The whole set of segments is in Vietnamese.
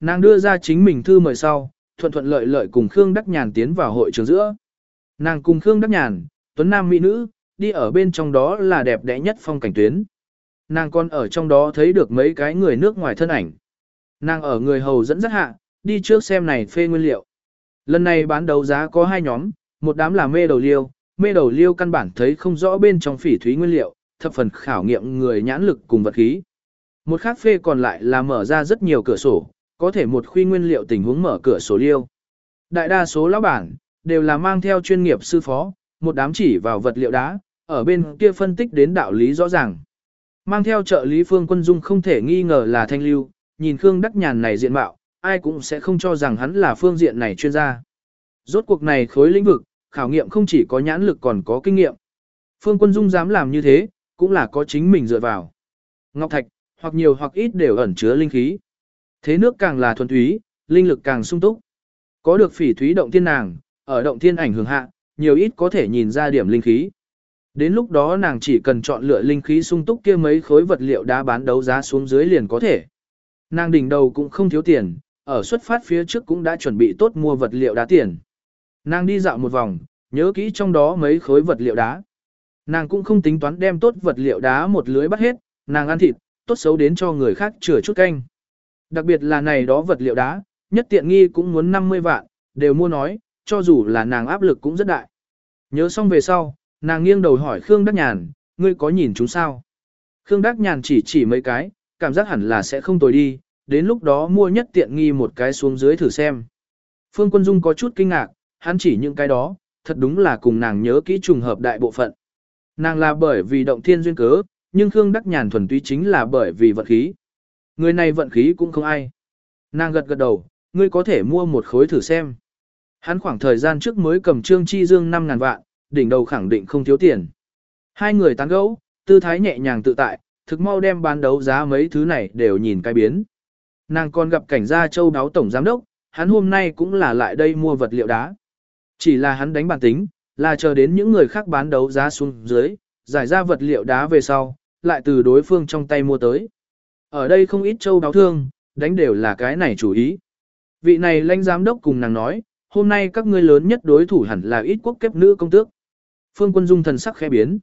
Nàng đưa ra chính mình thư mời sau, thuận thuận lợi lợi cùng Khương Đắc Nhàn tiến vào hội trường giữa. Nàng cùng Khương Đắc Nhàn, tuấn nam mỹ nữ, đi ở bên trong đó là đẹp đẽ nhất phong cảnh tuyến. Nàng còn ở trong đó thấy được mấy cái người nước ngoài thân ảnh. Nàng ở người hầu dẫn dắt hạ, đi trước xem này phê nguyên liệu. Lần này bán đấu giá có hai nhóm, một đám là mê đầu liêu, mê đầu liêu căn bản thấy không rõ bên trong phỉ thúy nguyên liệu, thập phần khảo nghiệm người nhãn lực cùng vật khí. Một khác phê còn lại là mở ra rất nhiều cửa sổ, có thể một khuy nguyên liệu tình huống mở cửa sổ liêu. Đại đa số lão bản, đều là mang theo chuyên nghiệp sư phó, một đám chỉ vào vật liệu đá, ở bên kia phân tích đến đạo lý rõ ràng. Mang theo trợ lý phương quân dung không thể nghi ngờ là thanh lưu, nhìn Khương Đắc Nhàn này diện mạo, ai cũng sẽ không cho rằng hắn là phương diện này chuyên gia. Rốt cuộc này khối lĩnh vực, khảo nghiệm không chỉ có nhãn lực còn có kinh nghiệm. Phương Quân Dung dám làm như thế, cũng là có chính mình dựa vào. Ngọc Thạch, hoặc nhiều hoặc ít đều ẩn chứa linh khí. Thế nước càng là thuần túy, linh lực càng sung túc. Có được phỉ thúy động thiên nàng, ở động thiên ảnh hưởng hạ, nhiều ít có thể nhìn ra điểm linh khí. Đến lúc đó nàng chỉ cần chọn lựa linh khí sung túc kia mấy khối vật liệu đá bán đấu giá xuống dưới liền có thể. Nàng đỉnh đầu cũng không thiếu tiền, ở xuất phát phía trước cũng đã chuẩn bị tốt mua vật liệu đá tiền. Nàng đi dạo một vòng, nhớ kỹ trong đó mấy khối vật liệu đá. Nàng cũng không tính toán đem tốt vật liệu đá một lưới bắt hết, nàng ăn thịt, tốt xấu đến cho người khác chừa chút canh. Đặc biệt là này đó vật liệu đá, nhất tiện nghi cũng muốn 50 vạn, đều mua nói, cho dù là nàng áp lực cũng rất đại. Nhớ xong về sau, nàng nghiêng đầu hỏi Khương Đắc Nhàn, ngươi có nhìn chúng sao? Khương Đắc Nhàn chỉ chỉ mấy cái, cảm giác hẳn là sẽ không tồi đi, đến lúc đó mua nhất tiện nghi một cái xuống dưới thử xem. Phương Quân Dung có chút kinh ngạc, hắn chỉ những cái đó, thật đúng là cùng nàng nhớ kỹ trùng hợp đại bộ phận. Nàng là bởi vì động thiên duyên cớ, nhưng Khương Đắc Nhàn thuần túy chính là bởi vì vật khí. Người này vận khí cũng không ai. Nàng gật gật đầu, ngươi có thể mua một khối thử xem. Hắn khoảng thời gian trước mới cầm trương chi dương 5.000 vạn, đỉnh đầu khẳng định không thiếu tiền. Hai người tán gẫu, tư thái nhẹ nhàng tự tại, thực mau đem bán đấu giá mấy thứ này đều nhìn cái biến. Nàng còn gặp cảnh gia châu đáo tổng giám đốc, hắn hôm nay cũng là lại đây mua vật liệu đá. Chỉ là hắn đánh bản tính, là chờ đến những người khác bán đấu giá xuống dưới, giải ra vật liệu đá về sau, lại từ đối phương trong tay mua tới. Ở đây không ít châu đáo thương, đánh đều là cái này chủ ý. Vị này lãnh giám đốc cùng nàng nói, hôm nay các ngươi lớn nhất đối thủ hẳn là ít quốc kép nữ công tước. Phương Quân Dung thần sắc khẽ biến.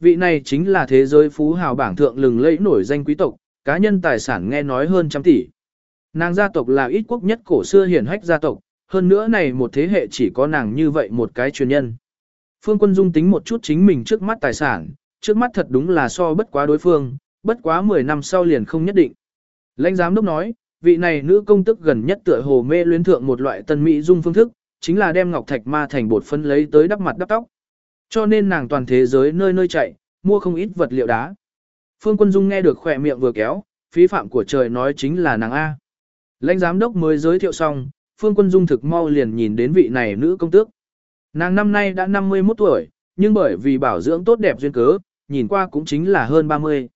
Vị này chính là thế giới phú hào bảng thượng lừng lẫy nổi danh quý tộc, cá nhân tài sản nghe nói hơn trăm tỷ. Nàng gia tộc là ít quốc nhất cổ xưa hiển hách gia tộc, hơn nữa này một thế hệ chỉ có nàng như vậy một cái truyền nhân. Phương Quân Dung tính một chút chính mình trước mắt tài sản, trước mắt thật đúng là so bất quá đối phương, bất quá 10 năm sau liền không nhất định. Lãnh giám đốc nói, vị này nữ công tức gần nhất tựa hồ mê luyến thượng một loại tân mỹ dung phương thức, chính là đem ngọc thạch ma thành bột phân lấy tới đắp mặt đắp tóc. Cho nên nàng toàn thế giới nơi nơi chạy, mua không ít vật liệu đá. Phương Quân Dung nghe được khỏe miệng vừa kéo, phí phạm của trời nói chính là nàng A. Lãnh giám đốc mới giới thiệu xong, Phương Quân Dung thực mau liền nhìn đến vị này nữ công tước. Nàng năm nay đã 51 tuổi, nhưng bởi vì bảo dưỡng tốt đẹp duyên cớ, nhìn qua cũng chính là hơn 30.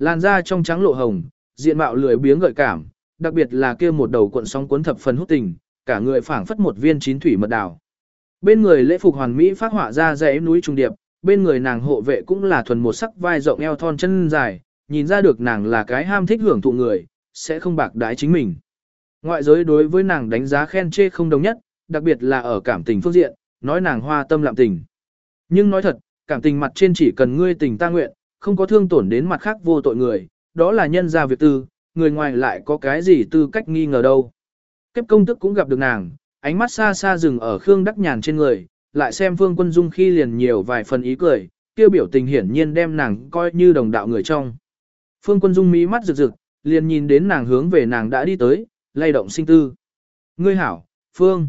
Làn da trong trắng lộ hồng, diện mạo lười biếng gợi cảm, đặc biệt là kia một đầu cuộn sóng cuốn thập phần hút tình, cả người phảng phất một viên chín thủy mật đào. Bên người lễ phục hoàn mỹ phát họa ra dãy núi trung điệp, bên người nàng hộ vệ cũng là thuần một sắc vai rộng eo thon chân dài, nhìn ra được nàng là cái ham thích hưởng thụ người, sẽ không bạc đái chính mình. Ngoại giới đối với nàng đánh giá khen chê không đồng nhất, đặc biệt là ở cảm tình phương diện, nói nàng hoa tâm lạm tình. Nhưng nói thật, cảm tình mặt trên chỉ cần ngươi tình ta nguyện, không có thương tổn đến mặt khác vô tội người, đó là nhân gia việc tư, người ngoài lại có cái gì tư cách nghi ngờ đâu. Kép công tức cũng gặp được nàng, ánh mắt xa xa dừng ở Khương Đắc Nhàn trên người, lại xem Phương Quân Dung khi liền nhiều vài phần ý cười, kêu biểu tình hiển nhiên đem nàng coi như đồng đạo người trong. Phương Quân Dung mí mắt rực rực, liền nhìn đến nàng hướng về nàng đã đi tới, lay động sinh tư. Ngươi hảo, Phương.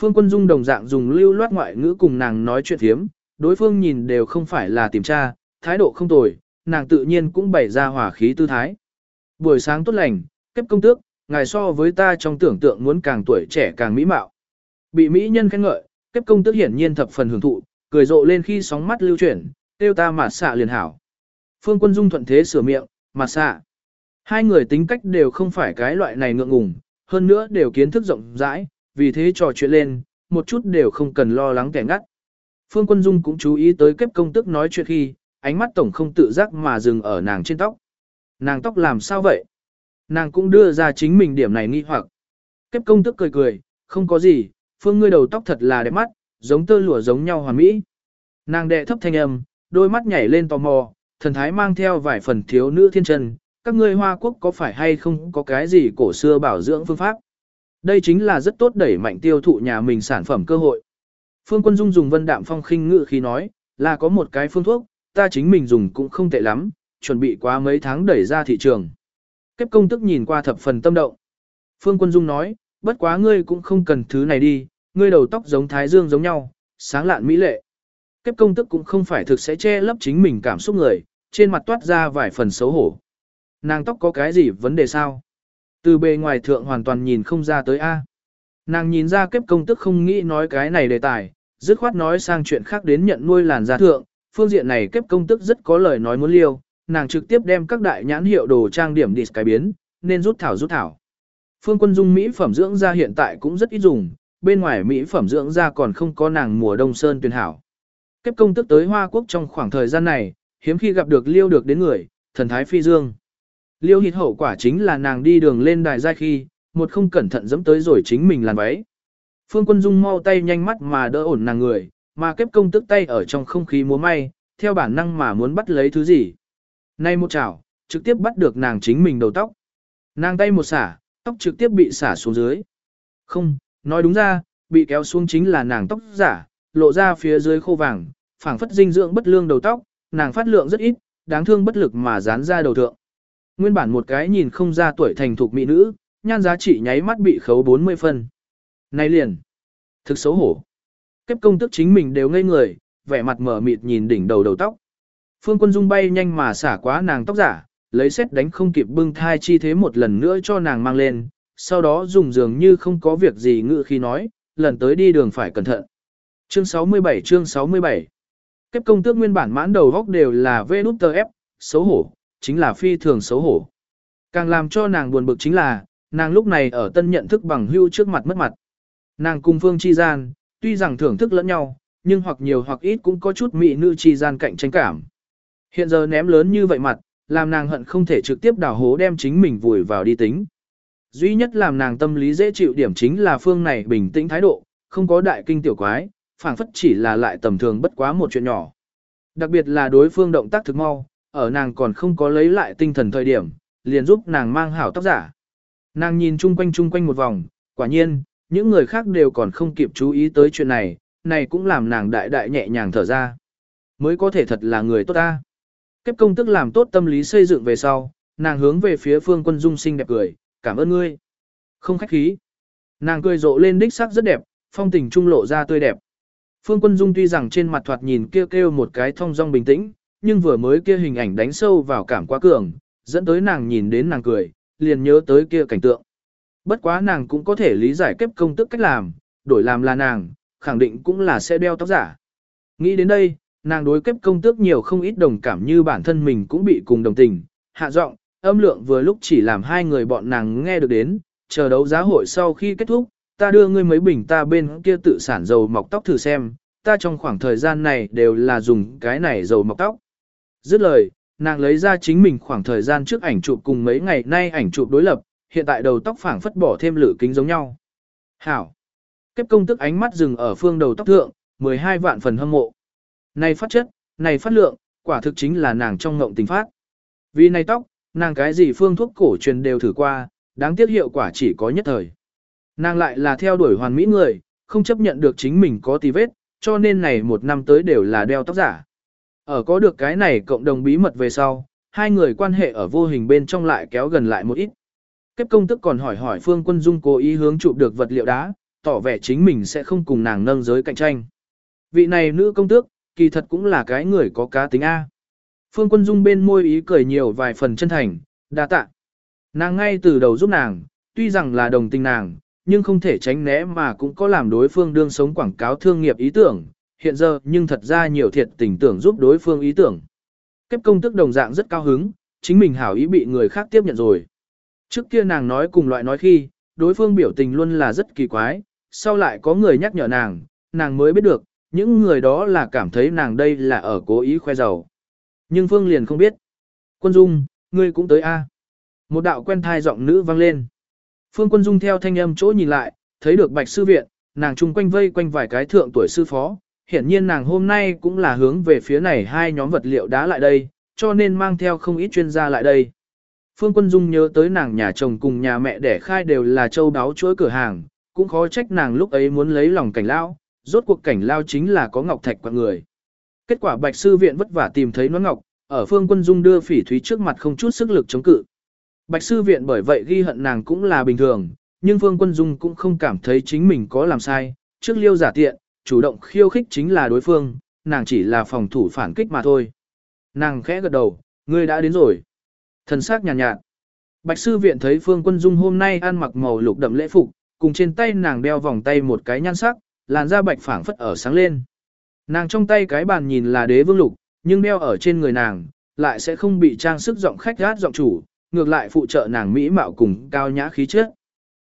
Phương Quân Dung đồng dạng dùng lưu loát ngoại ngữ cùng nàng nói chuyện thiếm, đối phương nhìn đều không phải là tìm tra, thái độ không tồi, nàng tự nhiên cũng bày ra hỏa khí tư thái. Buổi sáng tốt lành, kép công tước, ngài so với ta trong tưởng tượng muốn càng tuổi trẻ càng mỹ mạo. Bị mỹ nhân khen ngợi, kép công tước hiển nhiên thập phần hưởng thụ, cười rộ lên khi sóng mắt lưu chuyển, tiêu ta mà xạ liền hảo. Phương Quân Dung thuận thế sửa miệng, mà xạ. Hai người tính cách đều không phải cái loại này ngượng ngùng, hơn nữa đều kiến thức rộng rãi, vì thế trò chuyện lên, một chút đều không cần lo lắng kẻ ngắt. Phương Quân Dung cũng chú ý tới kép công tức nói chuyện khi, ánh mắt tổng không tự giác mà dừng ở nàng trên tóc. Nàng tóc làm sao vậy? Nàng cũng đưa ra chính mình điểm này nghi hoặc. Kép công tức cười cười, không có gì, phương ngươi đầu tóc thật là đẹp mắt, giống tơ lụa giống nhau hoàn mỹ. Nàng đệ thấp thanh âm, đôi mắt nhảy lên tò mò, thần thái mang theo vài phần thiếu nữ thiên trần, các ngươi Hoa Quốc có phải hay không có cái gì cổ xưa bảo dưỡng phương pháp. Đây chính là rất tốt đẩy mạnh tiêu thụ nhà mình sản phẩm cơ hội. Phương Quân Dung dùng vân đạm phong khinh ngự khi nói, là có một cái phương thuốc, ta chính mình dùng cũng không tệ lắm, chuẩn bị quá mấy tháng đẩy ra thị trường. Kép công tức nhìn qua thập phần tâm động. Phương Quân Dung nói, bất quá ngươi cũng không cần thứ này đi, ngươi đầu tóc giống thái dương giống nhau, sáng lạn mỹ lệ. Kép công tức cũng không phải thực sẽ che lấp chính mình cảm xúc người, trên mặt toát ra vài phần xấu hổ. Nàng tóc có cái gì vấn đề sao? Từ bề ngoài thượng hoàn toàn nhìn không ra tới A. Nàng nhìn ra kép công tức không nghĩ nói cái này đề tài, dứt khoát nói sang chuyện khác đến nhận nuôi làn da thượng, phương diện này kép công tức rất có lời nói muốn liêu, nàng trực tiếp đem các đại nhãn hiệu đồ trang điểm đi cái biến, nên rút thảo rút thảo. Phương quân dung mỹ phẩm dưỡng da hiện tại cũng rất ít dùng, bên ngoài mỹ phẩm dưỡng da còn không có nàng mùa đông sơn tuyển hảo. Kép công tức tới Hoa Quốc trong khoảng thời gian này, hiếm khi gặp được liêu được đến người, thần thái phi dương. Liêu hít hậu quả chính là nàng đi đường lên đài giai khi, một không cẩn thận dẫm tới rồi chính mình làn váy. Phương Quân Dung mau tay nhanh mắt mà đỡ ổn nàng người, mà kép công tức tay ở trong không khí múa may, theo bản năng mà muốn bắt lấy thứ gì. Nay một chảo, trực tiếp bắt được nàng chính mình đầu tóc. Nàng tay một xả, tóc trực tiếp bị xả xuống dưới. Không, nói đúng ra, bị kéo xuống chính là nàng tóc giả, lộ ra phía dưới khô vàng, phảng phất dinh dưỡng bất lương đầu tóc, nàng phát lượng rất ít, đáng thương bất lực mà dán ra đầu thượng. Nguyên bản một cái nhìn không ra tuổi thành thục mỹ nữ, nhan giá trị nháy mắt bị khấu 40 phân. Này liền, thực xấu hổ. Kép công tức chính mình đều ngây người, vẻ mặt mở mịt nhìn đỉnh đầu đầu tóc. Phương quân dung bay nhanh mà xả quá nàng tóc giả, lấy xét đánh không kịp bưng thai chi thế một lần nữa cho nàng mang lên, sau đó dùng dường như không có việc gì ngự khi nói, lần tới đi đường phải cẩn thận. Chương 67 chương 67 Kép công tước nguyên bản mãn đầu góc đều là vê nút tờ ép, xấu hổ, chính là phi thường xấu hổ. Càng làm cho nàng buồn bực chính là, nàng lúc này ở tân nhận thức bằng hưu trước mặt mất mặt. Nàng cùng phương chi gian, tuy rằng thưởng thức lẫn nhau, nhưng hoặc nhiều hoặc ít cũng có chút mỹ nữ chi gian cạnh tranh cảm. Hiện giờ ném lớn như vậy mặt, làm nàng hận không thể trực tiếp đào hố đem chính mình vùi vào đi tính. Duy nhất làm nàng tâm lý dễ chịu điểm chính là phương này bình tĩnh thái độ, không có đại kinh tiểu quái, phảng phất chỉ là lại tầm thường bất quá một chuyện nhỏ. Đặc biệt là đối phương động tác thực mau, ở nàng còn không có lấy lại tinh thần thời điểm, liền giúp nàng mang hảo tóc giả. Nàng nhìn chung quanh chung quanh một vòng, quả nhiên, những người khác đều còn không kịp chú ý tới chuyện này, này cũng làm nàng đại đại nhẹ nhàng thở ra. Mới có thể thật là người tốt ta. Kép công tức làm tốt tâm lý xây dựng về sau, nàng hướng về phía phương quân dung xinh đẹp cười, cảm ơn ngươi. Không khách khí. Nàng cười rộ lên đích sắc rất đẹp, phong tình trung lộ ra tươi đẹp. Phương quân dung tuy rằng trên mặt thoạt nhìn kêu kêu một cái thong dong bình tĩnh, nhưng vừa mới kia hình ảnh đánh sâu vào cảm quá cường, dẫn tới nàng nhìn đến nàng cười, liền nhớ tới kia cảnh tượng. Bất quá nàng cũng có thể lý giải kép công tức cách làm, đổi làm là nàng, khẳng định cũng là sẽ đeo tóc giả. Nghĩ đến đây, nàng đối kép công tước nhiều không ít đồng cảm như bản thân mình cũng bị cùng đồng tình, hạ giọng, âm lượng vừa lúc chỉ làm hai người bọn nàng nghe được đến, chờ đấu giá hội sau khi kết thúc, ta đưa ngươi mấy bình ta bên kia tự sản dầu mọc tóc thử xem, ta trong khoảng thời gian này đều là dùng cái này dầu mọc tóc. Dứt lời, nàng lấy ra chính mình khoảng thời gian trước ảnh chụp cùng mấy ngày nay ảnh chụp đối lập, hiện tại đầu tóc phảng phất bỏ thêm lửa kính giống nhau. Hảo. Kép công tức ánh mắt dừng ở phương đầu tóc thượng, 12 vạn phần hâm mộ. Này phát chất, này phát lượng, quả thực chính là nàng trong ngộng tình phát. Vì này tóc, nàng cái gì phương thuốc cổ truyền đều thử qua, đáng tiếc hiệu quả chỉ có nhất thời. Nàng lại là theo đuổi hoàn mỹ người, không chấp nhận được chính mình có tì vết, cho nên này một năm tới đều là đeo tóc giả. Ở có được cái này cộng đồng bí mật về sau, hai người quan hệ ở vô hình bên trong lại kéo gần lại một ít. Kép công tức còn hỏi hỏi Phương Quân Dung cố ý hướng chụp được vật liệu đá, tỏ vẻ chính mình sẽ không cùng nàng nâng giới cạnh tranh. Vị này nữ công tước, kỳ thật cũng là cái người có cá tính A. Phương Quân Dung bên môi ý cười nhiều vài phần chân thành, đa tạ. Nàng ngay từ đầu giúp nàng, tuy rằng là đồng tình nàng, nhưng không thể tránh né mà cũng có làm đối phương đương sống quảng cáo thương nghiệp ý tưởng, hiện giờ nhưng thật ra nhiều thiệt tình tưởng giúp đối phương ý tưởng. Kép công tức đồng dạng rất cao hứng, chính mình hảo ý bị người khác tiếp nhận rồi. Trước kia nàng nói cùng loại nói khi, đối phương biểu tình luôn là rất kỳ quái, sau lại có người nhắc nhở nàng, nàng mới biết được, những người đó là cảm thấy nàng đây là ở cố ý khoe giàu. Nhưng Phương liền không biết. Quân Dung, ngươi cũng tới a Một đạo quen thai giọng nữ vang lên. Phương Quân Dung theo thanh âm chỗ nhìn lại, thấy được Bạch sư viện, nàng chung quanh vây quanh vài cái thượng tuổi sư phó, hiển nhiên nàng hôm nay cũng là hướng về phía này hai nhóm vật liệu đá lại đây, cho nên mang theo không ít chuyên gia lại đây. Phương Quân Dung nhớ tới nàng nhà chồng cùng nhà mẹ đẻ khai đều là châu đáo chuỗi cửa hàng, cũng khó trách nàng lúc ấy muốn lấy lòng cảnh lao, rốt cuộc cảnh lao chính là có ngọc thạch quạng người. Kết quả Bạch sư viện vất vả tìm thấy nón ngọc, ở Phương Quân Dung đưa phỉ thúy trước mặt không chút sức lực chống cự. Bạch sư viện bởi vậy ghi hận nàng cũng là bình thường, nhưng Phương Quân Dung cũng không cảm thấy chính mình có làm sai, trước liêu giả tiện, chủ động khiêu khích chính là đối phương, nàng chỉ là phòng thủ phản kích mà thôi. Nàng khẽ gật đầu, ngươi đã đến rồi. Thần sắc nhàn nhạt, nhạt. Bạch sư viện thấy Phương Quân Dung hôm nay ăn mặc màu lục đậm lễ phục, cùng trên tay nàng đeo vòng tay một cái nhan sắc, làn da bạch phảng phất ở sáng lên. Nàng trong tay cái bàn nhìn là đế vương lục, nhưng đeo ở trên người nàng, lại sẽ không bị trang sức giọng khách gát giọng chủ, ngược lại phụ trợ nàng mỹ mạo cùng cao nhã khí chất.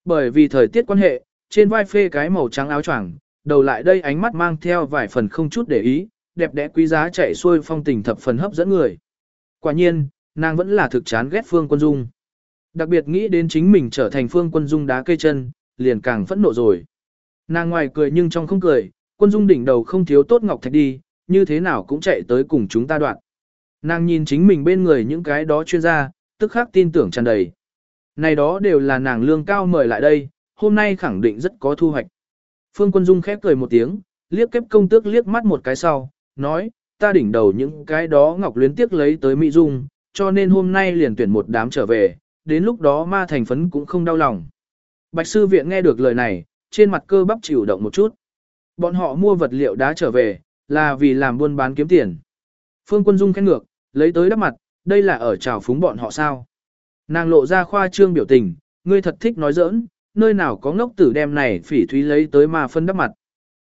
Bởi vì thời tiết quan hệ, trên vai phê cái màu trắng áo choàng, đầu lại đây ánh mắt mang theo vài phần không chút để ý, đẹp đẽ quý giá chạy xuôi phong tình thập phần hấp dẫn người. Quả nhiên, nàng vẫn là thực chán ghét Phương Quân Dung. Đặc biệt nghĩ đến chính mình trở thành Phương Quân Dung đá cây chân, liền càng phẫn nộ rồi. Nàng ngoài cười nhưng trong không cười, Quân Dung đỉnh đầu không thiếu tốt ngọc thạch đi, như thế nào cũng chạy tới cùng chúng ta đoạn. Nàng nhìn chính mình bên người những cái đó chuyên gia, tức khắc tin tưởng tràn đầy. Này đó đều là nàng lương cao mời lại đây, hôm nay khẳng định rất có thu hoạch. Phương Quân Dung khép cười một tiếng, liếc kép công tước liếc mắt một cái sau, nói, ta đỉnh đầu những cái đó ngọc luyến tiếc lấy tới Mỹ Dung, cho nên hôm nay liền tuyển một đám trở về, đến lúc đó ma thành phấn cũng không đau lòng. Bạch sư viện nghe được lời này, trên mặt cơ bắp chịu động một chút. Bọn họ mua vật liệu đá trở về, là vì làm buôn bán kiếm tiền. Phương Quân Dung khen ngược, lấy tới đắp mặt, đây là ở trào phúng bọn họ sao. Nàng lộ ra khoa trương biểu tình, ngươi thật thích nói giỡn, nơi nào có ngốc tử đem này phỉ thúy lấy tới mà phân đắp mặt.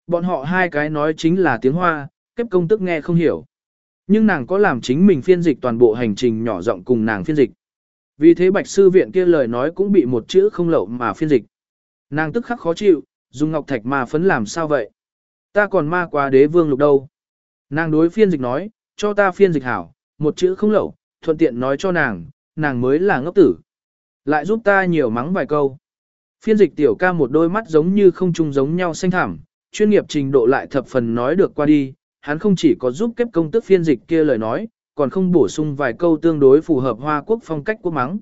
Bọn họ hai cái nói chính là tiếng hoa, kép công tức nghe không hiểu. Nhưng nàng có làm chính mình phiên dịch toàn bộ hành trình nhỏ giọng cùng nàng phiên dịch. Vì thế bạch sư viện kia lời nói cũng bị một chữ không lậu mà phiên dịch. Nàng tức khắc khó chịu, dùng ngọc thạch mà phấn làm sao vậy? Ta còn ma quá đế vương lục đâu? Nàng đối phiên dịch nói, cho ta phiên dịch hảo, một chữ không lậu, thuận tiện nói cho nàng, nàng mới là ngốc tử. Lại giúp ta nhiều mắng vài câu. Phiên dịch tiểu ca một đôi mắt giống như không chung giống nhau xanh thảm, chuyên nghiệp trình độ lại thập phần nói được qua đi, hắn không chỉ có giúp kép công tức phiên dịch kia lời nói, còn không bổ sung vài câu tương đối phù hợp hoa quốc phong cách quốc mắng.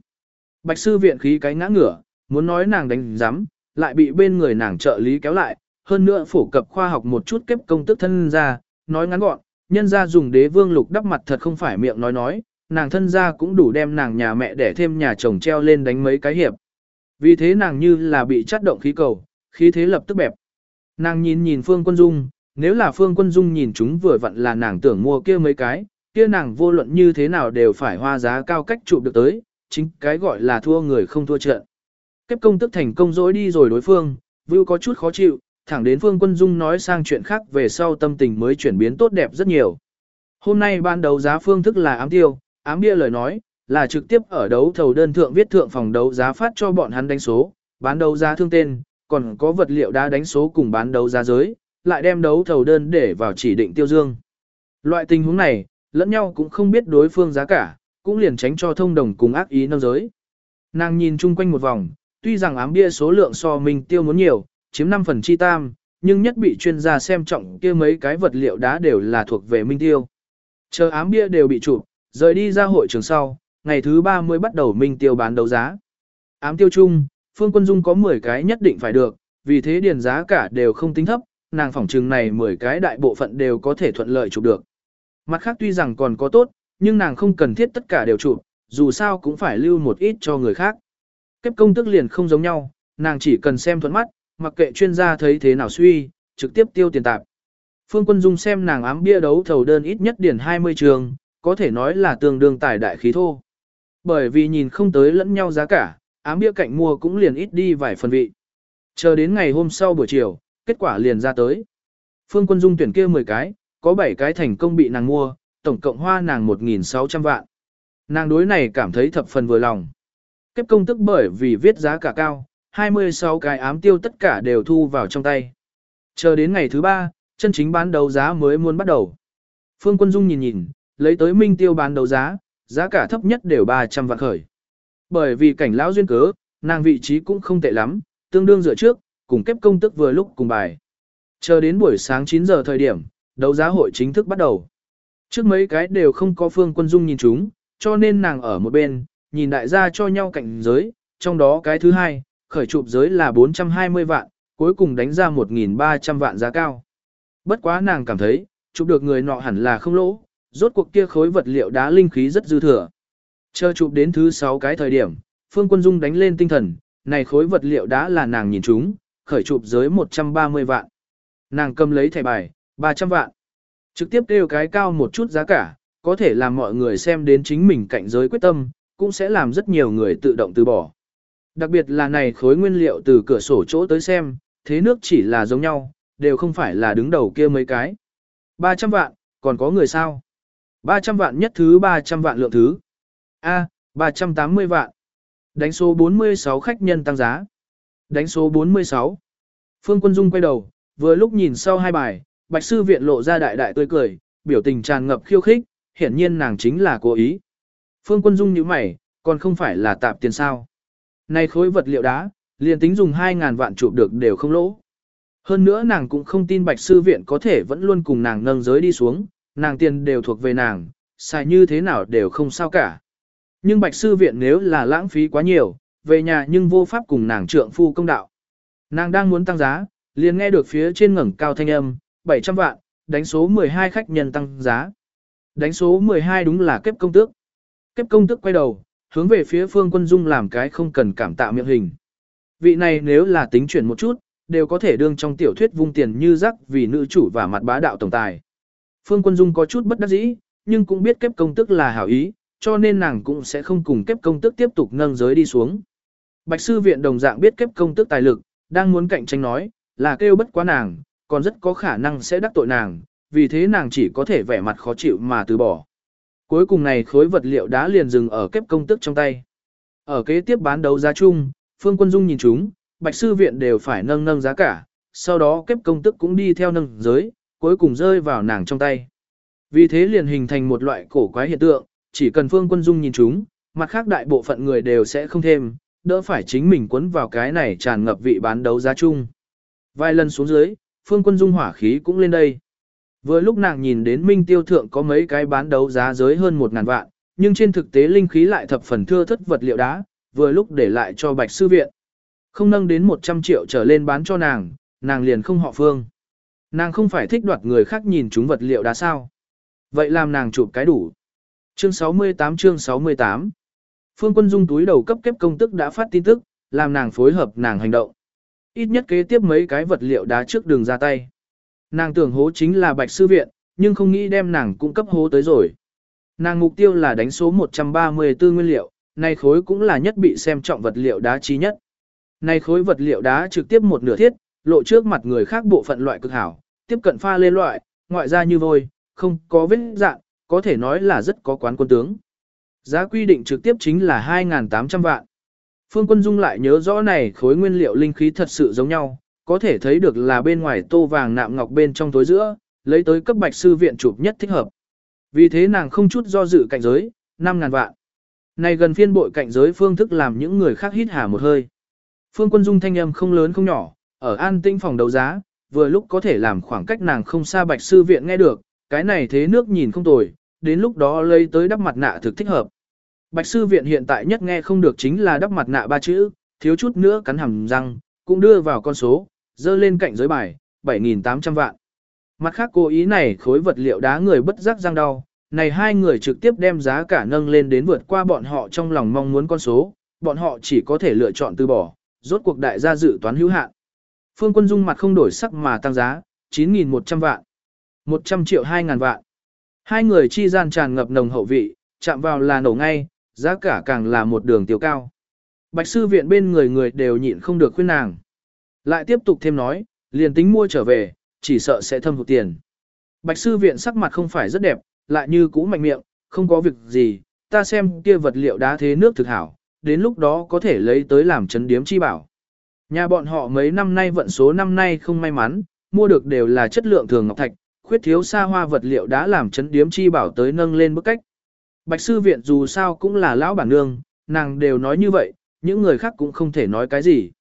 Bạch sư viện khí cái ngã ngửa, muốn nói nàng đánh giám, lại bị bên người nàng trợ lý kéo lại, hơn nữa phổ cập khoa học một chút kép công tức thân ra, nói ngắn gọn, nhân ra dùng đế vương lục đắp mặt thật không phải miệng nói nói, nàng thân ra cũng đủ đem nàng nhà mẹ để thêm nhà chồng treo lên đánh mấy cái hiệp. Vì thế nàng như là bị chắt động khí cầu, khí thế lập tức bẹp. Nàng nhìn nhìn Phương Quân Dung, nếu là Phương Quân Dung nhìn chúng vừa vặn là nàng tưởng mua kia mấy cái, kia nàng vô luận như thế nào đều phải hoa giá cao cách chụp được tới, chính cái gọi là thua người không thua trận. Kép công tức thành công dối đi rồi đối phương, Vưu có chút khó chịu, thẳng đến Phương Quân Dung nói sang chuyện khác về sau tâm tình mới chuyển biến tốt đẹp rất nhiều. Hôm nay ban đầu giá phương thức là ám tiêu, ám bia lời nói, là trực tiếp ở đấu thầu đơn thượng viết thượng phòng đấu giá phát cho bọn hắn đánh số, bán đấu giá thương tên, còn có vật liệu đá đánh số cùng bán đấu giá giới, lại đem đấu thầu đơn để vào chỉ định tiêu dương. Loại tình huống này, lẫn nhau cũng không biết đối phương giá cả, cũng liền tránh cho thông đồng cùng ác ý nâng giới. Nàng nhìn chung quanh một vòng, tuy rằng ám bia số lượng so mình tiêu muốn nhiều, chiếm 5 phần chi tam, nhưng nhất bị chuyên gia xem trọng kia mấy cái vật liệu đá đều là thuộc về minh tiêu. Chờ ám bia đều bị chụp, rời đi ra hội trường sau, ngày thứ 30 bắt đầu minh tiêu bán đấu giá. Ám tiêu chung, Phương Quân Dung có 10 cái nhất định phải được, vì thế điền giá cả đều không tính thấp, nàng phỏng trừng này 10 cái đại bộ phận đều có thể thuận lợi chụp được. Mặt khác tuy rằng còn có tốt, nhưng nàng không cần thiết tất cả đều chụp, dù sao cũng phải lưu một ít cho người khác. Kép công tức liền không giống nhau, nàng chỉ cần xem thuận mắt, mặc kệ chuyên gia thấy thế nào suy, trực tiếp tiêu tiền tạp. Phương Quân Dung xem nàng ám bia đấu thầu đơn ít nhất điển 20 trường, có thể nói là tương đương tài đại khí thô. Bởi vì nhìn không tới lẫn nhau giá cả, ám bia cạnh mua cũng liền ít đi vài phần vị. Chờ đến ngày hôm sau buổi chiều, kết quả liền ra tới. Phương Quân Dung tuyển kia 10 cái, có 7 cái thành công bị nàng mua, tổng cộng hoa nàng 1.600 vạn. Nàng đối này cảm thấy thập phần vừa lòng. Kép công tức bởi vì viết giá cả cao, 26 cái ám tiêu tất cả đều thu vào trong tay. Chờ đến ngày thứ ba, chân chính bán đấu giá mới muốn bắt đầu. Phương Quân Dung nhìn nhìn, lấy tới minh tiêu bán đấu giá, giá cả thấp nhất đều 300 vạn khởi. Bởi vì cảnh lão duyên cớ, nàng vị trí cũng không tệ lắm, tương đương dựa trước, cùng kép công tức vừa lúc cùng bài. Chờ đến buổi sáng 9 giờ thời điểm, đấu giá hội chính thức bắt đầu. Trước mấy cái đều không có phương quân dung nhìn chúng, cho nên nàng ở một bên, nhìn đại gia cho nhau cạnh giới, trong đó cái thứ hai, khởi chụp giới là 420 vạn, cuối cùng đánh ra 1.300 vạn giá cao. Bất quá nàng cảm thấy, chụp được người nọ hẳn là không lỗ, rốt cuộc kia khối vật liệu đá linh khí rất dư thừa. Chờ chụp đến thứ 6 cái thời điểm, Phương Quân Dung đánh lên tinh thần, này khối vật liệu đá là nàng nhìn chúng, khởi chụp giới 130 vạn. Nàng cầm lấy thẻ bài, 300 vạn. Trực tiếp kêu cái cao một chút giá cả, có thể làm mọi người xem đến chính mình cạnh giới quyết tâm, cũng sẽ làm rất nhiều người tự động từ bỏ. Đặc biệt là này khối nguyên liệu từ cửa sổ chỗ tới xem, thế nước chỉ là giống nhau, đều không phải là đứng đầu kia mấy cái. 300 vạn, còn có người sao? 300 vạn nhất thứ 300 vạn lượng thứ. A, 380 vạn. Đánh số 46 khách nhân tăng giá. Đánh số 46. Phương Quân Dung quay đầu, vừa lúc nhìn sau hai bài, Bạch Sư Viện lộ ra đại đại tươi cười, biểu tình tràn ngập khiêu khích, hiển nhiên nàng chính là cố ý. Phương Quân Dung nhíu mày, còn không phải là tạp tiền sao. Này khối vật liệu đá, liền tính dùng 2.000 vạn chụp được đều không lỗ. Hơn nữa nàng cũng không tin Bạch Sư Viện có thể vẫn luôn cùng nàng nâng giới đi xuống, nàng tiền đều thuộc về nàng, xài như thế nào đều không sao cả. Nhưng Bạch Sư Viện nếu là lãng phí quá nhiều, về nhà nhưng vô pháp cùng nàng trượng phu công đạo. Nàng đang muốn tăng giá, liền nghe được phía trên ngẩng cao thanh âm, 700 vạn, đánh số 12 khách nhân tăng giá. Đánh số 12 đúng là kép công tước. Kép công tước quay đầu, hướng về phía phương quân dung làm cái không cần cảm tạ miệng hình. Vị này nếu là tính chuyển một chút, đều có thể đương trong tiểu thuyết vung tiền như rắc vì nữ chủ và mặt bá đạo tổng tài. Phương quân dung có chút bất đắc dĩ, nhưng cũng biết kép công tức là hảo ý, cho nên nàng cũng sẽ không cùng kép công tức tiếp tục nâng giới đi xuống. Bạch sư viện đồng dạng biết kép công tức tài lực, đang muốn cạnh tranh nói, là kêu bất quá nàng, còn rất có khả năng sẽ đắc tội nàng, vì thế nàng chỉ có thể vẻ mặt khó chịu mà từ bỏ. Cuối cùng này khối vật liệu đá liền dừng ở kép công tức trong tay. Ở kế tiếp bán đấu giá chung, Phương Quân Dung nhìn chúng, Bạch Sư Viện đều phải nâng nâng giá cả, sau đó kép công tức cũng đi theo nâng giới, cuối cùng rơi vào nàng trong tay. Vì thế liền hình thành một loại cổ quái hiện tượng, chỉ cần Phương Quân Dung nhìn chúng, mặt khác đại bộ phận người đều sẽ không thêm, đỡ phải chính mình quấn vào cái này tràn ngập vị bán đấu giá chung. Vài lần xuống dưới, Phương Quân Dung hỏa khí cũng lên đây. Vừa lúc nàng nhìn đến Minh Tiêu Thượng có mấy cái bán đấu giá giới hơn 1.000 vạn, nhưng trên thực tế linh khí lại thập phần thưa thất vật liệu đá, vừa lúc để lại cho Bạch Sư Viện. Không nâng đến 100 triệu trở lên bán cho nàng, nàng liền không họ Phương. Nàng không phải thích đoạt người khác nhìn chúng vật liệu đá sao. Vậy làm nàng chụp cái đủ. Chương 68 chương 68 Phương Quân Dung túi đầu cấp kép công tức đã phát tin tức, làm nàng phối hợp nàng hành động. Ít nhất kế tiếp mấy cái vật liệu đá trước đường ra tay. Nàng tưởng hố chính là bạch sư viện, nhưng không nghĩ đem nàng cung cấp hố tới rồi. Nàng mục tiêu là đánh số 134 nguyên liệu, này khối cũng là nhất bị xem trọng vật liệu đá chí nhất. Này khối vật liệu đá trực tiếp một nửa thiết, lộ trước mặt người khác bộ phận loại cực hảo, tiếp cận pha lên loại, ngoại ra như vôi, không có vết dạng, có thể nói là rất có quán quân tướng. Giá quy định trực tiếp chính là 2.800 vạn. Phương Quân Dung lại nhớ rõ này khối nguyên liệu linh khí thật sự giống nhau, có thể thấy được là bên ngoài tô vàng nạm ngọc bên trong tối giữa, lấy tới cấp bạch sư viện chụp nhất thích hợp. Vì thế nàng không chút do dự cạnh giới, 5.000 vạn. Này gần phiên bội cạnh giới phương thức làm những người khác hít hà một hơi. Phương Quân Dung thanh âm không lớn không nhỏ, ở an tinh phòng đấu giá, vừa lúc có thể làm khoảng cách nàng không xa bạch sư viện nghe được, cái này thế nước nhìn không tồi, đến lúc đó lấy tới đắp mặt nạ thực thích hợp. Bạch sư viện hiện tại nhất nghe không được chính là đắp mặt nạ ba chữ, thiếu chút nữa cắn hầm răng, cũng đưa vào con số, dơ lên cạnh giới bài, 7.800 vạn. Mặt khác cố ý này khối vật liệu đá người bất giác răng đau, này hai người trực tiếp đem giá cả nâng lên đến vượt qua bọn họ trong lòng mong muốn con số, bọn họ chỉ có thể lựa chọn từ bỏ, rốt cuộc đại gia dự toán hữu hạn. Phương Quân Dung mặt không đổi sắc mà tăng giá, 9.100 vạn, 100 triệu 2.000 vạn. Hai người chi gian tràn ngập nồng hậu vị, chạm vào là nổ ngay, giá cả càng là một đường tiêu cao. Bạch sư viện bên người người đều nhịn không được khuyên nàng. Lại tiếp tục thêm nói, liền tính mua trở về, chỉ sợ sẽ thâm hụt tiền. Bạch sư viện sắc mặt không phải rất đẹp, lại như cũ mạnh miệng, không có việc gì, ta xem kia vật liệu đá thế nước thực hảo, đến lúc đó có thể lấy tới làm chấn điếm chi bảo. Nhà bọn họ mấy năm nay vận số năm nay không may mắn, mua được đều là chất lượng thường ngọc thạch, khuyết thiếu xa hoa vật liệu đã làm chấn điếm chi bảo tới nâng lên bức cách. Bạch sư viện dù sao cũng là lão bản nương, nàng đều nói như vậy, những người khác cũng không thể nói cái gì.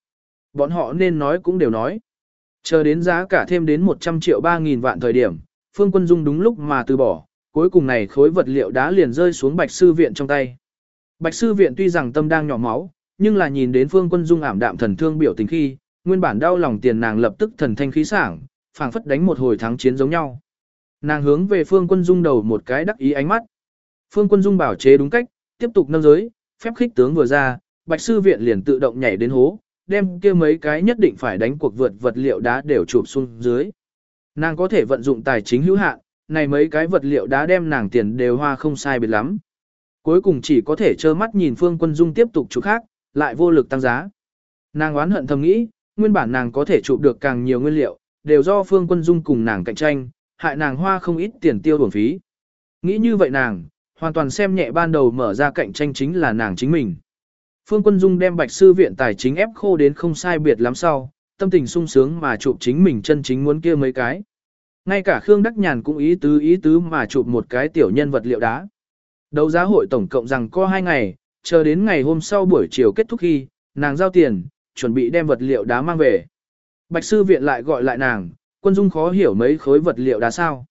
Bọn họ nên nói cũng đều nói. Chờ đến giá cả thêm đến 100 triệu 3.000 vạn thời điểm, Phương Quân Dung đúng lúc mà từ bỏ, cuối cùng này khối vật liệu đá liền rơi xuống Bạch Sư Viện trong tay. Bạch Sư Viện tuy rằng tâm đang nhỏ máu, nhưng là nhìn đến Phương Quân Dung ảm đạm thần thương biểu tình khi, nguyên bản đau lòng tiền nàng lập tức thần thanh khí sảng, phảng phất đánh một hồi thắng chiến giống nhau. Nàng hướng về Phương Quân Dung đầu một cái đắc ý ánh mắt. Phương Quân Dung bảo chế đúng cách, tiếp tục nâng giới, phép khích tướng vừa ra, Bạch Sư Viện liền tự động nhảy đến hố, đem kia mấy cái nhất định phải đánh cuộc vượt vật liệu đá đều chụp xuống dưới. Nàng có thể vận dụng tài chính hữu hạn, này mấy cái vật liệu đá đem nàng tiền đều hoa không sai biệt lắm. Cuối cùng chỉ có thể trơ mắt nhìn Phương Quân Dung tiếp tục chụp khác, lại vô lực tăng giá. Nàng oán hận thầm nghĩ, nguyên bản nàng có thể chụp được càng nhiều nguyên liệu, đều do Phương Quân Dung cùng nàng cạnh tranh, hại nàng hoa không ít tiền tiêu bổng phí. Nghĩ như vậy nàng, hoàn toàn xem nhẹ ban đầu mở ra cạnh tranh chính là nàng chính mình. Phương Quân Dung đem Bạch Sư Viện tài chính ép khô đến không sai biệt lắm sau, tâm tình sung sướng mà chụp chính mình chân chính muốn kia mấy cái. Ngay cả Khương Đắc Nhàn cũng ý tứ ý tứ mà chụp một cái tiểu nhân vật liệu đá. Đấu giá hội tổng cộng rằng có 2 ngày, chờ đến ngày hôm sau buổi chiều kết thúc khi, nàng giao tiền, chuẩn bị đem vật liệu đá mang về. Bạch Sư Viện lại gọi lại nàng, Quân Dung khó hiểu mấy khối vật liệu đá sao.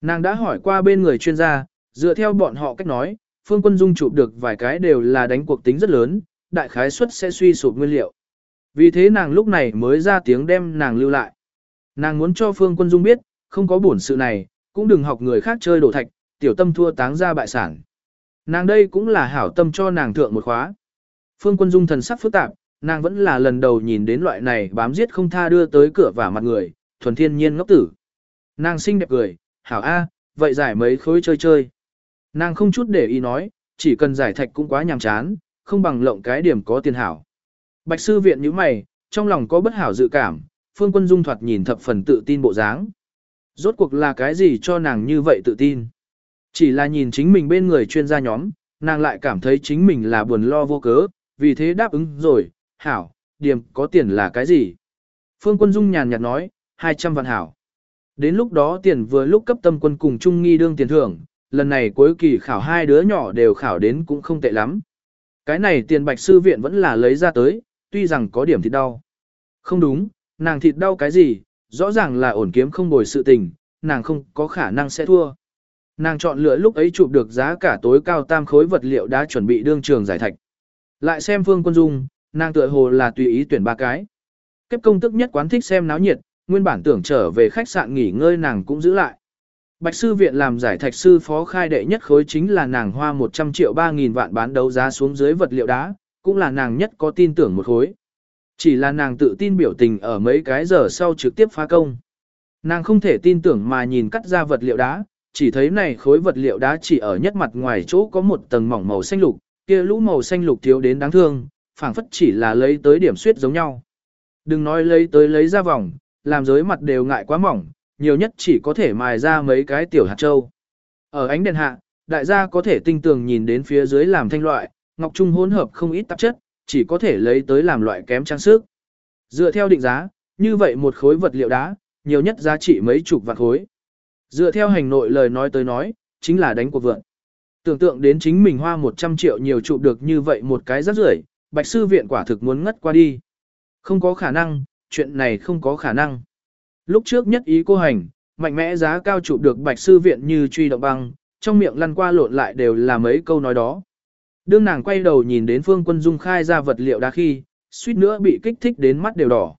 Nàng đã hỏi qua bên người chuyên gia, dựa theo bọn họ cách nói, Phương Quân Dung chụp được vài cái đều là đánh cuộc tính rất lớn, đại khái suất sẽ suy sụp nguyên liệu. Vì thế nàng lúc này mới ra tiếng đem nàng lưu lại. Nàng muốn cho Phương Quân Dung biết, không có bổn sự này, cũng đừng học người khác chơi đổ thạch, tiểu tâm thua táng ra bại sản. Nàng đây cũng là hảo tâm cho nàng thượng một khóa. Phương Quân Dung thần sắc phức tạp, nàng vẫn là lần đầu nhìn đến loại này bám giết không tha đưa tới cửa và mặt người, thuần thiên nhiên ngốc tử. Nàng xinh đẹp cười, hảo a, vậy giải mấy khối chơi chơi. Nàng không chút để ý nói, chỉ cần giải thạch cũng quá nhàm chán, không bằng lộng cái điểm có tiền hảo. Bạch sư viện như mày, trong lòng có bất hảo dự cảm, phương quân dung thoạt nhìn thập phần tự tin bộ dáng. Rốt cuộc là cái gì cho nàng như vậy tự tin? Chỉ là nhìn chính mình bên người chuyên gia nhóm, nàng lại cảm thấy chính mình là buồn lo vô cớ, vì thế đáp ứng rồi, hảo, điểm có tiền là cái gì? Phương quân dung nhàn nhạt nói, 200 vạn hảo. Đến lúc đó tiền vừa lúc cấp tâm quân cùng Trung Nghi đương tiền thưởng, lần này cuối kỳ khảo hai đứa nhỏ đều khảo đến cũng không tệ lắm. Cái này tiền bạch sư viện vẫn là lấy ra tới, tuy rằng có điểm thịt đau. Không đúng, nàng thịt đau cái gì, rõ ràng là ổn kiếm không bồi sự tình, nàng không có khả năng sẽ thua. Nàng chọn lựa lúc ấy chụp được giá cả tối cao tam khối vật liệu đã chuẩn bị đương trường giải thạch. Lại xem phương quân dung, nàng tựa hồ là tùy ý tuyển ba cái. Kép công tức nhất quán thích xem náo nhiệt, nguyên bản tưởng trở về khách sạn nghỉ ngơi nàng cũng giữ lại. Bạch sư viện làm giải thạch sư phó khai đệ nhất khối chính là nàng hoa 100 triệu 3.000 vạn bán đấu giá xuống dưới vật liệu đá, cũng là nàng nhất có tin tưởng một khối. Chỉ là nàng tự tin biểu tình ở mấy cái giờ sau trực tiếp phá công. Nàng không thể tin tưởng mà nhìn cắt ra vật liệu đá, chỉ thấy này khối vật liệu đá chỉ ở nhất mặt ngoài chỗ có một tầng mỏng màu xanh lục, kia lũ màu xanh lục thiếu đến đáng thương, phảng phất chỉ là lấy tới điểm suyết giống nhau. Đừng nói lấy tới lấy ra vòng, làm giới mặt đều ngại quá mỏng, nhiều nhất chỉ có thể mài ra mấy cái tiểu hạt châu. Ở ánh đèn hạ, đại gia có thể tinh tường nhìn đến phía dưới làm thanh loại, ngọc trung hỗn hợp không ít tạp chất, chỉ có thể lấy tới làm loại kém trang sức. Dựa theo định giá, như vậy một khối vật liệu đá, nhiều nhất giá trị mấy chục vạn khối. Dựa theo hành nội lời nói tới nói, chính là đánh cuộc vượng. Tưởng tượng đến chính mình hoa 100 triệu nhiều trụ được như vậy một cái rất rưởi, bạch sư viện quả thực muốn ngất qua đi. Không có khả năng, chuyện này không có khả năng. Lúc trước nhất ý cô hành, mạnh mẽ giá cao chụp được bạch sư viện như truy động băng, trong miệng lăn qua lộn lại đều là mấy câu nói đó. Đương nàng quay đầu nhìn đến Phương Quân Dung khai ra vật liệu đá khi, suýt nữa bị kích thích đến mắt đều đỏ.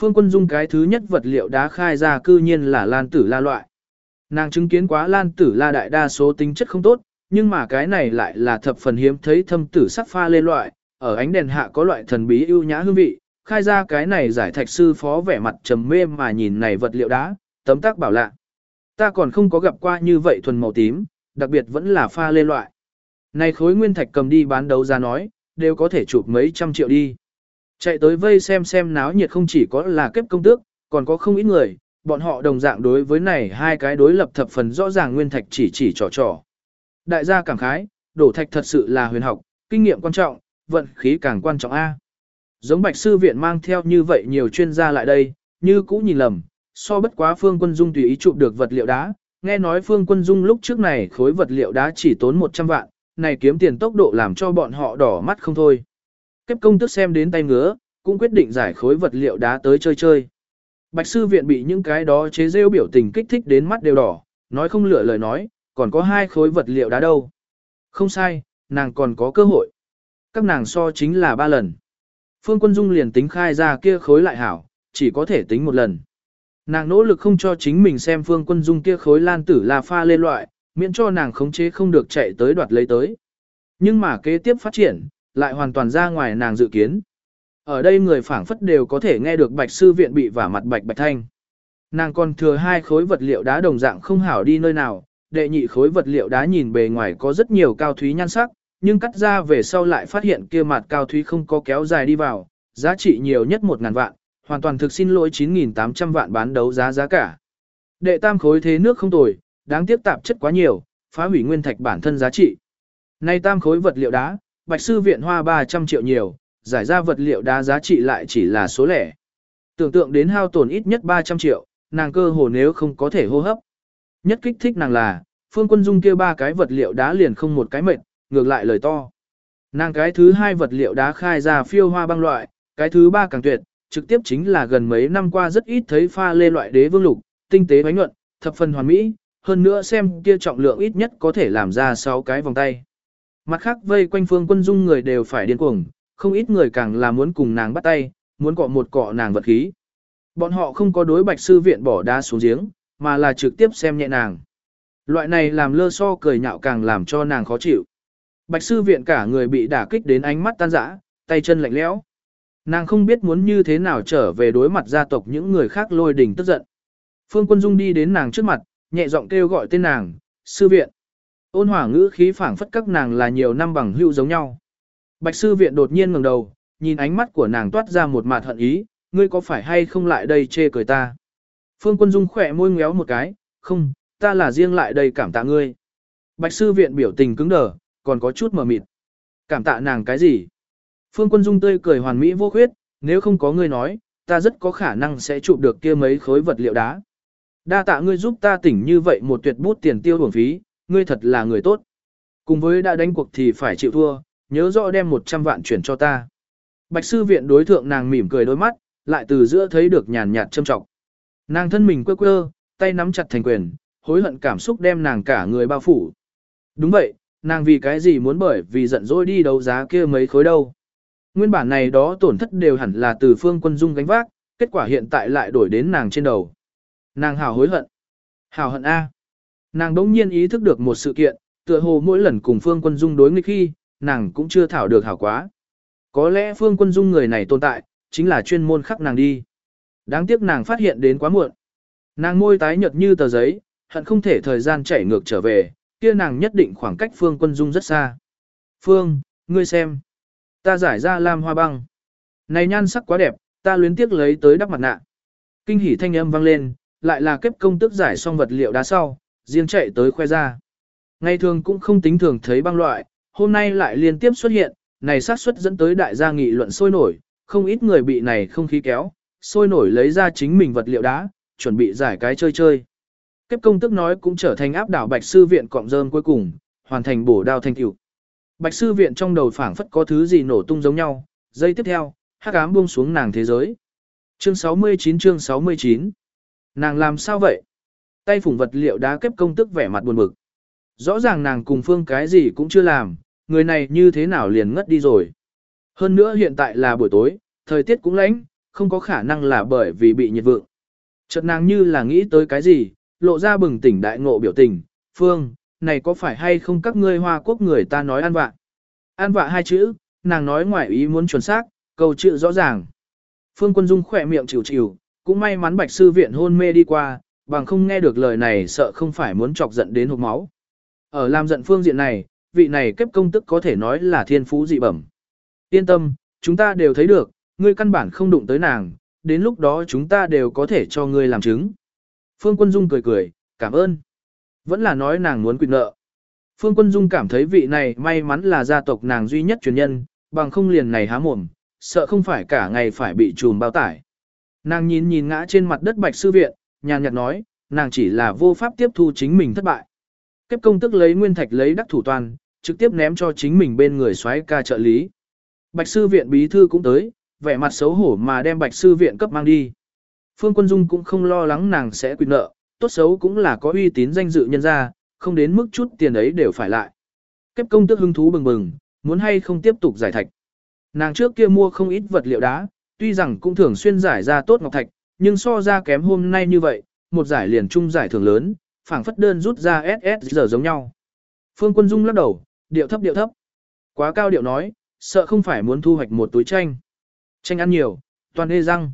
Phương Quân Dung cái thứ nhất vật liệu đá khai ra cư nhiên là lan tử la loại. Nàng chứng kiến quá lan tử la đại đa số tính chất không tốt, nhưng mà cái này lại là thập phần hiếm thấy thâm tử sắc pha lê loại, ở ánh đèn hạ có loại thần bí ưu nhã hương vị, khai ra cái này giải thạch sư phó vẻ mặt trầm mê mà nhìn này vật liệu đá, tấm tác bảo lạ. Ta còn không có gặp qua như vậy thuần màu tím, đặc biệt vẫn là pha lê loại. Này khối nguyên thạch cầm đi bán đấu ra nói, đều có thể chụp mấy trăm triệu đi. Chạy tới vây xem xem náo nhiệt không chỉ có là kết công tước, còn có không ít người, bọn họ đồng dạng đối với này hai cái đối lập thập phần rõ ràng nguyên thạch chỉ chỉ trò trò. Đại gia cảm khái, đổ thạch thật sự là huyền học, kinh nghiệm quan trọng, vận khí càng quan trọng A. Giống bạch sư viện mang theo như vậy nhiều chuyên gia lại đây, như cũ nhìn lầm, so bất quá phương quân dung tùy ý chụp được vật liệu đá, nghe nói phương quân dung lúc trước này khối vật liệu đá chỉ tốn 100 vạn, này kiếm tiền tốc độ làm cho bọn họ đỏ mắt không thôi. Kép công tức xem đến tay ngứa, cũng quyết định giải khối vật liệu đá tới chơi chơi. Bạch sư viện bị những cái đó chế rêu biểu tình kích thích đến mắt đều đỏ, nói không lựa lời nói, còn có hai khối vật liệu đá đâu. Không sai, nàng còn có cơ hội. Các nàng so chính là ba lần. Phương Quân Dung liền tính khai ra kia khối lại hảo, chỉ có thể tính một lần. Nàng nỗ lực không cho chính mình xem Phương Quân Dung kia khối lan tử là pha lên loại, miễn cho nàng khống chế không được chạy tới đoạt lấy tới. Nhưng mà kế tiếp phát triển, lại hoàn toàn ra ngoài nàng dự kiến. Ở đây người phảng phất đều có thể nghe được bạch sư viện bị vả mặt bạch bạch thanh. Nàng còn thừa hai khối vật liệu đá đồng dạng không hảo đi nơi nào, đệ nhị khối vật liệu đá nhìn bề ngoài có rất nhiều cao thúy nhan sắc, nhưng cắt ra về sau lại phát hiện kia mặt cao thúy không có kéo dài đi vào, giá trị nhiều nhất 1.000 vạn, hoàn toàn thực xin lỗi 9.800 vạn bán đấu giá giá cả. Đệ tam khối thế nước không tồi, đáng tiếc tạp chất quá nhiều, phá hủy nguyên thạch bản thân giá trị. Nay tam khối vật liệu đá, bạch sư viện hoa 300 triệu nhiều, giải ra vật liệu đá giá trị lại chỉ là số lẻ. Tưởng tượng đến hao tổn ít nhất 300 triệu, nàng cơ hồ nếu không có thể hô hấp. Nhất kích thích nàng là, phương quân dung kia ba cái vật liệu đá liền không một cái mệt, ngược lại lời to. Nàng cái thứ hai vật liệu đá khai ra phiêu hoa băng loại, cái thứ ba càng tuyệt, trực tiếp chính là gần mấy năm qua rất ít thấy pha lê loại đế vương lục, tinh tế bánh nhuận, thập phần hoàn mỹ, hơn nữa xem kia trọng lượng ít nhất có thể làm ra 6 cái vòng tay. Mặt khác vây quanh phương quân dung người đều phải điên cuồng, không ít người càng là muốn cùng nàng bắt tay, muốn cọ một cọ nàng vật khí. Bọn họ không có đối bạch sư viện bỏ đá xuống giếng, mà là trực tiếp xem nhẹ nàng. Loại này làm lơ so cười nhạo càng làm cho nàng khó chịu. Bạch sư viện cả người bị đả kích đến ánh mắt tan rã, tay chân lạnh lẽo. Nàng không biết muốn như thế nào trở về đối mặt gia tộc những người khác lôi đình tức giận. Phương Quân Dung đi đến nàng trước mặt, nhẹ giọng kêu gọi tên nàng, sư viện. Ôn hỏa ngữ khí phảng phất các nàng là nhiều năm bằng hữu giống nhau. Bạch sư viện đột nhiên ngẩng đầu, nhìn ánh mắt của nàng toát ra một mạt hận ý, ngươi có phải hay không lại đây chê cười ta. Phương Quân Dung khỏe môi ngéo một cái, không, ta là riêng lại đây cảm tạ ngươi. Bạch sư viện biểu tình cứng đờ, còn có chút mờ mịt. Cảm tạ nàng cái gì? Phương Quân Dung tươi cười hoàn mỹ vô khuyết, nếu không có ngươi nói, ta rất có khả năng sẽ chụp được kia mấy khối vật liệu đá. Đa tạ ngươi giúp ta tỉnh như vậy một tuyệt bút tiền tiêu bổng phí, ngươi thật là người tốt. Cùng với đã đánh cuộc thì phải chịu thua, nhớ rõ đem 100 vạn chuyển cho ta. Bạch sư viện đối thượng nàng mỉm cười đôi mắt, lại từ giữa thấy được nhàn nhạt châm trọng. Nàng thân mình quơ quơ, tay nắm chặt thành quyền, hối hận cảm xúc đem nàng cả người bao phủ. Đúng vậy, nàng vì cái gì muốn bởi vì giận dỗi đi đấu giá kia mấy khối đâu. Nguyên bản này đó tổn thất đều hẳn là từ phương quân dung gánh vác, kết quả hiện tại lại đổi đến nàng trên đầu. Nàng hào hối hận. Hào hận A. Nàng đống nhiên ý thức được một sự kiện, tựa hồ mỗi lần cùng phương quân dung đối nghịch khi, nàng cũng chưa thảo được hảo quá. Có lẽ phương quân dung người này tồn tại, chính là chuyên môn khắc nàng đi. Đáng tiếc nàng phát hiện đến quá muộn. Nàng môi tái nhợt như tờ giấy, hận không thể thời gian chảy ngược trở về, kia nàng nhất định khoảng cách phương quân dung rất xa. Phương, ngươi xem. Ta giải ra lam hoa băng. Này nhan sắc quá đẹp, ta luyến tiếc lấy tới đắp mặt nạ. Kinh hỉ thanh âm vang lên, lại là kiếp công tức giải xong vật liệu đá sau, riêng chạy tới khoe ra. Ngày thường cũng không tính thường thấy băng loại, hôm nay lại liên tiếp xuất hiện, này xác suất dẫn tới đại gia nghị luận sôi nổi, không ít người bị này không khí kéo, sôi nổi lấy ra chính mình vật liệu đá, chuẩn bị giải cái chơi chơi. Kép công tức nói cũng trở thành áp đảo bạch sư viện cọng rơm cuối cùng, hoàn thành bổ đao thành tiểu. Bạch sư viện trong đầu phảng phất có thứ gì nổ tung giống nhau, giây tiếp theo, hắc ám buông xuống nàng thế giới. Chương 69 chương 69 Nàng làm sao vậy? Tay phủng vật liệu đá kép công tức vẻ mặt buồn bực. Rõ ràng nàng cùng phương cái gì cũng chưa làm, người này như thế nào liền ngất đi rồi. Hơn nữa hiện tại là buổi tối, thời tiết cũng lạnh, không có khả năng là bởi vì bị nhiệt vượng. Chợt nàng như là nghĩ tới cái gì, lộ ra bừng tỉnh đại ngộ biểu tình, phương, này có phải hay không các ngươi hoa quốc người ta nói ăn vạ. Ăn vạ hai chữ, nàng nói ngoài ý muốn chuẩn xác, câu chữ rõ ràng. Phương Quân Dung khỏe miệng chịu chịu, cũng may mắn bạch sư viện hôn mê đi qua, bằng không nghe được lời này sợ không phải muốn chọc giận đến hộp máu. Ở làm giận phương diện này, vị này kết công tức có thể nói là thiên phú dị bẩm. Yên tâm, chúng ta đều thấy được, ngươi căn bản không đụng tới nàng, đến lúc đó chúng ta đều có thể cho ngươi làm chứng. Phương Quân Dung cười cười, cảm ơn. Vẫn là nói nàng muốn quyền nợ. Phương Quân Dung cảm thấy vị này may mắn là gia tộc nàng duy nhất truyền nhân, bằng không liền này há mồm, sợ không phải cả ngày phải bị trùm bao tải. Nàng nhìn nhìn ngã trên mặt đất bạch sư viện, nhàn nhạt nói, nàng chỉ là vô pháp tiếp thu chính mình thất bại. Kép công tức lấy nguyên thạch lấy đắc thủ toàn, trực tiếp ném cho chính mình bên người soái ca trợ lý. Bạch sư viện bí thư cũng tới, vẻ mặt xấu hổ mà đem bạch sư viện cấp mang đi. Phương Quân Dung cũng không lo lắng nàng sẽ quy nợ, tốt xấu cũng là có uy tín danh dự nhân gia, không đến mức chút tiền ấy đều phải lại. Kép công tức hứng thú bừng bừng, muốn hay không tiếp tục giải thạch. Nàng trước kia mua không ít vật liệu đá, tuy rằng cũng thường xuyên giải ra tốt ngọc thạch, nhưng so ra kém hôm nay như vậy, một giải liền chung giải thưởng lớn, phảng phất đơn rút ra SS giờ giống nhau. Phương Quân Dung lắc đầu, điệu thấp điệu thấp. Quá cao điệu nói, sợ không phải muốn thu hoạch một túi chanh. Chanh ăn nhiều, toàn hê răng.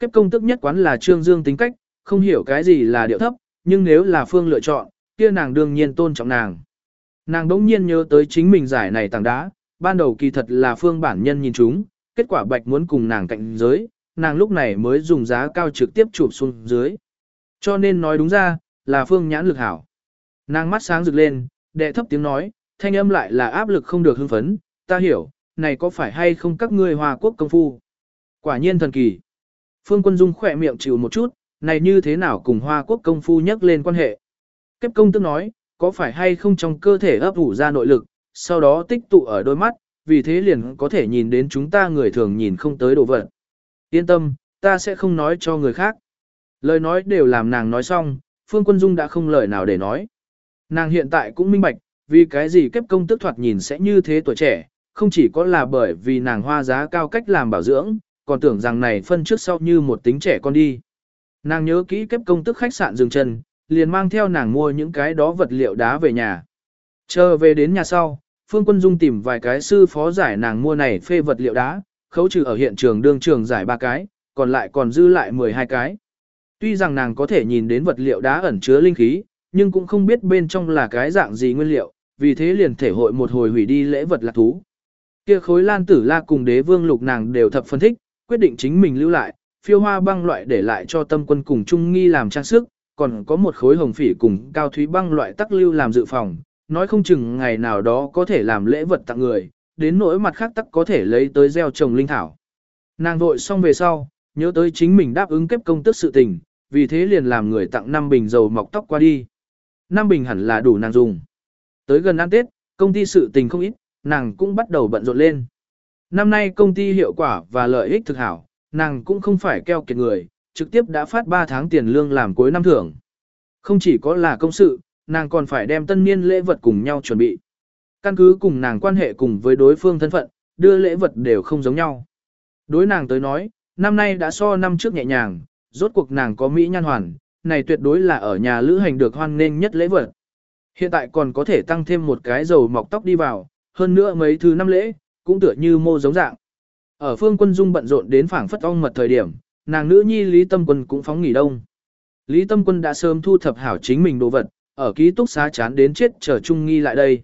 Kép công tức nhất quán là trương dương tính cách, không hiểu cái gì là điệu thấp, nhưng nếu là Phương lựa chọn, kia nàng đương nhiên tôn trọng nàng. Nàng đống nhiên nhớ tới chính mình giải này tảng đá, ban đầu kỳ thật là Phương bản nhân nhìn chúng, kết quả bạch muốn cùng nàng cạnh giới, nàng lúc này mới dùng giá cao trực tiếp chụp xuống dưới. Cho nên nói đúng ra, là Phương nhãn lực hảo. Nàng mắt sáng rực lên, đệ thấp tiếng nói, thanh âm lại là áp lực không được hưng phấn, ta hiểu, này có phải hay không các ngươi hòa quốc công phu. Quả nhiên thần kỳ. Phương Quân Dung khỏe miệng chịu một chút, này như thế nào cùng Hoa Quốc công phu nhắc lên quan hệ. Kép công tức nói, có phải hay không trong cơ thể ấp ủ ra nội lực, sau đó tích tụ ở đôi mắt, vì thế liền có thể nhìn đến chúng ta người thường nhìn không tới đồ vật. Yên tâm, ta sẽ không nói cho người khác. Lời nói đều làm nàng nói xong, Phương Quân Dung đã không lời nào để nói. Nàng hiện tại cũng minh bạch, vì cái gì kép công tức thoạt nhìn sẽ như thế tuổi trẻ, không chỉ có là bởi vì nàng hoa giá cao cách làm bảo dưỡng, còn tưởng rằng này phân trước sau như một tính trẻ con đi. Nàng nhớ kỹ kép công tức khách sạn dừng chân, liền mang theo nàng mua những cái đó vật liệu đá về nhà. Chờ về đến nhà sau, Phương Quân Dung tìm vài cái sư phó giải nàng mua này phê vật liệu đá, khấu trừ ở hiện trường đương trường giải ba cái, còn lại còn dư lại 12 cái. Tuy rằng nàng có thể nhìn đến vật liệu đá ẩn chứa linh khí, nhưng cũng không biết bên trong là cái dạng gì nguyên liệu, vì thế liền thể hội một hồi hủy đi lễ vật lạc thú. Kia khối lan tử la cùng đế vương lục nàng đều thập phân thích, quyết định chính mình lưu lại, phiêu hoa băng loại để lại cho tâm quân cùng trung nghi làm trang sức, còn có một khối hồng phỉ cùng cao thúy băng loại tắc lưu làm dự phòng, nói không chừng ngày nào đó có thể làm lễ vật tặng người, đến nỗi mặt khác tắc có thể lấy tới gieo trồng linh thảo. Nàng vội xong về sau, nhớ tới chính mình đáp ứng kép công tức sự tình, vì thế liền làm người tặng 5 bình dầu mọc tóc qua đi. 5 bình hẳn là đủ nàng dùng. Tới gần ăn Tết, công ty sự tình không ít, nàng cũng bắt đầu bận rộn lên. Năm nay công ty hiệu quả và lợi ích thực hảo, nàng cũng không phải keo kiệt người, trực tiếp đã phát 3 tháng tiền lương làm cuối năm thưởng. Không chỉ có là công sự, nàng còn phải đem tân niên lễ vật cùng nhau chuẩn bị. Căn cứ cùng nàng quan hệ cùng với đối phương thân phận, đưa lễ vật đều không giống nhau. Đối nàng tới nói, năm nay đã so năm trước nhẹ nhàng, rốt cuộc nàng có Mỹ nhan hoàn, này tuyệt đối là ở nhà lữ hành được hoan nghênh nhất lễ vật. Hiện tại còn có thể tăng thêm một cái dầu mọc tóc đi vào, hơn nữa mấy thứ năm lễ, cũng tựa như mô giống dạng. Ở phương quân dung bận rộn đến phảng phất ong mật thời điểm, nàng nữ nhi Lý Tâm Quân cũng phóng nghỉ đông. Lý Tâm Quân đã sớm thu thập hảo chính mình đồ vật, ở ký túc xá chán đến chết chờ Trung Nghi lại đây.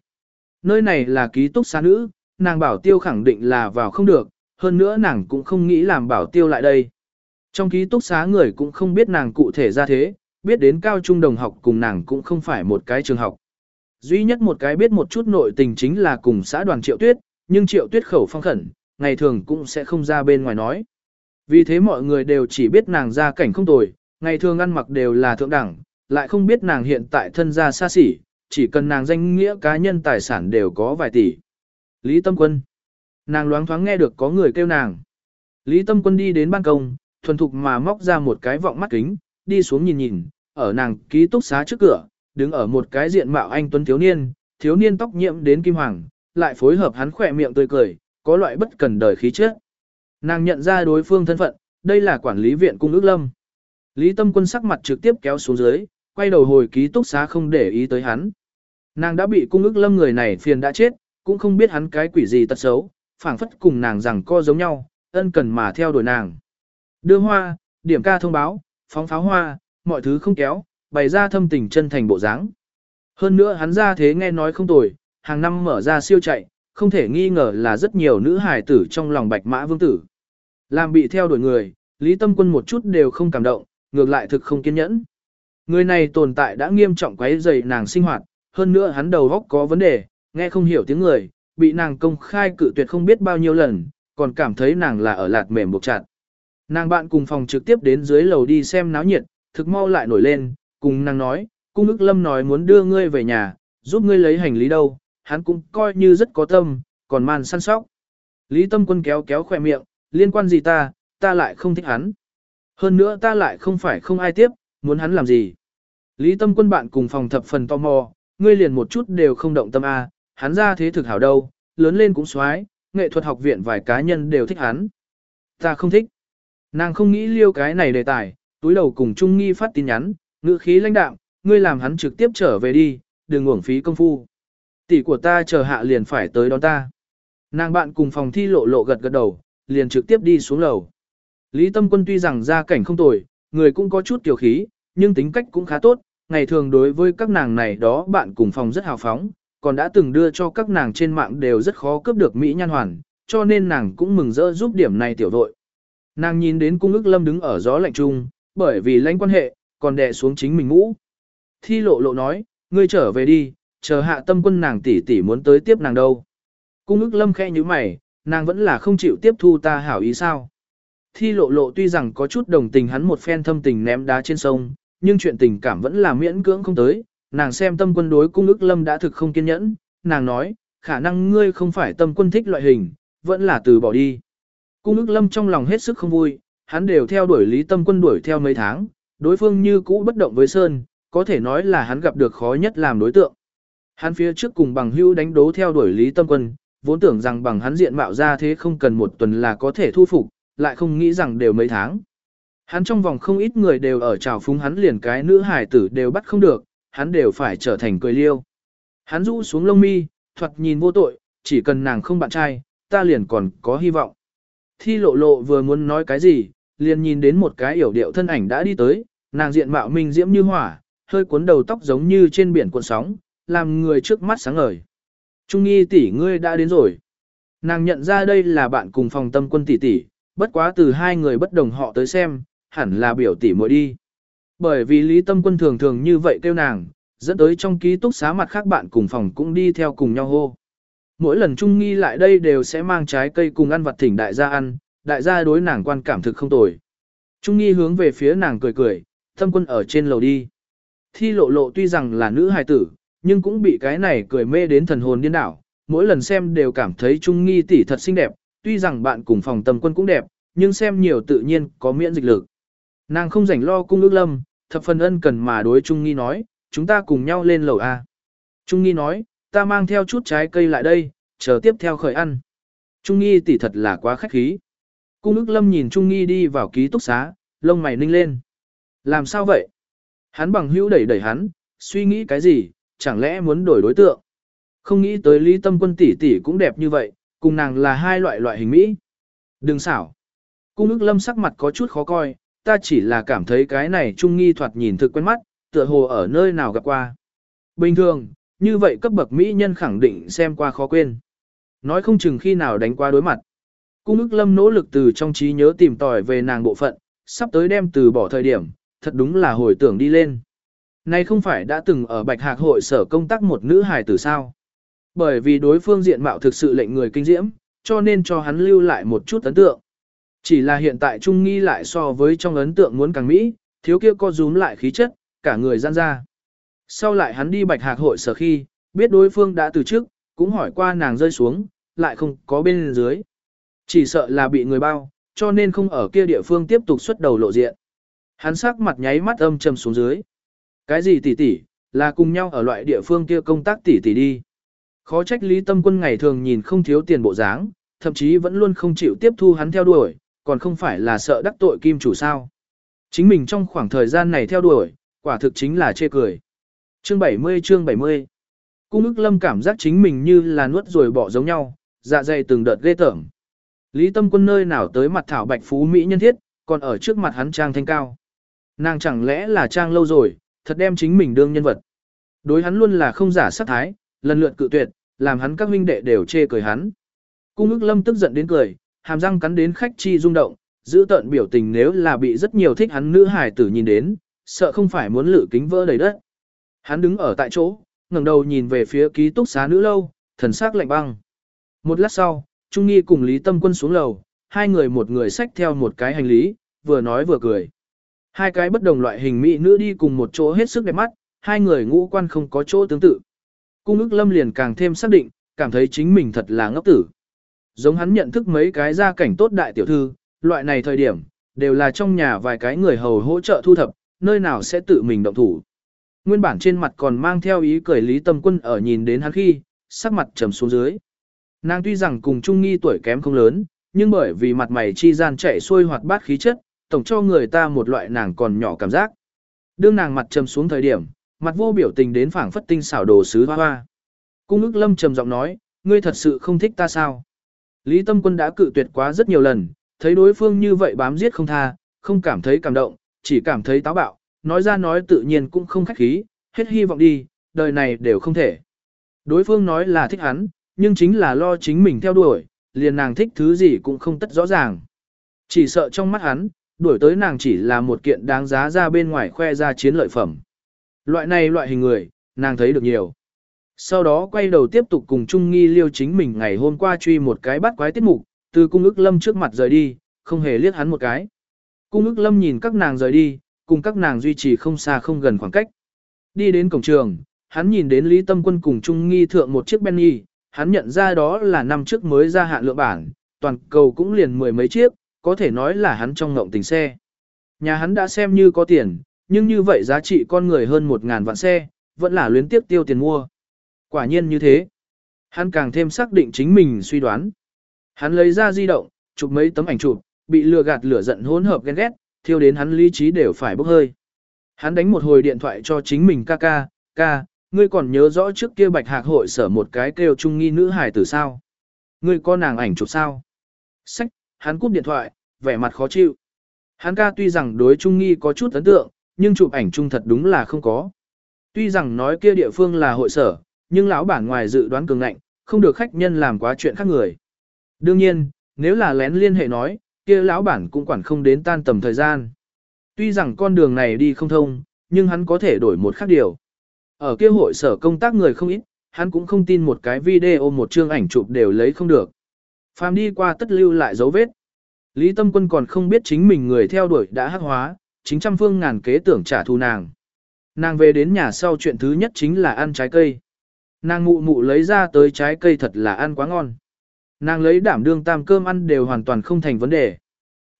Nơi này là ký túc xá nữ, nàng bảo tiêu khẳng định là vào không được, hơn nữa nàng cũng không nghĩ làm bảo tiêu lại đây. Trong ký túc xá người cũng không biết nàng cụ thể ra thế, biết đến cao trung đồng học cùng nàng cũng không phải một cái trường học. Duy nhất một cái biết một chút nội tình chính là cùng xã đoàn triệu tuyết, nhưng triệu tuyết khẩu phong khẩn, ngày thường cũng sẽ không ra bên ngoài nói. Vì thế mọi người đều chỉ biết nàng ra cảnh không tồi, ngày thường ăn mặc đều là thượng đẳng, lại không biết nàng hiện tại thân gia xa xỉ, chỉ cần nàng danh nghĩa cá nhân tài sản đều có vài tỷ. Lý Tâm Quân Nàng loáng thoáng nghe được có người kêu nàng. Lý Tâm Quân đi đến ban công, thuần thục mà móc ra một cái vọng mắt kính, đi xuống nhìn nhìn, ở nàng ký túc xá trước cửa, đứng ở một cái diện mạo anh tuấn thiếu niên, thiếu niên tóc nhiễm đến kim hoàng, lại phối hợp hắn khỏe miệng tươi cười, có loại bất cần đời khí chất. Nàng nhận ra đối phương thân phận, đây là quản lý viện cung ước lâm. Lý Tâm Quân sắc mặt trực tiếp kéo xuống dưới, quay đầu hồi ký túc xá không để ý tới hắn. Nàng đã bị cung ước lâm người này phiền đã chết, cũng không biết hắn cái quỷ gì tật xấu, phảng phất cùng nàng rằng co giống nhau, ân cần mà theo đuổi nàng. Đưa hoa, điểm ca thông báo, phóng pháo hoa, mọi thứ không kéo, bày ra thâm tình chân thành bộ dáng. Hơn nữa hắn ra thế nghe nói không tồi, hàng năm mở ra siêu chạy, không thể nghi ngờ là rất nhiều nữ hài tử trong lòng bạch mã vương tử. Làm bị theo đuổi người, Lý Tâm Quân một chút đều không cảm động, ngược lại thực không kiên nhẫn. Người này tồn tại đã nghiêm trọng quấy rầy nàng sinh hoạt, hơn nữa hắn đầu óc có vấn đề, nghe không hiểu tiếng người, bị nàng công khai cự tuyệt không biết bao nhiêu lần, còn cảm thấy nàng là ở lạt mềm buộc chặt. Nàng bạn cùng phòng trực tiếp đến dưới lầu đi xem náo nhiệt, thực mau lại nổi lên, cùng nàng nói, cung ức lâm nói muốn đưa ngươi về nhà, giúp ngươi lấy hành lý đâu, hắn cũng coi như rất có tâm, còn man săn sóc. Lý Tâm Quân kéo kéo khỏe miệng, liên quan gì ta, ta lại không thích hắn. Hơn nữa ta lại không phải không ai tiếp, muốn hắn làm gì. Lý Tâm Quân bạn cùng phòng thập phần tò mò, ngươi liền một chút đều không động tâm a, hắn ra thế thực hảo đâu, lớn lên cũng xoái, nghệ thuật học viện vài cá nhân đều thích hắn. Ta không thích. Nàng không nghĩ liêu cái này đề tài, túi đầu cùng Trung Nghi phát tin nhắn, ngữ khí lãnh đạm, ngươi làm hắn trực tiếp trở về đi, đừng uổng phí công phu. Tỷ của ta chờ hạ liền phải tới đón ta. Nàng bạn cùng phòng thi lộ lộ gật gật đầu, liền trực tiếp đi xuống lầu. Lý Tâm Quân tuy rằng gia cảnh không tồi, người cũng có chút kiều khí, nhưng tính cách cũng khá tốt, ngày thường đối với các nàng này đó bạn cùng phòng rất hào phóng, còn đã từng đưa cho các nàng trên mạng đều rất khó cướp được Mỹ nhan hoàn, cho nên nàng cũng mừng rỡ giúp điểm này tiểu đội. Nàng nhìn đến cung ức lâm đứng ở gió lạnh trung, bởi vì lãnh quan hệ, còn đè xuống chính mình ngũ. Thi lộ lộ nói, ngươi trở về đi, chờ hạ tâm quân nàng tỷ tỷ muốn tới tiếp nàng đâu. Cung ức lâm khẽ như mày, nàng vẫn là không chịu tiếp thu ta hảo ý sao. Thi lộ lộ tuy rằng có chút đồng tình hắn một phen thâm tình ném đá trên sông, nhưng chuyện tình cảm vẫn là miễn cưỡng không tới, nàng xem tâm quân đối cung ức lâm đã thực không kiên nhẫn, nàng nói, khả năng ngươi không phải tâm quân thích loại hình, vẫn là từ bỏ đi. Cung ức lâm trong lòng hết sức không vui, hắn đều theo đuổi lý tâm quân đuổi theo mấy tháng, đối phương như cũ bất động với Sơn, có thể nói là hắn gặp được khó nhất làm đối tượng. Hắn phía trước cùng bằng hữu đánh đố theo đuổi lý tâm quân, vốn tưởng rằng bằng hắn diện mạo ra thế không cần một tuần là có thể thu phục, lại không nghĩ rằng đều mấy tháng. Hắn trong vòng không ít người đều ở trào phúng hắn liền cái nữ hải tử đều bắt không được, hắn đều phải trở thành cười liêu. Hắn rũ xuống lông mi, thuật nhìn vô tội, chỉ cần nàng không bạn trai, ta liền còn có hy vọng. Thi lộ lộ vừa muốn nói cái gì, liền nhìn đến một cái yểu điệu thân ảnh đã đi tới, nàng diện mạo minh diễm như hỏa, hơi cuốn đầu tóc giống như trên biển cuộn sóng, làm người trước mắt sáng ngời. Trung nghi tỷ ngươi đã đến rồi. Nàng nhận ra đây là bạn cùng phòng tâm quân tỷ tỷ, bất quá từ hai người bất đồng họ tới xem, hẳn là biểu tỷ muội đi. Bởi vì Lý Tâm Quân thường thường như vậy kêu nàng, dẫn tới trong ký túc xá mặt khác bạn cùng phòng cũng đi theo cùng nhau hô. Mỗi lần Trung Nghi lại đây đều sẽ mang trái cây cùng ăn vặt thỉnh đại gia ăn, đại gia đối nàng quan cảm thực không tồi. Trung Nghi hướng về phía nàng cười cười, Tâm Quân ở trên lầu đi. Thi lộ lộ tuy rằng là nữ hài tử, nhưng cũng bị cái này cười mê đến thần hồn điên đảo. Mỗi lần xem đều cảm thấy Trung Nghi tỷ thật xinh đẹp, tuy rằng bạn cùng phòng Tầm Quân cũng đẹp, nhưng xem nhiều tự nhiên có miễn dịch lực. Nàng không rảnh lo cung ước lâm, thập phần ân cần mà đối Trung Nghi nói, chúng ta cùng nhau lên lầu A. Trung Nghi nói, ta mang theo chút trái cây lại đây, chờ tiếp theo khởi ăn. Trung Nghi tỷ thật là quá khách khí. Cung ước lâm nhìn Trung Nghi đi vào ký túc xá, lông mày ninh lên. Làm sao vậy? Hắn bằng hữu đẩy đẩy hắn, suy nghĩ cái gì, chẳng lẽ muốn đổi đối tượng? Không nghĩ tới Lý Tâm Quân tỷ tỷ cũng đẹp như vậy, cùng nàng là hai loại loại hình Mỹ. Đừng xảo. Cung ức lâm sắc mặt có chút khó coi, ta chỉ là cảm thấy cái này trung nghi thoạt nhìn thực quen mắt, tựa hồ ở nơi nào gặp qua. Bình thường, như vậy cấp bậc Mỹ nhân khẳng định xem qua khó quên. Nói không chừng khi nào đánh qua đối mặt. Cung ức lâm nỗ lực từ trong trí nhớ tìm tòi về nàng bộ phận, sắp tới đem từ bỏ thời điểm, thật đúng là hồi tưởng đi lên. Này không phải đã từng ở Bạch Hạc hội sở công tác một nữ hài tử sao? Bởi vì đối phương diện mạo thực sự lệnh người kinh diễm, cho nên cho hắn lưu lại một chút ấn tượng. Chỉ là hiện tại Trung Nghi lại so với trong ấn tượng muốn càng Mỹ, thiếu kia co rúm lại khí chất, cả người gian ra. Sau lại hắn đi bạch hạc hội sở khi, biết đối phương đã từ trước, cũng hỏi qua nàng rơi xuống, lại không có bên dưới. Chỉ sợ là bị người bao, cho nên không ở kia địa phương tiếp tục xuất đầu lộ diện. Hắn sắc mặt nháy mắt âm trầm xuống dưới. Cái gì tỷ tỷ, là cùng nhau ở loại địa phương kia công tác tỷ tỷ đi. Khó trách Lý Tâm Quân ngày thường nhìn không thiếu tiền bộ dáng, thậm chí vẫn luôn không chịu tiếp thu hắn theo đuổi, còn không phải là sợ đắc tội kim chủ sao. Chính mình trong khoảng thời gian này theo đuổi, quả thực chính là chê cười. Chương 70 chương 70 Cung ức lâm cảm giác chính mình như là nuốt rồi bỏ giống nhau, dạ dày từng đợt ghê tởm. Lý tâm quân nơi nào tới mặt thảo bạch phú Mỹ nhân thiết, còn ở trước mặt hắn trang thanh cao. Nàng chẳng lẽ là trang lâu rồi, thật đem chính mình đương nhân vật. Đối hắn luôn là không giả sát thái, lần lượt cự tuyệt, làm hắn các huynh đệ đều chê cười hắn. Cung ức lâm tức giận đến cười, hàm răng cắn đến khách chi rung động, giữ tận biểu tình nếu là bị rất nhiều thích hắn nữ hài tử nhìn đến, sợ không phải muốn lử kính vỡ đầy đất. Hắn đứng ở tại chỗ, ngẩng đầu nhìn về phía ký túc xá nữ lâu, thần sắc lạnh băng. Một lát sau, Trung Nghi cùng Lý Tâm Quân xuống lầu, hai người một người xách theo một cái hành lý, vừa nói vừa cười. Hai cái bất đồng loại hình mỹ nữ đi cùng một chỗ hết sức đẹp mắt, hai người ngũ quan không có chỗ tương tự. Cung ức lâm liền càng thêm xác định, cảm thấy chính mình thật là ngốc tử. Giống hắn nhận thức mấy cái gia cảnh tốt đại tiểu thư, loại này thời điểm, đều là trong nhà vài cái người hầu hỗ trợ thu thập, nơi nào sẽ tự mình động thủ. Nguyên bản trên mặt còn mang theo ý cười Lý Tâm Quân ở nhìn đến hắn khi, sắc mặt trầm xuống dưới. Nàng tuy rằng cùng Trung Nghi tuổi kém không lớn, nhưng bởi vì mặt mày chi gian chạy xuôi hoạt bát khí chất, tổng cho người ta một loại nàng còn nhỏ cảm giác. Đương nàng mặt trầm xuống thời điểm, mặt vô biểu tình đến phảng phất tinh xảo đồ sứ hoa hoa. Cung ức lâm trầm giọng nói, ngươi thật sự không thích ta sao? Lý Tâm Quân đã cự tuyệt quá rất nhiều lần, thấy đối phương như vậy bám giết không tha, không cảm thấy cảm động, chỉ cảm thấy táo bạo, nói ra nói tự nhiên cũng không khách khí, hết hy vọng đi, đời này đều không thể. Đối phương nói là thích hắn, nhưng chính là lo chính mình theo đuổi, liền nàng thích thứ gì cũng không tất rõ ràng. Chỉ sợ trong mắt hắn, đuổi tới nàng chỉ là một kiện đáng giá ra bên ngoài khoe ra chiến lợi phẩm. Loại này loại hình người, nàng thấy được nhiều. Sau đó quay đầu tiếp tục cùng Trung Nghi liêu chính mình ngày hôm qua truy một cái bắt quái tiết mục, từ cung ức lâm trước mặt rời đi, không hề liếc hắn một cái. Cung ức lâm nhìn các nàng rời đi, cùng các nàng duy trì không xa không gần khoảng cách. Đi đến cổng trường, hắn nhìn đến Lý Tâm Quân cùng Trung Nghi thượng một chiếc Benny, hắn nhận ra đó là năm trước mới ra hạn lượng bản, toàn cầu cũng liền mười mấy chiếc, có thể nói là hắn trong ngộng tình xe. Nhà hắn đã xem như có tiền, nhưng như vậy giá trị con người hơn một ngàn vạn xe, vẫn là luyến tiếp tiêu tiền mua. Quả nhiên như thế. Hắn càng thêm xác định chính mình suy đoán. Hắn lấy ra di động, chụp mấy tấm ảnh chụp, bị lừa gạt lửa giận hỗn hợp ghen ghét, thiêu đến hắn lý trí đều phải bốc hơi. Hắn đánh một hồi điện thoại cho chính mình ca ca, ca, ngươi còn nhớ rõ trước kia bạch hạc hội sở một cái kêu trung nghi nữ hài tử sao? Ngươi có nàng ảnh chụp sao? Sách, hắn cúp điện thoại, vẻ mặt khó chịu. Hắn ca tuy rằng đối trung nghi có chút ấn tượng, nhưng chụp ảnh chung thật đúng là không có. Tuy rằng nói kia địa phương là hội sở, nhưng lão bản ngoài dự đoán cường ngạnh, không được khách nhân làm quá chuyện khác người. Đương nhiên, nếu là lén liên hệ nói, kia lão bản cũng quản không đến tan tầm thời gian. Tuy rằng con đường này đi không thông, nhưng hắn có thể đổi một khác điều. Ở kia hội sở công tác người không ít, hắn cũng không tin một cái video một chương ảnh chụp đều lấy không được. Phàm đi qua tất lưu lại dấu vết. Lý Tâm Quân còn không biết chính mình người theo đuổi đã hắc hóa, chính trăm phương ngàn kế tưởng trả thù nàng. Nàng về đến nhà sau chuyện thứ nhất chính là ăn trái cây. Nàng mụ mụ lấy ra tới trái cây thật là ăn quá ngon. Nàng lấy đảm đương tam cơm ăn đều hoàn toàn không thành vấn đề.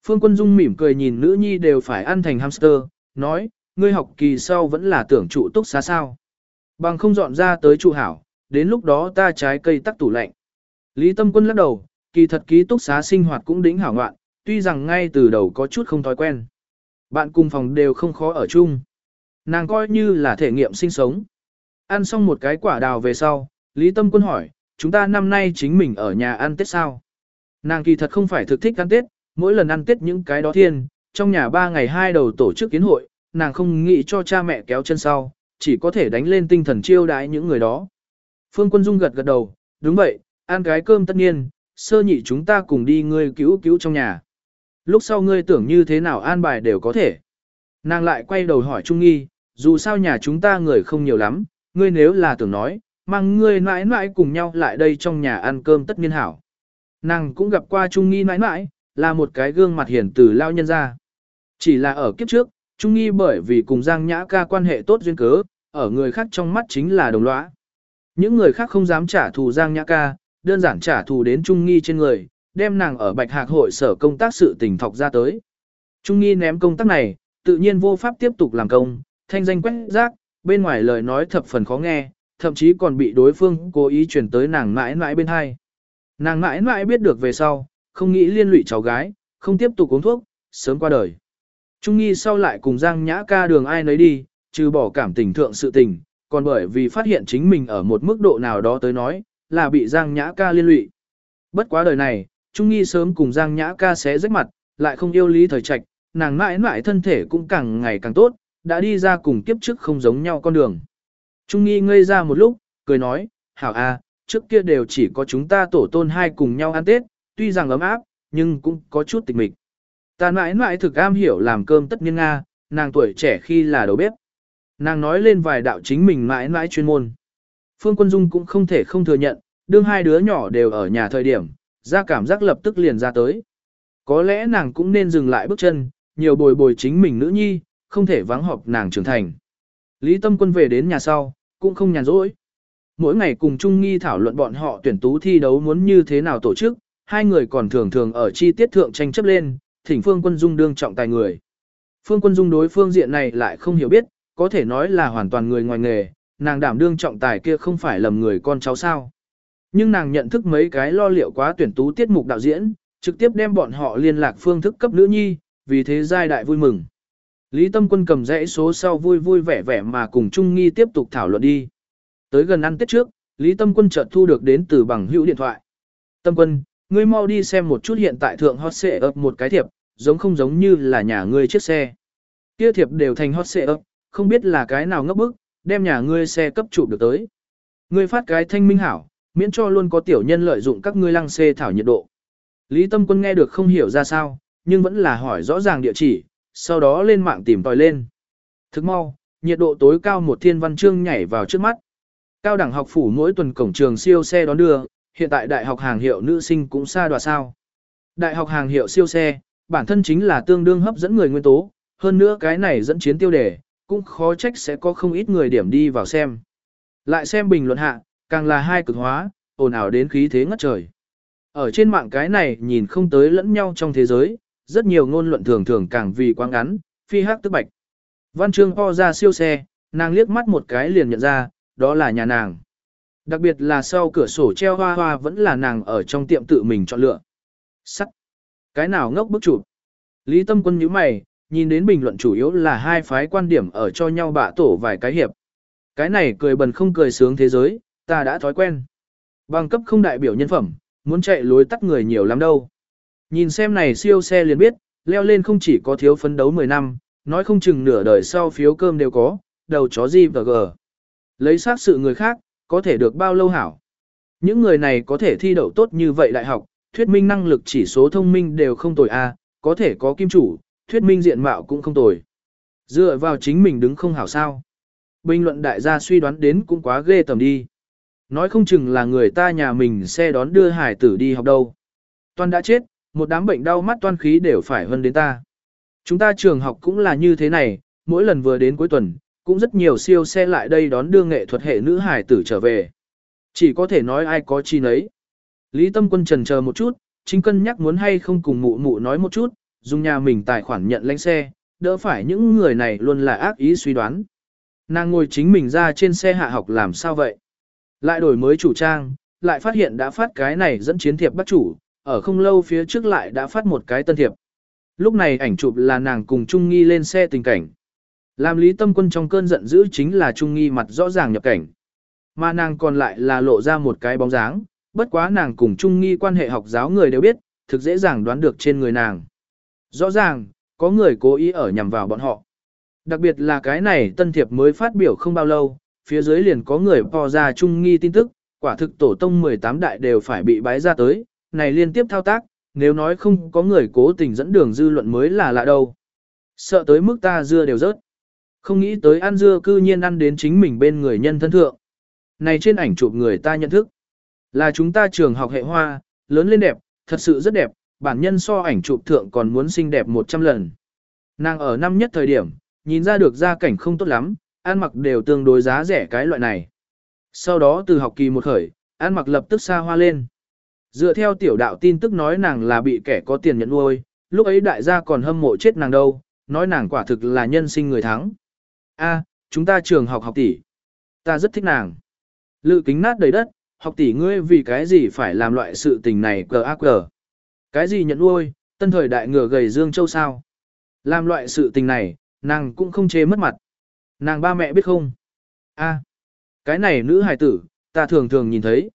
Phương Quân Dung mỉm cười nhìn nữ nhi đều phải ăn thành hamster, nói, ngươi học kỳ sau vẫn là tưởng trụ túc xá sao. Bằng không dọn ra tới trụ hảo, đến lúc đó ta trái cây tắc tủ lạnh. Lý Tâm Quân lắc đầu, kỳ thật ký túc xá sinh hoạt cũng đỉnh hảo ngoạn, tuy rằng ngay từ đầu có chút không thói quen. Bạn cùng phòng đều không khó ở chung. Nàng coi như là thể nghiệm sinh sống. Ăn xong một cái quả đào về sau, Lý Tâm Quân hỏi, chúng ta năm nay chính mình ở nhà ăn Tết sao? Nàng kỳ thật không phải thực thích ăn Tết, mỗi lần ăn Tết những cái đó thiên, trong nhà ba ngày hai đầu tổ chức kiến hội, nàng không nghĩ cho cha mẹ kéo chân sau, chỉ có thể đánh lên tinh thần chiêu đái những người đó. Phương Quân Dung gật gật đầu, đúng vậy, ăn cái cơm tất nhiên, sơ nhị chúng ta cùng đi ngươi cứu cứu trong nhà. Lúc sau ngươi tưởng như thế nào an bài đều có thể. Nàng lại quay đầu hỏi Trung Nghi, dù sao nhà chúng ta người không nhiều lắm, ngươi nếu là tưởng nói, mang ngươi mãi mãi cùng nhau lại đây trong nhà ăn cơm tất nhiên hảo. Nàng cũng gặp qua Trung Nghi mãi mãi, là một cái gương mặt hiền từ lao nhân ra. Chỉ là ở kiếp trước, Trung Nghi bởi vì cùng Giang Nhã ca quan hệ tốt duyên cớ, ở người khác trong mắt chính là đồng lõa. Những người khác không dám trả thù Giang Nhã ca, đơn giản trả thù đến Trung Nghi trên người, đem nàng ở Bạch Hạc hội sở công tác sự tình thọc ra tới. Trung Nghi ném công tác này, tự nhiên vô pháp tiếp tục làm công, thanh danh quét rác, bên ngoài lời nói thập phần khó nghe, thậm chí còn bị đối phương cố ý truyền tới nàng mãi mãi bên hai. Nàng mãi mãi biết được về sau, không nghĩ liên lụy cháu gái, không tiếp tục uống thuốc, sớm qua đời. Trung nghi sau lại cùng Giang Nhã ca đường ai nấy đi, trừ bỏ cảm tình thượng sự tình, còn bởi vì phát hiện chính mình ở một mức độ nào đó tới nói, là bị Giang Nhã ca liên lụy. Bất quá đời này, Trung nghi sớm cùng Giang Nhã ca xé rách mặt, lại không yêu lý thời trạch, nàng mãi mãi thân thể cũng càng ngày càng tốt, đã đi ra cùng kiếp trước không giống nhau con đường. Trung nghi ngây ra một lúc, cười nói, hảo a, trước kia đều chỉ có chúng ta tổ tôn hai cùng nhau ăn Tết, tuy rằng ấm áp, nhưng cũng có chút tịch mịch. Ta mãi mãi thực am hiểu làm cơm tất nhiên Nga, nàng tuổi trẻ khi là đầu bếp. Nàng nói lên vài đạo chính mình mãi mãi chuyên môn. Phương Quân Dung cũng không thể không thừa nhận, đương hai đứa nhỏ đều ở nhà thời điểm, ra cảm giác lập tức liền ra tới. Có lẽ nàng cũng nên dừng lại bước chân, nhiều bồi bồi chính mình nữ nhi, không thể vắng họp nàng trưởng thành. Lý Tâm Quân về đến nhà sau, cũng không nhàn rỗi. mỗi ngày cùng Trung Nghi thảo luận bọn họ tuyển tú thi đấu muốn như thế nào tổ chức, hai người còn thường thường ở chi tiết thượng tranh chấp lên, thỉnh Phương Quân Dung đương trọng tài người. Phương Quân Dung đối phương diện này lại không hiểu biết, có thể nói là hoàn toàn người ngoài nghề, nàng đảm đương trọng tài kia không phải lầm người con cháu sao. Nhưng nàng nhận thức mấy cái lo liệu quá tuyển tú tiết mục đạo diễn, trực tiếp đem bọn họ liên lạc phương thức cấp nữ nhi, vì thế giai đại vui mừng. Lý Tâm Quân cầm dãy số sau vui vui vẻ vẻ mà cùng Trung Nghi tiếp tục thảo luận đi. Tới gần ăn Tết trước, Lý Tâm Quân chợt thu được đến từ bằng hữu điện thoại. Tâm Quân, ngươi mau đi xem một chút hiện tại thượng hot xệ ấp một cái thiệp, giống không giống như là nhà ngươi chiếc xe. Kia thiệp đều thành hot xệ ấp, không biết là cái nào ngấp bức, đem nhà ngươi xe cấp chụp được tới. Ngươi phát cái thanh minh hảo, miễn cho luôn có tiểu nhân lợi dụng các ngươi lăng xê thảo nhiệt độ. Lý Tâm Quân nghe được không hiểu ra sao, nhưng vẫn là hỏi rõ ràng địa chỉ, sau đó lên mạng tìm tòi lên. Thức mau, nhiệt độ tối cao một thiên văn chương nhảy vào trước mắt. Cao đẳng học phủ mỗi tuần cổng trường siêu xe đón đưa, hiện tại đại học hàng hiệu nữ sinh cũng xa đoạt sao. Đại học hàng hiệu siêu xe, bản thân chính là tương đương hấp dẫn người nguyên tố, hơn nữa cái này dẫn chiến tiêu đề, cũng khó trách sẽ có không ít người điểm đi vào xem. Lại xem bình luận hạ, càng là hai cực hóa, ồn ào đến khí thế ngất trời. Ở trên mạng cái này nhìn không tới lẫn nhau trong thế giới, rất nhiều ngôn luận thường thường càng vì quá ngắn, phi hắc tức bạch. Văn chương ho ra siêu xe, nàng liếc mắt một cái liền nhận ra, đó là nhà nàng. Đặc biệt là sau cửa sổ treo hoa hoa vẫn là nàng ở trong tiệm tự mình chọn lựa. Sắc. Cái nào ngốc bức chụp. Lý tâm quân nhíu mày, nhìn đến bình luận chủ yếu là hai phái quan điểm ở cho nhau bạ tổ vài cái hiệp. Cái này cười bần không cười sướng thế giới, ta đã thói quen. Bằng cấp không đại biểu nhân phẩm, muốn chạy lối tắt người nhiều lắm đâu. Nhìn xem này siêu xe liền biết, leo lên không chỉ có thiếu phấn đấu 10 năm, nói không chừng nửa đời sau phiếu cơm đều có, đầu chó gì và gờ. Lấy xác sự người khác, có thể được bao lâu hảo. Những người này có thể thi đậu tốt như vậy đại học, thuyết minh năng lực chỉ số thông minh đều không tồi a, có thể có kim chủ, thuyết minh diện mạo cũng không tồi. Dựa vào chính mình đứng không hảo sao. Bình luận đại gia suy đoán đến cũng quá ghê tầm đi. Nói không chừng là người ta nhà mình xe đón đưa hải tử đi học đâu. Toàn đã chết, một đám bệnh đau mắt toan khí đều phải hơn đến ta. Chúng ta trường học cũng là như thế này, mỗi lần vừa đến cuối tuần, cũng rất nhiều siêu xe lại đây đón đưa nghệ thuật hệ nữ hải tử trở về. Chỉ có thể nói ai có chi nấy. Lý Tâm Quân trần chờ một chút, chính cân nhắc muốn hay không cùng mụ mụ nói một chút, dùng nhà mình tài khoản nhận lãnh xe, đỡ phải những người này luôn là ác ý suy đoán. Nàng ngồi chính mình ra trên xe hạ học làm sao vậy? Lại đổi mới chủ trang, lại phát hiện đã phát cái này dẫn chiến thiệp bắt chủ, ở không lâu phía trước lại đã phát một cái tân thiệp. Lúc này ảnh chụp là nàng cùng Trung Nghi lên xe tình cảnh. Làm lý tâm quân trong cơn giận dữ chính là Trung Nghi mặt rõ ràng nhập cảnh. Mà nàng còn lại là lộ ra một cái bóng dáng, bất quá nàng cùng Trung Nghi quan hệ học giáo người đều biết, thực dễ dàng đoán được trên người nàng. Rõ ràng, có người cố ý ở nhằm vào bọn họ. Đặc biệt là cái này tân thiệp mới phát biểu không bao lâu, phía dưới liền có người po ra Trung Nghi tin tức, quả thực tổ tông 18 đại đều phải bị bái ra tới, này liên tiếp thao tác, nếu nói không có người cố tình dẫn đường dư luận mới là lạ đâu. Sợ tới mức ta dưa đều rớt. Không nghĩ tới ăn dưa cư nhiên ăn đến chính mình bên người nhân thân thượng. Này trên ảnh chụp người ta nhận thức. Là chúng ta trường học hệ hoa, lớn lên đẹp, thật sự rất đẹp, bản nhân so ảnh chụp thượng còn muốn xinh đẹp 100 lần. Nàng ở năm nhất thời điểm, nhìn ra được gia cảnh không tốt lắm, ăn mặc đều tương đối giá rẻ cái loại này. Sau đó từ học kỳ một khởi, ăn mặc lập tức xa hoa lên. Dựa theo tiểu đạo tin tức nói nàng là bị kẻ có tiền nhận nuôi, lúc ấy đại gia còn hâm mộ chết nàng đâu, nói nàng quả thực là nhân sinh người thắng. A, chúng ta trường học học tỷ. Ta rất thích nàng. Lự kính nát đầy đất, học tỷ ngươi vì cái gì phải làm loại sự tình này cờ ác cờ. Cái gì nhận nuôi, tân thời đại ngựa gầy Dương Châu sao. Làm loại sự tình này, nàng cũng không chế mất mặt. Nàng ba mẹ biết không? A, cái này nữ hài tử, ta thường thường nhìn thấy.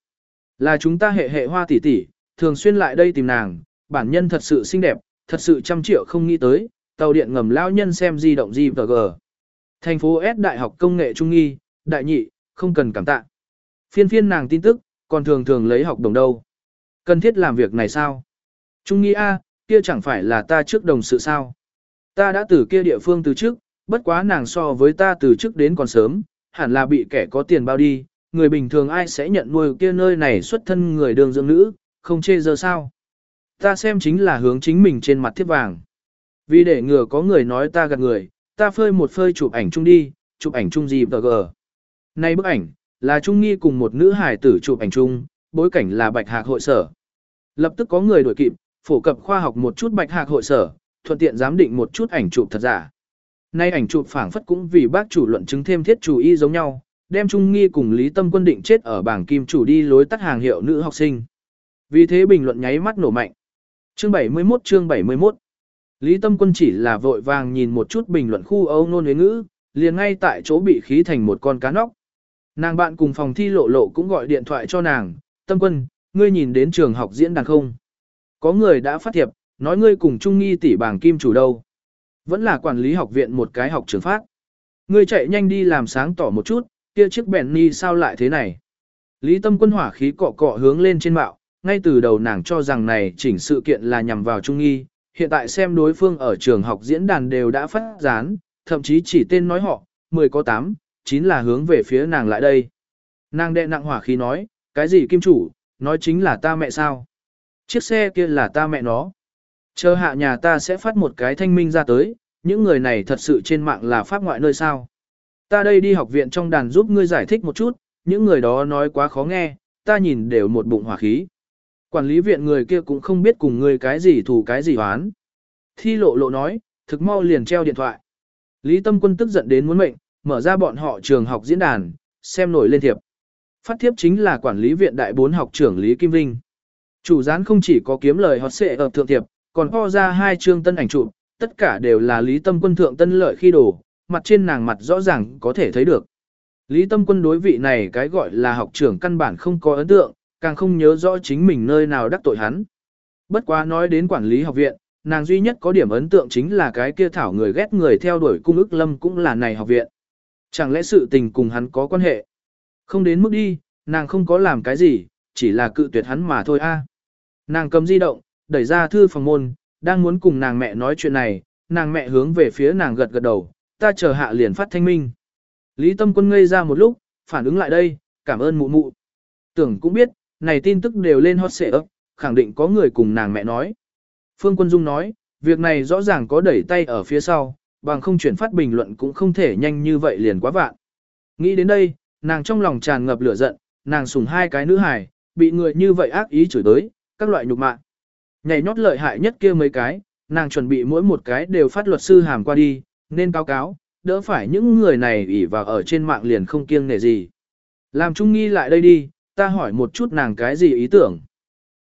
Là chúng ta hệ hệ hoa tỷ tỷ, thường xuyên lại đây tìm nàng, bản nhân thật sự xinh đẹp, thật sự trăm triệu không nghĩ tới, tàu điện ngầm lao nhân xem di động di và gờ. Thành phố S Đại học Công nghệ Trung nghi, đại nhị, không cần cảm tạ. Phiên phiên nàng tin tức, còn thường thường lấy học đồng đâu. Cần thiết làm việc này sao? Trung nghi A, kia chẳng phải là ta trước đồng sự sao? Ta đã từ kia địa phương từ trước, bất quá nàng so với ta từ trước đến còn sớm, hẳn là bị kẻ có tiền bao đi, người bình thường ai sẽ nhận nuôi kia nơi này xuất thân người đường dưỡng nữ, không chê giờ sao. Ta xem chính là hướng chính mình trên mặt thiết vàng. Vì để ngừa có người nói ta gạt người, ta phơi một phơi chụp ảnh chung đi, chụp ảnh chung gì tờ gờ. Nay bức ảnh, là Trung Nghi cùng một nữ hài tử chụp ảnh chung, bối cảnh là Bạch Hạc hội sở. Lập tức có người đuổi kịp, phổ cập khoa học một chút Bạch Hạc hội sở, thuận tiện giám định một chút ảnh chụp thật giả. Nay ảnh chụp phảng phất cũng vì bác chủ luận chứng thêm thiết chủ y giống nhau, đem Trung Nghi cùng Lý Tâm Quân định chết ở bảng kim chủ đi lối tắt hàng hiệu nữ học sinh. Vì thế bình luận nháy mắt nổ mạnh. Chương 71 chương 71 Lý Tâm Quân chỉ là vội vàng nhìn một chút bình luận khu Âu nôn ngữ, liền ngay tại chỗ bị khí thành một con cá nóc. Nàng bạn cùng phòng thi lộ lộ cũng gọi điện thoại cho nàng, Tâm Quân, ngươi nhìn đến trường học diễn đàn không? Có người đã phát thiệp, nói ngươi cùng Trung Nghi tỷ bảng kim chủ đâu. Vẫn là quản lý học viện một cái học trường phát. Ngươi chạy nhanh đi làm sáng tỏ một chút, kia chiếc bèn ni sao lại thế này. Lý Tâm Quân hỏa khí cọ cọ hướng lên trên mạo, ngay từ đầu nàng cho rằng này chỉnh sự kiện là nhằm vào Trung Nghi, hiện tại xem đối phương ở trường học diễn đàn đều đã phát gián, thậm chí chỉ tên nói họ, 10 có 8, 9 là hướng về phía nàng lại đây. Nàng đệ nặng hỏa khí nói, cái gì kim chủ, nói chính là ta mẹ sao. Chiếc xe kia là ta mẹ nó. Chờ hạ nhà ta sẽ phát một cái thanh minh ra tới, những người này thật sự trên mạng là pháp ngoại nơi sao. Ta đây đi học viện trong đàn giúp ngươi giải thích một chút, những người đó nói quá khó nghe, ta nhìn đều một bụng hỏa khí. Quản lý viện người kia cũng không biết cùng ngươi cái gì thủ cái gì hoán. Thi lộ lộ nói, thực mau liền treo điện thoại. Lý Tâm Quân tức giận đến muốn mệnh, mở ra bọn họ trường học diễn đàn, xem nổi lên thiệp. Phát thiếp chính là quản lý viện đại bốn học trưởng Lý Kim Vinh. Chủ gián không chỉ có kiếm lời hot xệ ở thượng thiệp, còn po ra hai chương tân ảnh chụp, tất cả đều là Lý Tâm Quân thượng tân lợi khi đổ, mặt trên nàng mặt rõ ràng có thể thấy được. Lý Tâm Quân đối vị này cái gọi là học trưởng căn bản không có ấn tượng, càng không nhớ rõ chính mình nơi nào đắc tội hắn. Bất quá nói đến quản lý học viện, nàng duy nhất có điểm ấn tượng chính là cái kia thảo người ghét người theo đuổi cung ức lâm cũng là này học viện. Chẳng lẽ sự tình cùng hắn có quan hệ? Không đến mức đi, nàng không có làm cái gì, chỉ là cự tuyệt hắn mà thôi a. Nàng cầm di động, đẩy ra thư phòng môn, đang muốn cùng nàng mẹ nói chuyện này, nàng mẹ hướng về phía nàng gật gật đầu, ta chờ hạ liền phát thanh minh. Lý Tâm Quân ngây ra một lúc, phản ứng lại đây, cảm ơn mụ mụ. Tưởng cũng biết, này tin tức đều lên hot xệ ấp, khẳng định có người cùng nàng mẹ nói. Phương Quân Dung nói, việc này rõ ràng có đẩy tay ở phía sau, bằng không chuyển phát bình luận cũng không thể nhanh như vậy liền quá vạn. Nghĩ đến đây, nàng trong lòng tràn ngập lửa giận, nàng sùng hai cái nữ hài, bị người như vậy ác ý chửi tới, các loại nhục mạ. Nhảy nhót lợi hại nhất kia mấy cái, nàng chuẩn bị mỗi một cái đều phát luật sư hàm qua đi, nên cáo cáo, đỡ phải những người này ỉ vào ở trên mạng liền không kiêng nể gì. Làm trung nghi lại đây đi, ta hỏi một chút nàng cái gì ý tưởng.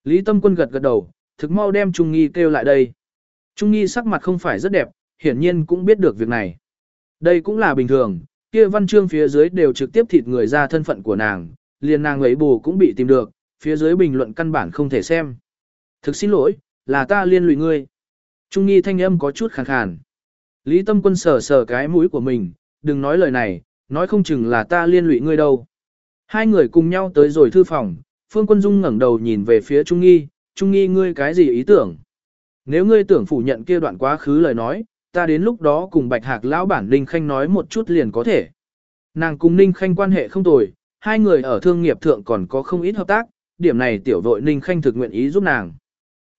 Lý Tâm Quân gật gật đầu, thực mau đem Trung Nghi kêu lại đây. Trung Nghi sắc mặt không phải rất đẹp, hiển nhiên cũng biết được việc này. Đây cũng là bình thường, kia văn chương phía dưới đều trực tiếp thịt người ra thân phận của nàng, liền nàng ấy bù cũng bị tìm được, phía dưới bình luận căn bản không thể xem. Thực xin lỗi, là ta liên lụy ngươi. Trung Nghi thanh âm có chút khàn khàn. Lý Tâm Quân sờ sờ cái mũi của mình, đừng nói lời này, nói không chừng là ta liên lụy ngươi đâu. Hai người cùng nhau tới rồi thư phòng, Phương Quân Dung ngẩng đầu nhìn về phía Trung Nghi, Trung Nghi ngươi cái gì ý tưởng? Nếu ngươi tưởng phủ nhận kia đoạn quá khứ lời nói, ta đến lúc đó cùng Bạch Hạc lão bản Ninh Khanh nói một chút liền có thể. Nàng cùng Ninh Khanh quan hệ không tồi, hai người ở thương nghiệp thượng còn có không ít hợp tác, điểm này tiểu vội Ninh Khanh thực nguyện ý giúp nàng.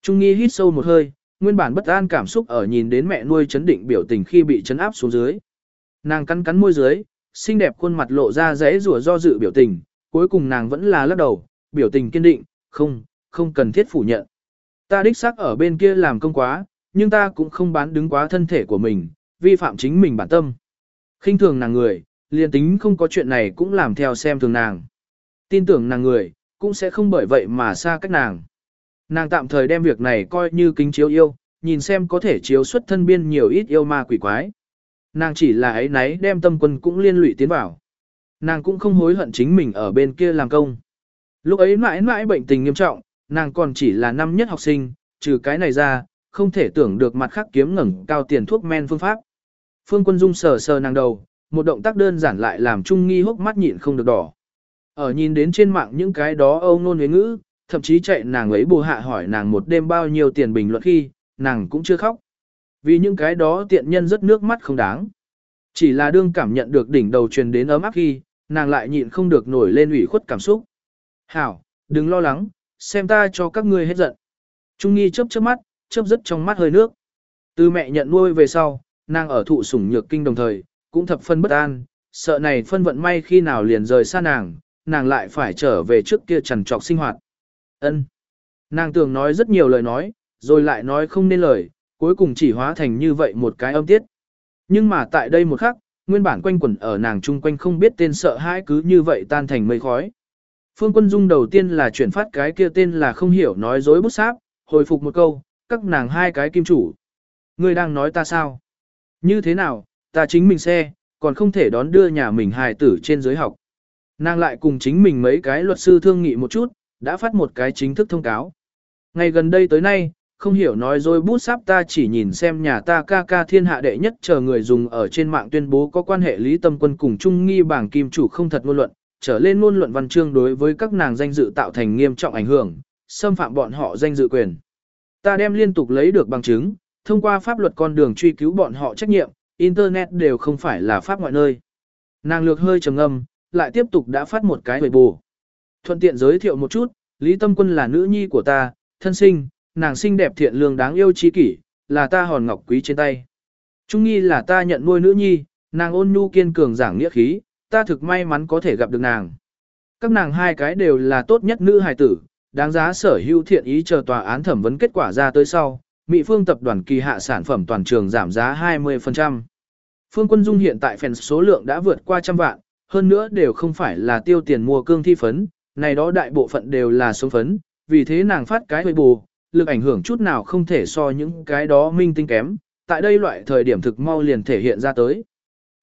Trung Nghi hít sâu một hơi, nguyên bản bất an cảm xúc ở nhìn đến mẹ nuôi chấn định biểu tình khi bị chấn áp xuống dưới. Nàng cắn cắn môi dưới, xinh đẹp khuôn mặt lộ ra rẽ rùa do dự biểu tình, cuối cùng nàng vẫn là lắc đầu, biểu tình kiên định, không, không cần thiết phủ nhận. Ta đích xác ở bên kia làm công quá, nhưng ta cũng không bán đứng quá thân thể của mình, vi phạm chính mình bản tâm. khinh thường nàng người, liền tính không có chuyện này cũng làm theo xem thường nàng. Tin tưởng nàng người, cũng sẽ không bởi vậy mà xa cách nàng. Nàng tạm thời đem việc này coi như kính chiếu yêu, nhìn xem có thể chiếu xuất thân biên nhiều ít yêu ma quỷ quái. Nàng chỉ là ấy nấy đem tâm quân cũng liên lụy tiến vào. Nàng cũng không hối hận chính mình ở bên kia làm công. Lúc ấy mãi mãi bệnh tình nghiêm trọng, nàng còn chỉ là năm nhất học sinh, trừ cái này ra, không thể tưởng được mặt khác kiếm ngẩng cao tiền thuốc men phương pháp. Phương Quân Dung sờ sờ nàng đầu, một động tác đơn giản lại làm Trung Nghi hốc mắt nhịn không được đỏ. Ở nhìn đến trên mạng những cái đó âu nôn huyến ngữ, thậm chí chạy nàng ấy bù hạ hỏi nàng một đêm bao nhiêu tiền bình luận khi, nàng cũng chưa khóc. Vì những cái đó tiện nhân rất nước mắt không đáng. Chỉ là đương cảm nhận được đỉnh đầu truyền đến ấm áp khi, nàng lại nhịn không được nổi lên ủy khuất cảm xúc. Hảo, đừng lo lắng, xem ta cho các ngươi hết giận. Trung nghi chớp chớp mắt, chớp rất trong mắt hơi nước. Từ mẹ nhận nuôi về sau, nàng ở thụ sủng nhược kinh đồng thời, cũng thập phân bất an, sợ này phân vận may khi nào liền rời xa nàng, nàng lại phải trở về trước kia trằn trọc sinh hoạt. Ân. Nàng tưởng nói rất nhiều lời nói, rồi lại nói không nên lời, cuối cùng chỉ hóa thành như vậy một cái âm tiết. Nhưng mà tại đây một khắc, nguyên bản quanh quẩn ở nàng chung quanh không biết tên sợ hãi cứ như vậy tan thành mây khói. Phương Quân Dung đầu tiên là chuyển phát cái kia tên là không hiểu nói dối bút sáp, hồi phục một câu, các nàng hai cái kim chủ. Ngươi đang nói ta sao? Như thế nào, ta chính mình xe, còn không thể đón đưa nhà mình hài tử trên giới học. Nàng lại cùng chính mình mấy cái luật sư thương nghị một chút, đã phát một cái chính thức thông cáo. Ngày gần đây tới nay, không hiểu nói dối bút sáp ta chỉ nhìn xem nhà ta ca ca thiên hạ đệ nhất chờ người dùng ở trên mạng tuyên bố có quan hệ lý tâm quân cùng trung nghi bảng kim chủ không thật ngôn luận, trở lên ngôn luận văn chương đối với các nàng danh dự tạo thành nghiêm trọng ảnh hưởng, xâm phạm bọn họ danh dự quyền. Ta đem liên tục lấy được bằng chứng, thông qua pháp luật con đường truy cứu bọn họ trách nhiệm, Internet đều không phải là pháp ngoại nơi. Nàng lược hơi trầm ngâm, lại tiếp tục đã phát một cái hồi bù. Thuận tiện giới thiệu một chút, Lý Tâm Quân là nữ nhi của ta, thân sinh, nàng xinh đẹp thiện lương đáng yêu trí kỷ, là ta hòn ngọc quý trên tay. Trung nghi là ta nhận nuôi nữ nhi, nàng ôn nhu kiên cường giảng nghĩa khí, ta thực may mắn có thể gặp được nàng. Các nàng hai cái đều là tốt nhất nữ hài tử, đáng giá sở hữu thiện ý chờ tòa án thẩm vấn kết quả ra tới sau, Mỹ Phương tập đoàn kỳ hạ sản phẩm toàn trường giảm giá 20%. Phương Quân Dung hiện tại phèn số lượng đã vượt qua trăm vạn, hơn nữa đều không phải là tiêu tiền mua cương thi phấn, này đó đại bộ phận đều là sống phấn, vì thế nàng phát cái hơi bù, lực ảnh hưởng chút nào không thể so những cái đó minh tinh kém, tại đây loại thời điểm thực mau liền thể hiện ra tới.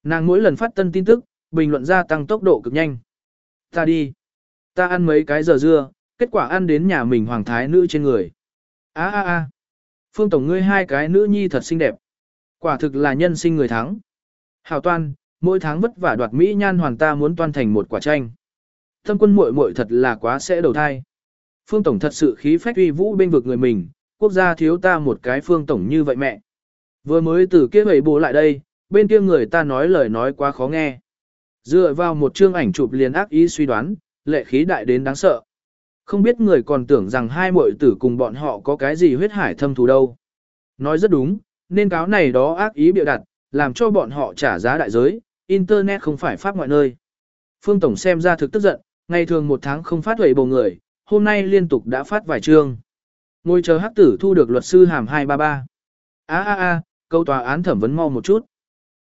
Nàng mỗi lần phát tân tin tức, bình luận gia tăng tốc độ cực nhanh. Ta đi. Ta ăn mấy cái giờ dưa, kết quả ăn đến nhà mình hoàng thái nữ trên người. a a a Phương Tổng ngươi hai cái nữ nhi thật xinh đẹp. Quả thực là nhân sinh người thắng. Hào toan, mỗi tháng vất vả đoạt Mỹ nhan hoàn ta muốn toan thành một quả tranh. Thâm quân muội muội thật là quá sẽ đầu thai. Phương Tổng thật sự khí phách uy vũ bên vực người mình, quốc gia thiếu ta một cái Phương Tổng như vậy mẹ. Vừa mới từ kia bầy bố lại đây, bên kia người ta nói lời nói quá khó nghe. Dựa vào một chương ảnh chụp liền ác ý suy đoán, lệ khí đại đến đáng sợ. Không biết người còn tưởng rằng hai muội tử cùng bọn họ có cái gì huyết hải thâm thù đâu. Nói rất đúng, nên cáo này đó ác ý biểu đặt, làm cho bọn họ trả giá đại giới, Internet không phải pháp ngoại nơi. Phương Tổng xem ra thực tức giận, ngày thường một tháng không phát huệ bầu người, hôm nay liên tục đã phát vài chương. Ngồi chờ hắc tử thu được luật sư hàm 233. a a a câu tòa án thẩm vấn mau một chút.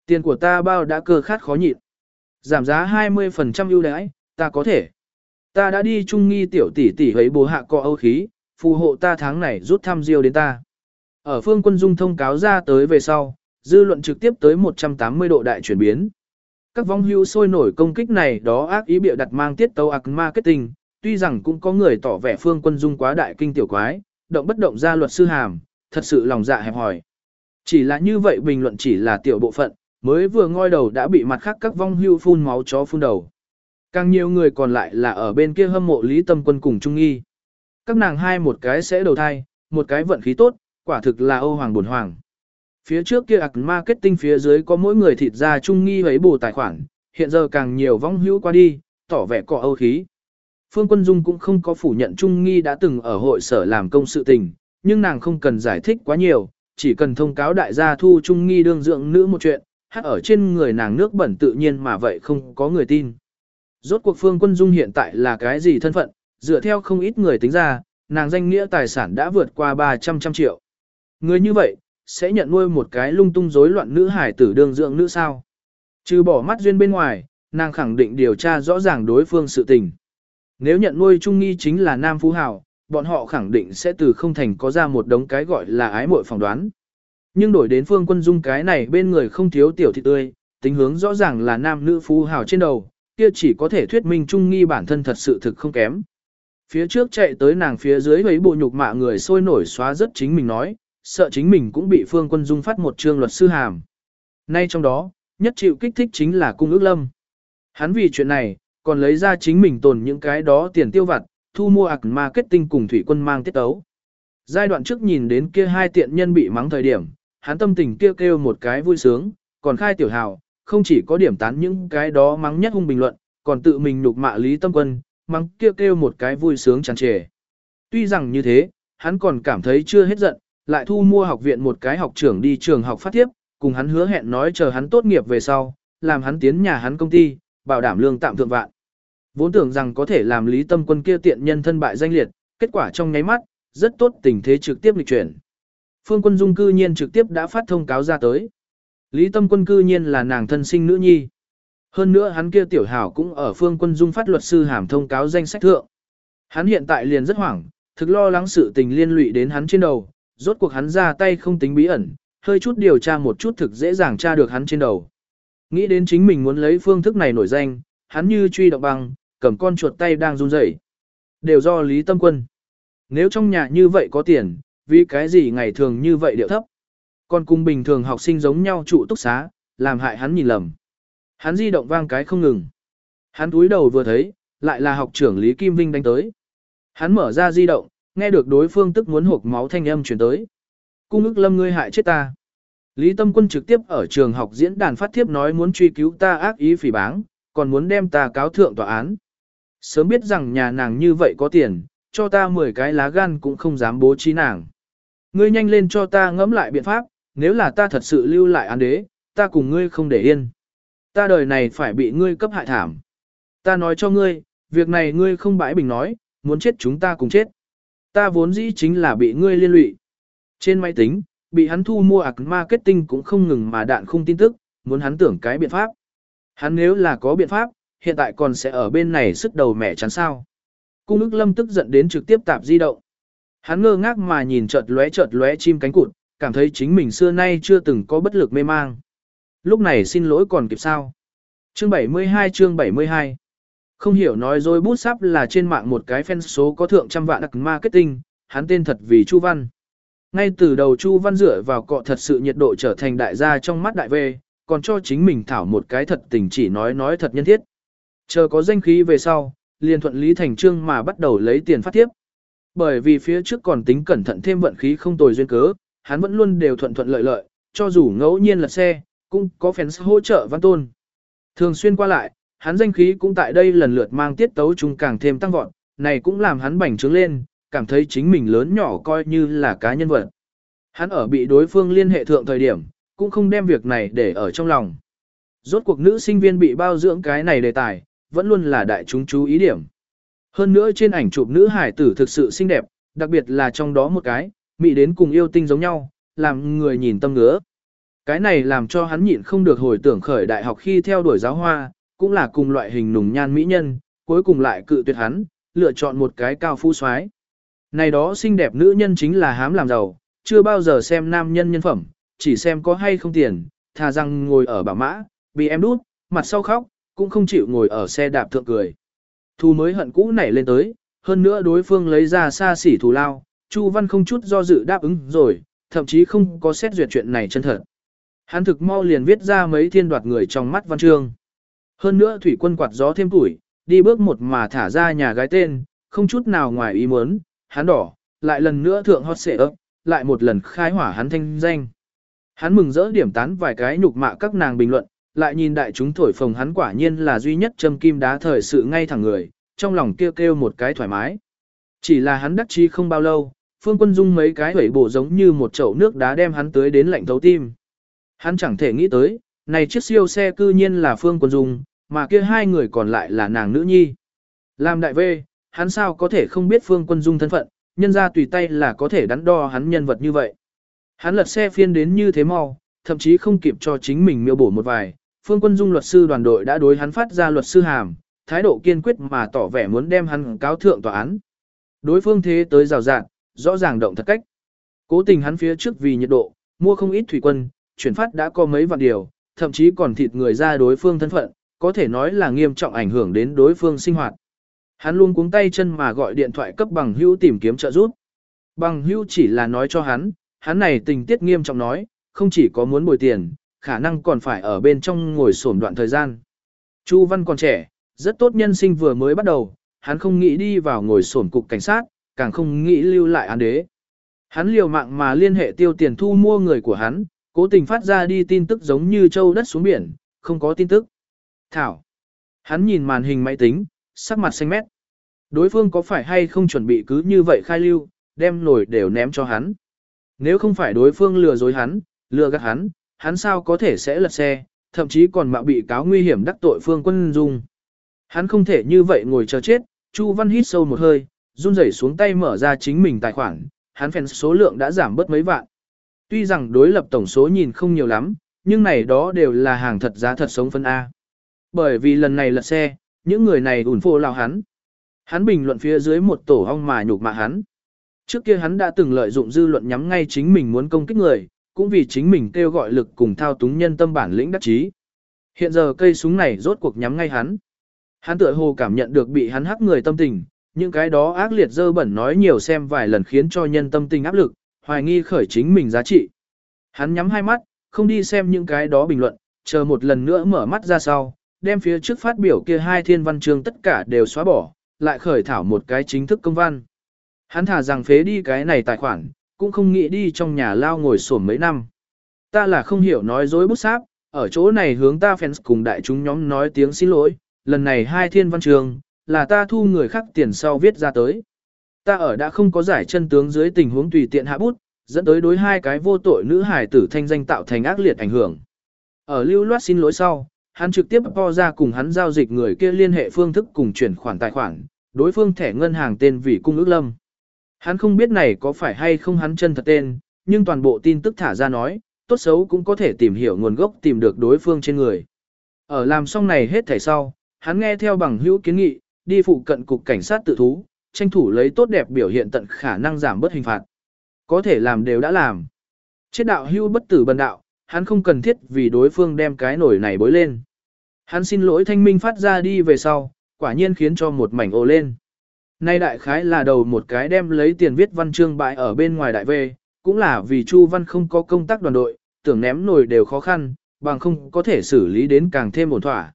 Tiền của ta bao đã cơ khát khó nhịn. Giảm giá 20% ưu đãi, ta có thể. Ta đã đi trung nghi tiểu tỷ tỷ hấy bố hạ cọ âu khí, phù hộ ta tháng này rút thăm diêu đến ta. Ở phương quân dung thông cáo ra tới về sau, dư luận trực tiếp tới 180 độ đại chuyển biến. Các vong hưu sôi nổi công kích này đó ác ý bịa đặt mang tiết tấu ác marketing, tuy rằng cũng có người tỏ vẻ phương quân dung quá đại kinh tiểu quái, động bất động ra luật sư hàm, thật sự lòng dạ hẹp hòi. Chỉ là như vậy bình luận chỉ là tiểu bộ phận, mới vừa ngoi đầu đã bị mặt khác các vong hưu phun máu chó phun đầu. Càng nhiều người còn lại là ở bên kia hâm mộ Lý Tâm Quân cùng Trung Nghi. Các nàng hai một cái sẽ đầu thai, một cái vận khí tốt, quả thực là ô Hoàng buồn hoàng. Phía trước kia ạc marketing phía dưới có mỗi người thịt ra Trung Nghi ấy bù tài khoản, hiện giờ càng nhiều vong hữu qua đi, tỏ vẻ cọ Âu khí. Phương Quân Dung cũng không có phủ nhận Trung Nghi đã từng ở hội sở làm công sự tình, nhưng nàng không cần giải thích quá nhiều, chỉ cần thông cáo đại gia thu Trung Nghi đương dưỡng nữ một chuyện, hát ở trên người nàng nước bẩn tự nhiên mà vậy không có người tin. Rốt cuộc Phương Quân Dung hiện tại là cái gì thân phận, dựa theo không ít người tính ra, nàng danh nghĩa tài sản đã vượt qua 300 trăm triệu. Người như vậy, sẽ nhận nuôi một cái lung tung rối loạn nữ hải tử đương dưỡng nữ sao. Trừ bỏ mắt duyên bên ngoài, nàng khẳng định điều tra rõ ràng đối phương sự tình. Nếu nhận nuôi Trung Nghi chính là Nam Phú Hào, bọn họ khẳng định sẽ từ không thành có ra một đống cái gọi là ái muội phỏng đoán. Nhưng đổi đến phương quân dung cái này bên người không thiếu tiểu thị tươi, tính hướng rõ ràng là nam nữ Phú Hào trên đầu, kia chỉ có thể thuyết minh Trung Nghi bản thân thật sự thực không kém. Phía trước chạy tới nàng phía dưới mấy bộ nhục mạ người sôi nổi xóa rất chính mình nói, sợ chính mình cũng bị phương quân dung phát một chương luật sư hàm. Nay trong đó, nhất chịu kích thích chính là cung ước lâm. Hắn vì chuyện này, còn lấy ra chính mình tồn những cái đó tiền tiêu vặt, thu mua ạc marketing cùng thủy quân mang tiết tấu. Giai đoạn trước nhìn đến kia hai tiện nhân bị mắng thời điểm, hắn tâm tình kêu kêu một cái vui sướng, còn khai tiểu hào, không chỉ có điểm tán những cái đó mắng nhất hung bình luận, còn tự mình nhục mạ Lý Tâm Quân, mắng kêu kêu một cái vui sướng tràn trề. Tuy rằng như thế, hắn còn cảm thấy chưa hết giận, lại thu mua học viện một cái học trưởng đi trường học phát tiếp, cùng hắn hứa hẹn nói chờ hắn tốt nghiệp về sau, làm hắn tiến nhà hắn công ty, bảo đảm lương tạm thượng vạn. Vốn tưởng rằng có thể làm Lý Tâm Quân kia tiện nhân thân bại danh liệt, kết quả trong nháy mắt, rất tốt tình thế trực tiếp lịch chuyển. Phương Quân Dung cư nhiên trực tiếp đã phát thông cáo ra tới. Lý Tâm Quân cư nhiên là nàng thân sinh nữ nhi. Hơn nữa hắn kia tiểu hảo cũng ở Phương Quân Dung phát luật sư hàm thông cáo danh sách thượng. Hắn hiện tại liền rất hoảng, thực lo lắng sự tình liên lụy đến hắn trên đầu, rốt cuộc hắn ra tay không tính bí ẩn, hơi chút điều tra một chút thực dễ dàng tra được hắn trên đầu. Nghĩ đến chính mình muốn lấy phương thức này nổi danh, hắn như truy động băng, cầm con chuột tay đang run rẩy. Đều do Lý Tâm Quân. Nếu trong nhà như vậy có tiền, vì cái gì ngày thường như vậy điệu thấp. Còn cùng bình thường học sinh giống nhau trụ túc xá, làm hại hắn nhìn lầm. Hắn di động vang cái không ngừng. Hắn túi đầu vừa thấy, lại là học trưởng Lý Kim Vinh đánh tới. Hắn mở ra di động, nghe được đối phương tức muốn hộp máu thanh âm chuyển tới. Cung ức lâm ngươi hại chết ta. Lý Tâm Quân trực tiếp ở trường học diễn đàn phát thiếp nói muốn truy cứu ta ác ý phỉ báng, còn muốn đem ta cáo thượng tòa án. Sớm biết rằng nhà nàng như vậy có tiền, cho ta 10 cái lá gan cũng không dám bố trí nàng. Ngươi nhanh lên cho ta ngẫm lại biện pháp, nếu là ta thật sự lưu lại án đế, ta cùng ngươi không để yên. Ta đời này phải bị ngươi cấp hại thảm. Ta nói cho ngươi, việc này ngươi không bãi bình nói, muốn chết chúng ta cùng chết. Ta vốn dĩ chính là bị ngươi liên lụy. Trên máy tính, bị hắn thu mua ạc marketing cũng không ngừng mà đạn không tin tức, muốn hắn tưởng cái biện pháp. Hắn nếu là có biện pháp, hiện tại còn sẽ ở bên này sức đầu mẹ chắn sao. Cung ức lâm tức giận đến trực tiếp tạp di động. Hắn ngơ ngác mà nhìn chợt lóe chợt lóe chim cánh cụt, cảm thấy chính mình xưa nay chưa từng có bất lực mê mang. Lúc này xin lỗi còn kịp sao. Chương 72 chương 72 không hiểu nói dối bút sắp là trên mạng một cái fan số có thượng trăm vạn đặc marketing, hắn tên thật vì Chu Văn. Ngay từ đầu Chu Văn dựa vào cọ thật sự nhiệt độ trở thành đại gia trong mắt đại về, còn cho chính mình thảo một cái thật tình chỉ nói nói thật nhân thiết. Chờ có danh khí về sau, liền thuận lý thành trương mà bắt đầu lấy tiền phát tiếp. Bởi vì phía trước còn tính cẩn thận thêm vận khí không tồi duyên cớ, hắn vẫn luôn đều thuận thuận lợi lợi, cho dù ngẫu nhiên lật xe, cũng có fans hỗ trợ văn tôn. Thường xuyên qua lại, hắn danh khí cũng tại đây lần lượt mang tiết tấu chung càng thêm tăng vọt, này cũng làm hắn bành trướng lên, cảm thấy chính mình lớn nhỏ coi như là cá nhân vật. Hắn ở bị đối phương liên hệ thượng thời điểm, cũng không đem việc này để ở trong lòng. Rốt cuộc nữ sinh viên bị bao dưỡng cái này đề tài, vẫn luôn là đại chúng chú ý điểm. Hơn nữa trên ảnh chụp nữ hải tử thực sự xinh đẹp, đặc biệt là trong đó một cái, mỹ đến cùng yêu tinh giống nhau, làm người nhìn tâm ngứa. Cái này làm cho hắn nhịn không được hồi tưởng khởi đại học khi theo đuổi giáo hoa, cũng là cùng loại hình nùng nhan mỹ nhân, cuối cùng lại cự tuyệt hắn, lựa chọn một cái cao phú soái. Này đó xinh đẹp nữ nhân chính là hám làm giàu, chưa bao giờ xem nam nhân nhân phẩm, chỉ xem có hay không tiền, thà rằng ngồi ở bảo mã, bị em đút, mặt sau khóc, cũng không chịu ngồi ở xe đạp thượng cười. Thu mới hận cũ nảy lên tới, hơn nữa đối phương lấy ra xa xỉ thù lao, Chu Văn không chút do dự đáp ứng rồi, thậm chí không có xét duyệt chuyện này chân thật. Hắn thực mau liền viết ra mấy thiên đoạt người trong mắt văn chương. Hơn nữa thủy quân quạt gió thêm tuổi, đi bước một mà thả ra nhà gái tên, không chút nào ngoài ý muốn, hắn đỏ, lại lần nữa thượng hot xệ ấp, lại một lần khai hỏa hắn thanh danh. Hắn mừng rỡ điểm tán vài cái nhục mạ các nàng bình luận, lại nhìn đại chúng thổi phồng hắn quả nhiên là duy nhất châm kim đá thời sự ngay thẳng người, trong lòng kêu kêu một cái thoải mái. Chỉ là hắn đắc chi không bao lâu, Phương Quân Dung mấy cái hủy bổ giống như một chậu nước đá đem hắn tới đến lạnh thấu tim. Hắn chẳng thể nghĩ tới, này chiếc siêu xe cư nhiên là Phương Quân Dung, mà kia hai người còn lại là nàng nữ nhi. Làm đại vê, hắn sao có thể không biết Phương Quân Dung thân phận, nhân ra tùy tay là có thể đắn đo hắn nhân vật như vậy. Hắn lật xe phiên đến như thế mau, thậm chí không kịp cho chính mình miêu bổ một vài, Phương Quân Dung luật sư đoàn đội đã đối hắn phát ra luật sư hàm, thái độ kiên quyết mà tỏ vẻ muốn đem hắn cáo thượng tòa án. Đối phương thế tới rào rạng, rõ ràng động thật cách. Cố tình hắn phía trước vì nhiệt độ, mua không ít thủy quân, chuyển phát đã có mấy vạn điều, thậm chí còn thịt người ra đối phương thân phận, có thể nói là nghiêm trọng ảnh hưởng đến đối phương sinh hoạt. Hắn luôn cuống tay chân mà gọi điện thoại cấp bằng hữu tìm kiếm trợ giúp. Bằng hữu chỉ là nói cho hắn, hắn này tình tiết nghiêm trọng nói, không chỉ có muốn bồi tiền, khả năng còn phải ở bên trong ngồi sổm đoạn thời gian. Chu Văn còn trẻ, rất tốt nhân sinh vừa mới bắt đầu, hắn không nghĩ đi vào ngồi sổm cục cảnh sát, càng không nghĩ lưu lại án đế. Hắn liều mạng mà liên hệ tiêu tiền thu mua người của hắn, cố tình phát ra đi tin tức giống như châu đất xuống biển, không có tin tức. Thảo. Hắn nhìn màn hình máy tính, sắc mặt xanh mét. Đối phương có phải hay không chuẩn bị cứ như vậy khai lưu, đem nổi đều ném cho hắn. Nếu không phải đối phương lừa dối hắn, lừa gạt hắn, hắn sao có thể sẽ lật xe, thậm chí còn mạo bị cáo nguy hiểm đắc tội phương quân dung. Hắn không thể như vậy ngồi chờ chết, Chu Văn hít sâu một hơi, run rẩy xuống tay mở ra chính mình tài khoản, hắn fans số lượng đã giảm bớt mấy vạn. Tuy rằng đối lập tổng số nhìn không nhiều lắm, nhưng này đó đều là hàng thật giá thật sống phân A. Bởi vì lần này lật xe, những người này ủn phô lao hắn. Hắn bình luận phía dưới một tổ ong mà nhục mạ hắn. Trước kia hắn đã từng lợi dụng dư luận nhắm ngay chính mình muốn công kích người, cũng vì chính mình kêu gọi lực cùng thao túng nhân tâm bản lĩnh đắc chí. Hiện giờ cây súng này rốt cuộc nhắm ngay hắn. Hắn tựa hồ cảm nhận được bị hắn hắc người tâm tình, những cái đó ác liệt dơ bẩn nói nhiều xem vài lần khiến cho nhân tâm tình áp lực, hoài nghi khởi chính mình giá trị. Hắn nhắm hai mắt, không đi xem những cái đó bình luận, chờ một lần nữa mở mắt ra sau, đem phía trước phát biểu kia hai thiên văn chương tất cả đều xóa bỏ, lại khởi thảo một cái chính thức công văn. Hắn thả rằng phế đi cái này tài khoản, cũng không nghĩ đi trong nhà lao ngồi sổm mấy năm. Ta là không hiểu nói dối bút sáp, ở chỗ này hướng ta fans cùng đại chúng nhóm nói tiếng xin lỗi, lần này hai thiên văn trường, là ta thu người khác tiền sau viết ra tới. Ta ở đã không có giải chân tướng dưới tình huống tùy tiện hạ bút, dẫn tới đối hai cái vô tội nữ hải tử thanh danh tạo thành ác liệt ảnh hưởng. Ở lưu loát xin lỗi sau, hắn trực tiếp po ra cùng hắn giao dịch người kia liên hệ phương thức cùng chuyển khoản tài khoản, đối phương thẻ ngân hàng tên vì cung ước lâm. Hắn không biết này có phải hay không hắn chân thật tên, nhưng toàn bộ tin tức thả ra nói, tốt xấu cũng có thể tìm hiểu nguồn gốc tìm được đối phương trên người. Ở làm xong này hết thẻ sau, hắn nghe theo bằng hữu kiến nghị, đi phụ cận cục cảnh sát tự thú, tranh thủ lấy tốt đẹp biểu hiện tận khả năng giảm bớt hình phạt. Có thể làm đều đã làm. Chết đạo hưu bất tử bần đạo, hắn không cần thiết vì đối phương đem cái nổi này bối lên. Hắn xin lỗi thanh minh phát ra đi về sau, quả nhiên khiến cho một mảnh ồ lên. Nay đại khái là đầu một cái đem lấy tiền viết văn chương bại ở bên ngoài đại về, cũng là vì Chu Văn không có công tác đoàn đội, tưởng ném nổi đều khó khăn, bằng không có thể xử lý đến càng thêm ổn thỏa.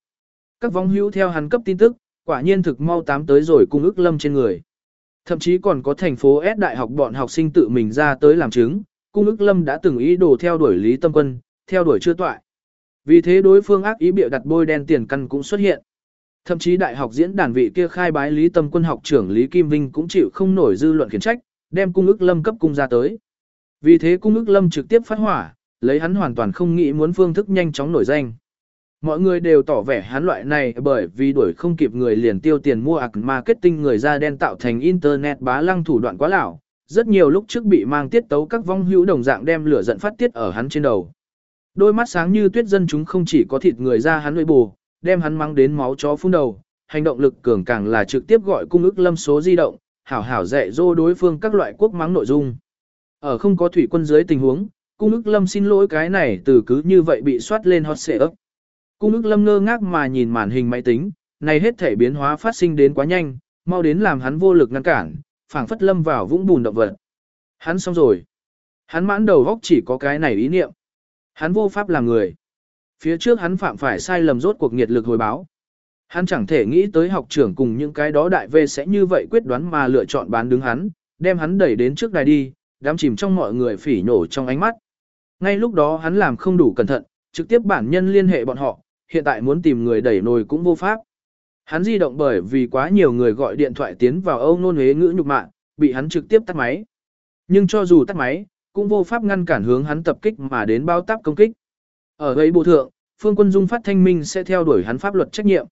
Các vong hữu theo hắn cấp tin tức, quả nhiên thực mau tám tới rồi cung ức lâm trên người. Thậm chí còn có thành phố S đại học bọn học sinh tự mình ra tới làm chứng, cung ức lâm đã từng ý đồ theo đuổi Lý Tâm Quân, theo đuổi chưa toại. Vì thế đối phương ác ý biểu đặt bôi đen tiền căn cũng xuất hiện. Thậm chí đại học diễn đàn vị kia khai bái Lý Tâm Quân học trưởng Lý Kim Vinh cũng chịu không nổi dư luận khiển trách, đem cung ức lâm cấp cung ra tới. Vì thế cung ức lâm trực tiếp phát hỏa, lấy hắn hoàn toàn không nghĩ muốn phương thức nhanh chóng nổi danh. Mọi người đều tỏ vẻ hắn loại này bởi vì đuổi không kịp người liền tiêu tiền mua ạc marketing người da đen tạo thành internet bá lăng thủ đoạn quá lão. Rất nhiều lúc trước bị mang tiết tấu các vong hữu đồng dạng đem lửa giận phát tiết ở hắn trên đầu. Đôi mắt sáng như tuyết dân chúng không chỉ có thịt người ra hắn nuôi bù, đem hắn mang đến máu chó phun đầu, hành động lực cường càng là trực tiếp gọi cung ức lâm số di động, hảo hảo dạy dỗ đối phương các loại quốc mắng nội dung. Ở không có thủy quân dưới tình huống, cung ức lâm xin lỗi cái này từ cứ như vậy bị soát lên hot xệ ấp. Cung ức lâm ngơ ngác mà nhìn màn hình máy tính, này hết thể biến hóa phát sinh đến quá nhanh, mau đến làm hắn vô lực ngăn cản, phảng phất lâm vào vũng bùn động vật. Hắn xong rồi. Hắn mãn đầu góc chỉ có cái này ý niệm. Hắn vô pháp làm người. Phía trước hắn phạm phải sai lầm rốt cuộc nghiệt lực hồi báo. Hắn chẳng thể nghĩ tới học trưởng cùng những cái đó đại vê sẽ như vậy quyết đoán mà lựa chọn bán đứng hắn, đem hắn đẩy đến trước đài đi, đám chìm trong mọi người phỉ nổ trong ánh mắt. Ngay lúc đó hắn làm không đủ cẩn thận, trực tiếp bản nhân liên hệ bọn họ, hiện tại muốn tìm người đẩy nồi cũng vô pháp. Hắn di động bởi vì quá nhiều người gọi điện thoại tiến vào âu nôn hế ngữ nhục mạng, bị hắn trực tiếp tắt máy. Nhưng cho dù tắt máy, cũng vô pháp ngăn cản hướng hắn tập kích mà đến bao táp công kích. Ở gây bộ thượng, Phương Quân Dung phát thanh minh sẽ theo đuổi hắn pháp luật trách nhiệm.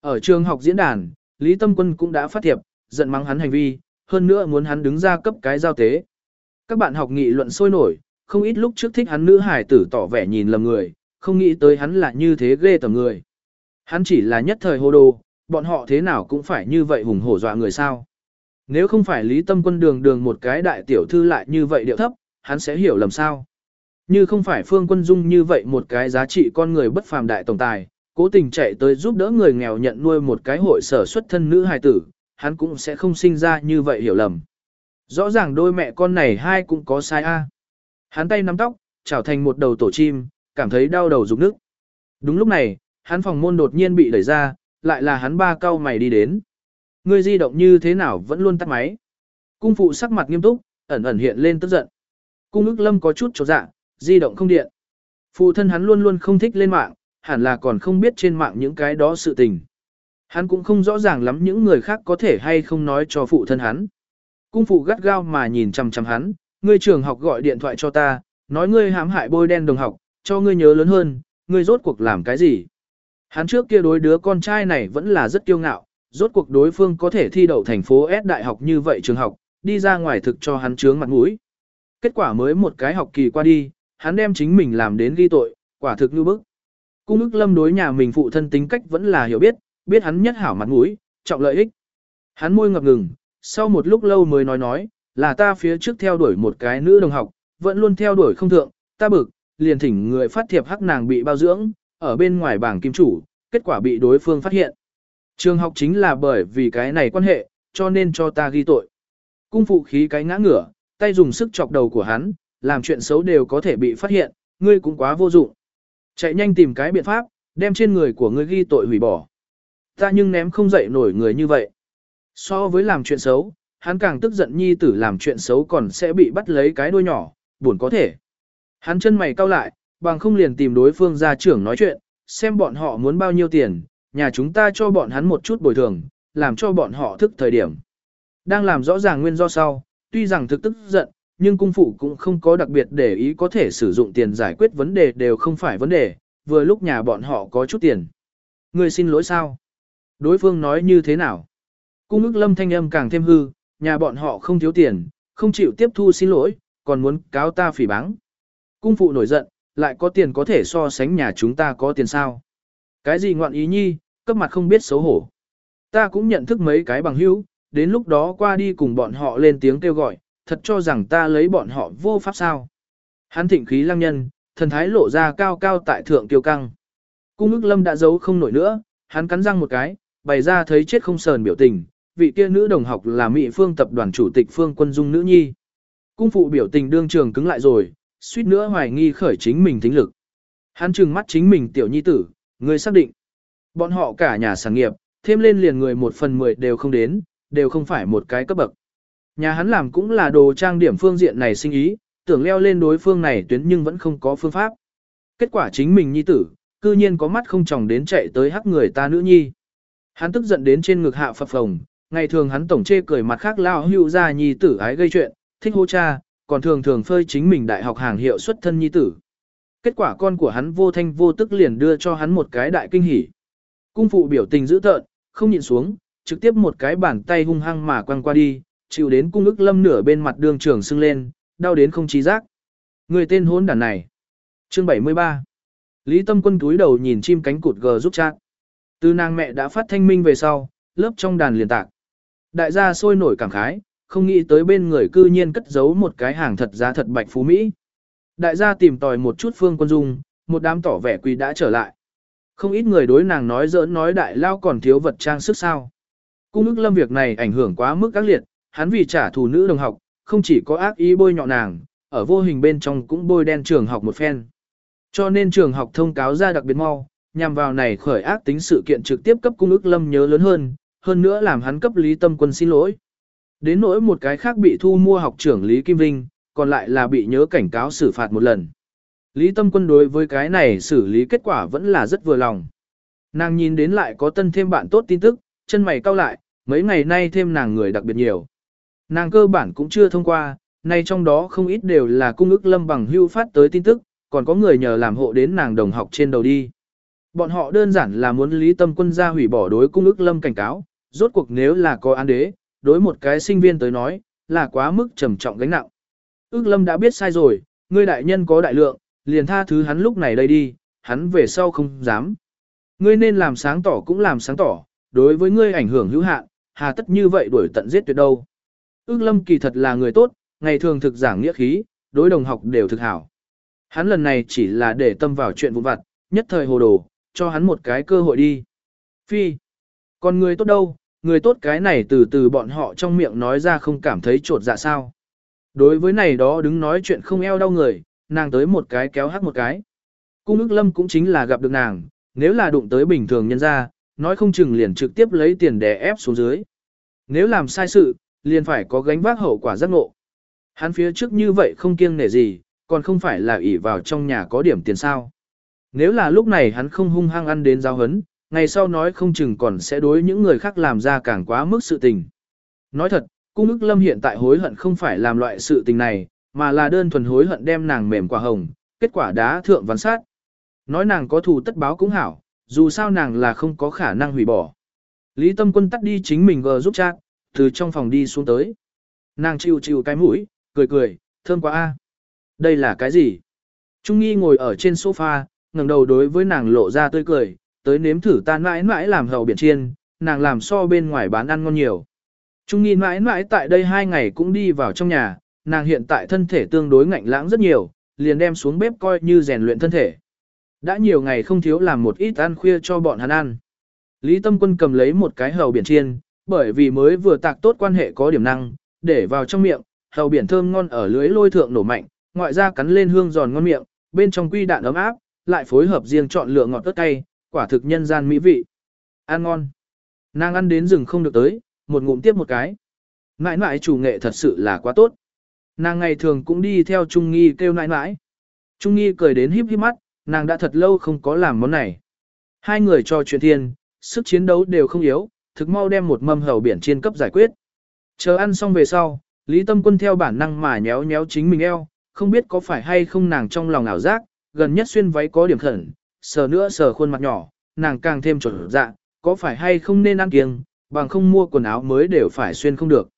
Ở trường học diễn đàn, Lý Tâm Quân cũng đã phát thiệp, giận mắng hắn hành vi, hơn nữa muốn hắn đứng ra cấp cái giao tế. Các bạn học nghị luận sôi nổi, không ít lúc trước thích hắn nữ hải tử tỏ vẻ nhìn lầm người, không nghĩ tới hắn là như thế ghê tầm người. Hắn chỉ là nhất thời hồ đồ, bọn họ thế nào cũng phải như vậy hùng hổ dọa người sao. Nếu không phải Lý Tâm Quân đường đường một cái đại tiểu thư lại như vậy điệu thấp, hắn sẽ hiểu lầm sao. Như không phải Phương Quân Dung như vậy một cái giá trị con người bất phàm đại tổng tài, cố tình chạy tới giúp đỡ người nghèo nhận nuôi một cái hội sở xuất thân nữ hài tử, hắn cũng sẽ không sinh ra như vậy hiểu lầm. Rõ ràng đôi mẹ con này hai cũng có sai a. Hắn tay nắm tóc, trảo thành một đầu tổ chim, cảm thấy đau đầu rụng nước. Đúng lúc này, hắn phòng môn đột nhiên bị đẩy ra, lại là hắn ba cao mày đi đến. Ngươi di động như thế nào vẫn luôn tắt máy. Cung phụ sắc mặt nghiêm túc, ẩn ẩn hiện lên tức giận. Cung ức lâm có chút chột dạ, di động không điện. Phụ thân hắn luôn luôn không thích lên mạng, hẳn là còn không biết trên mạng những cái đó sự tình. Hắn cũng không rõ ràng lắm những người khác có thể hay không nói cho phụ thân hắn. Cung phụ gắt gao mà nhìn chằm chằm hắn, ngươi trường học gọi điện thoại cho ta, nói ngươi hãm hại bôi đen đồng học, cho ngươi nhớ lớn hơn, ngươi rốt cuộc làm cái gì. Hắn trước kia đối đứa con trai này vẫn là rất kiêu ngạo, rốt cuộc đối phương có thể thi đậu thành phố S đại học như vậy trường học, đi ra ngoài thực cho hắn chướng mặt mũi. Kết quả mới một cái học kỳ qua đi, hắn đem chính mình làm đến ghi tội, quả thực như bức. Cung ức lâm đối nhà mình phụ thân tính cách vẫn là hiểu biết, biết hắn nhất hảo mặt mũi, trọng lợi ích. Hắn môi ngập ngừng, sau một lúc lâu mới nói nói, là ta phía trước theo đuổi một cái nữ đồng học, vẫn luôn theo đuổi không thượng, ta bực, liền thỉnh người phát thiệp hắc nàng bị bao dưỡng, ở bên ngoài bảng kim chủ, kết quả bị đối phương phát hiện. Trường học chính là bởi vì cái này quan hệ, cho nên cho ta ghi tội. Cung phụ khí cái ngã ngửa, tay dùng sức chọc đầu của hắn, làm chuyện xấu đều có thể bị phát hiện, ngươi cũng quá vô dụng. Chạy nhanh tìm cái biện pháp, đem trên người của ngươi ghi tội hủy bỏ. Ta nhưng ném không dậy nổi người như vậy. So với làm chuyện xấu, hắn càng tức giận nhi tử làm chuyện xấu còn sẽ bị bắt lấy cái đuôi nhỏ, buồn có thể. Hắn chân mày cau lại, bằng không liền tìm đối phương ra trưởng nói chuyện, xem bọn họ muốn bao nhiêu tiền, nhà chúng ta cho bọn hắn một chút bồi thường, làm cho bọn họ thức thời điểm. Đang làm rõ ràng nguyên do sau, tuy rằng thực tức giận, nhưng cung phụ cũng không có đặc biệt để ý có thể sử dụng tiền giải quyết vấn đề đều không phải vấn đề, vừa lúc nhà bọn họ có chút tiền. Người xin lỗi sao? Đối phương nói như thế nào? Cung ức lâm thanh âm càng thêm hư, nhà bọn họ không thiếu tiền, không chịu tiếp thu xin lỗi, còn muốn cáo ta phỉ báng. Cung phụ nổi giận, lại có tiền có thể so sánh nhà chúng ta có tiền sao? Cái gì ngoạn ý nhi, cấp mặt không biết xấu hổ. Ta cũng nhận thức mấy cái bằng hữu, đến lúc đó qua đi cùng bọn họ lên tiếng kêu gọi, thật cho rằng ta lấy bọn họ vô pháp sao. Hắn thịnh khí lăng nhân, thần thái lộ ra cao cao tại thượng tiêu căng. Cung ức lâm đã giấu không nổi nữa, hắn cắn răng một cái, bày ra thấy chết không sờn biểu tình, vị kia nữ đồng học là Mỹ Phương tập đoàn chủ tịch Phương Quân Dung nữ nhi. Cung phụ biểu tình đương trường cứng lại rồi, suýt nữa hoài nghi khởi chính mình tính lực. Hắn trừng mắt chính mình tiểu nhi tử, người xác định. Bọn họ cả nhà sản nghiệp, thêm lên liền người một phần mười đều không đến, đều không phải một cái cấp bậc. Nhà hắn làm cũng là đồ trang điểm phương diện này sinh ý, tưởng leo lên đối phương này tuyến nhưng vẫn không có phương pháp. Kết quả chính mình nhi tử, cư nhiên có mắt không chồng đến chạy tới hắc người ta nữ nhi. Hắn tức giận đến trên ngực hạ phập phồng, ngày thường hắn tổng chê cười mặt khác lao hưu ra nhi tử ái gây chuyện, thích hô cha, còn thường thường phơi chính mình đại học hàng hiệu xuất thân nhi tử. Kết quả con của hắn vô thanh vô tức liền đưa cho hắn một cái đại kinh hỉ. Cung phụ biểu tình dữ tợn, không nhịn xuống, trực tiếp một cái bàn tay hung hăng mà quăng qua đi, chịu đến cung ức lâm nửa bên mặt đường trường sưng lên, đau đến không trí giác. Người tên hôn đàn này. Chương 73 Lý Tâm Quân túi đầu nhìn chim cánh cụt gờ giúp chat. Từ nàng mẹ đã phát thanh minh về sau, lớp trong đàn liền tạc. Đại gia sôi nổi cảm khái, không nghĩ tới bên người cư nhiên cất giấu một cái hàng thật giá thật bạch phú Mỹ. Đại gia tìm tòi một chút phương quân dung, một đám tỏ vẻ quỳ đã trở lại. Không ít người đối nàng nói giỡn nói đại lao còn thiếu vật trang sức sao. Cung ức lâm việc này ảnh hưởng quá mức các liệt, hắn vì trả thù nữ đồng học, không chỉ có ác ý bôi nhọ nàng, ở vô hình bên trong cũng bôi đen trường học một phen. Cho nên trường học thông cáo ra đặc biệt mau, nhằm vào này khởi ác tính sự kiện trực tiếp cấp cung ức lâm nhớ lớn hơn, hơn nữa làm hắn cấp Lý Tâm Quân xin lỗi. Đến nỗi một cái khác bị thu mua học trưởng Lý Kim Vinh, còn lại là bị nhớ cảnh cáo xử phạt một lần. Lý Tâm Quân đối với cái này xử lý kết quả vẫn là rất vừa lòng. Nàng nhìn đến lại có tân thêm bạn tốt tin tức, chân mày cau lại, mấy ngày nay thêm nàng người đặc biệt nhiều. Nàng cơ bản cũng chưa thông qua, nay trong đó không ít đều là cung ức lâm bằng hưu phát tới tin tức, còn có người nhờ làm hộ đến nàng đồng học trên đầu đi. Bọn họ đơn giản là muốn Lý Tâm Quân ra hủy bỏ đối cung ức lâm cảnh cáo, rốt cuộc nếu là có án đế, đối một cái sinh viên tới nói, là quá mức trầm trọng gánh nặng. Ước lâm đã biết sai rồi, ngươi đại nhân có đại lượng, liền tha thứ hắn lúc này đây đi, hắn về sau không dám. Ngươi nên làm sáng tỏ cũng làm sáng tỏ, đối với ngươi ảnh hưởng hữu hạn, hà tất như vậy đuổi tận giết tuyệt đâu. Ước lâm kỳ thật là người tốt, ngày thường thực giảng nghĩa khí, đối đồng học đều thực hảo. Hắn lần này chỉ là để tâm vào chuyện vụ vặt, nhất thời hồ đồ, cho hắn một cái cơ hội đi. Phi, còn người tốt đâu, người tốt cái này từ từ bọn họ trong miệng nói ra không cảm thấy trột dạ sao. Đối với này đó đứng nói chuyện không eo đau người, nàng tới một cái kéo hắc một cái. Cung ức lâm cũng chính là gặp được nàng, nếu là đụng tới bình thường nhân ra, nói không chừng liền trực tiếp lấy tiền đè ép xuống dưới. Nếu làm sai sự, liền phải có gánh vác hậu quả giác ngộ. Hắn phía trước như vậy không kiêng nể gì, còn không phải là ỷ vào trong nhà có điểm tiền sao. Nếu là lúc này hắn không hung hăng ăn đến giao hấn, ngày sau nói không chừng còn sẽ đối những người khác làm ra càng quá mức sự tình. Nói thật, cung ức lâm hiện tại hối hận không phải làm loại sự tình này, mà là đơn thuần hối hận đem nàng mềm quả hồng, kết quả đá thượng văn sát. Nói nàng có thù tất báo cũng hảo, Dù sao nàng là không có khả năng hủy bỏ. Lý Tâm Quân tắt đi chính mình gờ giúp chat, từ trong phòng đi xuống tới. Nàng chịu chịu cái mũi, cười cười, thơm quá a. Đây là cái gì? Trung Nghi ngồi ở trên sofa, ngẩng đầu đối với nàng lộ ra tươi cười, tới nếm thử tan mãi mãi làm hậu biển chiên, nàng làm so bên ngoài bán ăn ngon nhiều. Trung Nghi mãi mãi tại đây hai ngày cũng đi vào trong nhà, nàng hiện tại thân thể tương đối ngạnh lãng rất nhiều, liền đem xuống bếp coi như rèn luyện thân thể. Đã nhiều ngày không thiếu làm một ít ăn khuya cho bọn hắn ăn. Lý Tâm Quân cầm lấy một cái hầu biển chiên, bởi vì mới vừa tạc tốt quan hệ có điểm năng, để vào trong miệng, hầu biển thơm ngon ở lưới lôi thượng nổ mạnh, ngoại ra cắn lên hương giòn ngon miệng, bên trong quy đạn ấm áp, lại phối hợp riêng chọn lựa ngọt ớt cay, quả thực nhân gian mỹ vị. Ăn ngon. Nàng ăn đến rừng không được tới, một ngụm tiếp một cái. Nãi nãi chủ nghệ thật sự là quá tốt. Nàng ngày thường cũng đi theo Trung Nghi kêu nãi nãi. Trung Nghi cười đến híp híp mắt, nàng đã thật lâu không có làm món này. Hai người cho chuyện thiên, sức chiến đấu đều không yếu, thực mau đem một mâm hầu biển chiên cấp giải quyết. Chờ ăn xong về sau, Lý Tâm Quân theo bản năng mà nhéo nhéo chính mình eo, không biết có phải hay không nàng trong lòng ảo giác, gần nhất xuyên váy có điểm khẩn, sờ nữa sờ khuôn mặt nhỏ, nàng càng thêm chuẩn dạ, có phải hay không nên ăn kiêng, bằng không mua quần áo mới đều phải xuyên không được.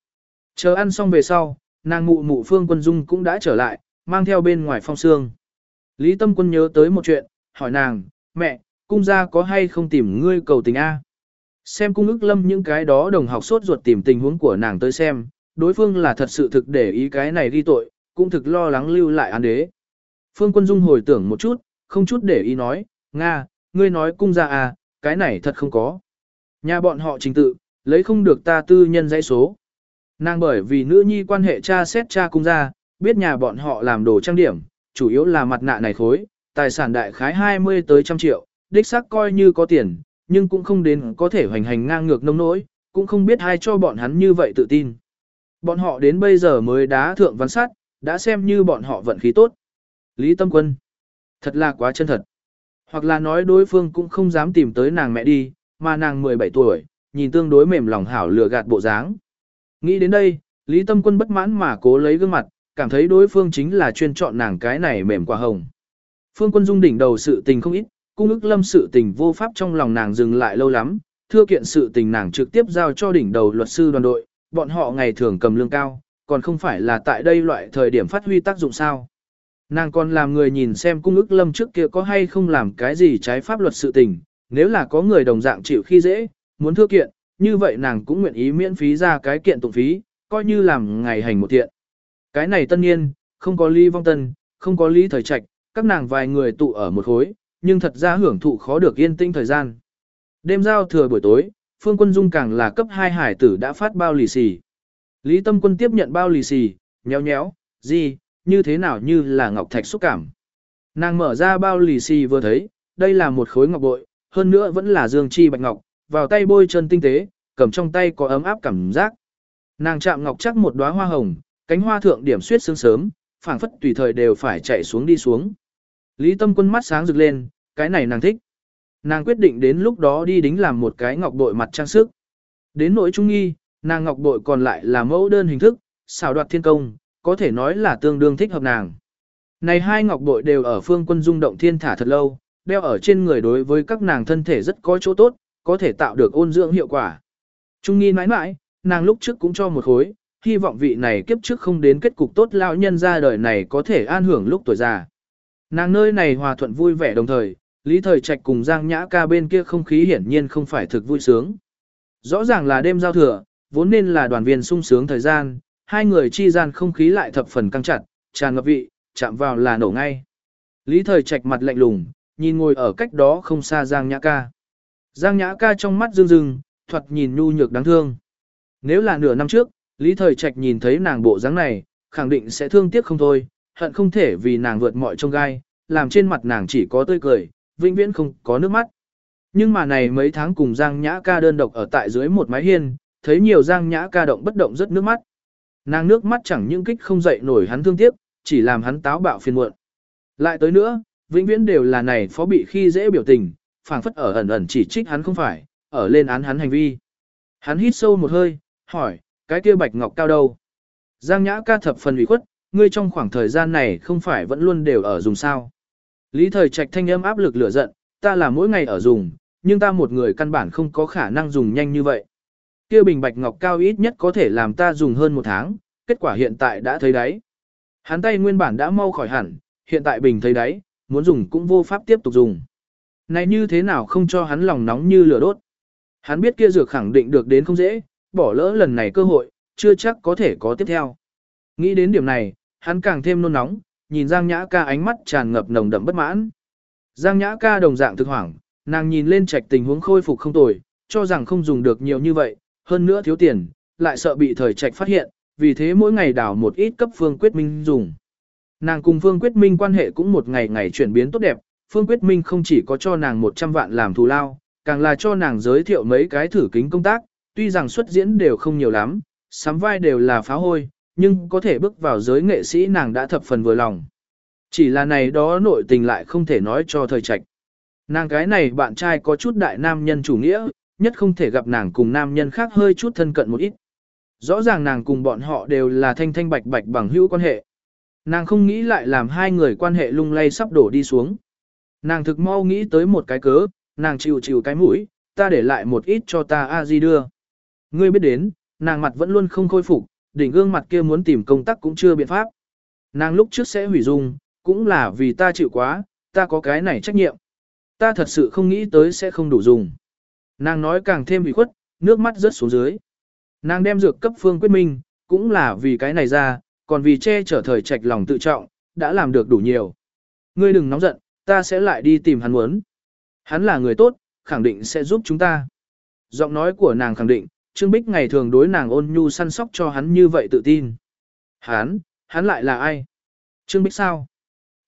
Chờ ăn xong về sau, nàng mụ mụ Phương Quân Dung cũng đã trở lại, mang theo bên ngoài phong xương. Lý Tâm Quân nhớ tới một chuyện, hỏi nàng, mẹ, cung gia có hay không tìm ngươi cầu tình A? Xem cung ức lâm những cái đó đồng học sốt ruột tìm tình huống của nàng tới xem, đối phương là thật sự thực để ý cái này ghi tội, cũng thực lo lắng lưu lại án đế. Phương Quân Dung hồi tưởng một chút, không chút để ý nói, Nga, ngươi nói cung gia à, cái này thật không có. Nhà bọn họ trình tự, lấy không được ta tư nhân dãy số. Nàng bởi vì nữ nhi quan hệ cha xét cha cung gia, biết nhà bọn họ làm đồ trang điểm, chủ yếu là mặt nạ này khối, tài sản đại khái 20 tới trăm triệu, đích xác coi như có tiền, nhưng cũng không đến có thể hoành hành ngang ngược nông nỗi, cũng không biết ai cho bọn hắn như vậy tự tin. Bọn họ đến bây giờ mới đá thượng văn sát, đã xem như bọn họ vận khí tốt. Lý Tâm Quân, thật là quá chân thật. Hoặc là nói đối phương cũng không dám tìm tới nàng mẹ đi, mà nàng 17 tuổi, nhìn tương đối mềm lòng hảo lừa gạt bộ dáng. Nghĩ đến đây, Lý Tâm Quân bất mãn mà cố lấy gương mặt, cảm thấy đối phương chính là chuyên chọn nàng cái này mềm quả hồng. Phương Quân Dung đỉnh đầu sự tình không ít, cung ức lâm sự tình vô pháp trong lòng nàng dừng lại lâu lắm, thưa kiện sự tình nàng trực tiếp giao cho đỉnh đầu luật sư đoàn đội, bọn họ ngày thường cầm lương cao, còn không phải là tại đây loại thời điểm phát huy tác dụng sao. Nàng còn làm người nhìn xem cung ức lâm trước kia có hay không làm cái gì trái pháp luật sự tình, nếu là có người đồng dạng chịu khi dễ, muốn thưa kiện, như vậy nàng cũng nguyện ý miễn phí ra cái kiện tụng phí, coi như làm ngày hành một thiện. Cái này tân nhiên, không có ly vong tân, không có ly thời trạch, các nàng vài người tụ ở một khối, nhưng thật ra hưởng thụ khó được yên tĩnh thời gian. Đêm giao thừa buổi tối, Phương Quân Dung càng là cấp hai hải tử đã phát bao lì xì. Lý Tâm Quân tiếp nhận bao lì xì, nhéo nhéo, gì, như thế nào như là ngọc thạch xúc cảm. Nàng mở ra bao lì xì vừa thấy, đây là một khối ngọc bội, hơn nữa vẫn là dương chi bạch ngọc, vào tay bôi chân tinh tế, cầm trong tay có ấm áp cảm giác. Nàng chạm ngọc chắc một đóa hoa hồng, cánh hoa thượng điểm suyết sương sớm, phảng phất tùy thời đều phải chạy xuống đi xuống. Lý Tâm Quân mắt sáng rực lên, cái này nàng thích. Nàng quyết định đến lúc đó đi đính làm một cái ngọc bội mặt trang sức. Đến nỗi trung nghi, nàng ngọc bội còn lại là mẫu đơn hình thức, xảo đoạt thiên công, có thể nói là tương đương thích hợp nàng. Này hai ngọc bội đều ở phương quân dung động thiên thả thật lâu, đeo ở trên người đối với các nàng thân thể rất có chỗ tốt, có thể tạo được ôn dưỡng hiệu quả. Trung nghi mãi mãi, nàng lúc trước cũng cho một khối, hy vọng vị này kiếp trước không đến kết cục tốt lão nhân ra đời này có thể an hưởng lúc tuổi già. Nàng nơi này hòa thuận vui vẻ đồng thời, Lý Thời Trạch cùng Giang Nhã ca bên kia không khí hiển nhiên không phải thực vui sướng. Rõ ràng là đêm giao thừa, vốn nên là đoàn viên sung sướng thời gian, hai người chi gian không khí lại thập phần căng chặt, tràn ngập vị, chạm vào là nổ ngay. Lý Thời Trạch mặt lạnh lùng, nhìn ngồi ở cách đó không xa Giang Nhã ca. Giang Nhã ca trong mắt rưng rưng, thoạt nhìn nhu nhược đáng thương. Nếu là nửa năm trước, Lý Thời Trạch nhìn thấy nàng bộ dáng này, khẳng định sẽ thương tiếc không thôi, hận không thể vì nàng vượt mọi trông gai, làm trên mặt nàng chỉ có tươi cười, vĩnh viễn không có nước mắt. Nhưng mà này mấy tháng cùng Giang Nhã ca đơn độc ở tại dưới một mái hiên, thấy nhiều Giang Nhã ca động bất động rất nước mắt. Nàng nước mắt chẳng những kích không dậy nổi hắn thương tiếc, chỉ làm hắn táo bạo phiền muộn. Lại tới nữa, vĩnh viễn đều là này phó bị khi dễ biểu tình, phảng phất ở ẩn ẩn chỉ trích hắn không phải, ở lên án hắn hành vi. Hắn hít sâu một hơi, hỏi, cái kia bạch ngọc cao đâu? Giang Nhã ca thập phần ủy khuất, ngươi trong khoảng thời gian này không phải vẫn luôn đều ở dùng sao. Lý thời trạch thanh âm áp lực lửa giận, ta là mỗi ngày ở dùng, nhưng ta một người căn bản không có khả năng dùng nhanh như vậy. Kia bình bạch ngọc cao ít nhất có thể làm ta dùng hơn một tháng, kết quả hiện tại đã thấy đấy. Hắn tay nguyên bản đã mau khỏi hẳn, hiện tại bình thấy đấy, muốn dùng cũng vô pháp tiếp tục dùng. Này như thế nào không cho hắn lòng nóng như lửa đốt. Hắn biết kia dược khẳng định được đến không dễ, bỏ lỡ lần này cơ hội, chưa chắc có thể có tiếp theo. Nghĩ đến điểm này, hắn càng thêm nôn nóng, nhìn Giang Nhã ca ánh mắt tràn ngập nồng đậm bất mãn. Giang Nhã ca đồng dạng thực hoảng, nàng nhìn lên trạch tình huống khôi phục không tồi, cho rằng không dùng được nhiều như vậy, hơn nữa thiếu tiền, lại sợ bị thời trạch phát hiện, vì thế mỗi ngày đảo một ít cấp Phương Quyết Minh dùng. Nàng cùng Phương Quyết Minh quan hệ cũng một ngày ngày chuyển biến tốt đẹp, Phương Quyết Minh không chỉ có cho nàng 100 vạn làm thù lao, càng là cho nàng giới thiệu mấy cái thử kính công tác, tuy rằng xuất diễn đều không nhiều lắm, sắm vai đều là phá hôi, nhưng có thể bước vào giới nghệ sĩ nàng đã thập phần vừa lòng. Chỉ là này đó nội tình lại không thể nói cho thời trạch. Nàng cái này bạn trai có chút đại nam nhân chủ nghĩa, nhất không thể gặp nàng cùng nam nhân khác hơi chút thân cận một ít. Rõ ràng nàng cùng bọn họ đều là thanh thanh bạch bạch bằng hữu quan hệ. Nàng không nghĩ lại làm hai người quan hệ lung lay sắp đổ đi xuống. Nàng thực mau nghĩ tới một cái cớ, nàng chịu chịu cái mũi, ta để lại một ít cho ta a di đưa. Ngươi biết đến, nàng mặt vẫn luôn không khôi phục, đỉnh gương mặt kia muốn tìm công tác cũng chưa biện pháp. Nàng lúc trước sẽ hủy dung, cũng là vì ta chịu quá, ta có cái này trách nhiệm. Ta thật sự không nghĩ tới sẽ không đủ dùng. Nàng nói càng thêm bị khuất, nước mắt rớt xuống dưới. Nàng đem dược cấp phương quyết minh, cũng là vì cái này ra, còn vì che chở thời trạch lòng tự trọng, đã làm được đủ nhiều. Ngươi đừng nóng giận, ta sẽ lại đi tìm hắn muốn. Hắn là người tốt, khẳng định sẽ giúp chúng ta. Giọng nói của nàng khẳng định, Trương Bích ngày thường đối nàng ôn nhu săn sóc cho hắn như vậy tự tin. Hắn, hắn lại là ai? Trương Bích sao?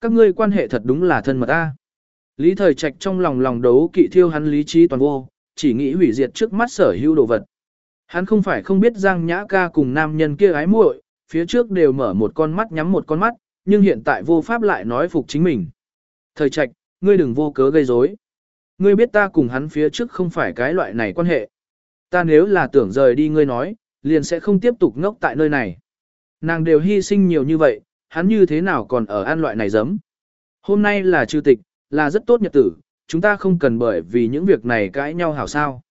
Các ngươi quan hệ thật đúng là thân mật ta. Lý thời trạch trong lòng lòng đấu kỵ thiêu hắn lý trí toàn vô, chỉ nghĩ hủy diệt trước mắt sở hữu đồ vật. Hắn không phải không biết Giang Nhã ca cùng nam nhân kia ái muội, phía trước đều mở một con mắt nhắm một con mắt, nhưng hiện tại vô pháp lại nói phục chính mình. Thời trạch, ngươi đừng vô cớ gây rối. Ngươi biết ta cùng hắn phía trước không phải cái loại này quan hệ. Ta nếu là tưởng rời đi ngươi nói, liền sẽ không tiếp tục ngốc tại nơi này. Nàng đều hy sinh nhiều như vậy, hắn như thế nào còn ở an loại này giấm. Hôm nay là trừ tịch, là rất tốt nhật tử, chúng ta không cần bởi vì những việc này cãi nhau hảo sao.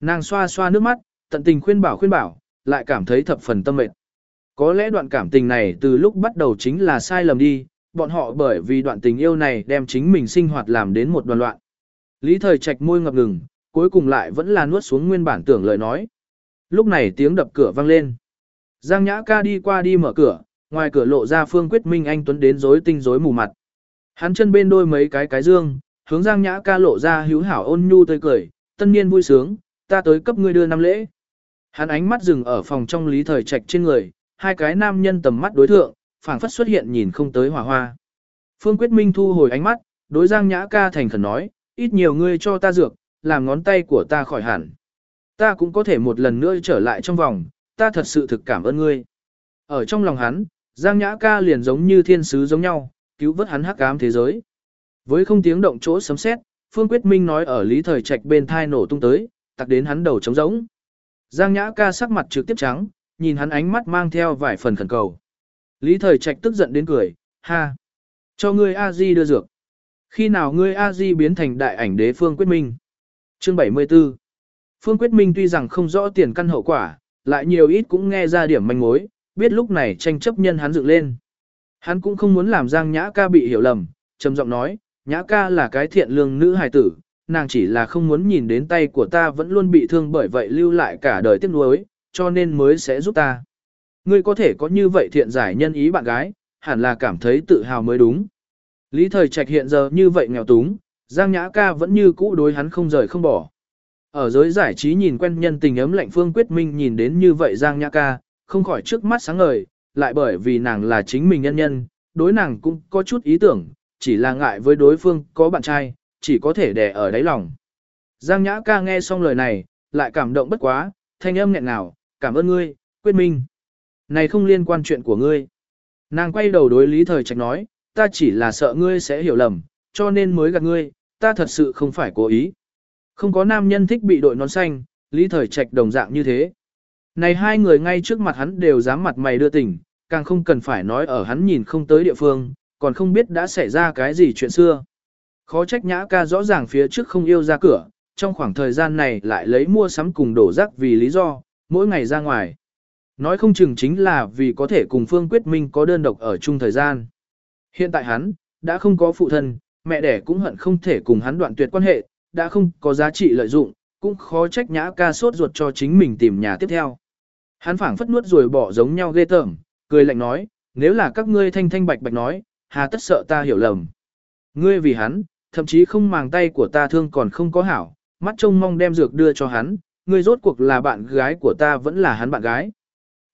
Nàng xoa xoa nước mắt, tận tình khuyên bảo khuyên bảo, lại cảm thấy thập phần tâm mệt. Có lẽ đoạn cảm tình này từ lúc bắt đầu chính là sai lầm đi, bọn họ bởi vì đoạn tình yêu này đem chính mình sinh hoạt làm đến một đoàn loạn. Lý thời trạch môi ngập ngừng, cuối cùng lại vẫn là nuốt xuống nguyên bản tưởng lời nói. Lúc này tiếng đập cửa vang lên. Giang Nhã ca đi qua đi mở cửa, ngoài cửa lộ ra Phương Quyết Minh anh tuấn đến rối tinh rối mù mặt. Hắn chân bên đôi mấy cái cái dương, hướng Giang Nhã ca lộ ra hữu hảo ôn nhu tươi cười, tân niên vui sướng, ta tới cấp ngươi đưa năm lễ. Hắn ánh mắt dừng ở phòng trong lý thời trạch trên người, hai cái nam nhân tầm mắt đối thượng, phảng phất xuất hiện nhìn không tới hỏa hoa. Phương Quyết Minh thu hồi ánh mắt, đối Giang Nhã ca thành khẩn nói, ít nhiều ngươi cho ta dược, làm ngón tay của ta khỏi hẳn. Ta cũng có thể một lần nữa trở lại trong vòng, ta thật sự thực cảm ơn ngươi. Ở trong lòng hắn, Giang Nhã ca liền giống như thiên sứ giống nhau, cứu vớt hắn hắc ám thế giới. Với không tiếng động chỗ sấm sét, Phương Quyết Minh nói ở lý thời trạch bên thai nổ tung tới, tặc đến hắn đầu trống rỗng. Giang Nhã ca sắc mặt trực tiếp trắng, nhìn hắn ánh mắt mang theo vài phần khẩn cầu. Lý thời trạch tức giận đến cười, ha, cho ngươi a di đưa dược. Khi nào ngươi a di biến thành đại ảnh đế Phương Quyết Minh? Chương 74 Phương Quyết Minh tuy rằng không rõ tiền căn hậu quả, lại nhiều ít cũng nghe ra điểm manh mối, biết lúc này tranh chấp nhân hắn dựng lên. Hắn cũng không muốn làm Giang Nhã ca bị hiểu lầm, trầm giọng nói, Nhã ca là cái thiện lương nữ hài tử, nàng chỉ là không muốn nhìn đến tay của ta vẫn luôn bị thương bởi vậy lưu lại cả đời tiếc nuối, cho nên mới sẽ giúp ta. Ngươi có thể có như vậy thiện giải nhân ý bạn gái, hẳn là cảm thấy tự hào mới đúng. Lý thời trạch hiện giờ như vậy nghèo túng, Giang Nhã ca vẫn như cũ đối hắn không rời không bỏ. Ở giới giải trí nhìn quen nhân tình ấm lạnh Phương Quyết Minh nhìn đến như vậy Giang Nhã ca, không khỏi trước mắt sáng ngời, lại bởi vì nàng là chính mình nhân nhân, đối nàng cũng có chút ý tưởng, chỉ là ngại với đối phương có bạn trai, chỉ có thể đè ở đáy lòng. Giang Nhã ca nghe xong lời này, lại cảm động bất quá, thanh âm nghẹn nào cảm ơn ngươi, Quyết Minh. Này không liên quan chuyện của ngươi. Nàng quay đầu đối Lý Thời Trạch nói, ta chỉ là sợ ngươi sẽ hiểu lầm, cho nên mới gạt ngươi, ta thật sự không phải cố ý. Không có nam nhân thích bị đội nón xanh, Lý Thời Trạch đồng dạng như thế. Này hai người ngay trước mặt hắn đều dám mặt mày đưa tình, càng không cần phải nói ở hắn nhìn không tới địa phương, còn không biết đã xảy ra cái gì chuyện xưa. Khó trách nhã ca rõ ràng phía trước không yêu ra cửa, trong khoảng thời gian này lại lấy mua sắm cùng đổ rác vì lý do, mỗi ngày ra ngoài. Nói không chừng chính là vì có thể cùng Phương Quyết Minh có đơn độc ở chung thời gian. Hiện tại hắn, đã không có phụ thân, mẹ đẻ cũng hận không thể cùng hắn đoạn tuyệt quan hệ, đã không có giá trị lợi dụng, cũng khó trách nhã ca sốt ruột cho chính mình tìm nhà tiếp theo. Hắn phảng phất nuốt rồi bỏ giống nhau ghê tởm, cười lạnh nói, nếu là các ngươi thanh thanh bạch bạch nói, hà tất sợ ta hiểu lầm. Ngươi vì hắn, thậm chí không màng tay của ta thương còn không có hảo, mắt trông mong đem dược đưa cho hắn, ngươi rốt cuộc là bạn gái của ta vẫn là hắn bạn gái.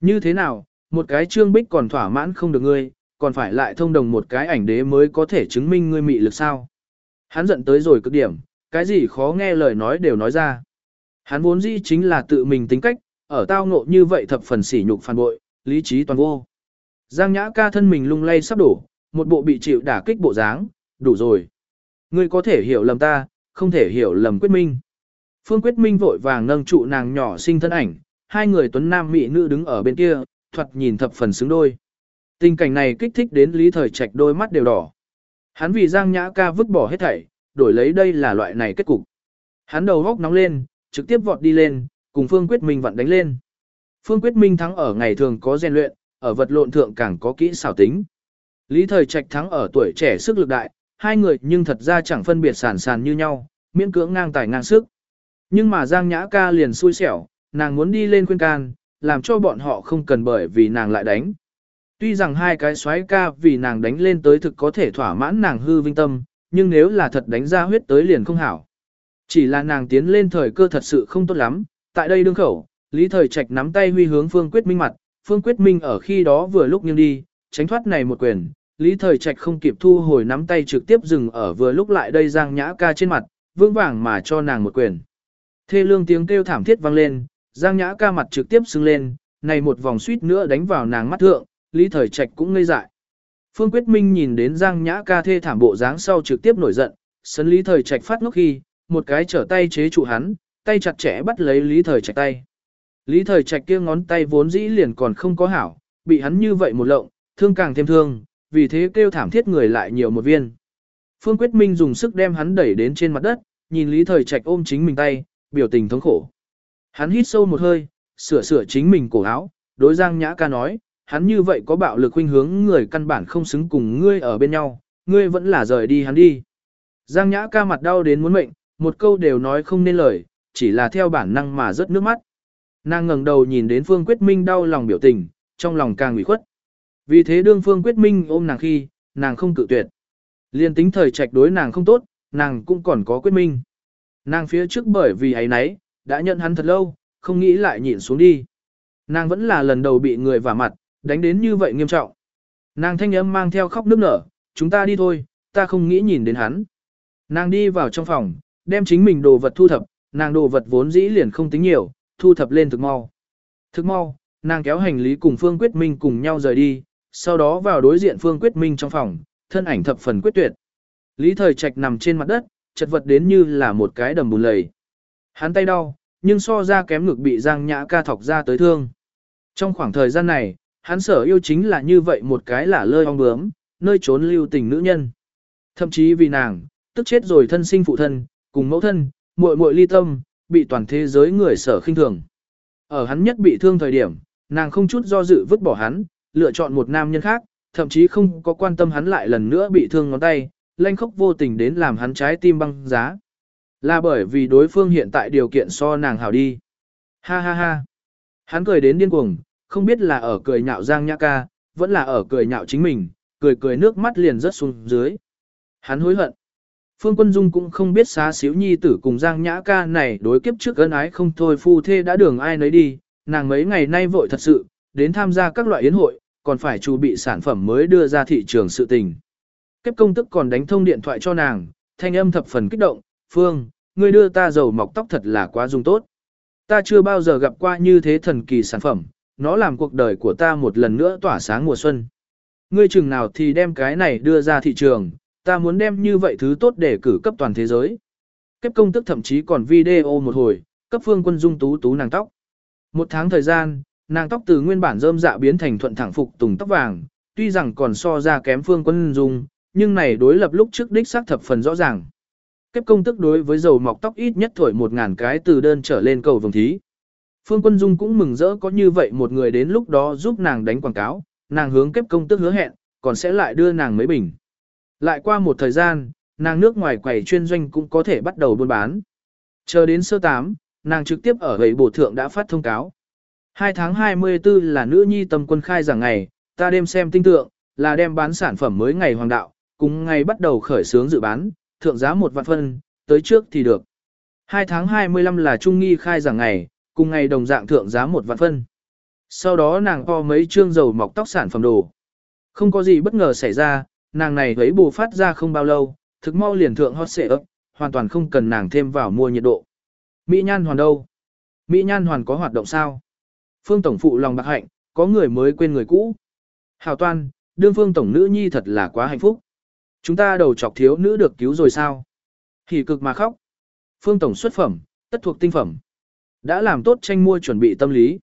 Như thế nào, một cái trương bích còn thỏa mãn không được ngươi, còn phải lại thông đồng một cái ảnh đế mới có thể chứng minh ngươi mị lực sao. Hắn giận tới rồi cực điểm, cái gì khó nghe lời nói đều nói ra. Hắn vốn dĩ chính là tự mình tính cách, ở tao ngộ như vậy thập phần sỉ nhục phản bội, lý trí toàn vô. Giang nhã ca thân mình lung lay sắp đổ, một bộ bị chịu đả kích bộ dáng, đủ rồi. Ngươi có thể hiểu lầm ta, không thể hiểu lầm quyết minh. Phương Quyết Minh vội vàng nâng trụ nàng nhỏ sinh thân ảnh, hai người tuấn nam mỹ nữ đứng ở bên kia, thoạt nhìn thập phần xứng đôi. Tình cảnh này kích thích đến Lý Thời Trạch đôi mắt đều đỏ. Hắn vì Giang Nhã ca vứt bỏ hết thảy, đổi lấy đây là loại này kết cục. Hắn đầu góc nóng lên, trực tiếp vọt đi lên, cùng Phương Quyết Minh vặn đánh lên. Phương Quyết Minh thắng ở ngày thường có rèn luyện, ở vật lộn thượng càng có kỹ xảo tính. Lý Thời Trạch thắng ở tuổi trẻ sức lực đại, hai người nhưng thật ra chẳng phân biệt sản sàn như nhau, miễn cưỡng ngang tài ngang sức. Nhưng mà Giang Nhã ca liền xui xẻo, nàng muốn đi lên khuyên can, làm cho bọn họ không cần bởi vì nàng lại đánh. Tuy rằng hai cái xoáy ca vì nàng đánh lên tới thực có thể thỏa mãn nàng hư vinh tâm, nhưng nếu là thật đánh ra huyết tới liền không hảo. Chỉ là nàng tiến lên thời cơ thật sự không tốt lắm, tại đây đương khẩu, Lý Thời Trạch nắm tay huy hướng Phương Quyết Minh mặt, Phương Quyết Minh ở khi đó vừa lúc nghiêng đi, tránh thoát này một quyền, Lý Thời Trạch không kịp thu hồi nắm tay trực tiếp dừng ở vừa lúc lại đây Giang Nhã ca trên mặt, vững vàng mà cho nàng một quyền. Thê lương tiếng kêu thảm thiết vang lên, Giang Nhã ca mặt trực tiếp sưng lên, này một vòng suýt nữa đánh vào nàng mắt thượng, Lý Thời Trạch cũng ngây dại. Phương Quyết Minh nhìn đến Giang Nhã ca thê thảm bộ dáng sau trực tiếp nổi giận, sấn Lý Thời Trạch phát ngốc khi, một cái trở tay chế trụ hắn, tay chặt chẽ bắt lấy Lý Thời Trạch tay. Lý Thời Trạch kia ngón tay vốn dĩ liền còn không có hảo, bị hắn như vậy một lộng, thương càng thêm thương, vì thế kêu thảm thiết người lại nhiều một viên. Phương Quyết Minh dùng sức đem hắn đẩy đến trên mặt đất, nhìn Lý Thời Trạch ôm chính mình tay, biểu tình thống khổ. Hắn hít sâu một hơi, sửa sửa chính mình cổ áo, đối Giang Nhã ca nói, hắn như vậy có bạo lực huynh hướng người căn bản không xứng cùng ngươi ở bên nhau, ngươi vẫn là rời đi hắn đi. Giang Nhã ca mặt đau đến muốn mệnh, một câu đều nói không nên lời, chỉ là theo bản năng mà rớt nước mắt. Nàng ngẩng đầu nhìn đến Phương Quyết Minh đau lòng biểu tình, trong lòng càng ủy khuất. Vì thế đương Phương Quyết Minh ôm nàng khi, nàng không cự tuyệt. Liên tính thời trạch đối nàng không tốt, nàng cũng còn có quyết minh. Nàng phía trước bởi vì ấy nấy, đã nhận hắn thật lâu, không nghĩ lại nhịn xuống đi. Nàng vẫn là lần đầu bị người vả mặt, đánh đến như vậy nghiêm trọng. Nàng thanh âm mang theo khóc nước nở, chúng ta đi thôi, ta không nghĩ nhìn đến hắn. Nàng đi vào trong phòng, đem chính mình đồ vật thu thập, nàng đồ vật vốn dĩ liền không tính nhiều, thu thập lên thực mau. Thực mau, nàng kéo hành lý cùng Phương Quyết Minh cùng nhau rời đi, sau đó vào đối diện Phương Quyết Minh trong phòng, thân ảnh thập phần quyết tuyệt. Lý Thời Trạch nằm trên mặt đất, chật vật đến như là một cái đầm bùn lầy. Hắn tay đau, nhưng so ra kém ngực bị Giang Nhã ca thọc ra tới thương. Trong khoảng thời gian này, hắn sở yêu chính là như vậy một cái là lơi ong bướm, nơi trốn lưu tình nữ nhân. Thậm chí vì nàng, tức chết rồi thân sinh phụ thân, cùng mẫu thân, muội muội ly tâm, bị toàn thế giới người sở khinh thường. Ở hắn nhất bị thương thời điểm, nàng không chút do dự vứt bỏ hắn, lựa chọn một nam nhân khác, thậm chí không có quan tâm hắn lại lần nữa bị thương ngón tay, lanh khốc vô tình đến làm hắn trái tim băng giá. Là bởi vì đối phương hiện tại điều kiện so nàng hảo đi. Ha ha ha. Hắn cười đến điên cuồng, không biết là ở cười nhạo Giang Nhã Ca, vẫn là ở cười nhạo chính mình, cười cười nước mắt liền rớt xuống dưới. Hắn hối hận. Phương Quân Dung cũng không biết xá xíu nhi tử cùng Giang Nhã Ca này đối kiếp trước ân ái không thôi phu thê đã đường ai nấy đi, nàng mấy ngày nay vội thật sự, đến tham gia các loại yến hội, còn phải chuẩn bị sản phẩm mới đưa ra thị trường sự tình. Kép công tức còn đánh thông điện thoại cho nàng, thanh âm thập phần kích động, Phương, ngươi đưa ta dầu mọc tóc thật là quá dùng tốt. Ta chưa bao giờ gặp qua như thế thần kỳ sản phẩm, nó làm cuộc đời của ta một lần nữa tỏa sáng mùa xuân. Ngươi chừng nào thì đem cái này đưa ra thị trường, ta muốn đem như vậy thứ tốt để cử cấp toàn thế giới. Kép công tức thậm chí còn video một hồi, cấp phương quân dung tú tú nàng tóc. Một tháng thời gian, nàng tóc từ nguyên bản rơm dạ biến thành thuận thẳng phục tùng tóc vàng, tuy rằng còn so ra kém phương quân dung, nhưng này đối lập lúc trước đích xác thập phần rõ ràng. Kép công tức đối với dầu mọc tóc ít nhất thổi một ngàn cái từ đơn trở lên cầu vồng thí. Phương Quân Dung cũng mừng rỡ có như vậy một người đến lúc đó giúp nàng đánh quảng cáo, nàng hướng kép công tức hứa hẹn, còn sẽ lại đưa nàng mấy bình. Lại qua một thời gian, nàng nước ngoài quầy chuyên doanh cũng có thể bắt đầu buôn bán. Chờ đến sơ tám, nàng trực tiếp ở gầy bổ thượng đã phát thông cáo. 2 tháng 24 là nữ nhi tâm quân khai giảng ngày, ta đem xem tinh tượng, là đem bán sản phẩm mới ngày hoàng đạo, cùng ngày bắt đầu khởi xướng dự bán, thượng giá một vạn phân, tới trước thì được. 2 tháng 25 là trung nghi khai giảng ngày, cùng ngày đồng dạng thượng giá một vạn phân. Sau đó nàng po mấy trương dầu mọc tóc sản phẩm đồ. Không có gì bất ngờ xảy ra, nàng này thấy bù phát ra không bao lâu, thực mau liền thượng hot xệ ấp, hoàn toàn không cần nàng thêm vào mua nhiệt độ. Mỹ Nhan Hoàn đâu? Mỹ Nhan Hoàn có hoạt động sao? Phương Tổng phụ lòng bạc hạnh, có người mới quên người cũ. Hào toan, đương Phương Tổng nữ nhi thật là quá hạnh phúc. Chúng ta đầu chọc thiếu nữ được cứu rồi sao? Hỉ cực mà khóc. Phương Tổng xuất phẩm, tất thuộc tinh phẩm. Đã làm tốt tranh mua chuẩn bị tâm lý.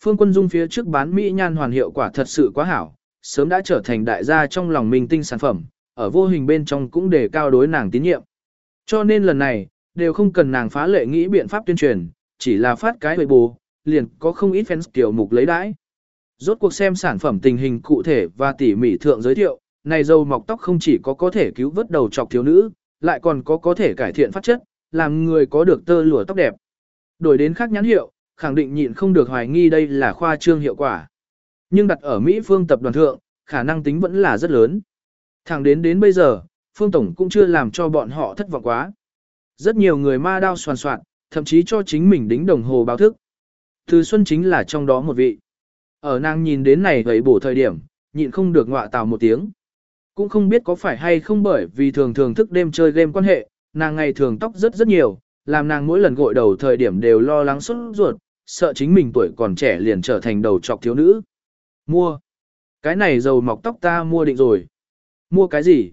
Phương Quân Dung phía trước bán Mỹ Nhan Hoàn hiệu quả thật sự quá hảo, sớm đã trở thành đại gia trong lòng mình tinh sản phẩm, ở vô hình bên trong cũng đề cao đối nàng tín nhiệm. Cho nên lần này, đều không cần nàng phá lệ nghĩ biện pháp tuyên truyền, chỉ là phát cái bề bù, liền có không ít fans tiểu mục lấy đãi. Rốt cuộc xem sản phẩm tình hình cụ thể và tỉ mỉ thượng giới thiệu, này dầu mọc tóc không chỉ có có thể cứu vớt đầu chọc thiếu nữ, lại còn có có thể cải thiện phát chất, làm người có được tơ lụa tóc đẹp. Đổi đến khác nhãn hiệu, khẳng định nhịn không được hoài nghi đây là khoa trương hiệu quả. Nhưng đặt ở Mỹ phương tập đoàn thượng, khả năng tính vẫn là rất lớn. Thẳng đến đến bây giờ, Phương Tổng cũng chưa làm cho bọn họ thất vọng quá. Rất nhiều người ma đao soàn soạn, thậm chí cho chính mình đính đồng hồ báo thức. Từ Xuân chính là trong đó một vị. Ở nàng nhìn đến này gầy bổ thời điểm, nhịn không được ngọa tào một tiếng. Cũng không biết có phải hay không bởi vì thường thường thức đêm chơi game quan hệ, nàng ngày thường tóc rất rất nhiều, làm nàng mỗi lần gội đầu thời điểm đều lo lắng xuất ruột, sợ chính mình tuổi còn trẻ liền trở thành đầu trọc thiếu nữ. Mua. Cái này dầu mọc tóc ta mua định rồi. Mua cái gì?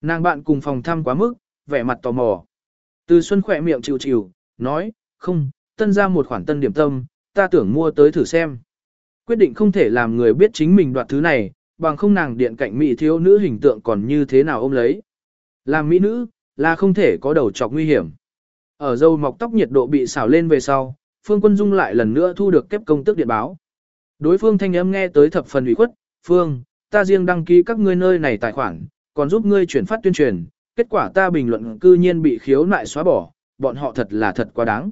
Nàng bạn cùng phòng thăm quá mức, vẻ mặt tò mò. Từ Xuân khỏe miệng chịu chịu, nói, không, tân ra một khoản tân điểm tâm, ta tưởng mua tới thử xem. Quyết định không thể làm người biết chính mình đoạt thứ này, bằng không nàng điện cạnh mỹ thiếu nữ hình tượng còn như thế nào ôm lấy. Làm mỹ nữ, là không thể có đầu chọc nguy hiểm. Ở dâu mọc tóc nhiệt độ bị xào lên về sau, Phương Quân Dung lại lần nữa thu được kép công tức điện báo. Đối phương thanh âm nghe tới thập phần ủy khuất, Phương, ta riêng đăng ký các ngươi nơi này tài khoản, còn giúp ngươi chuyển phát tuyên truyền, kết quả ta bình luận cư nhiên bị khiếu nại xóa bỏ, bọn họ thật là thật quá đáng.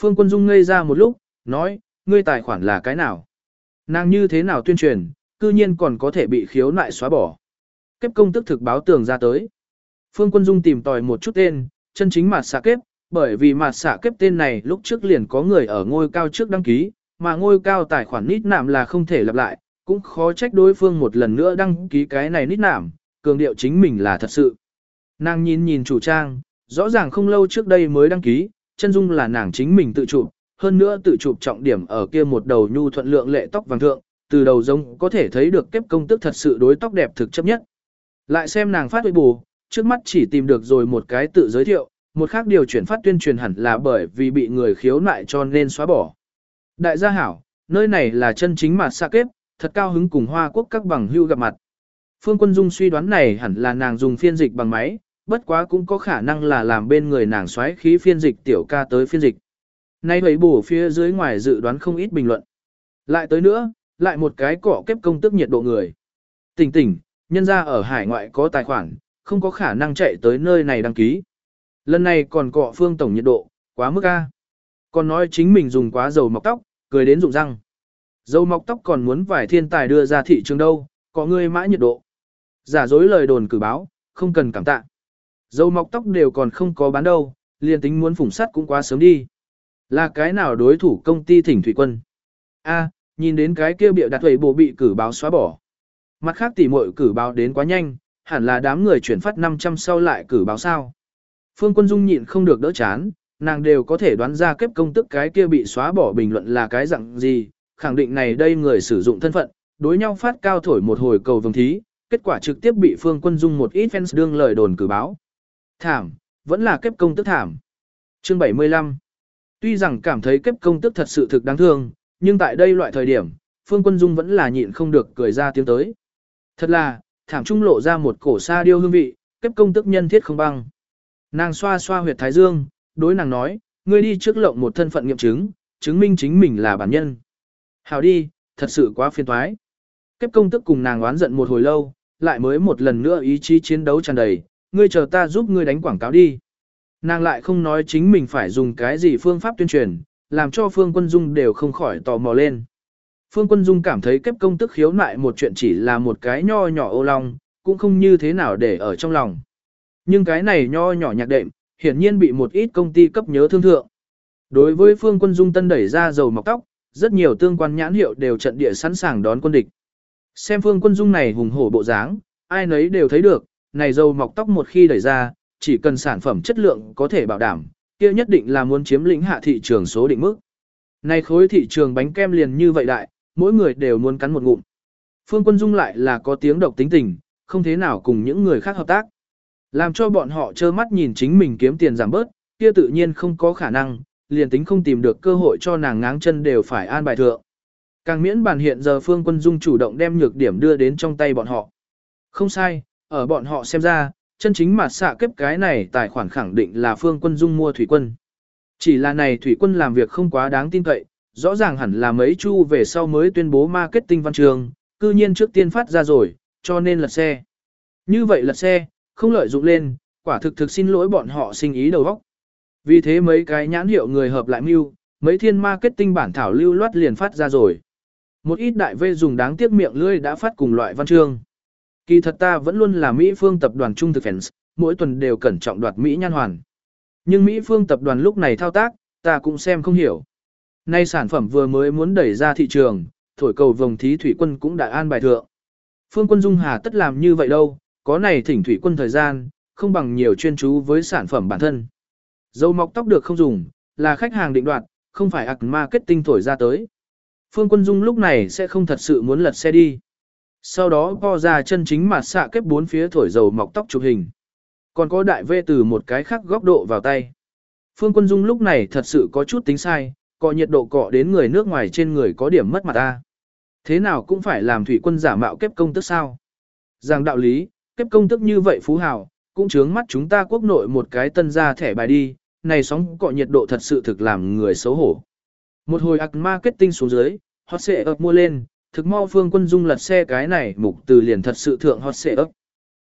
Phương Quân Dung ngây ra một lúc, nói, ngươi tài khoản là cái nào? Nàng như thế nào tuyên truyền, cư nhiên còn có thể bị khiếu nại xóa bỏ. Kép công tức thực báo tường ra tới. Phương Quân Dung tìm tòi một chút tên, chân chính mặt xạ kép, bởi vì mặt xạ kép tên này lúc trước liền có người ở ngôi cao trước đăng ký, mà ngôi cao tài khoản nít nạm là không thể lặp lại, cũng khó trách đối phương một lần nữa đăng ký cái này nít nạm, cường điệu chính mình là thật sự. Nàng nhìn nhìn chủ trang, rõ ràng không lâu trước đây mới đăng ký, chân dung là nàng chính mình tự chụp, hơn nữa tự chụp trọng điểm ở kia một đầu nhu thuận lượng lệ tóc vàng thượng, từ đầu giống có thể thấy được kép công tức thật sự đối tóc đẹp thực chấp nhất. Lại xem nàng phát bù, trước mắt chỉ tìm được rồi một cái tự giới thiệu, một khác điều chuyển phát tuyên truyền hẳn là bởi vì bị người khiếu nại cho nên xóa bỏ. Đại gia hảo, nơi này là chân chính mà xa kết thật cao hứng cùng Hoa Quốc các bằng hưu gặp mặt. Phương Quân Dung suy đoán này hẳn là nàng dùng phiên dịch bằng máy, bất quá cũng có khả năng là làm bên người nàng xoáy khí phiên dịch tiểu ca tới phiên dịch. Nay bấy bổ phía dưới ngoài dự đoán không ít bình luận. Lại tới nữa, lại một cái cỏ kép công tức nhiệt độ người. Tỉnh tỉnh, nhân ra ở hải ngoại có tài khoản, không có khả năng chạy tới nơi này đăng ký. Lần này còn cọ phương tổng nhiệt độ, quá mức a. Còn nói chính mình dùng quá dầu mọc tóc, cười đến rụng răng. Dầu mọc tóc còn muốn vài thiên tài đưa ra thị trường đâu, có người mãi nhiệt độ. Giả dối lời đồn cử báo, không cần cảm tạ. Dầu mọc tóc đều còn không có bán đâu, liền tính muốn phủng sắt cũng quá sớm đi. Là cái nào đối thủ công ty thỉnh thủy quân? A, nhìn đến cái kia bịa đặt thủy bộ bị cử báo xóa bỏ. Mặt khác tỉ muội cử báo đến quá nhanh, hẳn là đám người chuyển phát 500 sau lại cử báo sao. Phương Quân Dung nhịn không được đỡ chán, nàng đều có thể đoán ra kiếp công tức cái kia bị xóa bỏ bình luận là cái dạng gì, khẳng định này đây người sử dụng thân phận, đối nhau phát cao thổi một hồi cầu vồng thí, kết quả trực tiếp bị Phương Quân Dung một ít fans đương lời đồn cử báo. Thảm, vẫn là kiếp công tức thảm. Chương 75 Tuy rằng cảm thấy kiếp công tức thật sự thực đáng thương, nhưng tại đây loại thời điểm, Phương Quân Dung vẫn là nhịn không được cười ra tiếng tới. Thật là, thảm trung lộ ra một cổ sa điêu hương vị, kiếp công tức nhân thiết không băng. Nàng xoa xoa huyệt thái dương, đối nàng nói, ngươi đi trước lộng một thân phận nghiệm chứng, chứng minh chính mình là bản nhân. Hào đi, thật sự quá phiền toái. Kiếp công tức cùng nàng oán giận một hồi lâu, lại mới một lần nữa ý chí chiến đấu tràn đầy, ngươi chờ ta giúp ngươi đánh quảng cáo đi. Nàng lại không nói chính mình phải dùng cái gì phương pháp tuyên truyền, làm cho Phương Quân Dung đều không khỏi tò mò lên. Phương Quân Dung cảm thấy kép công tức khiếu nại một chuyện chỉ là một cái nho nhỏ ô long, cũng không như thế nào để ở trong lòng. Nhưng cái này nho nhỏ nhạc đệm, hiển nhiên bị một ít công ty cấp nhớ thương thượng. Đối với Phương Quân Dung tân đẩy ra dầu mọc tóc, rất nhiều tương quan nhãn hiệu đều trận địa sẵn sàng đón quân địch. Xem Phương Quân Dung này hùng hổ bộ dáng, ai nấy đều thấy được, này dầu mọc tóc một khi đẩy ra, chỉ cần sản phẩm chất lượng có thể bảo đảm, kia nhất định là muốn chiếm lĩnh hạ thị trường số định mức. nay khối thị trường bánh kem liền như vậy đại, mỗi người đều muốn cắn một ngụm. Phương Quân Dung lại là có tiếng độc tính tình, không thế nào cùng những người khác hợp tác. Làm cho bọn họ trơ mắt nhìn chính mình kiếm tiền giảm bớt, kia tự nhiên không có khả năng, liền tính không tìm được cơ hội cho nàng ngáng chân đều phải an bài thượng. Càng miễn bàn hiện giờ Phương Quân Dung chủ động đem nhược điểm đưa đến trong tay bọn họ. Không sai, ở bọn họ xem ra, chân chính mà xạ kết cái này tài khoản khẳng định là Phương Quân Dung mua thủy quân. Chỉ là này thủy quân làm việc không quá đáng tin cậy, rõ ràng hẳn là mấy chu về sau mới tuyên bố marketing văn trường, cư nhiên trước tiên phát ra rồi, cho nên lật xe. Như vậy lật xe, không lợi dụng lên, quả thực thực xin lỗi bọn họ sinh ý đầu óc. Vì thế mấy cái nhãn hiệu người hợp lại mưu, mấy thiên marketing bản thảo lưu loát liền phát ra rồi. Một ít đại vê dùng đáng tiếc miệng lưỡi đã phát cùng loại văn chương. Kỳ thật ta vẫn luôn là Mỹ phương tập đoàn trung thực fans, mỗi tuần đều cẩn trọng đoạt Mỹ nhan hoàn. Nhưng Mỹ phương tập đoàn lúc này thao tác, ta cũng xem không hiểu. Nay sản phẩm vừa mới muốn đẩy ra thị trường, thổi cầu vòng thí thủy quân cũng đã an bài thượng. Phương quân Dung Hà tất làm như vậy đâu, có này thỉnh thủy quân thời gian, không bằng nhiều chuyên chú với sản phẩm bản thân. Dầu mọc tóc được không dùng, là khách hàng định đoạt, không phải ạc marketing thổi ra tới. Phương Quân Dung lúc này sẽ không thật sự muốn lật xe đi. Sau đó po ra chân chính mặt xạ kép bốn phía thổi dầu mọc tóc chụp hình. Còn có đại vê từ một cái khác góc độ vào tay. Phương Quân Dung lúc này thật sự có chút tính sai, cọ nhiệt độ cọ đến người nước ngoài trên người có điểm mất mặt ta. Thế nào cũng phải làm thủy quân giả mạo kép công tức sao. Rằng đạo lý, kép công tức như vậy phú hào, cũng chướng mắt chúng ta quốc nội một cái tân ra thẻ bài đi, này sóng cọ nhiệt độ thật sự thực làm người xấu hổ. Một hồi ạc marketing xuống dưới, hot sẽ ập mua lên, thực mau phương quân dung lật xe cái này mục từ liền thật sự thượng hot xệ ấp.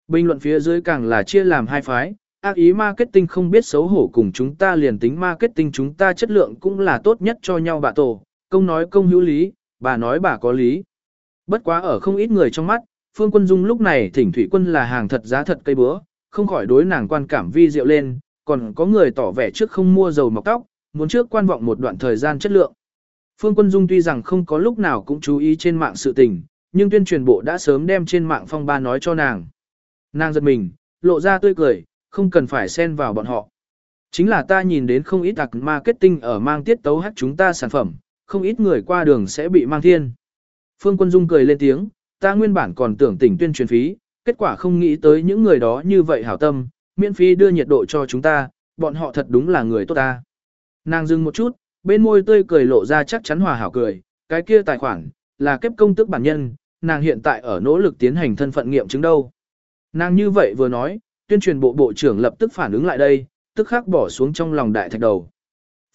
Bình luận phía dưới càng là chia làm hai phái, ác ý marketing không biết xấu hổ cùng chúng ta liền tính marketing chúng ta chất lượng cũng là tốt nhất cho nhau bà tổ, công nói công hữu lý, bà nói bà có lý. Bất quá ở không ít người trong mắt, Phương Quân Dung lúc này thỉnh thủy quân là hàng thật giá thật cây búa, không khỏi đối nàng quan cảm vi diệu lên, còn có người tỏ vẻ trước không mua dầu mọc tóc, muốn trước quan vọng một đoạn thời gian chất lượng. Phương Quân Dung tuy rằng không có lúc nào cũng chú ý trên mạng sự tình, nhưng tuyên truyền bộ đã sớm đem trên mạng phong ba nói cho nàng. Nàng giật mình, lộ ra tươi cười, không cần phải xen vào bọn họ. Chính là ta nhìn đến không ít đặc marketing ở mang tiết tấu hát chúng ta sản phẩm, không ít người qua đường sẽ bị mang thiên. Phương Quân Dung cười lên tiếng, ta nguyên bản còn tưởng tỉnh tuyên truyền phí, kết quả không nghĩ tới những người đó như vậy hảo tâm, miễn phí đưa nhiệt độ cho chúng ta, bọn họ thật đúng là người tốt ta. Nàng dừng một chút, bên môi tươi cười lộ ra chắc chắn hòa hảo cười, cái kia tài khoản, là kép công tức bản nhân, nàng hiện tại ở nỗ lực tiến hành thân phận nghiệm chứng đâu. Nàng như vậy vừa nói, tuyên truyền bộ bộ trưởng lập tức phản ứng lại đây, tức khắc bỏ xuống trong lòng đại thạch đầu.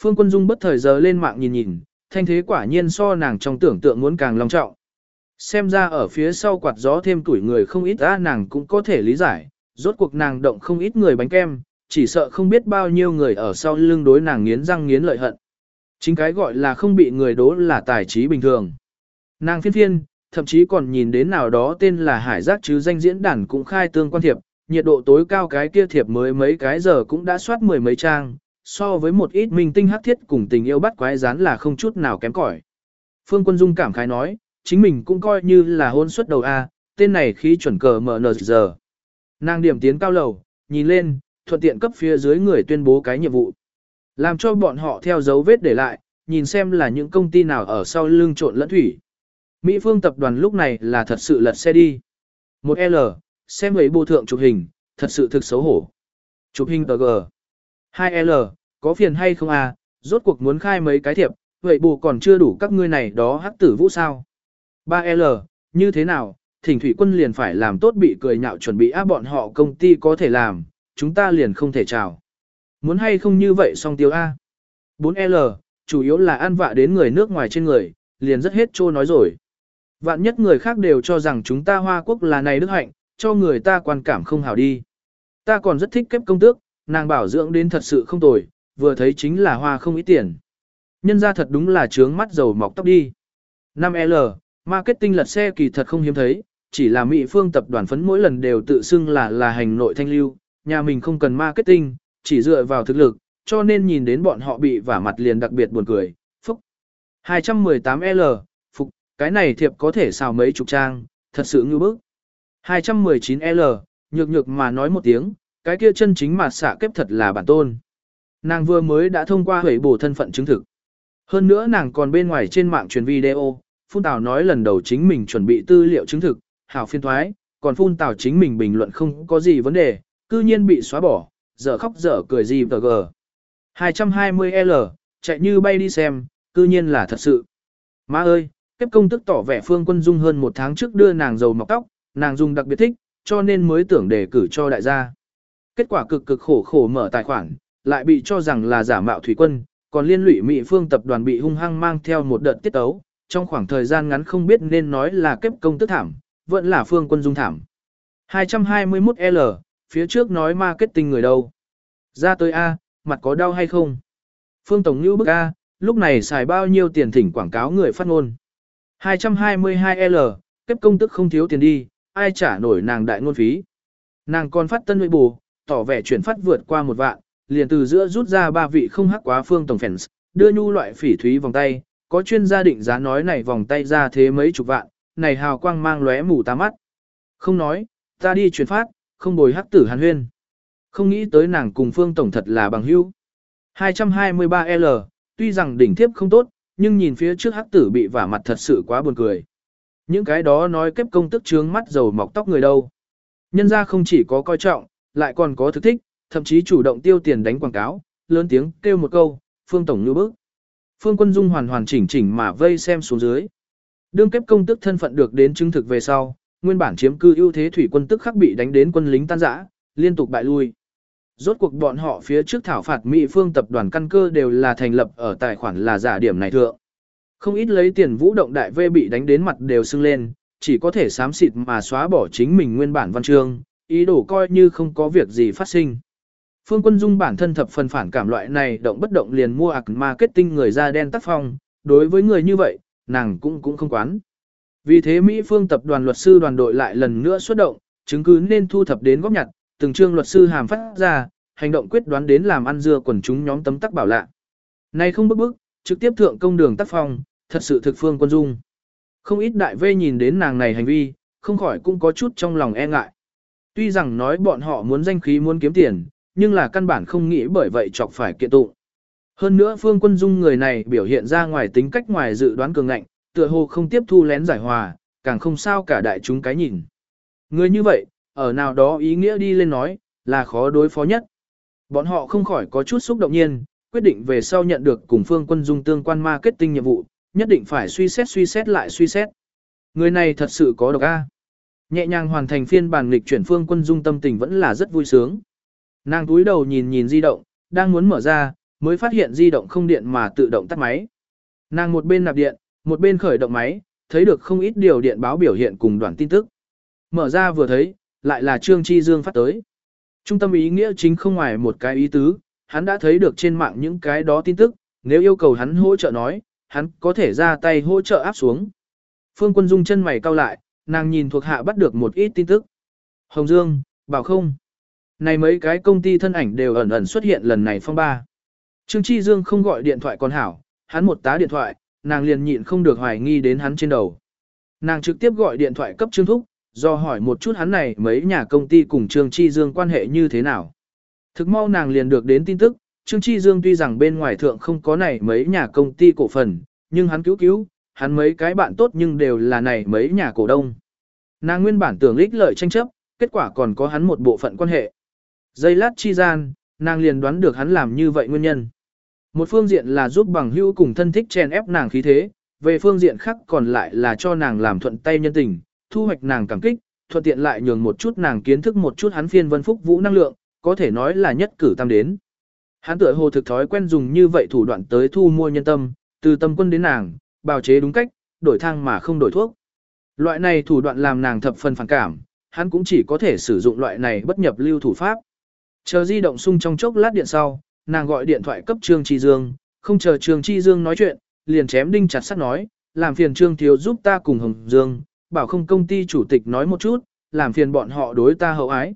Phương Quân Dung bất thời giờ lên mạng nhìn nhìn, thanh thế quả nhiên so nàng trong tưởng tượng muốn càng long trọng. Xem ra ở phía sau quạt gió thêm tuổi người không ít ra nàng cũng có thể lý giải, rốt cuộc nàng động không ít người bánh kem, chỉ sợ không biết bao nhiêu người ở sau lưng đối nàng nghiến răng nghiến lợi hận. Chính cái gọi là không bị người đố là tài trí bình thường. Nàng phiên phiên, thậm chí còn nhìn đến nào đó tên là hải giác chứ danh diễn đàn cũng khai tương quan thiệp, nhiệt độ tối cao cái kia thiệp mới mấy cái giờ cũng đã soát mười mấy trang, so với một ít minh tinh hắc thiết cùng tình yêu bắt quái rán là không chút nào kém cỏi. Phương Quân Dung cảm khái nói, chính mình cũng coi như là hôn suất đầu A, tên này khí chuẩn cờ mở nờ giờ. Nàng điểm tiến cao lầu, nhìn lên, thuận tiện cấp phía dưới người tuyên bố cái nhiệm vụ. Làm cho bọn họ theo dấu vết để lại, nhìn xem là những công ty nào ở sau lưng trộn lẫn thủy. Mỹ phương tập đoàn lúc này là thật sự lật xe đi. Một L, xem ấy bộ thượng chụp hình, thật sự thực xấu hổ. Chụp hình tờ G. 2L, có phiền hay không à, rốt cuộc muốn khai mấy cái thiệp, vậy bù còn chưa đủ các ngươi này đó hắc tử vũ sao. 3L, như thế nào, thỉnh thủy quân liền phải làm tốt bị cười nhạo chuẩn bị áp bọn họ công ty có thể làm, chúng ta liền không thể chào. Muốn hay không như vậy song tiêu A. 4L, chủ yếu là ăn vạ đến người nước ngoài trên người, liền rất hết trô nói rồi. Vạn nhất người khác đều cho rằng chúng ta Hoa Quốc là này đức hạnh, cho người ta quan cảm không hảo đi. Ta còn rất thích kép công tước, nàng bảo dưỡng đến thật sự không tồi, vừa thấy chính là hoa không ít tiền. Nhân ra thật đúng là trướng mắt dầu mọc tóc đi. 5L, marketing lật xe kỳ thật không hiếm thấy, chỉ là Mỹ phương tập đoàn phấn mỗi lần đều tự xưng là là hành nội thanh lưu, nhà mình không cần marketing, chỉ dựa vào thực lực, cho nên nhìn đến bọn họ bị vả mặt liền đặc biệt buồn cười, phúc. 218L, phục, cái này thiệp có thể xào mấy chục trang, thật sự ngư bức. 219L, nhược nhược mà nói một tiếng, cái kia chân chính mà xạ kép thật là bản tôn. Nàng vừa mới đã thông qua hủy bổ thân phận chứng thực. Hơn nữa nàng còn bên ngoài trên mạng truyền video, Phun Tào nói lần đầu chính mình chuẩn bị tư liệu chứng thực, hảo phiên thoái, còn Phun Tào chính mình bình luận không có gì vấn đề, cư nhiên bị xóa bỏ, dở khóc dở cười gì tờ gờ. 220L, chạy như bay đi xem, cư nhiên là thật sự. Má ơi, kép công tức tỏ vẻ Phương Quân Dung hơn một tháng trước đưa nàng dầu mọc tóc, nàng dung đặc biệt thích, cho nên mới tưởng đề cử cho đại gia. Kết quả cực cực khổ khổ mở tài khoản, lại bị cho rằng là giả mạo thủy quân, còn liên lụy Mỹ Phương tập đoàn bị hung hăng mang theo một đợt tiết tấu, trong khoảng thời gian ngắn không biết nên nói là kép công tức thảm, vẫn là Phương quân dung thảm. 221L, phía trước nói marketing người đâu. Ra tới A, mặt có đau hay không? Phương Tổng như bức A, lúc này xài bao nhiêu tiền thỉnh quảng cáo người phát ngôn. 222L, kép công tức không thiếu tiền đi, ai trả nổi nàng đại ngôn phí. Nàng còn phát tân nội bù, tỏ vẻ chuyển phát vượt qua một vạn, liền từ giữa rút ra ba vị không hắc quá phương tổng fans, đưa nhu loại phỉ thúy vòng tay, có chuyên gia định giá nói này vòng tay ra thế mấy chục vạn, này hào quang mang lóe mù ta mắt. Không nói, ta đi chuyển phát, không bồi hắc tử hàn huyên. Không nghĩ tới nàng cùng phương tổng thật là bằng hữu. 223L, tuy rằng đỉnh thiếp không tốt, nhưng nhìn phía trước hắc tử bị vả mặt thật sự quá buồn cười. Những cái đó nói kép công tức trướng mắt dầu mọc tóc người đâu. Nhân ra không chỉ có coi trọng, lại còn có thực thích, thậm chí chủ động tiêu tiền đánh quảng cáo, lớn tiếng kêu một câu, Phương Tổng như bức. Phương Quân Dung hoàn hoàn chỉnh chỉnh mà vây xem xuống dưới. Đương kép công tức thân phận được đến chứng thực về sau, nguyên bản chiếm cư ưu thế thủy quân tức khắc bị đánh đến quân lính tan rã, liên tục bại lui. Rốt cuộc bọn họ phía trước thảo phạt Mỹ phương tập đoàn căn cơ đều là thành lập ở tài khoản là giả điểm này thượng. Không ít lấy tiền vũ động đại vê bị đánh đến mặt đều sưng lên, chỉ có thể xám xịt mà xóa bỏ chính mình nguyên bản văn chương, ý đồ coi như không có việc gì phát sinh. Phương Quân Dung bản thân thập phần phản cảm loại này động bất động liền mua ạc marketing người da đen tác phong, đối với người như vậy, nàng cũng cũng không quán. Vì thế Mỹ Phương tập đoàn luật sư đoàn đội lại lần nữa xuất động, chứng cứ nên thu thập đến góp nhặt, từng chương luật sư hàm phát ra, hành động quyết đoán đến làm ăn dưa quần chúng nhóm tấm tắc bảo lạ. Này không bức bức, trực tiếp thượng công đường tác phong, thật sự thực Phương Quân Dung. Không ít đại vây nhìn đến nàng này hành vi, không khỏi cũng có chút trong lòng e ngại. Tuy rằng nói bọn họ muốn danh khí muốn kiếm tiền, nhưng là căn bản không nghĩ bởi vậy chọc phải kiện tụng. Hơn nữa Phương Quân Dung người này biểu hiện ra ngoài tính cách ngoài dự đoán cường ngạnh, tựa hồ không tiếp thu lén giải hòa, càng không sao cả đại chúng cái nhìn. Người như vậy, ở nào đó ý nghĩa đi lên nói, là khó đối phó nhất. Bọn họ không khỏi có chút xúc động nhiên, quyết định về sau nhận được cùng Phương Quân Dung tương quan marketing nhiệm vụ, nhất định phải suy xét suy xét lại suy xét. Người này thật sự có độc A. Nhẹ nhàng hoàn thành phiên bản lịch chuyển Phương Quân Dung tâm tình vẫn là rất vui sướng. Nàng túi đầu nhìn nhìn di động, đang muốn mở ra, mới phát hiện di động không điện mà tự động tắt máy. Nàng một bên nạp điện, một bên khởi động máy, thấy được không ít điều điện báo biểu hiện cùng đoạn tin tức. Mở ra vừa thấy, lại là Trương Chi Dương phát tới. Trung tâm ý nghĩa chính không ngoài một cái ý tứ, hắn đã thấy được trên mạng những cái đó tin tức, nếu yêu cầu hắn hỗ trợ nói, hắn có thể ra tay hỗ trợ áp xuống. Phương Quân Dung chân mày cau lại, nàng nhìn thuộc hạ bắt được một ít tin tức. Hồng Dương, bảo không. Này mấy cái công ty thân ảnh đều ẩn ẩn xuất hiện lần này phong ba. Trương Chi Dương không gọi điện thoại còn hảo, hắn một tá điện thoại, nàng liền nhịn không được hoài nghi đến hắn trên đầu. Nàng trực tiếp gọi điện thoại cấp Trương Thúc, do hỏi một chút hắn này mấy nhà công ty cùng Trương Chi Dương quan hệ như thế nào. Thực mau nàng liền được đến tin tức, Trương Chi Dương tuy rằng bên ngoài thượng không có này mấy nhà công ty cổ phần, nhưng hắn cứu cứu, hắn mấy cái bạn tốt nhưng đều là này mấy nhà cổ đông. Nàng nguyên bản tưởng ích lợi tranh chấp, kết quả còn có hắn một bộ phận quan hệ. Giây lát chi gian, nàng liền đoán được hắn làm như vậy nguyên nhân. Một phương diện là giúp bằng hữu cùng thân thích chen ép nàng khí thế, về phương diện khác còn lại là cho nàng làm thuận tay nhân tình, thu hoạch nàng cảm kích, thuận tiện lại nhường một chút nàng kiến thức một chút hắn phiên vân phúc vũ năng lượng, có thể nói là nhất cử tam đến. Hắn tựa hồ thực thói quen dùng như vậy thủ đoạn tới thu mua nhân tâm, từ tâm quân đến nàng, bào chế đúng cách, đổi thang mà không đổi thuốc. Loại này thủ đoạn làm nàng thập phần phản cảm, hắn cũng chỉ có thể sử dụng loại này bất nhập lưu thủ pháp. Chờ di động sung trong chốc lát điện sau, nàng gọi điện thoại cấp Trương Chi Dương, không chờ Trương Chi Dương nói chuyện, liền chém đinh chặt sắt nói, làm phiền Trương Thiếu giúp ta cùng Hồng Dương, bảo không công ty chủ tịch nói một chút, làm phiền bọn họ đối ta hậu ái.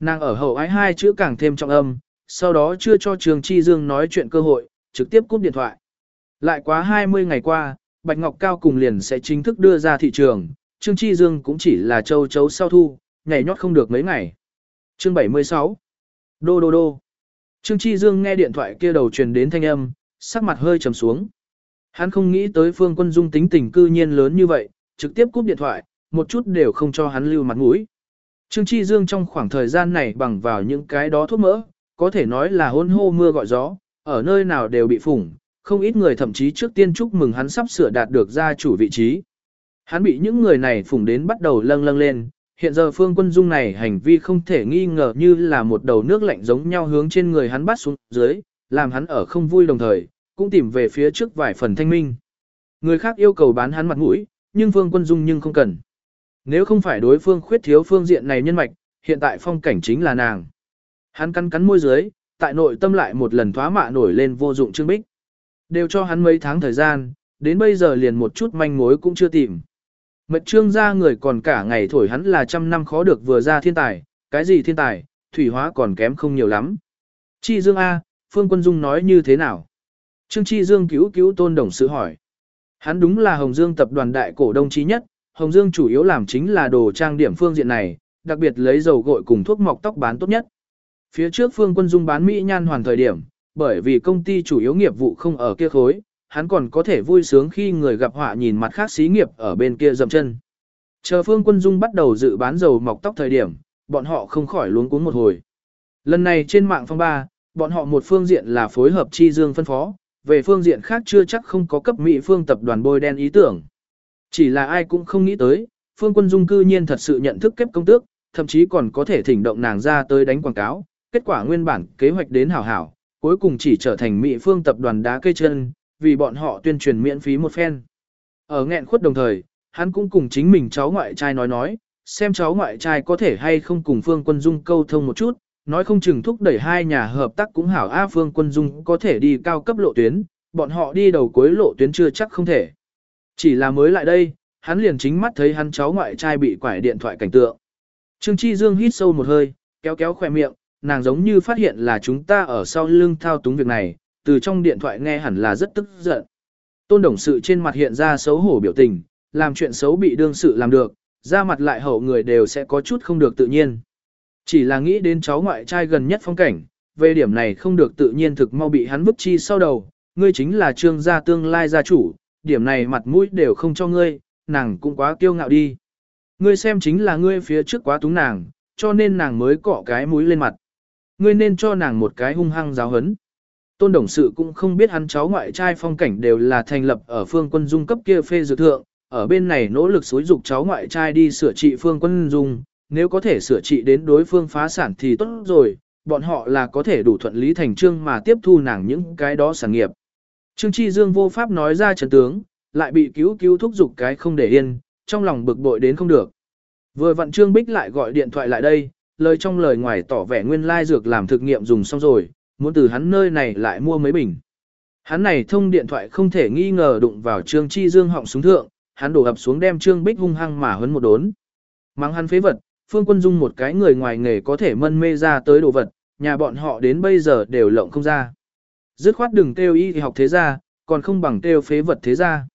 Nàng ở hậu ái hai chữ càng thêm trọng âm, sau đó chưa cho Trương Chi Dương nói chuyện cơ hội, trực tiếp cúp điện thoại. Lại quá 20 ngày qua, Bạch Ngọc Cao cùng liền sẽ chính thức đưa ra thị trường, Trương Chi Dương cũng chỉ là châu chấu sau thu, nhảy nhót không được mấy ngày. Chương 76 Đô đô đô Trương Chi Dương nghe điện thoại kia đầu truyền đến thanh âm, sắc mặt hơi trầm xuống. Hắn không nghĩ tới Phương Quân Dung tính tình cư nhiên lớn như vậy, trực tiếp cúp điện thoại, một chút đều không cho hắn lưu mặt mũi. Trương Chi Dương trong khoảng thời gian này bằng vào những cái đó thuốc mỡ, có thể nói là hôn hô mưa gọi gió, ở nơi nào đều bị phủng, không ít người thậm chí trước tiên chúc mừng hắn sắp sửa đạt được gia chủ vị trí. Hắn bị những người này phủng đến bắt đầu lâng lâng lên, hiện giờ phương quân dung này hành vi không thể nghi ngờ như là một đầu nước lạnh giống nhau hướng trên người hắn bắt xuống dưới, làm hắn ở không vui đồng thời, cũng tìm về phía trước vài phần thanh minh. Người khác yêu cầu bán hắn mặt mũi, nhưng phương quân dung nhưng không cần. Nếu không phải đối phương khuyết thiếu phương diện này nhân mạch, hiện tại phong cảnh chính là nàng. Hắn cắn cắn môi dưới, tại nội tâm lại một lần thoá mạ nổi lên vô dụng trương bích. Đều cho hắn mấy tháng thời gian, đến bây giờ liền một chút manh mối cũng chưa tìm. Mật trương ra người còn cả ngày thổi hắn là trăm năm khó được vừa ra thiên tài, cái gì thiên tài, thủy hóa còn kém không nhiều lắm. Chi Dương A, Phương Quân Dung nói như thế nào? Trương Chi Dương cứu cứu tôn đồng sự hỏi. Hắn đúng là Hồng Dương tập đoàn đại cổ đông chí nhất, Hồng Dương chủ yếu làm chính là đồ trang điểm phương diện này, đặc biệt lấy dầu gội cùng thuốc mọc tóc bán tốt nhất. Phía trước Phương Quân Dung bán Mỹ nhan hoàn thời điểm, bởi vì công ty chủ yếu nghiệp vụ không ở kia khối, hắn còn có thể vui sướng khi người gặp họa nhìn mặt khác xí nghiệp ở bên kia dầm chân. Chờ Phương Quân Dung bắt đầu dự bán dầu mọc tóc thời điểm, bọn họ không khỏi luống cuống một hồi. Lần này trên mạng phong ba, bọn họ một phương diện là phối hợp chi dương phân phó, về phương diện khác chưa chắc không có cấp Mỹ phương tập đoàn bôi đen ý tưởng. Chỉ là ai cũng không nghĩ tới, Phương Quân Dung cư nhiên thật sự nhận thức kép công tước, thậm chí còn có thể thỉnh động nàng ra tới đánh quảng cáo, kết quả nguyên bản kế hoạch đến hảo hảo, cuối cùng chỉ trở thành Mỹ phương tập đoàn đá cây chân, vì bọn họ tuyên truyền miễn phí một phen. Ở nghẹn khuất đồng thời, hắn cũng cùng chính mình cháu ngoại trai nói nói, xem cháu ngoại trai có thể hay không cùng Phương Quân Dung câu thông một chút, nói không chừng thúc đẩy hai nhà hợp tác cũng hảo A Phương Quân Dung có thể đi cao cấp lộ tuyến, bọn họ đi đầu cuối lộ tuyến chưa chắc không thể. Chỉ là mới lại đây, hắn liền chính mắt thấy hắn cháu ngoại trai bị quải điện thoại cảnh tượng. Trương Chi Dương hít sâu một hơi, kéo kéo khỏe miệng, nàng giống như phát hiện là chúng ta ở sau lưng thao túng việc này, từ trong điện thoại nghe hẳn là rất tức giận. Tôn đồng sự trên mặt hiện ra xấu hổ biểu tình, làm chuyện xấu bị đương sự làm được, ra mặt lại hậu người đều sẽ có chút không được tự nhiên. Chỉ là nghĩ đến cháu ngoại trai gần nhất phong cảnh, về điểm này không được tự nhiên thực mau bị hắn vứt chi sau đầu, ngươi chính là trương gia tương lai gia chủ, điểm này mặt mũi đều không cho ngươi, nàng cũng quá kiêu ngạo đi. Ngươi xem chính là ngươi phía trước quá túng nàng, cho nên nàng mới cọ cái mũi lên mặt. Ngươi nên cho nàng một cái hung hăng giáo hấn. Tôn đồng sự cũng không biết hắn cháu ngoại trai phong cảnh đều là thành lập ở phương quân dung cấp kia phê dược thượng, ở bên này nỗ lực xúi dục cháu ngoại trai đi sửa trị phương quân dung, nếu có thể sửa trị đến đối phương phá sản thì tốt rồi, bọn họ là có thể đủ thuận lý thành trương mà tiếp thu nàng những cái đó sản nghiệp. Trương Chi Dương vô pháp nói ra trận tướng, lại bị cứu cứu thúc giục cái không để yên, trong lòng bực bội đến không được. Vừa vặn Trương Bích lại gọi điện thoại lại đây, lời trong lời ngoài tỏ vẻ nguyên lai dược làm thực nghiệm dùng xong rồi, muốn từ hắn nơi này lại mua mấy bình. Hắn này thông điện thoại không thể nghi ngờ đụng vào Trương Chi Dương họng xuống thượng, hắn đổ ập xuống đem Trương Bích hung hăng mà hấn một đốn. Mang hắn phế vật, Phương Quân Dung một cái người ngoài nghề có thể mân mê ra tới đồ vật, nhà bọn họ đến bây giờ đều lộng không ra. Dứt khoát đừng kêu y thì học thế gia, còn không bằng kêu phế vật thế gia.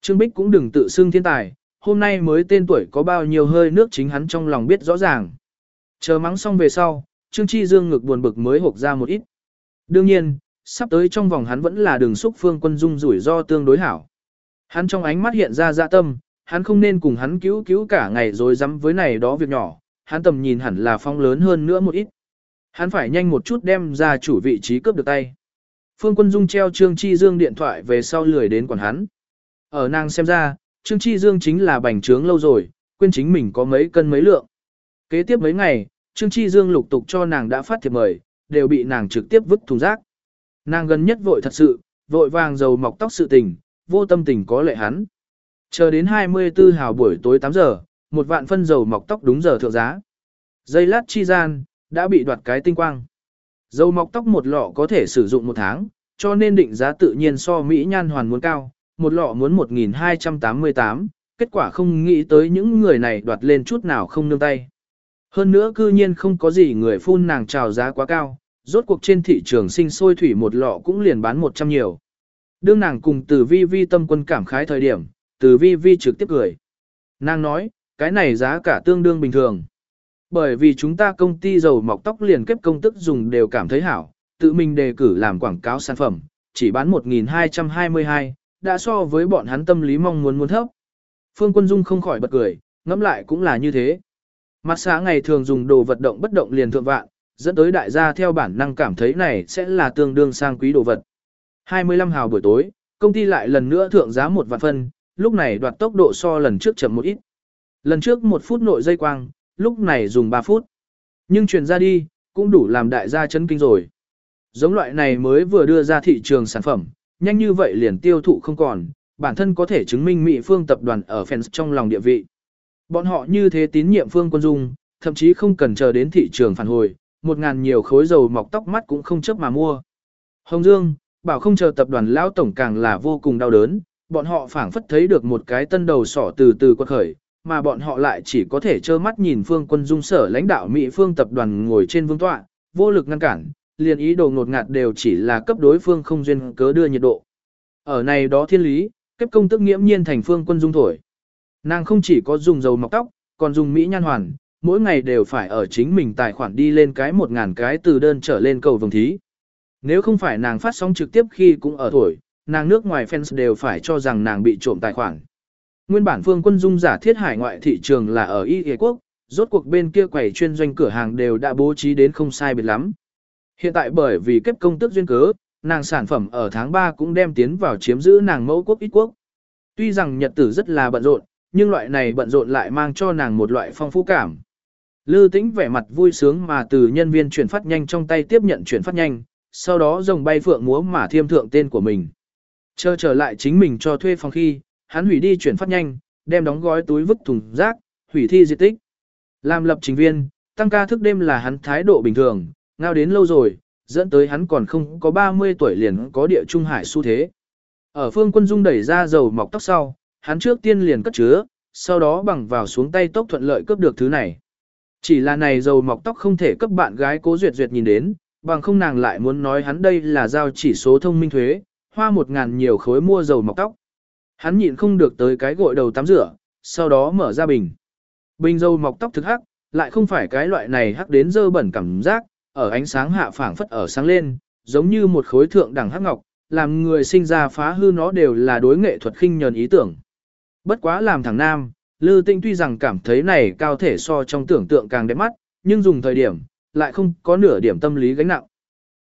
Trương Bích cũng đừng tự xưng thiên tài, hôm nay mới tên tuổi có bao nhiêu hơi nước chính hắn trong lòng biết rõ ràng. Chờ mắng xong về sau, Trương Chi Dương ngực buồn bực mới hộp ra một ít. Đương nhiên, sắp tới trong vòng hắn vẫn là đường xúc phương quân dung rủi ro tương đối hảo. Hắn trong ánh mắt hiện ra dạ tâm, hắn không nên cùng hắn cứu cứu cả ngày rồi dám với này đó việc nhỏ, hắn tầm nhìn hẳn là phong lớn hơn nữa một ít. Hắn phải nhanh một chút đem ra chủ vị trí cướp được tay. Phương Quân Dung treo Trương Chi Dương điện thoại về sau lười đến quản hắn. Ở nàng xem ra, Trương Chi Dương chính là bành trướng lâu rồi, quên chính mình có mấy cân mấy lượng. Kế tiếp mấy ngày, Trương Chi Dương lục tục cho nàng đã phát thiệp mời, đều bị nàng trực tiếp vứt thùng rác. Nàng gần nhất vội thật sự, vội vàng dầu mọc tóc sự tình, vô tâm tình có lệ hắn. Chờ đến 24 hào buổi tối 8 giờ, một vạn phân dầu mọc tóc đúng giờ thượng giá. Dây lát chi gian, đã bị đoạt cái tinh quang. Dầu mọc tóc một lọ có thể sử dụng một tháng, cho nên định giá tự nhiên so Mỹ nhan hoàn muốn cao, một lọ muốn 1.288, kết quả không nghĩ tới những người này đoạt lên chút nào không nương tay. Hơn nữa cư nhiên không có gì người phun nàng trào giá quá cao, rốt cuộc trên thị trường sinh sôi thủy một lọ cũng liền bán 100 nhiều. Đương nàng cùng từ vi vi tâm quân cảm khái thời điểm, từ vi vi trực tiếp cười. Nàng nói, cái này giá cả tương đương bình thường. Bởi vì chúng ta công ty dầu mọc tóc liền kết công tức dùng đều cảm thấy hảo, tự mình đề cử làm quảng cáo sản phẩm, chỉ bán 1.222, đã so với bọn hắn tâm lý mong muốn muốn thấp. Phương Quân Dung không khỏi bật cười, ngẫm lại cũng là như thế. Mặt xã ngày thường dùng đồ vật động bất động liền thượng vạn, dẫn tới đại gia theo bản năng cảm thấy này sẽ là tương đương sang quý đồ vật. 25 hào buổi tối, công ty lại lần nữa thượng giá một vạn phân, lúc này đoạt tốc độ so lần trước chậm một ít. Lần trước một phút nội dây quang, lúc này dùng 3 phút. Nhưng truyền ra đi, cũng đủ làm đại gia chấn kinh rồi. Giống loại này mới vừa đưa ra thị trường sản phẩm, nhanh như vậy liền tiêu thụ không còn, bản thân có thể chứng minh Mỹ Phương tập đoàn ở fans trong lòng địa vị. Bọn họ như thế tín nhiệm Phương Quân Dung, thậm chí không cần chờ đến thị trường phản hồi, một ngàn nhiều khối dầu mọc tóc mắt cũng không chấp mà mua. Hồng Dương, bảo không chờ tập đoàn lão tổng càng là vô cùng đau đớn, bọn họ phảng phất thấy được một cái tân đầu sỏ từ từ quật khởi, mà bọn họ lại chỉ có thể trơ mắt nhìn Phương Quân Dung sở lãnh đạo Mỹ Phương tập đoàn ngồi trên vương tọa, vô lực ngăn cản, liền ý đồ ngột ngạt đều chỉ là cấp đối phương không duyên cớ đưa nhiệt độ. Ở này đó thiên lý, kép công tức nghiễm nhiên thành Phương Quân Dung thổi. Nàng không chỉ có dùng dầu mọc tóc, còn dùng Mỹ nhan hoàn, mỗi ngày đều phải ở chính mình tài khoản đi lên cái một ngàn cái từ đơn trở lên cầu vồng thí. Nếu không phải nàng phát sóng trực tiếp khi cũng ở thổi, nàng nước ngoài fans đều phải cho rằng nàng bị trộm tài khoản. Nguyên bản phương quân dung giả thiết hải ngoại thị trường là ở Y Ghề Quốc, rốt cuộc bên kia quầy chuyên doanh cửa hàng đều đã bố trí đến không sai biệt lắm. Hiện tại bởi vì kết công tức duyên cớ, nàng sản phẩm ở tháng 3 cũng đem tiến vào chiếm giữ nàng mẫu quốc ít quốc. Tuy rằng nhật tử rất là bận rộn, nhưng loại này bận rộn lại mang cho nàng một loại phong phú cảm. Lư tĩnh vẻ mặt vui sướng mà từ nhân viên chuyển phát nhanh trong tay tiếp nhận chuyển phát nhanh, sau đó rồng bay phượng múa mà thiêm thượng tên của mình. Chờ trở lại chính mình cho thuê phòng khi, hắn hủy đi chuyển phát nhanh, đem đóng gói túi vứt thùng rác, hủy thi di tích. Làm lập trình viên, tăng ca thức đêm là hắn thái độ bình thường, ngao đến lâu rồi, dẫn tới hắn còn không có 30 tuổi liền có địa trung hải xu thế. Ở phương quân dung đẩy ra dầu mọc tóc sau, hắn trước tiên liền cất chứa, sau đó bằng vào xuống tay tốc thuận lợi cướp được thứ này. Chỉ là này dầu mọc tóc không thể cấp bạn gái cố duyệt duyệt nhìn đến, bằng không nàng lại muốn nói hắn đây là giao chỉ số thông minh thuế, hoa một ngàn nhiều khối mua dầu mọc tóc. Hắn nhịn không được tới cái gội đầu tắm rửa, sau đó mở ra bình. Bình dầu mọc tóc thực hắc, lại không phải cái loại này hắc đến dơ bẩn cảm giác, ở ánh sáng hạ phảng phất ở sáng lên, giống như một khối thượng đẳng hắc ngọc, làm người sinh ra phá hư nó đều là đối nghệ thuật khinh nhờn ý tưởng. Bất quá làm thằng nam, Lư Tinh tuy rằng cảm thấy này cao thể so trong tưởng tượng càng đẹp mắt, nhưng dùng thời điểm, lại không có nửa điểm tâm lý gánh nặng.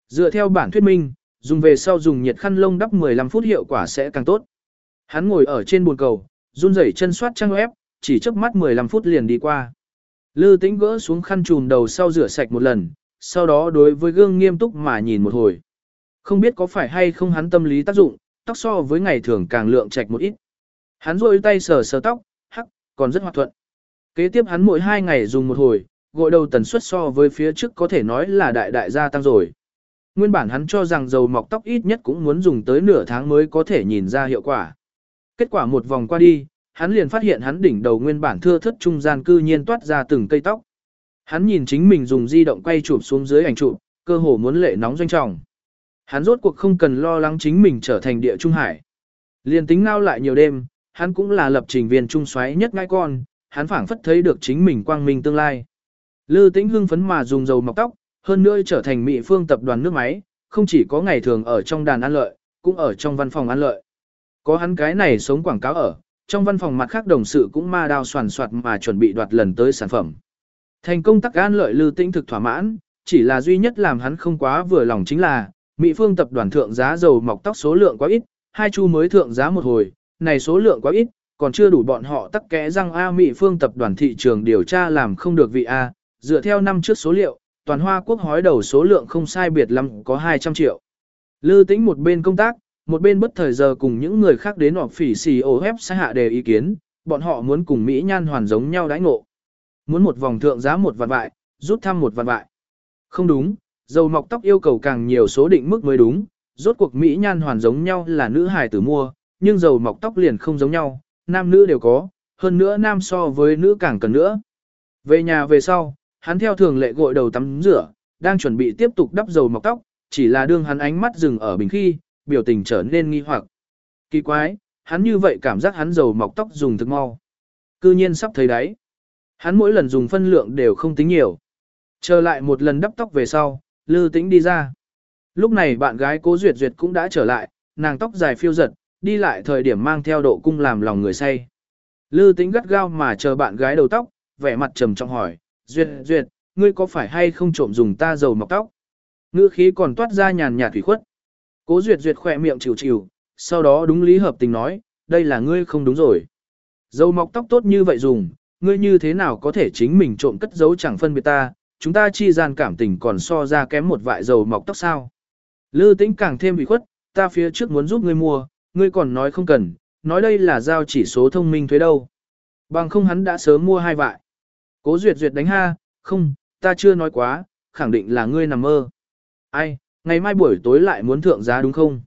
Dựa theo bản thuyết minh, dùng về sau dùng nhiệt khăn lông đắp 15 phút hiệu quả sẽ càng tốt. Hắn ngồi ở trên bồn cầu, run rẩy chân soát trang ép, chỉ chớp mắt 15 phút liền đi qua. Lư Tĩnh gỡ xuống khăn trùm đầu sau rửa sạch một lần, sau đó đối với gương nghiêm túc mà nhìn một hồi. Không biết có phải hay không hắn tâm lý tác dụng, tóc so với ngày thường càng lượng trạch một ít. Hắn rôi tay sờ sờ tóc, còn rất hoạt thuận. Kế tiếp hắn mỗi hai ngày dùng một hồi, gội đầu tần suất so với phía trước có thể nói là đại đại gia tăng rồi. Nguyên bản hắn cho rằng dầu mọc tóc ít nhất cũng muốn dùng tới nửa tháng mới có thể nhìn ra hiệu quả. Kết quả một vòng qua đi, hắn liền phát hiện hắn đỉnh đầu nguyên bản thưa thất trung gian cư nhiên toát ra từng cây tóc. Hắn nhìn chính mình dùng di động quay chụp xuống dưới ảnh chụp, cơ hồ muốn lệ nóng doanh trọng. Hắn rốt cuộc không cần lo lắng chính mình trở thành địa trung hải. Liền tính ngao lại nhiều đêm, hắn cũng là lập trình viên trung xoáy nhất ngai con, hắn phảng phất thấy được chính mình quang minh tương lai. Lư tĩnh hưng phấn mà dùng dầu mọc tóc, hơn nữa trở thành mỹ phương tập đoàn nước máy, không chỉ có ngày thường ở trong đàn ăn lợi, cũng ở trong văn phòng ăn lợi. Có hắn cái này sống quảng cáo ở, trong văn phòng mặt khác đồng sự cũng ma đao soàn soạt mà chuẩn bị đoạt lần tới sản phẩm. Thành công tắc an lợi lư tĩnh thực thỏa mãn, chỉ là duy nhất làm hắn không quá vừa lòng chính là, Mỹ phương tập đoàn thượng giá dầu mọc tóc số lượng quá ít, hai chu mới thượng giá một hồi, này số lượng quá ít, còn chưa đủ bọn họ tắc kẽ răng A Mỹ phương tập đoàn thị trường điều tra làm không được vị A, dựa theo năm trước số liệu, toàn Hoa Quốc hói đầu số lượng không sai biệt lắm có 200 triệu. Lư tĩnh một bên công tác, một bên bất thời giờ cùng những người khác đến họp phỉ xì ô hép sai hạ đề ý kiến, bọn họ muốn cùng Mỹ nhan hoàn giống nhau đãi ngộ. Muốn một vòng thượng giá một vạn vại, rút thăm một vạn vại. Không đúng, dầu mọc tóc yêu cầu càng nhiều số định mức mới đúng, rốt cuộc Mỹ nhan hoàn giống nhau là nữ hài tử mua, nhưng dầu mọc tóc liền không giống nhau, nam nữ đều có, hơn nữa nam so với nữ càng cần nữa. Về nhà về sau, hắn theo thường lệ gội đầu tắm rửa, đang chuẩn bị tiếp tục đắp dầu mọc tóc, chỉ là đương hắn ánh mắt dừng ở bình khi, biểu tình trở nên nghi hoặc. Kỳ quái, hắn như vậy cảm giác hắn dầu mọc tóc dùng thực mau. Cư nhiên sắp thấy đấy. Hắn mỗi lần dùng phân lượng đều không tính nhiều. Trở lại một lần đắp tóc về sau, Lư Tĩnh đi ra. Lúc này bạn gái Cố Duyệt Duyệt cũng đã trở lại, nàng tóc dài phiêu giật, đi lại thời điểm mang theo độ cung làm lòng người say. Lư Tĩnh gắt gao mà chờ bạn gái đầu tóc, vẻ mặt trầm trọng hỏi, Duyệt Duyệt, ngươi có phải hay không trộm dùng ta dầu mọc tóc? Ngữ khí còn toát ra nhàn nhạt thủy khuất. Cố Duyệt Duyệt khỏe miệng chịu chịu, sau đó đúng lý hợp tình nói, đây là ngươi không đúng rồi. Dầu mọc tóc tốt như vậy dùng, ngươi như thế nào có thể chính mình trộm cất giấu chẳng phân biệt ta, chúng ta chi gian cảm tình còn so ra kém một vại dầu mọc tóc sao. Lư tĩnh càng thêm bị khuất, ta phía trước muốn giúp ngươi mua, ngươi còn nói không cần, nói đây là giao chỉ số thông minh thuế đâu. Bằng không hắn đã sớm mua hai vại. Cố duyệt duyệt đánh ha, không, ta chưa nói quá, khẳng định là ngươi nằm mơ. Ai, ngày mai buổi tối lại muốn thượng giá đúng không?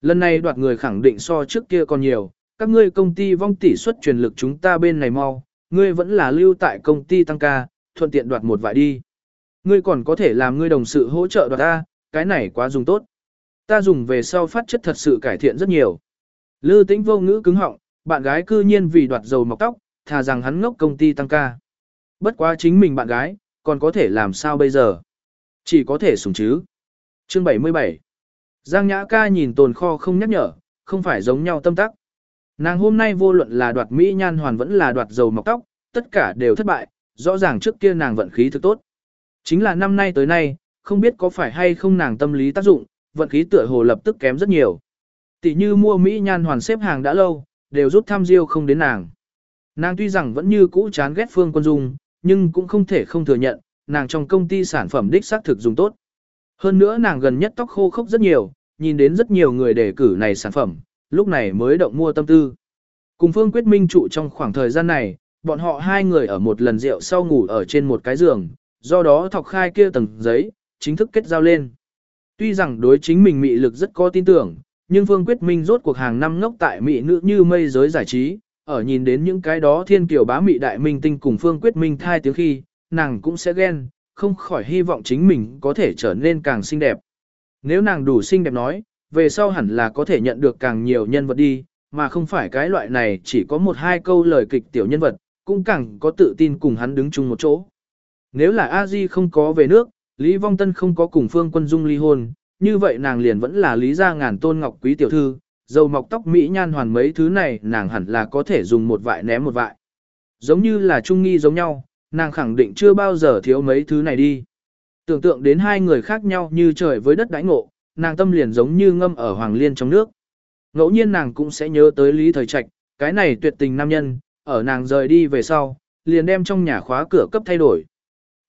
Lần này đoạt người khẳng định so trước kia còn nhiều, các ngươi công ty vong tỷ suất truyền lực chúng ta bên này mau, ngươi vẫn là lưu tại công ty tăng ca, thuận tiện đoạt một vại đi. Ngươi còn có thể làm ngươi đồng sự hỗ trợ đoạt ta, cái này quá dùng tốt. Ta dùng về sau phát chất thật sự cải thiện rất nhiều. Lư tĩnh vô ngữ cứng họng, bạn gái cư nhiên vì đoạt dầu mọc tóc, thà rằng hắn ngốc công ty tăng ca. Bất quá chính mình bạn gái, còn có thể làm sao bây giờ? Chỉ có thể sủng chứ. Chương 77 Giang Nhã ca nhìn tồn kho không nhắc nhở, không phải giống nhau tâm tắc. Nàng hôm nay vô luận là đoạt Mỹ nhan hoàn vẫn là đoạt dầu mọc tóc, tất cả đều thất bại, rõ ràng trước kia nàng vận khí thực tốt. Chính là năm nay tới nay, không biết có phải hay không nàng tâm lý tác dụng, vận khí tựa hồ lập tức kém rất nhiều. Tỷ như mua Mỹ nhan hoàn xếp hàng đã lâu, đều rút thăm diêu không đến nàng. Nàng tuy rằng vẫn như cũ chán ghét Phương Quân Dung, nhưng cũng không thể không thừa nhận, nàng trong công ty sản phẩm đích xác thực dùng tốt. Hơn nữa nàng gần nhất tóc khô khốc rất nhiều, nhìn đến rất nhiều người đề cử này sản phẩm, lúc này mới động mua tâm tư. Cùng Phương Quyết Minh trụ trong khoảng thời gian này, bọn họ hai người ở một lần rượu sau ngủ ở trên một cái giường, do đó thọc khai kia tầng giấy, chính thức kết giao lên. Tuy rằng đối chính mình mị lực rất có tin tưởng, nhưng Phương Quyết Minh rốt cuộc hàng năm ngốc tại mị nữ như mây giới giải trí, ở nhìn đến những cái đó thiên kiều bá mị đại minh tinh cùng Phương Quyết Minh thai tiếng khi, nàng cũng sẽ ghen, không khỏi hy vọng chính mình có thể trở nên càng xinh đẹp. Nếu nàng đủ xinh đẹp nói, về sau hẳn là có thể nhận được càng nhiều nhân vật đi, mà không phải cái loại này chỉ có một hai câu lời kịch tiểu nhân vật, cũng càng có tự tin cùng hắn đứng chung một chỗ. Nếu là a di không có về nước, Lý Vong Tân không có cùng Phương Quân Dung ly hôn, như vậy nàng liền vẫn là Lý gia ngàn tôn ngọc quý tiểu thư, dầu mọc tóc mỹ nhan hoàn mấy thứ này nàng hẳn là có thể dùng một vại ném một vại. Giống như là trung nghi giống nhau, nàng khẳng định chưa bao giờ thiếu mấy thứ này đi. Tưởng tượng đến hai người khác nhau như trời với đất đãi ngộ, nàng tâm liền giống như ngâm ở hoàng liên trong nước. Ngẫu nhiên nàng cũng sẽ nhớ tới Lý Thời Trạch, cái này tuyệt tình nam nhân, ở nàng rời đi về sau, liền đem trong nhà khóa cửa cấp thay đổi.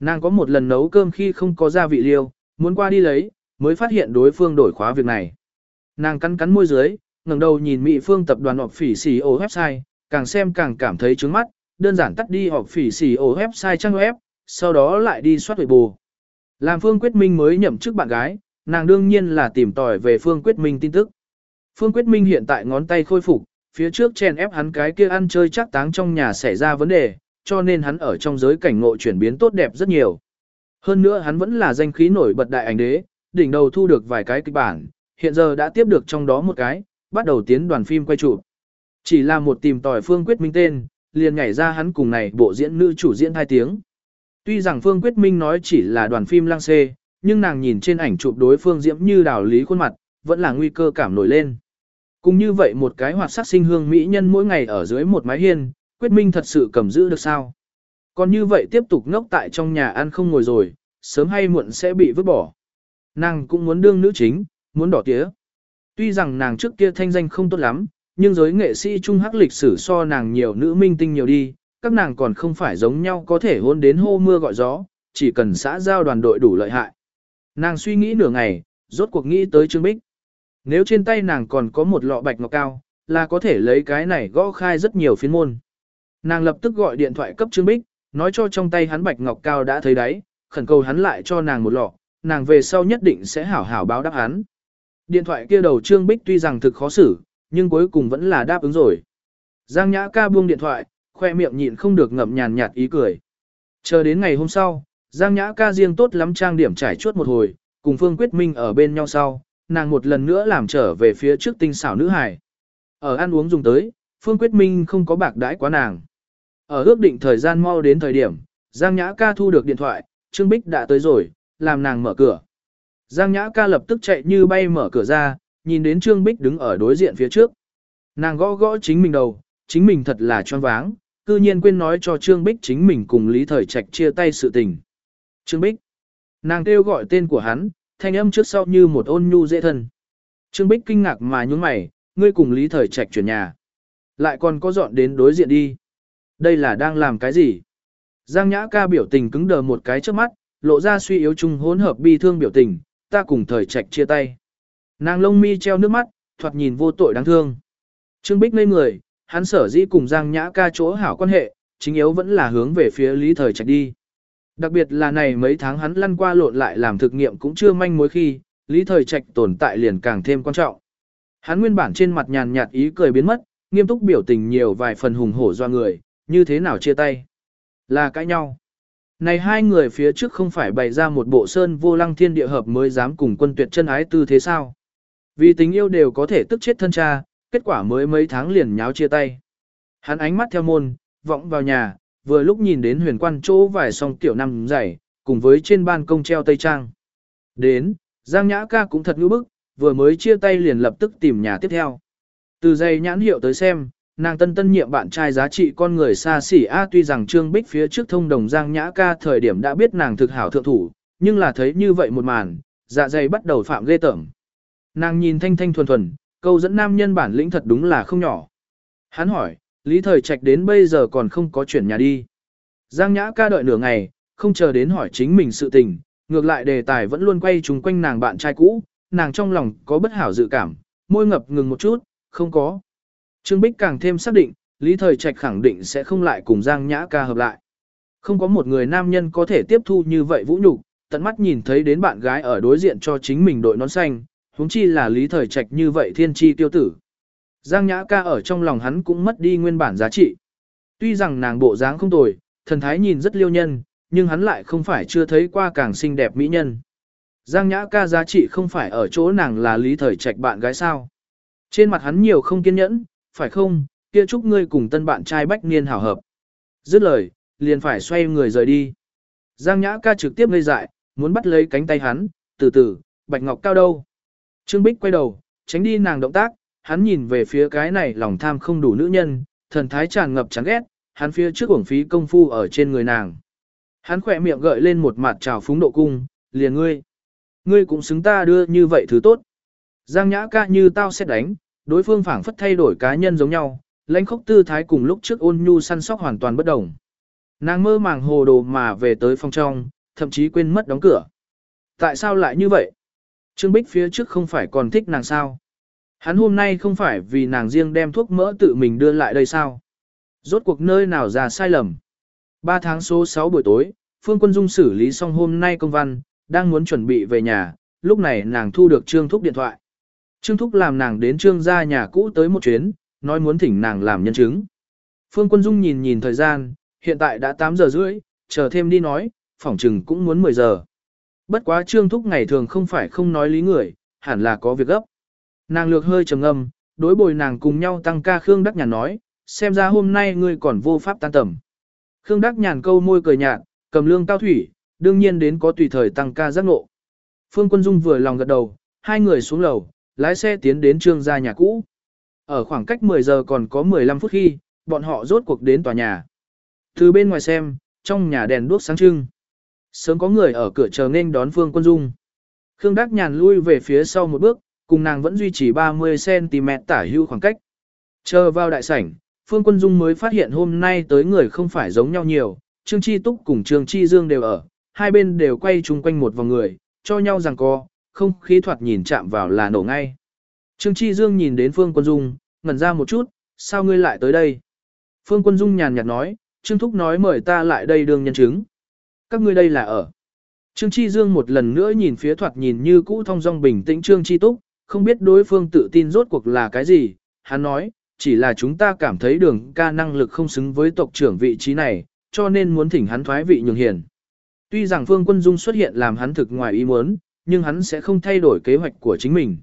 Nàng có một lần nấu cơm khi không có gia vị liêu, muốn qua đi lấy, mới phát hiện đối phương đổi khóa việc này. Nàng cắn cắn môi dưới, ngẩng đầu nhìn Mỹ Phương tập đoàn họp phỉ xì ô website, càng xem càng cảm thấy trướng mắt, đơn giản tắt đi họp phỉ xì ô website trang web, sau đó lại đi soát huệ bù. Làm Phương Quyết Minh mới nhậm chức bạn gái, nàng đương nhiên là tìm tòi về Phương Quyết Minh tin tức. Phương Quyết Minh hiện tại ngón tay khôi phục, phía trước chèn ép hắn cái kia ăn chơi chắc táng trong nhà xảy ra vấn đề, cho nên hắn ở trong giới cảnh ngộ chuyển biến tốt đẹp rất nhiều. Hơn nữa hắn vẫn là danh khí nổi bật đại ảnh đế, đỉnh đầu thu được vài cái kịch bản, hiện giờ đã tiếp được trong đó một cái, bắt đầu tiến đoàn phim quay chụp. Chỉ là một tìm tòi Phương Quyết Minh tên, liền nhảy ra hắn cùng này bộ diễn nữ chủ diễn hai tiếng. Tuy rằng Phương Quyết Minh nói chỉ là đoàn phim lang xê, nhưng nàng nhìn trên ảnh chụp đối phương diễm như đào lý khuôn mặt, vẫn là nguy cơ cảm nổi lên. Cũng như vậy một cái hoạt sắc sinh hương mỹ nhân mỗi ngày ở dưới một mái hiên, Quyết Minh thật sự cầm giữ được sao? Còn như vậy tiếp tục ngốc tại trong nhà ăn không ngồi rồi, sớm hay muộn sẽ bị vứt bỏ. Nàng cũng muốn đương nữ chính, muốn đỏ tía. Tuy rằng nàng trước kia thanh danh không tốt lắm, nhưng giới nghệ sĩ trung hắc lịch sử so nàng nhiều nữ minh tinh nhiều đi, các nàng còn không phải giống nhau có thể hôn đến hô mưa gọi gió, chỉ cần xã giao đoàn đội đủ lợi hại. Nàng suy nghĩ nửa ngày, rốt cuộc nghĩ tới Trương Bích. Nếu trên tay nàng còn có một lọ bạch ngọc cao, là có thể lấy cái này gõ khai rất nhiều phiên môn. Nàng lập tức gọi điện thoại cấp Trương Bích, nói cho trong tay hắn bạch ngọc cao đã thấy đấy, khẩn cầu hắn lại cho nàng một lọ, nàng về sau nhất định sẽ hảo hảo báo đáp hắn. Điện thoại kia đầu Trương Bích tuy rằng thực khó xử, nhưng cuối cùng vẫn là đáp ứng rồi. Giang Nhã ca buông điện thoại, khoe miệng nhịn không được ngậm nhàn nhạt ý cười. Chờ đến ngày hôm sau, Giang Nhã ca riêng tốt lắm trang điểm trải chuốt một hồi, cùng Phương Quyết Minh ở bên nhau sau, nàng một lần nữa làm trở về phía trước tinh xảo nữ hải. Ở ăn uống dùng tới, Phương Quyết Minh không có bạc đãi quá nàng. Ở ước định thời gian mau đến thời điểm, Giang Nhã ca thu được điện thoại, Trương Bích đã tới rồi, làm nàng mở cửa. Giang Nhã ca lập tức chạy như bay mở cửa ra, nhìn đến Trương Bích đứng ở đối diện phía trước. Nàng gõ gõ chính mình đầu, chính mình thật là choáng váng, cư nhiên quên nói cho Trương Bích chính mình cùng Lý Thời Trạch chia tay sự tình. Trương Bích. Nàng kêu gọi tên của hắn, thanh âm trước sau như một ôn nhu dễ thân. Trương Bích kinh ngạc mà nhún mày, ngươi cùng Lý Thời Trạch chuyển nhà. Lại còn có dọn đến đối diện đi. Đây là đang làm cái gì? Giang Nhã ca biểu tình cứng đờ một cái trước mắt, lộ ra suy yếu chung hỗn hợp bi thương biểu tình, ta cùng Thời Trạch chia tay. Nàng lông mi treo nước mắt, thoạt nhìn vô tội đáng thương. Trương Bích ngây người, hắn sở dĩ cùng Giang Nhã ca chỗ hảo quan hệ, chính yếu vẫn là hướng về phía Lý Thời Trạch đi. Đặc biệt là này mấy tháng hắn lăn qua lộn lại làm thực nghiệm cũng chưa manh mối khi, Lý Thời Trạch tồn tại liền càng thêm quan trọng. Hắn nguyên bản trên mặt nhàn nhạt ý cười biến mất, nghiêm túc biểu tình nhiều vài phần hùng hổ do người, như thế nào chia tay. Là cãi nhau. Này hai người phía trước không phải bày ra một bộ sơn vô lăng thiên địa hợp mới dám cùng quân tuyệt chân ái tư thế sao. Vì tình yêu đều có thể tức chết thân cha, kết quả mới mấy tháng liền nháo chia tay. Hắn ánh mắt theo môn, vọng vào nhà, vừa lúc nhìn đến huyền quan chỗ vài song tiểu nằm dày, cùng với trên ban công treo tây trang. Đến, Giang Nhã ca cũng thật ngữ bức, vừa mới chia tay liền lập tức tìm nhà tiếp theo. Từ dây nhãn hiệu tới xem, nàng tân tân nhiệm bạn trai giá trị con người xa xỉ A tuy rằng Trương Bích phía trước thông đồng Giang Nhã ca thời điểm đã biết nàng thực hảo thượng thủ, nhưng là thấy như vậy một màn, dạ dày bắt đầu phạm ghê tởm. Nàng nhìn thanh thanh thuần thuần, câu dẫn nam nhân bản lĩnh thật đúng là không nhỏ. Hắn hỏi, Lý Thời Trạch đến bây giờ còn không có chuyển nhà đi. Giang Nhã ca đợi nửa ngày, không chờ đến hỏi chính mình sự tình, ngược lại đề tài vẫn luôn quay chung quanh nàng bạn trai cũ, nàng trong lòng có bất hảo dự cảm, môi ngập ngừng một chút, không có. Trương Bích càng thêm xác định, Lý Thời Trạch khẳng định sẽ không lại cùng Giang Nhã ca hợp lại. Không có một người nam nhân có thể tiếp thu như vậy vũ nhục, tận mắt nhìn thấy đến bạn gái ở đối diện cho chính mình đội nón xanh, huống chi là Lý Thời Trạch như vậy thiên chi tiêu tử. Giang Nhã ca ở trong lòng hắn cũng mất đi nguyên bản giá trị. Tuy rằng nàng bộ dáng không tồi, thần thái nhìn rất liêu nhân, nhưng hắn lại không phải chưa thấy qua càng xinh đẹp mỹ nhân. Giang Nhã ca giá trị không phải ở chỗ nàng là lý thời trạch bạn gái sao. Trên mặt hắn nhiều không kiên nhẫn, phải không, kia chúc ngươi cùng tân bạn trai bách niên hảo hợp. Dứt lời, liền phải xoay người rời đi. Giang Nhã ca trực tiếp ngây dại, muốn bắt lấy cánh tay hắn, từ từ, Bạch Ngọc Cao đâu. Trương Bích quay đầu, tránh đi nàng động tác, hắn nhìn về phía cái này lòng tham không đủ nữ nhân, thần thái tràn ngập chán ghét, hắn phía trước uổng phí công phu ở trên người nàng. Hắn khỏe miệng gợi lên một mặt trào phúng độ cung, liền ngươi. Ngươi cũng xứng ta đưa như vậy thứ tốt. Giang nhã ca như tao sẽ đánh, đối phương phảng phất thay đổi cá nhân giống nhau, lãnh khốc tư thái cùng lúc trước ôn nhu săn sóc hoàn toàn bất đồng. Nàng mơ màng hồ đồ mà về tới phòng trong, thậm chí quên mất đóng cửa. Tại sao lại như vậy? Trương Bích phía trước không phải còn thích nàng sao? Hắn hôm nay không phải vì nàng riêng đem thuốc mỡ tự mình đưa lại đây sao? Rốt cuộc nơi nào ra sai lầm? 3 tháng số 6 buổi tối, Phương Quân Dung xử lý xong hôm nay công văn, đang muốn chuẩn bị về nhà, lúc này nàng thu được Trương Thúc điện thoại. Trương Thúc làm nàng đến Trương gia nhà cũ tới một chuyến, nói muốn thỉnh nàng làm nhân chứng. Phương Quân Dung nhìn nhìn thời gian, hiện tại đã 8 giờ rưỡi, chờ thêm đi nói, phỏng chừng cũng muốn 10 giờ. Bất quá Trương Thúc ngày thường không phải không nói lý người, hẳn là có việc gấp. Nàng lược hơi trầm ngâm, đối bồi nàng cùng nhau tăng ca Khương Đắc Nhàn nói, xem ra hôm nay ngươi còn vô pháp tan tầm. Khương Đắc Nhàn câu môi cười nhạt, cầm lương cao thủy, đương nhiên đến có tùy thời tăng ca giác ngộ. Phương Quân Dung vừa lòng gật đầu, hai người xuống lầu, lái xe tiến đến trương gia nhà cũ. Ở khoảng cách 10 giờ còn có 15 phút khi, bọn họ rốt cuộc đến tòa nhà. Từ bên ngoài xem, trong nhà đèn đuốc sáng trưng. Sớm có người ở cửa chờ nên đón Phương Quân Dung. Khương Đắc Nhàn lui về phía sau một bước, cùng nàng vẫn duy trì 30cm tả hưu khoảng cách. Chờ vào đại sảnh, Phương Quân Dung mới phát hiện hôm nay tới người không phải giống nhau nhiều, Trương Chi Túc cùng Trương Chi Dương đều ở, hai bên đều quay chung quanh một vòng người, cho nhau rằng co, không khí thoạt nhìn chạm vào là nổ ngay. Trương Chi Dương nhìn đến Phương Quân Dung, ngẩn ra một chút, sao ngươi lại tới đây? Phương Quân Dung nhàn nhạt nói, Trương Thúc nói mời ta lại đây đương nhân chứng. Các ngươi đây là ở. Trương Chi Dương một lần nữa nhìn phía thoạt nhìn như cũ thông dong bình tĩnh Trương Chi Túc, không biết đối phương tự tin rốt cuộc là cái gì. Hắn nói, chỉ là chúng ta cảm thấy đường ca năng lực không xứng với tộc trưởng vị trí này, cho nên muốn thỉnh hắn thoái vị nhường hiền. Tuy rằng Phương Quân Dung xuất hiện làm hắn thực ngoài ý muốn, nhưng hắn sẽ không thay đổi kế hoạch của chính mình.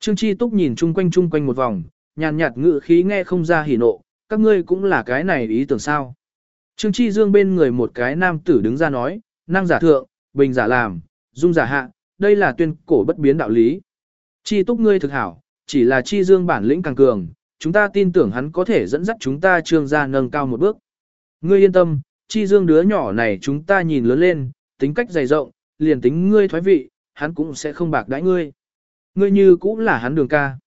Trương Chi Túc nhìn chung quanh chung quanh một vòng, nhàn nhạt ngự khí nghe không ra hỉ nộ, các ngươi cũng là cái này ý tưởng sao. Trương Chi Dương bên người một cái nam tử đứng ra nói, năng giả thượng, bình giả làm, dung giả hạ, đây là tuyên cổ bất biến đạo lý. Chi Túc ngươi thực hảo, chỉ là Chi Dương bản lĩnh càng cường, chúng ta tin tưởng hắn có thể dẫn dắt chúng ta trương gia nâng cao một bước. Ngươi yên tâm, Chi Dương đứa nhỏ này chúng ta nhìn lớn lên, tính cách dày rộng, liền tính ngươi thoái vị, hắn cũng sẽ không bạc đãi ngươi. Ngươi như cũng là hắn đường ca.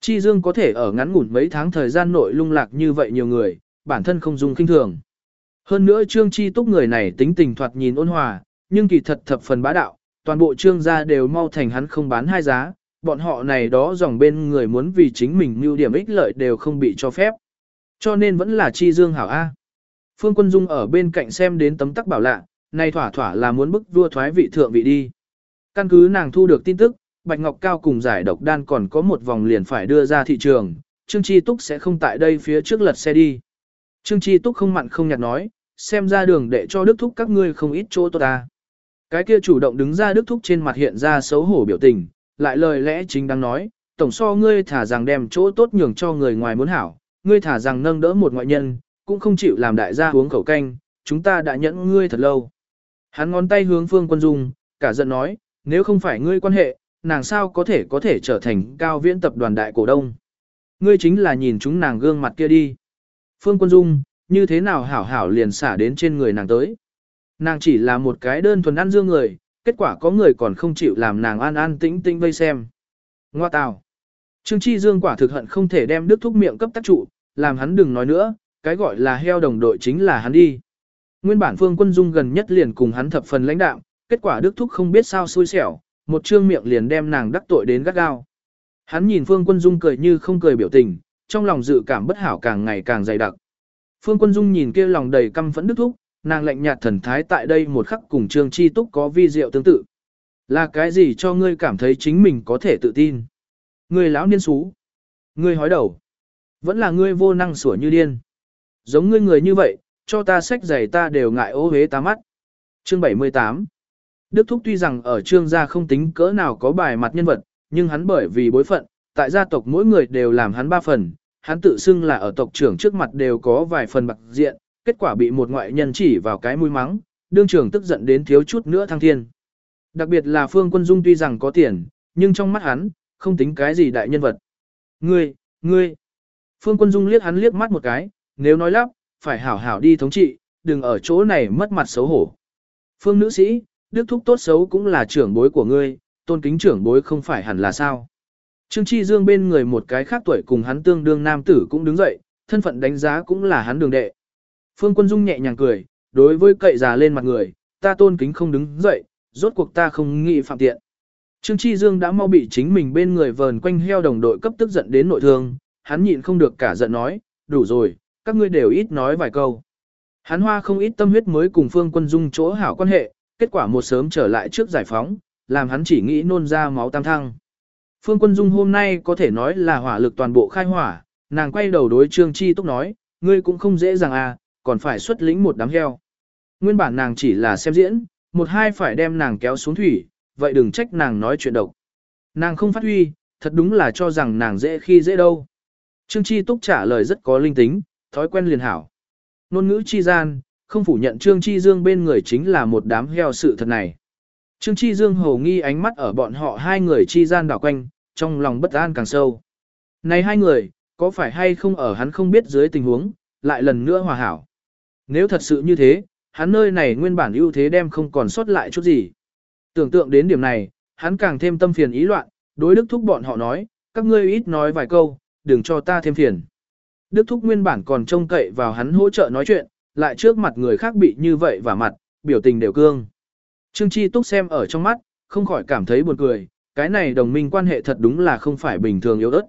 Chi Dương có thể ở ngắn ngủn mấy tháng thời gian nội lung lạc như vậy nhiều người, bản thân không dùng kinh thường. Hơn nữa Trương Chi Túc người này tính tình thoạt nhìn ôn hòa, nhưng kỳ thật thập phần bá đạo, toàn bộ trương gia đều mau thành hắn không bán hai giá, bọn họ này đó dòng bên người muốn vì chính mình mưu điểm ích lợi đều không bị cho phép. Cho nên vẫn là Chi Dương hảo A. Phương Quân Dung ở bên cạnh xem đến tấm tắc bảo lạ, này thỏa thỏa là muốn bức vua thoái vị thượng vị đi. Căn cứ nàng thu được tin tức, Bạch Ngọc Cao cùng giải độc đan còn có một vòng liền phải đưa ra thị trường, Trương Chi Túc sẽ không tại đây phía trước lật xe đi. Trương Chi Túc không mặn không nhạt nói, xem ra đường để cho Đức Thúc các ngươi không ít chỗ tốt ta. Cái kia chủ động đứng ra Đức Thúc trên mặt hiện ra xấu hổ biểu tình, lại lời lẽ chính đang nói, tổng so ngươi thả rằng đem chỗ tốt nhường cho người ngoài muốn hảo, ngươi thả rằng nâng đỡ một ngoại nhân, cũng không chịu làm đại gia uống khẩu canh, chúng ta đã nhẫn ngươi thật lâu. Hắn ngón tay hướng Phương Quân Dung, cả giận nói, nếu không phải ngươi quan hệ, nàng sao có thể có thể trở thành cao viễn tập đoàn đại cổ đông. Ngươi chính là nhìn chúng nàng gương mặt kia đi. Phương Quân Dung, như thế nào hảo hảo liền xả đến trên người nàng tới. Nàng chỉ là một cái đơn thuần ăn dương người, kết quả có người còn không chịu làm nàng an an tĩnh tĩnh vây xem. Ngoa tào. Trương Chi Dương quả thực hận không thể đem đức thúc miệng cấp tác trụ, làm hắn đừng nói nữa, cái gọi là heo đồng đội chính là hắn đi. Nguyên bản Phương Quân Dung gần nhất liền cùng hắn thập phần lãnh đạo, kết quả Đức Thúc không biết sao xui xẻo, một trương miệng liền đem nàng đắc tội đến gắt gao. Hắn nhìn Phương Quân Dung cười như không cười biểu tình, trong lòng dự cảm bất hảo càng ngày càng dày đặc. Phương Quân Dung nhìn kia lòng đầy căm phẫn Đức Thúc, nàng lạnh nhạt thần thái tại đây một khắc cùng Trương Chi Túc có vi diệu tương tự. Là cái gì cho ngươi cảm thấy chính mình có thể tự tin? Ngươi lão niên xú. Ngươi hói đầu. Vẫn là ngươi vô năng sủa như điên. Giống ngươi người như vậy, cho ta sách giày ta đều ngại ô hế ta mắt. Chương 78 Đức Thúc tuy rằng ở trương gia không tính cỡ nào có bài mặt nhân vật, nhưng hắn bởi vì bối phận, tại gia tộc mỗi người đều làm hắn ba phần, hắn tự xưng là ở tộc trưởng trước mặt đều có vài phần bạc diện, kết quả bị một ngoại nhân chỉ vào cái mũi mắng, đương trưởng tức giận đến thiếu chút nữa thăng thiên. Đặc biệt là Phương Quân Dung tuy rằng có tiền, nhưng trong mắt hắn, không tính cái gì đại nhân vật. Ngươi, ngươi. Phương Quân Dung liếc hắn liếc mắt một cái, nếu nói lắp, phải hảo hảo đi thống trị, đừng ở chỗ này mất mặt xấu hổ. Phương nữ sĩ, đức thúc tốt xấu cũng là trưởng bối của ngươi, tôn kính trưởng bối không phải hẳn là sao. Trương Chi Dương bên người một cái khác tuổi cùng hắn tương đương nam tử cũng đứng dậy, thân phận đánh giá cũng là hắn đường đệ. Phương Quân Dung nhẹ nhàng cười, đối với cậy già lên mặt người, ta tôn kính không đứng dậy, rốt cuộc ta không nghĩ phạm tiện. Trương Chi Dương đã mau bị chính mình bên người vờn quanh heo đồng đội cấp tức giận đến nội thương, hắn nhịn không được cả giận nói, đủ rồi, các ngươi đều ít nói vài câu. Hắn hoa không ít tâm huyết mới cùng Phương Quân Dung chỗ hảo quan hệ, kết quả một sớm trở lại trước giải phóng, làm hắn chỉ nghĩ nôn ra máu tam thăng. Phương Quân Dung hôm nay có thể nói là hỏa lực toàn bộ khai hỏa, nàng quay đầu đối Trương Chi Túc nói, ngươi cũng không dễ dàng à, còn phải xuất lĩnh một đám heo. Nguyên bản nàng chỉ là xem diễn, một hai phải đem nàng kéo xuống thủy, vậy đừng trách nàng nói chuyện độc. Nàng không phát huy, thật đúng là cho rằng nàng dễ khi dễ đâu. Trương Chi Túc trả lời rất có linh tính, thói quen liền hảo. Nôn ngữ chi gian, không phủ nhận Trương Chi Dương bên người chính là một đám heo sự thật này. Trương Chi Dương hầu nghi ánh mắt ở bọn họ hai người chi gian đảo quanh, trong lòng bất an càng sâu. Này hai người, có phải hay không ở hắn không biết dưới tình huống, lại lần nữa hòa hảo. Nếu thật sự như thế, hắn nơi này nguyên bản ưu thế đem không còn sót lại chút gì. Tưởng tượng đến điểm này, hắn càng thêm tâm phiền ý loạn, đối đức thúc bọn họ nói, các ngươi ít nói vài câu, đừng cho ta thêm phiền. Đức thúc nguyên bản còn trông cậy vào hắn hỗ trợ nói chuyện, lại trước mặt người khác bị như vậy và mặt, biểu tình đều cương. Trương Chi Túc xem ở trong mắt, không khỏi cảm thấy buồn cười, cái này đồng minh quan hệ thật đúng là không phải bình thường yếu ớt.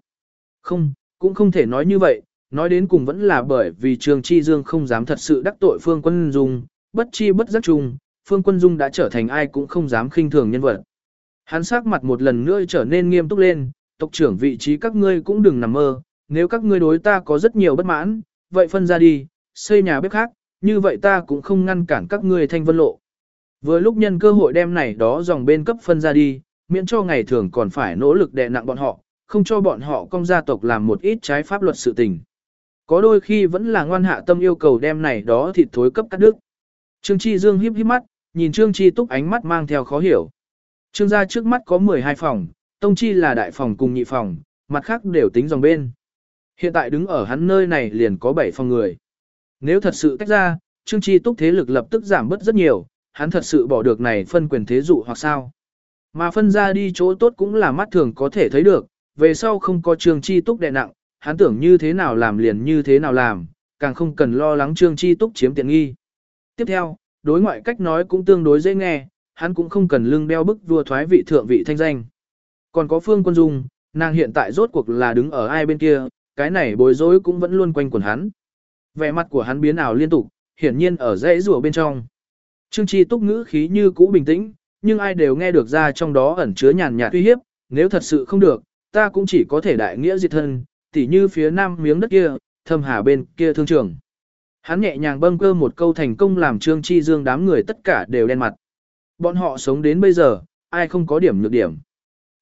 Không, cũng không thể nói như vậy, nói đến cùng vẫn là bởi vì Trương Chi Dương không dám thật sự đắc tội Phương Quân Dung, bất chi bất giác chung, Phương Quân Dung đã trở thành ai cũng không dám khinh thường nhân vật. Hắn sắc mặt một lần nữa trở nên nghiêm túc lên, tộc trưởng vị trí các ngươi cũng đừng nằm mơ, nếu các ngươi đối ta có rất nhiều bất mãn, vậy phân ra đi, xây nhà bếp khác, như vậy ta cũng không ngăn cản các ngươi thanh vân lộ. Vừa lúc nhân cơ hội đem này đó dòng bên cấp phân ra đi, miễn cho ngày thường còn phải nỗ lực đè nặng bọn họ, không cho bọn họ công gia tộc làm một ít trái pháp luật sự tình. Có đôi khi vẫn là ngoan hạ tâm yêu cầu đem này đó thịt thối cấp cắt đứt. Trương Chi Dương híp híp mắt, nhìn Trương Chi Túc ánh mắt mang theo khó hiểu. Trương gia trước mắt có 12 phòng, Tông Chi là đại phòng cùng nhị phòng, mặt khác đều tính dòng bên. Hiện tại đứng ở hắn nơi này liền có 7 phòng người. Nếu thật sự tách ra, Trương Chi Túc thế lực lập tức giảm bớt rất nhiều, hắn thật sự bỏ được này phân quyền thế dụ hoặc sao. Mà phân ra đi chỗ tốt cũng là mắt thường có thể thấy được, về sau không có Trương Chi Túc đè nặng, hắn tưởng như thế nào làm liền như thế nào làm, càng không cần lo lắng Trương Chi Túc chiếm tiện nghi. Tiếp theo, đối ngoại cách nói cũng tương đối dễ nghe, hắn cũng không cần lưng đeo bức vua thoái vị thượng vị thanh danh. Còn có Phương Quân Dung, nàng hiện tại rốt cuộc là đứng ở ai bên kia, cái này bối rối cũng vẫn luôn quanh quẩn hắn. Vẻ mặt của hắn biến ảo liên tục, hiển nhiên ở dãy rùa bên trong. Trương Chi Túc ngữ khí như cũ bình tĩnh, nhưng ai đều nghe được ra trong đó ẩn chứa nhàn nhạt uy hiếp, nếu thật sự không được, ta cũng chỉ có thể đại nghĩa diệt thân, tỉ như phía nam miếng đất kia, thâm hà bên kia thương trường. Hắn nhẹ nhàng bâng cơ một câu thành công làm Trương Chi Dương đám người tất cả đều đen mặt. Bọn họ sống đến bây giờ, ai không có điểm nhược điểm.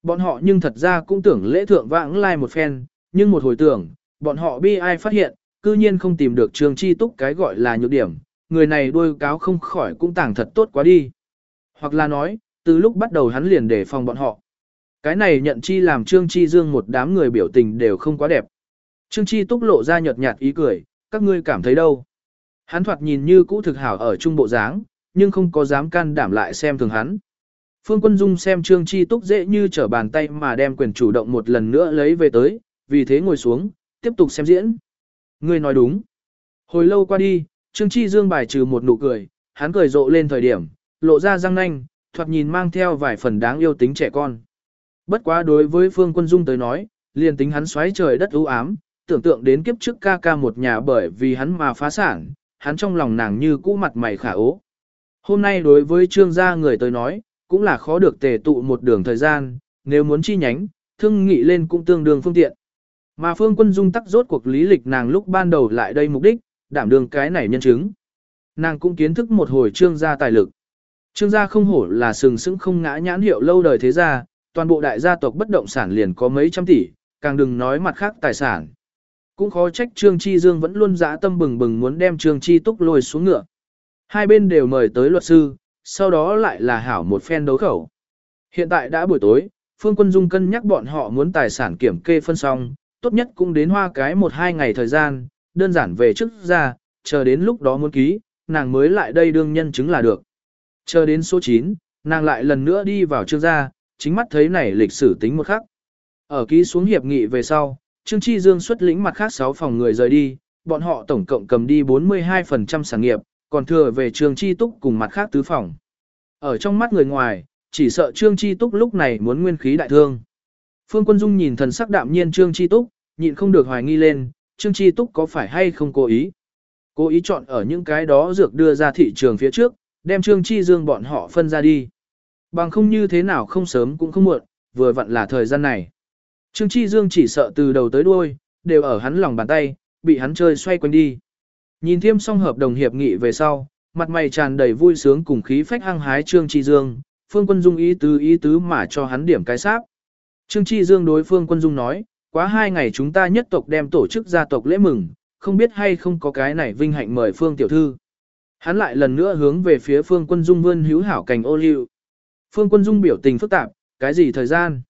Bọn họ nhưng thật ra cũng tưởng lễ thượng vãng lai một phen, nhưng một hồi tưởng, bọn họ bi ai phát hiện, cư nhiên không tìm được Trương Chi Túc cái gọi là nhược điểm, người này đôi cáo không khỏi cũng tàng thật tốt quá đi. Hoặc là nói, từ lúc bắt đầu hắn liền để phòng bọn họ. Cái này nhận chi làm Trương Chi Dương một đám người biểu tình đều không quá đẹp. Trương Chi túc lộ ra nhợt nhạt ý cười, các ngươi cảm thấy đâu? Hắn thoạt nhìn như cũ thực hảo ở trung bộ dáng, nhưng không có dám can đảm lại xem thường hắn. Phương Quân Dung xem Trương Chi Túc dễ như trở bàn tay mà đem quyền chủ động một lần nữa lấy về tới, vì thế ngồi xuống, tiếp tục xem diễn. Ngươi nói đúng. Hồi lâu qua đi, Trương Chi Dương bài trừ một nụ cười, hắn cười rộ lên thời điểm, lộ ra răng nanh, thoạt nhìn mang theo vài phần đáng yêu tính trẻ con. Bất quá đối với Phương Quân Dung tới nói, liền tính hắn xoáy trời đất u ám, tưởng tượng đến kiếp trước ca ca một nhà bởi vì hắn mà phá sản, hắn trong lòng nàng như cũ mặt mày khả ố. Hôm nay đối với trương gia người tới nói, cũng là khó được tề tụ một đường thời gian, nếu muốn chi nhánh, thương nghị lên cũng tương đương phương tiện. Mà Phương Quân Dung tắc rốt cuộc lý lịch nàng lúc ban đầu lại đây mục đích, đảm đương cái này nhân chứng. Nàng cũng kiến thức một hồi trương gia tài lực. Trương gia không hổ là sừng sững không ngã nhãn hiệu lâu đời thế gia, toàn bộ đại gia tộc bất động sản liền có mấy trăm tỷ, càng đừng nói mặt khác tài sản. Cũng khó trách Trương Chi Dương vẫn luôn dã tâm bừng bừng muốn đem Trương Chi Túc lôi xuống ngựa. Hai bên đều mời tới luật sư, sau đó lại là hảo một phen đấu khẩu. Hiện tại đã buổi tối, Phương Quân Dung cân nhắc bọn họ muốn tài sản kiểm kê phân xong, tốt nhất cũng đến hoa cái một hai ngày thời gian, đơn giản về trước ra, chờ đến lúc đó muốn ký, nàng mới lại đây đương nhân chứng là được. Chờ đến số 9, nàng lại lần nữa đi vào trương gia, chính mắt thấy này lịch sử tính một khắc. Ở ký xuống hiệp nghị về sau, Trương Chi Dương xuất lĩnh mặt khác 6 phòng người rời đi, bọn họ tổng cộng cầm đi 42% sản nghiệp, còn thừa về Trương Chi Túc cùng mặt khác tứ phòng. Ở trong mắt người ngoài, chỉ sợ Trương Chi Túc lúc này muốn nguyên khí đại thương. Phương Quân Dung nhìn thần sắc đạm nhiên Trương Chi Túc, nhịn không được hoài nghi lên, Trương Chi Túc có phải hay không cố ý. Cố ý chọn ở những cái đó dược đưa ra thị trường phía trước, đem Trương Chi Dương bọn họ phân ra đi. Bằng không như thế nào không sớm cũng không muộn, vừa vặn là thời gian này. Trương Chi Dương chỉ sợ từ đầu tới đuôi, đều ở hắn lòng bàn tay, bị hắn chơi xoay quanh đi. Nhìn thêm xong hợp đồng hiệp nghị về sau, mặt mày tràn đầy vui sướng cùng khí phách hăng hái Trương Chi Dương, Phương Quân Dung ý tứ ý tứ mà cho hắn điểm cái sáp. Trương Chi Dương đối Phương Quân Dung nói, quá hai ngày chúng ta nhất tộc đem tổ chức gia tộc lễ mừng, không biết hay không có cái này vinh hạnh mời Phương Tiểu Thư. Hắn lại lần nữa hướng về phía Phương Quân Dung vươn hữu hảo cành ô liu. Phương Quân Dung biểu tình phức tạp, cái gì thời gian?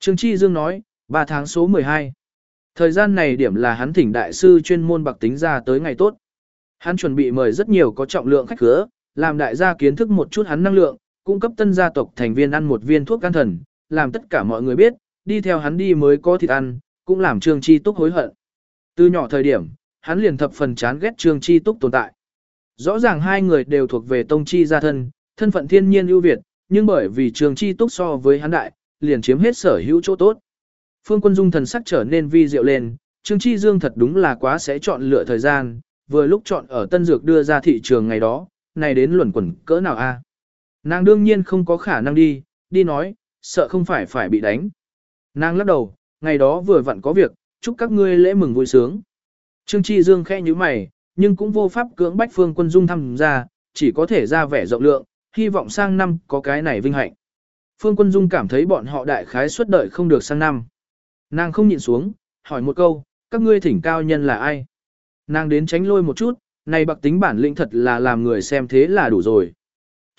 Trương Chi Dương nói, 3 tháng số 12. Thời gian này điểm là hắn thỉnh đại sư chuyên môn bạc tính ra tới ngày tốt. Hắn chuẩn bị mời rất nhiều có trọng lượng khách khứa, làm đại gia kiến thức một chút hắn năng lượng, cung cấp tân gia tộc thành viên ăn một viên thuốc can thần, làm tất cả mọi người biết, đi theo hắn đi mới có thịt ăn, cũng làm Trương Chi Túc hối hận. Từ nhỏ thời điểm, hắn liền thập phần chán ghét Trương Chi Túc tồn tại. Rõ ràng hai người đều thuộc về tông chi gia thân, Thân phận thiên nhiên ưu việt, nhưng bởi vì trường chi túc so với hắn đại, liền chiếm hết sở hữu chỗ tốt. Phương Quân Dung thần sắc trở nên vi diệu lên, Trương Chi Dương thật đúng là quá sẽ chọn lựa thời gian, vừa lúc chọn ở Tân Dược đưa ra thị trường ngày đó, này đến luẩn quẩn cỡ nào a? Nàng đương nhiên không có khả năng đi, đi nói, sợ không phải phải bị đánh. Nàng lắc đầu, ngày đó vừa vặn có việc, chúc các ngươi lễ mừng vui sướng. Trương Chi Dương khẽ như mày, nhưng cũng vô pháp cưỡng bách Phương Quân Dung tham gia, chỉ có thể ra vẻ rộng lượng, hy vọng sang năm có cái này vinh hạnh. Phương Quân Dung cảm thấy bọn họ đại khái suất đợi không được sang năm. Nàng không nhịn xuống, hỏi một câu, các ngươi thỉnh cao nhân là ai? Nàng đến tránh lôi một chút, này bạc tính bản lĩnh thật là làm người xem thế là đủ rồi.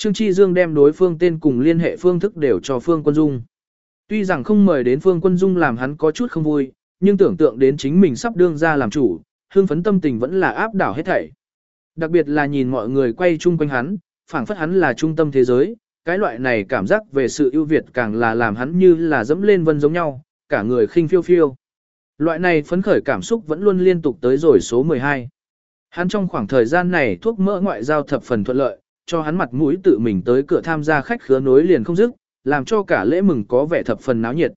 Trương Chi Dương đem đối phương tên cùng liên hệ phương thức đều cho Phương Quân Dung. Tuy rằng không mời đến Phương Quân Dung làm hắn có chút không vui, nhưng tưởng tượng đến chính mình sắp đương ra làm chủ, hương phấn tâm tình vẫn là áp đảo hết thảy. Đặc biệt là nhìn mọi người quay chung quanh hắn, phảng phất hắn là trung tâm thế giới, cái loại này cảm giác về sự ưu việt càng là làm hắn như là dẫm lên vân giống nhau, cả người khinh phiêu phiêu. Loại này phấn khởi cảm xúc vẫn luôn liên tục tới rồi số 12. Hắn trong khoảng thời gian này thuốc mỡ ngoại giao thập phần thuận lợi, cho hắn mặt mũi tự mình tới cửa tham gia khách khứa nối liền không dứt, làm cho cả lễ mừng có vẻ thập phần náo nhiệt.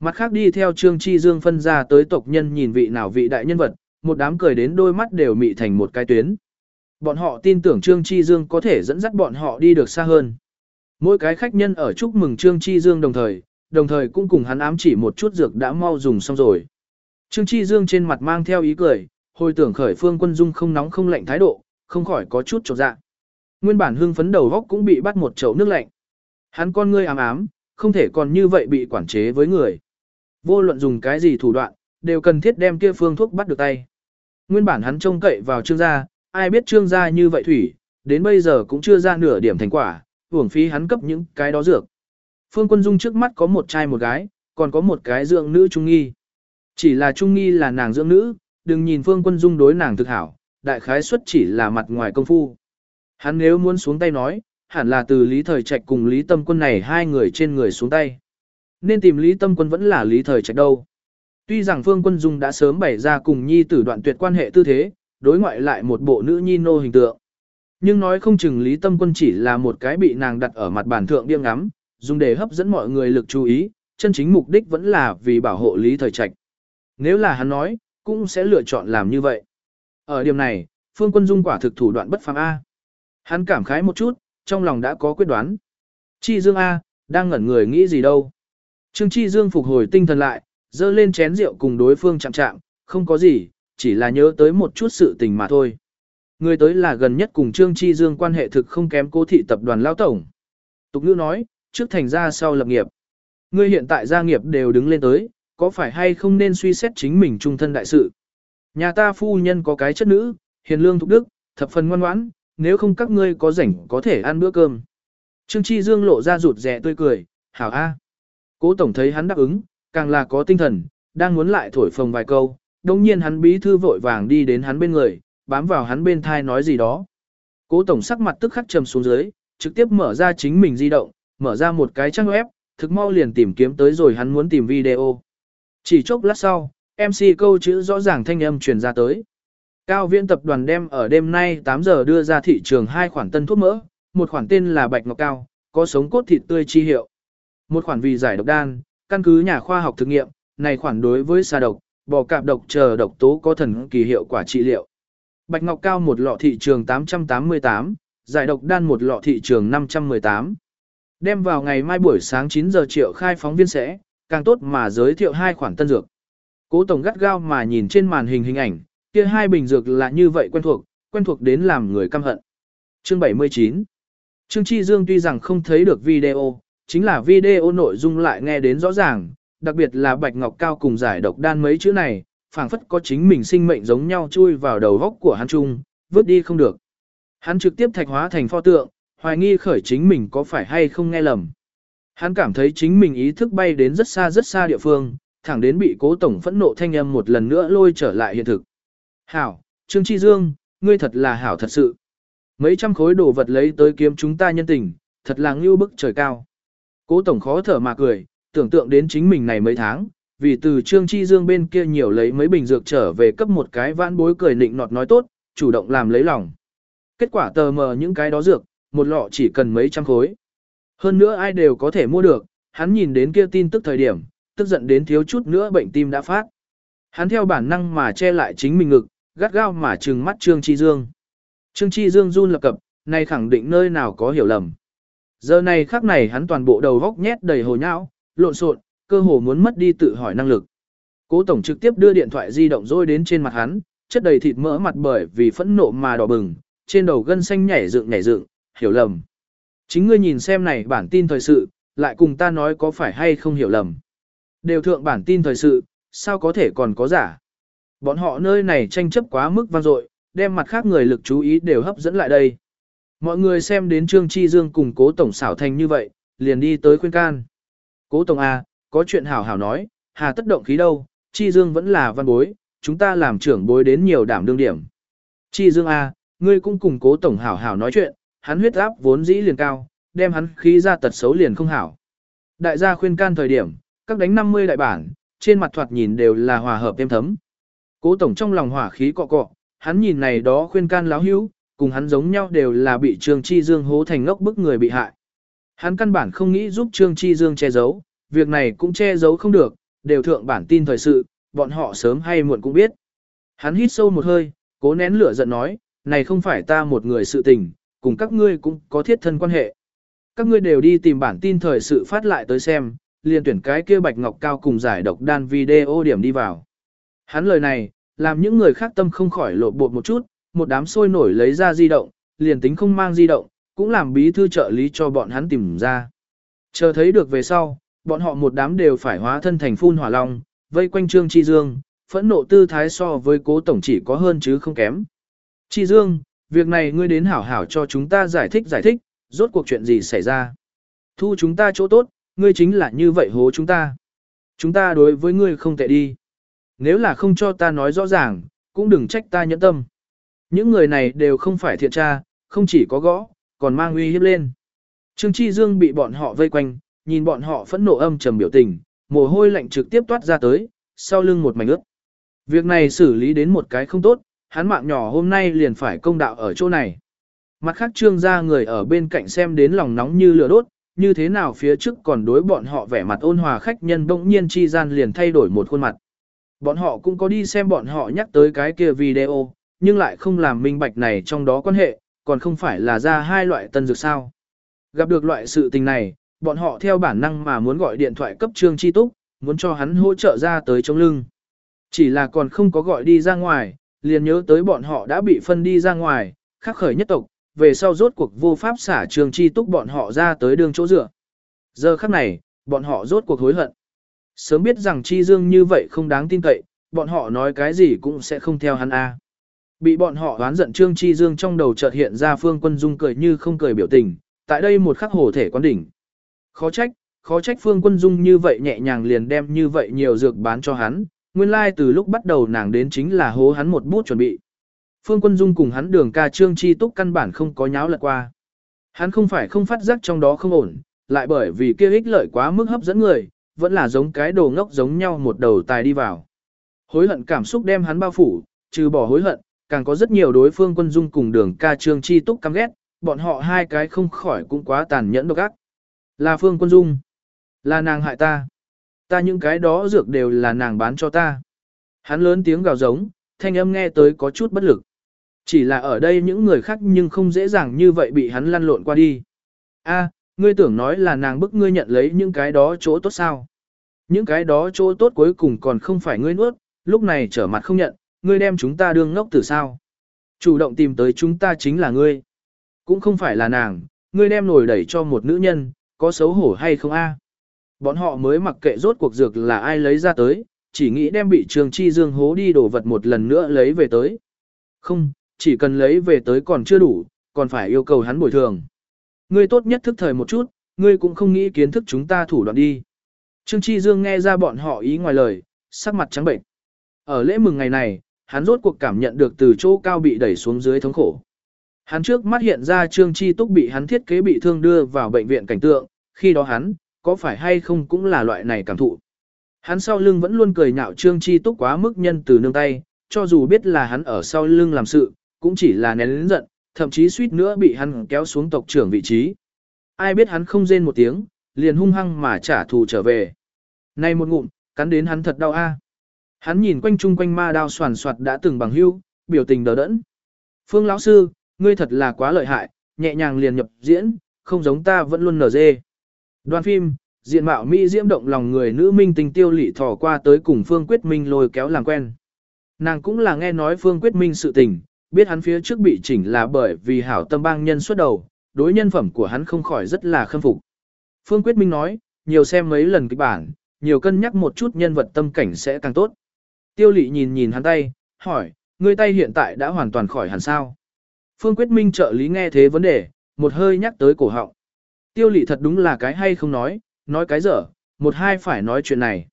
Mặt khác đi theo Trương Chi Dương phân ra tới tộc nhân nhìn vị nào vị đại nhân vật, một đám cười đến đôi mắt đều mị thành một cái tuyến. Bọn họ tin tưởng Trương Chi Dương có thể dẫn dắt bọn họ đi được xa hơn. Mỗi cái khách nhân ở chúc mừng Trương Chi Dương đồng thời, đồng thời cũng cùng hắn ám chỉ một chút dược đã mau dùng xong rồi. Trương Chi Dương trên mặt mang theo ý cười, hồi tưởng khởi phương quân dung không nóng không lạnh thái độ, không khỏi có chút chột dạ. Nguyên bản hưng phấn đầu góc cũng bị bắt một chậu nước lạnh. Hắn con ngươi ám ám, không thể còn như vậy bị quản chế với người. Vô luận dùng cái gì thủ đoạn, đều cần thiết đem kia phương thuốc bắt được tay. Nguyên bản hắn trông cậy vào trương gia, ai biết trương gia như vậy thủy, đến bây giờ cũng chưa ra nửa điểm thành quả, uổng phí hắn cấp những cái đó dược. Phương Quân Dung trước mắt có một trai một gái, còn có một cái dưỡng nữ trung nghi. Chỉ là trung nghi là nàng dưỡng nữ, đừng nhìn Phương Quân Dung đối nàng thực hảo, đại khái suất chỉ là mặt ngoài công phu. Hắn nếu muốn xuống tay nói, hẳn là từ Lý Thời Trạch cùng Lý Tâm Quân này hai người trên người xuống tay. Nên tìm Lý Tâm Quân vẫn là Lý Thời Trạch đâu. Tuy rằng Phương Quân Dung đã sớm bày ra cùng nhi tử đoạn tuyệt quan hệ tư thế, đối ngoại lại một bộ nữ nhi nô hình tượng. Nhưng nói không chừng Lý Tâm Quân chỉ là một cái bị nàng đặt ở mặt bàn thượng điêm ngắm, dùng để hấp dẫn mọi người lực chú ý, chân chính mục đích vẫn là vì bảo hộ Lý Thời Trạch. Nếu là hắn nói, cũng sẽ lựa chọn làm như vậy. Ở điểm này, Phương Quân Dung quả thực thủ đoạn bất phàm A. Hắn cảm khái một chút, trong lòng đã có quyết đoán. Chi Dương A, đang ngẩn người nghĩ gì đâu. Trương Chi Dương phục hồi tinh thần lại, dơ lên chén rượu cùng đối phương chạm chạm, không có gì, chỉ là nhớ tới một chút sự tình mà thôi. Người tới là gần nhất cùng Trương Chi Dương quan hệ thực không kém cố thị tập đoàn lao tổng. Tục ngữ nói, trước thành ra sau lập nghiệp. Ngươi hiện tại gia nghiệp đều đứng lên tới, có phải hay không nên suy xét chính mình trung thân đại sự. Nhà ta phu nhân có cái chất nữ, hiền lương thục đức, thập phần ngoan ngoãn, nếu không các ngươi có rảnh có thể ăn bữa cơm. Trương Chi Dương lộ ra rụt rẻ tươi cười, hảo a. Cố tổng thấy hắn đáp ứng, càng là có tinh thần, đang muốn lại thổi phồng vài câu, đồng nhiên hắn bí thư vội vàng đi đến hắn bên người, bám vào hắn bên thai nói gì đó. Cố tổng sắc mặt tức khắc trầm xuống dưới, trực tiếp mở ra chính mình di động, mở ra một cái trang web, thực mau liền tìm kiếm tới rồi hắn muốn tìm video. Chỉ chốc lát sau, MC câu chữ rõ ràng thanh âm truyền ra tới. Cao viễn tập đoàn đem ở đêm nay 8 giờ đưa ra thị trường hai khoản tân thuốc mỡ, một khoản tên là Bạch Ngọc Cao, có sống cốt thịt tươi chi hiệu. Một khoản vì giải độc đan, căn cứ nhà khoa học thực nghiệm, này khoản đối với xa độc, bò cạp độc chờ độc tố có thần kỳ hiệu quả trị liệu. Bạch Ngọc Cao một lọ thị trường 888, giải độc đan một lọ thị trường 518. Đem vào ngày mai buổi sáng 9 giờ triệu khai phóng viên sẽ, càng tốt mà giới thiệu hai khoản tân dược. Cố tổng gắt gao mà nhìn trên màn hình hình ảnh, kia hai bình dược là như vậy quen thuộc, quen thuộc đến làm người căm hận. Chương 79 Trương Chi Dương tuy rằng không thấy được video, chính là video nội dung lại nghe đến rõ ràng, đặc biệt là Bạch Ngọc Cao cùng giải độc đan mấy chữ này, phảng phất có chính mình sinh mệnh giống nhau chui vào đầu góc của hắn trung, vứt đi không được. Hắn trực tiếp thạch hóa thành pho tượng, hoài nghi khởi chính mình có phải hay không nghe lầm. Hắn cảm thấy chính mình ý thức bay đến rất xa rất xa địa phương, thẳng đến bị cố tổng phẫn nộ thanh âm một lần nữa lôi trở lại hiện thực. Hảo, Trương Chi Dương, ngươi thật là hảo thật sự. Mấy trăm khối đồ vật lấy tới kiếm chúng ta nhân tình, thật là ngưu bức trời cao. Cố tổng khó thở mà cười, tưởng tượng đến chính mình này mấy tháng, vì từ Trương Chi Dương bên kia nhiều lấy mấy bình dược trở về cấp một cái vãn bối cười nịnh nọt nói tốt, chủ động làm lấy lòng. Kết quả tờ mờ những cái đó dược, một lọ chỉ cần mấy trăm khối. Hơn nữa ai đều có thể mua được, hắn nhìn đến kia tin tức thời điểm, tức giận đến thiếu chút nữa bệnh tim đã phát. Hắn theo bản năng mà che lại chính mình ngực, gắt gao mà trừng mắt Trương Chi Dương. Trương Chi Dương run lập cập, này khẳng định nơi nào có hiểu lầm. Giờ này khắc này hắn toàn bộ đầu góc nhét đầy hồ nhão, lộn xộn, cơ hồ muốn mất đi tự hỏi năng lực. Cố tổng trực tiếp đưa điện thoại di động rôi đến trên mặt hắn, chất đầy thịt mỡ mặt bởi vì phẫn nộ mà đỏ bừng, trên đầu gân xanh nhảy dựng nhảy dựng, hiểu lầm. Chính ngươi nhìn xem này bản tin thời sự, lại cùng ta nói có phải hay không hiểu lầm. Đều thượng bản tin thời sự, sao có thể còn có giả. Bọn họ nơi này tranh chấp quá mức vang dội, đem mặt khác người lực chú ý đều hấp dẫn lại đây. Mọi người xem đến Trương Chi Dương cùng cố tổng xảo thành như vậy, liền đi tới khuyên can. Cố tổng A, có chuyện hảo hảo nói, hà tất động khí đâu, Chi Dương vẫn là văn bối, chúng ta làm trưởng bối đến nhiều đảm đương điểm. Chi Dương A, ngươi cũng cùng cố tổng hảo hảo nói chuyện, hắn huyết áp vốn dĩ liền cao, đem hắn khí ra tật xấu liền không hảo. Đại gia khuyên can thời điểm, các đánh 50 đại bản, trên mặt thoạt nhìn đều là hòa hợp êm thấm. Cố tổng trong lòng hỏa khí cọ cọ, hắn nhìn này đó khuyên can láo hữu, cùng hắn giống nhau đều là bị Trương Chi Dương hố thành ngốc bức người bị hại. Hắn căn bản không nghĩ giúp Trương Chi Dương che giấu, việc này cũng che giấu không được, đều thượng bản tin thời sự, bọn họ sớm hay muộn cũng biết. Hắn hít sâu một hơi, cố nén lửa giận nói, này không phải ta một người sự tình, cùng các ngươi cũng có thiết thân quan hệ. Các ngươi đều đi tìm bản tin thời sự phát lại tới xem, liền tuyển cái kia bạch ngọc cao cùng giải độc đan video điểm đi vào. Hắn lời này, làm những người khác tâm không khỏi lộ bột một chút, một đám sôi nổi lấy ra di động, liền tính không mang di động, cũng làm bí thư trợ lý cho bọn hắn tìm ra. Chờ thấy được về sau, bọn họ một đám đều phải hóa thân thành phun hỏa long, vây quanh Trương Chi Dương, phẫn nộ tư thái so với cố tổng chỉ có hơn chứ không kém. Chi Dương, việc này ngươi đến hảo hảo cho chúng ta giải thích giải thích, rốt cuộc chuyện gì xảy ra. Thu chúng ta chỗ tốt, ngươi chính là như vậy hố chúng ta. Chúng ta đối với ngươi không tệ đi. Nếu là không cho ta nói rõ ràng, cũng đừng trách ta nhẫn tâm. Những người này đều không phải thiện tra, không chỉ có gõ, còn mang uy hiếp lên. Trương Chi Dương bị bọn họ vây quanh, nhìn bọn họ phẫn nộ âm trầm biểu tình, mồ hôi lạnh trực tiếp toát ra tới, sau lưng một mảnh ướt. Việc này xử lý đến một cái không tốt, hắn mạng nhỏ hôm nay liền phải công đạo ở chỗ này. Mặt khác trương gia người ở bên cạnh xem đến lòng nóng như lửa đốt, như thế nào phía trước còn đối bọn họ vẻ mặt ôn hòa khách nhân bỗng nhiên chi gian liền thay đổi một khuôn mặt. Bọn họ cũng có đi xem bọn họ nhắc tới cái kia video, nhưng lại không làm minh bạch này trong đó quan hệ, còn không phải là ra hai loại tân dược sao. Gặp được loại sự tình này, bọn họ theo bản năng mà muốn gọi điện thoại cấp trương chi túc, muốn cho hắn hỗ trợ ra tới chống lưng. Chỉ là còn không có gọi đi ra ngoài, liền nhớ tới bọn họ đã bị phân đi ra ngoài, khắc khởi nhất tộc, về sau rốt cuộc vô pháp xả trương chi túc bọn họ ra tới đường chỗ dựa. Giờ khắc này, bọn họ rốt cuộc hối hận. Sớm biết rằng chi dương như vậy không đáng tin cậy, bọn họ nói cái gì cũng sẽ không theo hắn a. Bị bọn họ oán giận Trương Chi Dương trong đầu chợt hiện ra Phương Quân Dung cười như không cười biểu tình, tại đây một khắc hồ thể quán đỉnh. Khó trách, khó trách Phương Quân Dung như vậy nhẹ nhàng liền đem như vậy nhiều dược bán cho hắn, nguyên lai like từ lúc bắt đầu nàng đến chính là hố hắn một bút chuẩn bị. Phương Quân Dung cùng hắn đường ca Trương Chi Túc căn bản không có nháo lật qua. Hắn không phải không phát giác trong đó không ổn, lại bởi vì kia ích lợi quá mức hấp dẫn người, vẫn là giống cái đồ ngốc giống nhau một đầu tài đi vào. Hối hận cảm xúc đem hắn bao phủ, trừ bỏ hối hận, càng có rất nhiều đối phương quân dung cùng đường ca trương chi túc căm ghét, bọn họ hai cái không khỏi cũng quá tàn nhẫn độc ác. Là phương quân dung, là nàng hại ta, ta những cái đó dược đều là nàng bán cho ta. Hắn lớn tiếng gào giống, thanh âm nghe tới có chút bất lực. Chỉ là ở đây những người khác nhưng không dễ dàng như vậy bị hắn lăn lộn qua đi. A, ngươi tưởng nói là nàng bức ngươi nhận lấy những cái đó chỗ tốt sao? Những cái đó chỗ tốt cuối cùng còn không phải ngươi nuốt, lúc này trở mặt không nhận, ngươi đem chúng ta đương ngốc từ sao. Chủ động tìm tới chúng ta chính là ngươi. Cũng không phải là nàng, ngươi đem nổi đẩy cho một nữ nhân, có xấu hổ hay không a? Bọn họ mới mặc kệ rốt cuộc dược là ai lấy ra tới, chỉ nghĩ đem bị trường chi dương hố đi đổ vật một lần nữa lấy về tới. Không, chỉ cần lấy về tới còn chưa đủ, còn phải yêu cầu hắn bồi thường. Ngươi tốt nhất thức thời một chút, ngươi cũng không nghĩ kiến thức chúng ta thủ đoạn đi. Trương Chi Dương nghe ra bọn họ ý ngoài lời, sắc mặt trắng bệnh. Ở lễ mừng ngày này, hắn rốt cuộc cảm nhận được từ chỗ cao bị đẩy xuống dưới thống khổ. Hắn trước mắt hiện ra Trương Chi Túc bị hắn thiết kế bị thương đưa vào bệnh viện cảnh tượng, khi đó hắn, có phải hay không cũng là loại này cảm thụ. Hắn sau lưng vẫn luôn cười nhạo Trương Chi Túc quá mức nhân từ nương tay, cho dù biết là hắn ở sau lưng làm sự, cũng chỉ là nén lĩnh giận, thậm chí suýt nữa bị hắn kéo xuống tộc trưởng vị trí. Ai biết hắn không rên một tiếng, liền hung hăng mà trả thù trở về. Này một ngụm, cắn đến hắn thật đau a. Hắn nhìn quanh chung quanh ma đao soàn soạt đã từng bằng hưu, biểu tình đờ đẫn. Phương lão sư, ngươi thật là quá lợi hại, nhẹ nhàng liền nhập diễn, không giống ta vẫn luôn nở dê. Đoàn phim, diện mạo Mỹ diễm động lòng người nữ minh tình tiêu lị thỏ qua tới cùng Phương Quyết Minh lôi kéo làm quen. Nàng cũng là nghe nói Phương Quyết Minh sự tình, biết hắn phía trước bị chỉnh là bởi vì hảo tâm bang nhân xuất đầu, đối nhân phẩm của hắn không khỏi rất là khâm phục. Phương Quyết Minh nói, nhiều xem mấy lần kịch bản, nhiều cân nhắc một chút nhân vật tâm cảnh sẽ càng tốt. Tiêu lị nhìn nhìn hắn tay, hỏi, ngươi tay hiện tại đã hoàn toàn khỏi hẳn sao? Phương Quyết Minh trợ lý nghe thế vấn đề, một hơi nhắc tới cổ họng. Tiêu lị thật đúng là cái hay không nói, nói cái dở, một hai phải nói chuyện này.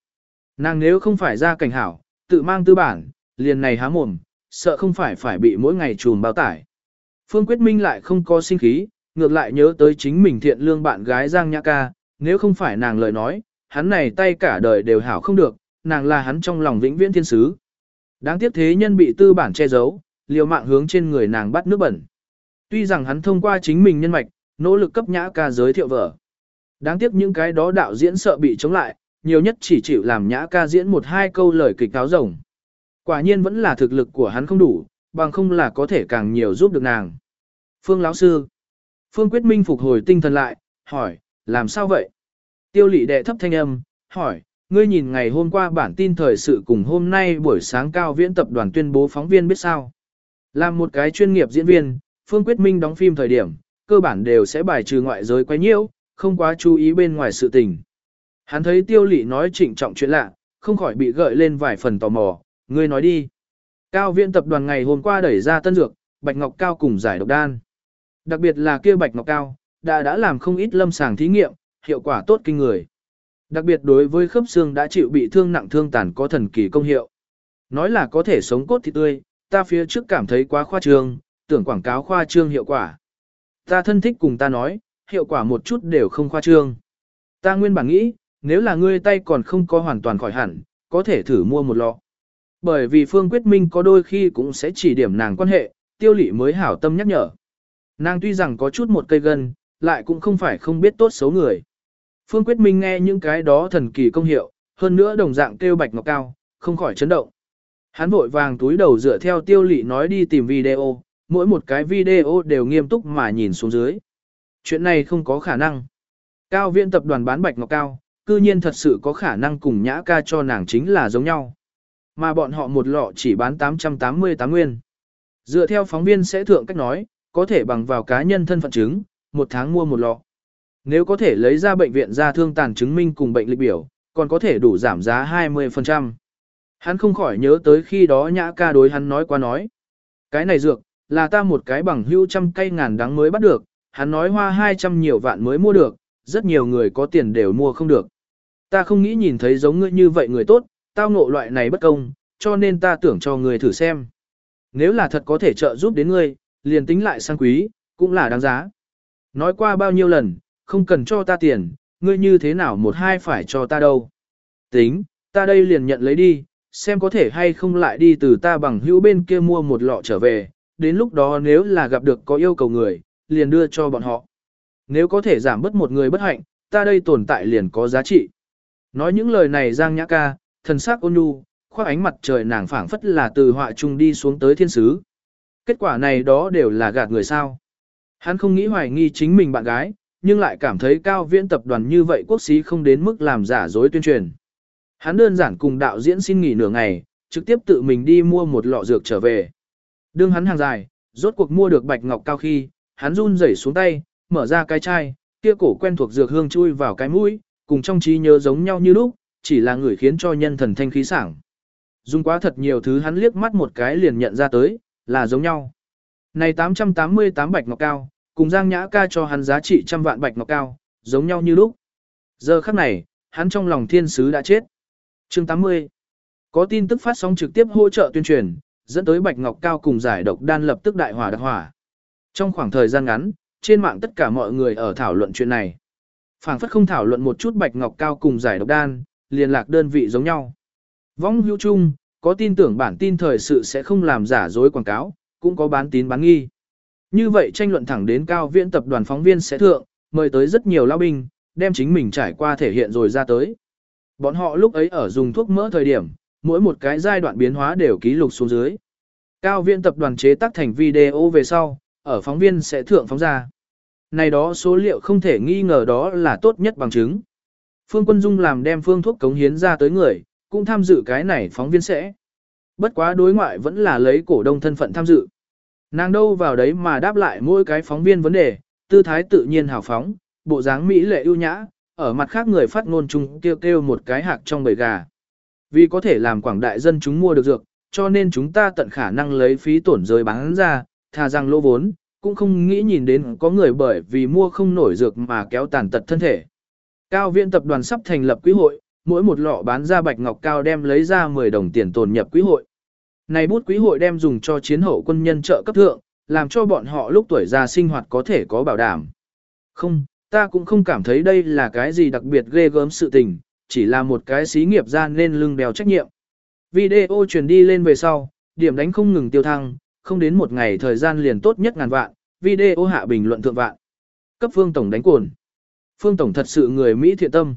Nàng nếu không phải ra cảnh hảo, tự mang tư bản, liền này há mồm, sợ không phải phải bị mỗi ngày trùm bao tải. Phương Quyết Minh lại không có sinh khí, ngược lại nhớ tới chính mình thiện lương bạn gái Giang Nhã Ca, nếu không phải nàng lời nói, hắn này tay cả đời đều hảo không được, nàng là hắn trong lòng vĩnh viễn thiên sứ. Đáng tiếc thế nhân bị tư bản che giấu, liều mạng hướng trên người nàng bắt nước bẩn. Tuy rằng hắn thông qua chính mình nhân mạch, nỗ lực cấp Nhã Ca giới thiệu vợ. Đáng tiếc những cái đó đạo diễn sợ bị chống lại, nhiều nhất chỉ chịu làm Nhã Ca diễn một hai câu lời kịch cáo rồng. Quả nhiên vẫn là thực lực của hắn không đủ, bằng không là có thể càng nhiều giúp được nàng. Phương lão sư. Phương Quyết Minh phục hồi tinh thần lại, hỏi, làm sao vậy? Tiêu lị đệ thấp thanh âm, hỏi, ngươi nhìn ngày hôm qua bản tin thời sự cùng hôm nay buổi sáng cao viễn tập đoàn tuyên bố phóng viên biết sao? Làm một cái chuyên nghiệp diễn viên, Phương Quyết Minh đóng phim thời điểm, cơ bản đều sẽ bài trừ ngoại giới quay nhiễu, không quá chú ý bên ngoài sự tình. Hắn thấy tiêu lị nói trịnh trọng chuyện lạ, không khỏi bị gợi lên vài phần tò mò, ngươi nói đi. Cao viện tập đoàn ngày hôm qua đẩy ra tân dược, Bạch Ngọc Cao cùng giải độc đan. Đặc biệt là kia Bạch Ngọc Cao, đã đã làm không ít lâm sàng thí nghiệm, hiệu quả tốt kinh người. Đặc biệt đối với khớp xương đã chịu bị thương nặng thương tàn có thần kỳ công hiệu. Nói là có thể sống cốt thì tươi, ta phía trước cảm thấy quá khoa trương, tưởng quảng cáo khoa trương hiệu quả. Ta thân thích cùng ta nói, hiệu quả một chút đều không khoa trương. Ta nguyên bản nghĩ, nếu là ngươi tay còn không có hoàn toàn khỏi hẳn, có thể thử mua một lọ. Bởi vì Phương Quyết Minh có đôi khi cũng sẽ chỉ điểm nàng quan hệ, tiêu lị mới hảo tâm nhắc nhở. Nàng tuy rằng có chút một cây gân, lại cũng không phải không biết tốt xấu người. Phương Quyết Minh nghe những cái đó thần kỳ công hiệu, hơn nữa đồng dạng kêu bạch ngọc cao, không khỏi chấn động. Hắn vội vàng túi đầu dựa theo tiêu lị nói đi tìm video, mỗi một cái video đều nghiêm túc mà nhìn xuống dưới. Chuyện này không có khả năng. Cao viện tập đoàn bán bạch ngọc cao, cư nhiên thật sự có khả năng cùng nhã ca cho nàng chính là giống nhau. Mà bọn họ một lọ chỉ bán 888 nguyên. Dựa theo phóng viên sẽ thượng cách nói, có thể bằng vào cá nhân thân phận chứng, một tháng mua một lọ. Nếu có thể lấy ra bệnh viện ra thương tàn chứng minh cùng bệnh lịch biểu, còn có thể đủ giảm giá 20%. Hắn không khỏi nhớ tới khi đó nhã ca đối hắn nói qua nói. Cái này dược, là ta một cái bằng hưu trăm cây ngàn đắng mới bắt được, hắn nói hoa 200 nhiều vạn mới mua được, rất nhiều người có tiền đều mua không được. Ta không nghĩ nhìn thấy giống ngươi như vậy người tốt, tao ngộ loại này bất công, cho nên ta tưởng cho ngươi thử xem. Nếu là thật có thể trợ giúp đến ngươi, liền tính lại sang quý, cũng là đáng giá. Nói qua bao nhiêu lần, không cần cho ta tiền, ngươi như thế nào một hai phải cho ta đâu. Tính, ta đây liền nhận lấy đi, xem có thể hay không lại đi từ ta bằng hữu bên kia mua một lọ trở về, đến lúc đó nếu là gặp được có yêu cầu người, liền đưa cho bọn họ. Nếu có thể giảm bớt một người bất hạnh, ta đây tồn tại liền có giá trị. Nói những lời này Giang Nhã Ca, thần sắc ôn nhu, khoác ánh mặt trời nàng phảng phất là từ họa trung đi xuống tới thiên sứ. Kết quả này đó đều là gạt người sao. Hắn không nghĩ hoài nghi chính mình bạn gái, nhưng lại cảm thấy cao viễn tập đoàn như vậy quốc sĩ không đến mức làm giả dối tuyên truyền. Hắn đơn giản cùng đạo diễn xin nghỉ nửa ngày, trực tiếp tự mình đi mua một lọ dược trở về. Đương hắn hàng dài, rốt cuộc mua được bạch ngọc cao khi, hắn run rẩy xuống tay, mở ra cái chai, kia cổ quen thuộc dược hương chui vào cái mũi, cùng trong trí nhớ giống nhau như lúc, chỉ là người khiến cho nhân thần thanh khí sảng. Dùng quá thật nhiều thứ hắn liếc mắt một cái liền nhận ra tới, là giống nhau. Này 888 bạch ngọc cao, cùng Giang Nhã ca cho hắn giá trị trăm vạn bạch ngọc cao, giống nhau như lúc. Giờ khắc này, hắn trong lòng thiên sứ đã chết. Chương 80 Có tin tức phát sóng trực tiếp hỗ trợ tuyên truyền, dẫn tới bạch ngọc cao cùng giải độc đan lập tức đại hỏa đặc hỏa. Trong khoảng thời gian ngắn, trên mạng tất cả mọi người ở thảo luận chuyện này. phảng phất không thảo luận một chút bạch ngọc cao cùng giải độc đan, liên lạc đơn vị giống nhau. Vong hữu chung, có tin tưởng bản tin thời sự sẽ không làm giả dối quảng cáo, cũng có bán tín bán nghi. Như vậy tranh luận thẳng đến cao viễn tập đoàn phóng viên sẽ thượng, mời tới rất nhiều lao binh, đem chính mình trải qua thể hiện rồi ra tới. Bọn họ lúc ấy ở dùng thuốc mỡ thời điểm, mỗi một cái giai đoạn biến hóa đều ký lục xuống dưới. Cao viễn tập đoàn chế tác thành video về sau, ở phóng viên sẽ thượng phóng ra. Này đó số liệu không thể nghi ngờ đó là tốt nhất bằng chứng. Phương Quân Dung làm đem phương thuốc cống hiến ra tới người, cũng tham dự cái này phóng viên sẽ. Bất quá đối ngoại vẫn là lấy cổ đông thân phận tham dự. Nàng đâu vào đấy mà đáp lại mỗi cái phóng viên vấn đề, tư thái tự nhiên hào phóng, bộ dáng mỹ lệ ưu nhã, ở mặt khác người phát ngôn chung kêu kêu một cái hạc trong bầy gà. Vì có thể làm quảng đại dân chúng mua được dược, cho nên chúng ta tận khả năng lấy phí tổn rời bán ra, thà rằng lỗ vốn, cũng không nghĩ nhìn đến có người bởi vì mua không nổi dược mà kéo tàn tật thân thể. Cao viện tập đoàn sắp thành lập quỹ hội, mỗi một lọ bán ra bạch ngọc cao đem lấy ra 10 đồng tiền tồn nhập quỹ hội. Này bút quỹ hội đem dùng cho chiến hậu quân nhân trợ cấp thượng, làm cho bọn họ lúc tuổi già sinh hoạt có thể có bảo đảm. Không, ta cũng không cảm thấy đây là cái gì đặc biệt ghê gớm sự tình, chỉ là một cái xí nghiệp ra nên lưng đèo trách nhiệm. Video truyền đi lên về sau, điểm đánh không ngừng tiêu thăng, không đến một ngày thời gian liền tốt nhất ngàn vạn, video hạ bình luận thượng vạn. Cấp phương tổng đánh cồn. Phương tổng thật sự người Mỹ thiện tâm.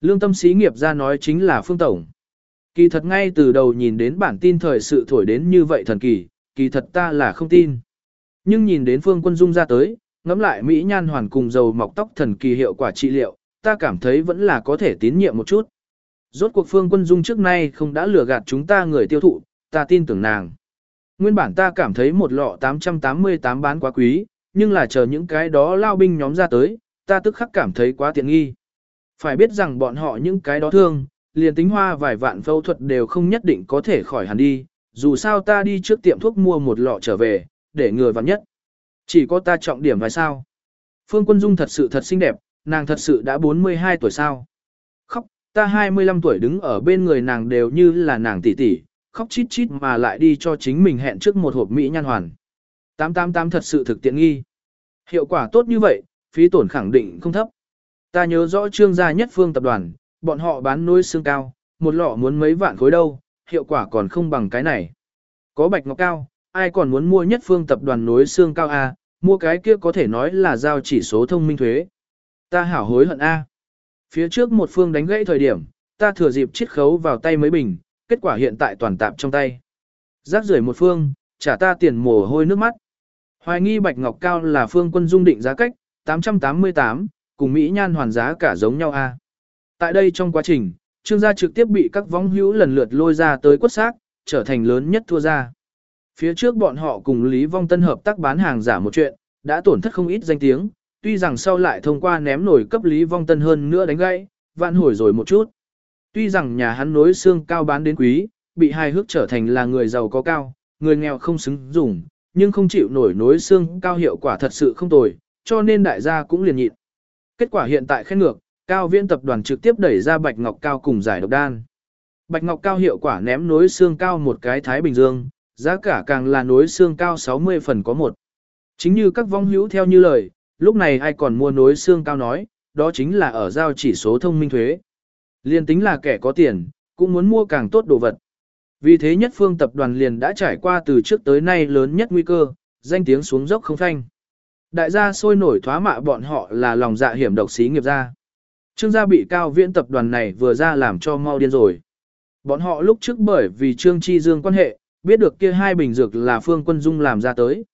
Lương tâm xí nghiệp ra nói chính là phương tổng. Kỳ thật ngay từ đầu nhìn đến bản tin thời sự thổi đến như vậy thần kỳ, kỳ thật ta là không tin. Nhưng nhìn đến phương quân dung ra tới, ngắm lại Mỹ nhan hoàn cùng dầu mọc tóc thần kỳ hiệu quả trị liệu, ta cảm thấy vẫn là có thể tín nhiệm một chút. Rốt cuộc phương quân dung trước nay không đã lừa gạt chúng ta người tiêu thụ, ta tin tưởng nàng. Nguyên bản ta cảm thấy một lọ 888 bán quá quý, nhưng là chờ những cái đó lao binh nhóm ra tới, ta tức khắc cảm thấy quá tiện nghi. Phải biết rằng bọn họ những cái đó thương, liền tính hoa vài vạn phẫu thuật đều không nhất định có thể khỏi hẳn đi, dù sao ta đi trước tiệm thuốc mua một lọ trở về, để người vặn nhất. Chỉ có ta trọng điểm vài sao. Phương Quân Dung thật sự thật xinh đẹp, nàng thật sự đã 42 tuổi sao. Khóc, ta 25 tuổi đứng ở bên người nàng đều như là nàng tỷ tỷ, khóc chít chít mà lại đi cho chính mình hẹn trước một hộp Mỹ nhan hoàn. 888 thật sự thực tiện nghi. Hiệu quả tốt như vậy, phí tổn khẳng định không thấp. Ta nhớ rõ trương gia nhất phương tập đoàn, bọn họ bán nuôi xương cao, một lọ muốn mấy vạn khối đâu, hiệu quả còn không bằng cái này. Có bạch ngọc cao, ai còn muốn mua nhất phương tập đoàn núi xương cao A, mua cái kia có thể nói là giao chỉ số thông minh thuế. Ta hảo hối hận A. Phía trước một phương đánh gãy thời điểm, ta thừa dịp chiết khấu vào tay mấy bình, kết quả hiện tại toàn tạp trong tay. Rác rưởi một phương, trả ta tiền mồ hôi nước mắt. Hoài nghi bạch ngọc cao là phương quân dung định giá cách, 888, cùng Mỹ nhan hoàn giá cả giống nhau a. Tại đây trong quá trình, trương gia trực tiếp bị các vong hữu lần lượt lôi ra tới quất xác, trở thành lớn nhất thua gia. Phía trước bọn họ cùng Lý Vong Tân hợp tác bán hàng giả một chuyện, đã tổn thất không ít danh tiếng, tuy rằng sau lại thông qua ném nổi cấp Lý Vong Tân hơn nữa đánh gãy, vạn hồi rồi một chút. Tuy rằng nhà hắn nối xương cao bán đến quý, bị hai hước trở thành là người giàu có cao, người nghèo không xứng dùng, nhưng không chịu nổi nối xương cao hiệu quả thật sự không tồi, cho nên đại gia cũng liền nhịn. Kết quả hiện tại khen ngược, cao viễn tập đoàn trực tiếp đẩy ra bạch ngọc cao cùng giải độc đan. Bạch ngọc cao hiệu quả ném nối xương cao một cái Thái Bình Dương, giá cả càng là nối xương cao 60 phần có một. Chính như các vong hữu theo như lời, lúc này ai còn mua nối xương cao nói, đó chính là ở giao chỉ số thông minh thuế. Liên tính là kẻ có tiền, cũng muốn mua càng tốt đồ vật. Vì thế nhất phương tập đoàn liền đã trải qua từ trước tới nay lớn nhất nguy cơ, danh tiếng xuống dốc không thanh. Đại gia sôi nổi thoá mạ bọn họ là lòng dạ hiểm độc xí nghiệp gia. Trương gia bị cao viễn tập đoàn này vừa ra làm cho mau điên rồi. Bọn họ lúc trước bởi vì Trương Chi Dương quan hệ, biết được kia hai bình dược là Phương Quân Dung làm ra tới.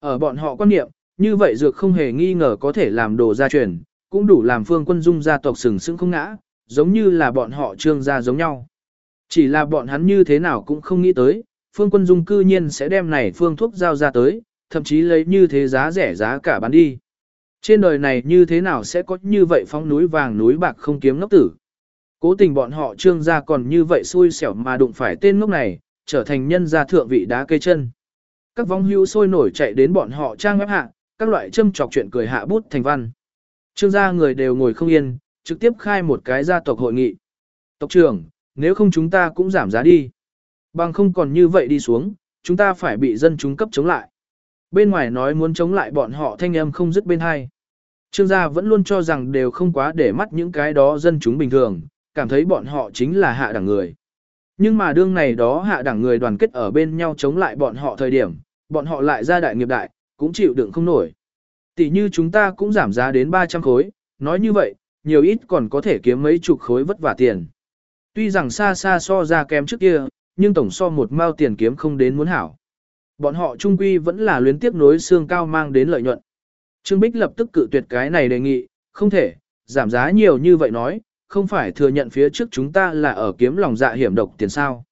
Ở bọn họ quan niệm, như vậy dược không hề nghi ngờ có thể làm đồ gia truyền, cũng đủ làm Phương Quân Dung gia tộc sừng sững không ngã, giống như là bọn họ Trương gia giống nhau. Chỉ là bọn hắn như thế nào cũng không nghĩ tới, Phương Quân Dung cư nhiên sẽ đem này phương thuốc giao ra tới, thậm chí lấy như thế giá rẻ giá cả bán đi. Trên đời này như thế nào sẽ có như vậy phong núi vàng núi bạc không kiếm ngốc tử. Cố tình bọn họ trương gia còn như vậy xui xẻo mà đụng phải tên ngốc này, trở thành nhân gia thượng vị đá cây chân. Các vong hưu sôi nổi chạy đến bọn họ trang web hạ, các loại châm chọc chuyện cười hạ bút thành văn. Trương gia người đều ngồi không yên, trực tiếp khai một cái gia tộc hội nghị. Tộc trưởng, nếu không chúng ta cũng giảm giá đi. Bằng không còn như vậy đi xuống, chúng ta phải bị dân chúng cấp chống lại. Bên ngoài nói muốn chống lại bọn họ thanh âm không dứt bên hai. Trương gia vẫn luôn cho rằng đều không quá để mắt những cái đó dân chúng bình thường, cảm thấy bọn họ chính là hạ đẳng người. Nhưng mà đương này đó hạ đẳng người đoàn kết ở bên nhau chống lại bọn họ thời điểm, bọn họ lại ra đại nghiệp đại, cũng chịu đựng không nổi. Tỷ như chúng ta cũng giảm giá đến 300 khối, nói như vậy, nhiều ít còn có thể kiếm mấy chục khối vất vả tiền. Tuy rằng xa xa so ra kém trước kia, nhưng tổng so một mao tiền kiếm không đến muốn hảo. Bọn họ trung quy vẫn là luyến tiếp nối xương cao mang đến lợi nhuận. Trương Bích lập tức cự tuyệt cái này đề nghị, không thể, giảm giá nhiều như vậy nói, không phải thừa nhận phía trước chúng ta là ở kiếm lòng dạ hiểm độc tiền sao.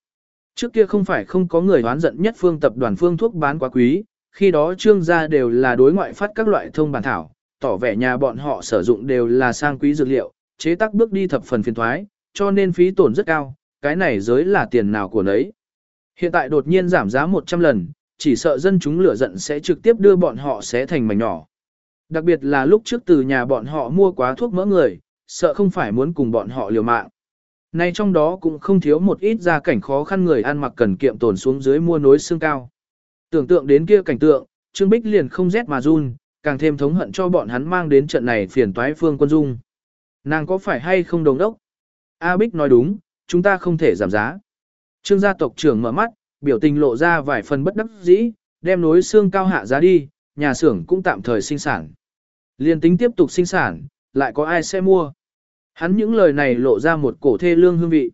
Trước kia không phải không có người đoán giận nhất phương tập đoàn phương thuốc bán quá quý, khi đó trương gia đều là đối ngoại phát các loại thông bản thảo, tỏ vẻ nhà bọn họ sử dụng đều là sang quý dược liệu, chế tác bước đi thập phần phiền thoái, cho nên phí tổn rất cao, cái này giới là tiền nào của nấy. Hiện tại đột nhiên giảm giá 100 lần, chỉ sợ dân chúng lửa giận sẽ trực tiếp đưa bọn họ xé thành mảnh nhỏ. Đặc biệt là lúc trước từ nhà bọn họ mua quá thuốc mỡ người, sợ không phải muốn cùng bọn họ liều mạng. Nay trong đó cũng không thiếu một ít gia cảnh khó khăn người ăn mặc cần kiệm tồn xuống dưới mua nối xương cao. Tưởng tượng đến kia cảnh tượng, Trương Bích liền không rét mà run, càng thêm thống hận cho bọn hắn mang đến trận này phiền toái phương quân dung. Nàng có phải hay không đồng đốc? A Bích nói đúng, chúng ta không thể giảm giá. Trương gia tộc trưởng mở mắt, biểu tình lộ ra vài phần bất đắc dĩ, đem nối xương cao hạ giá đi, nhà xưởng cũng tạm thời sinh sản. Liên tính tiếp tục sinh sản, lại có ai sẽ mua? Hắn những lời này lộ ra một cổ thê lương hương vị.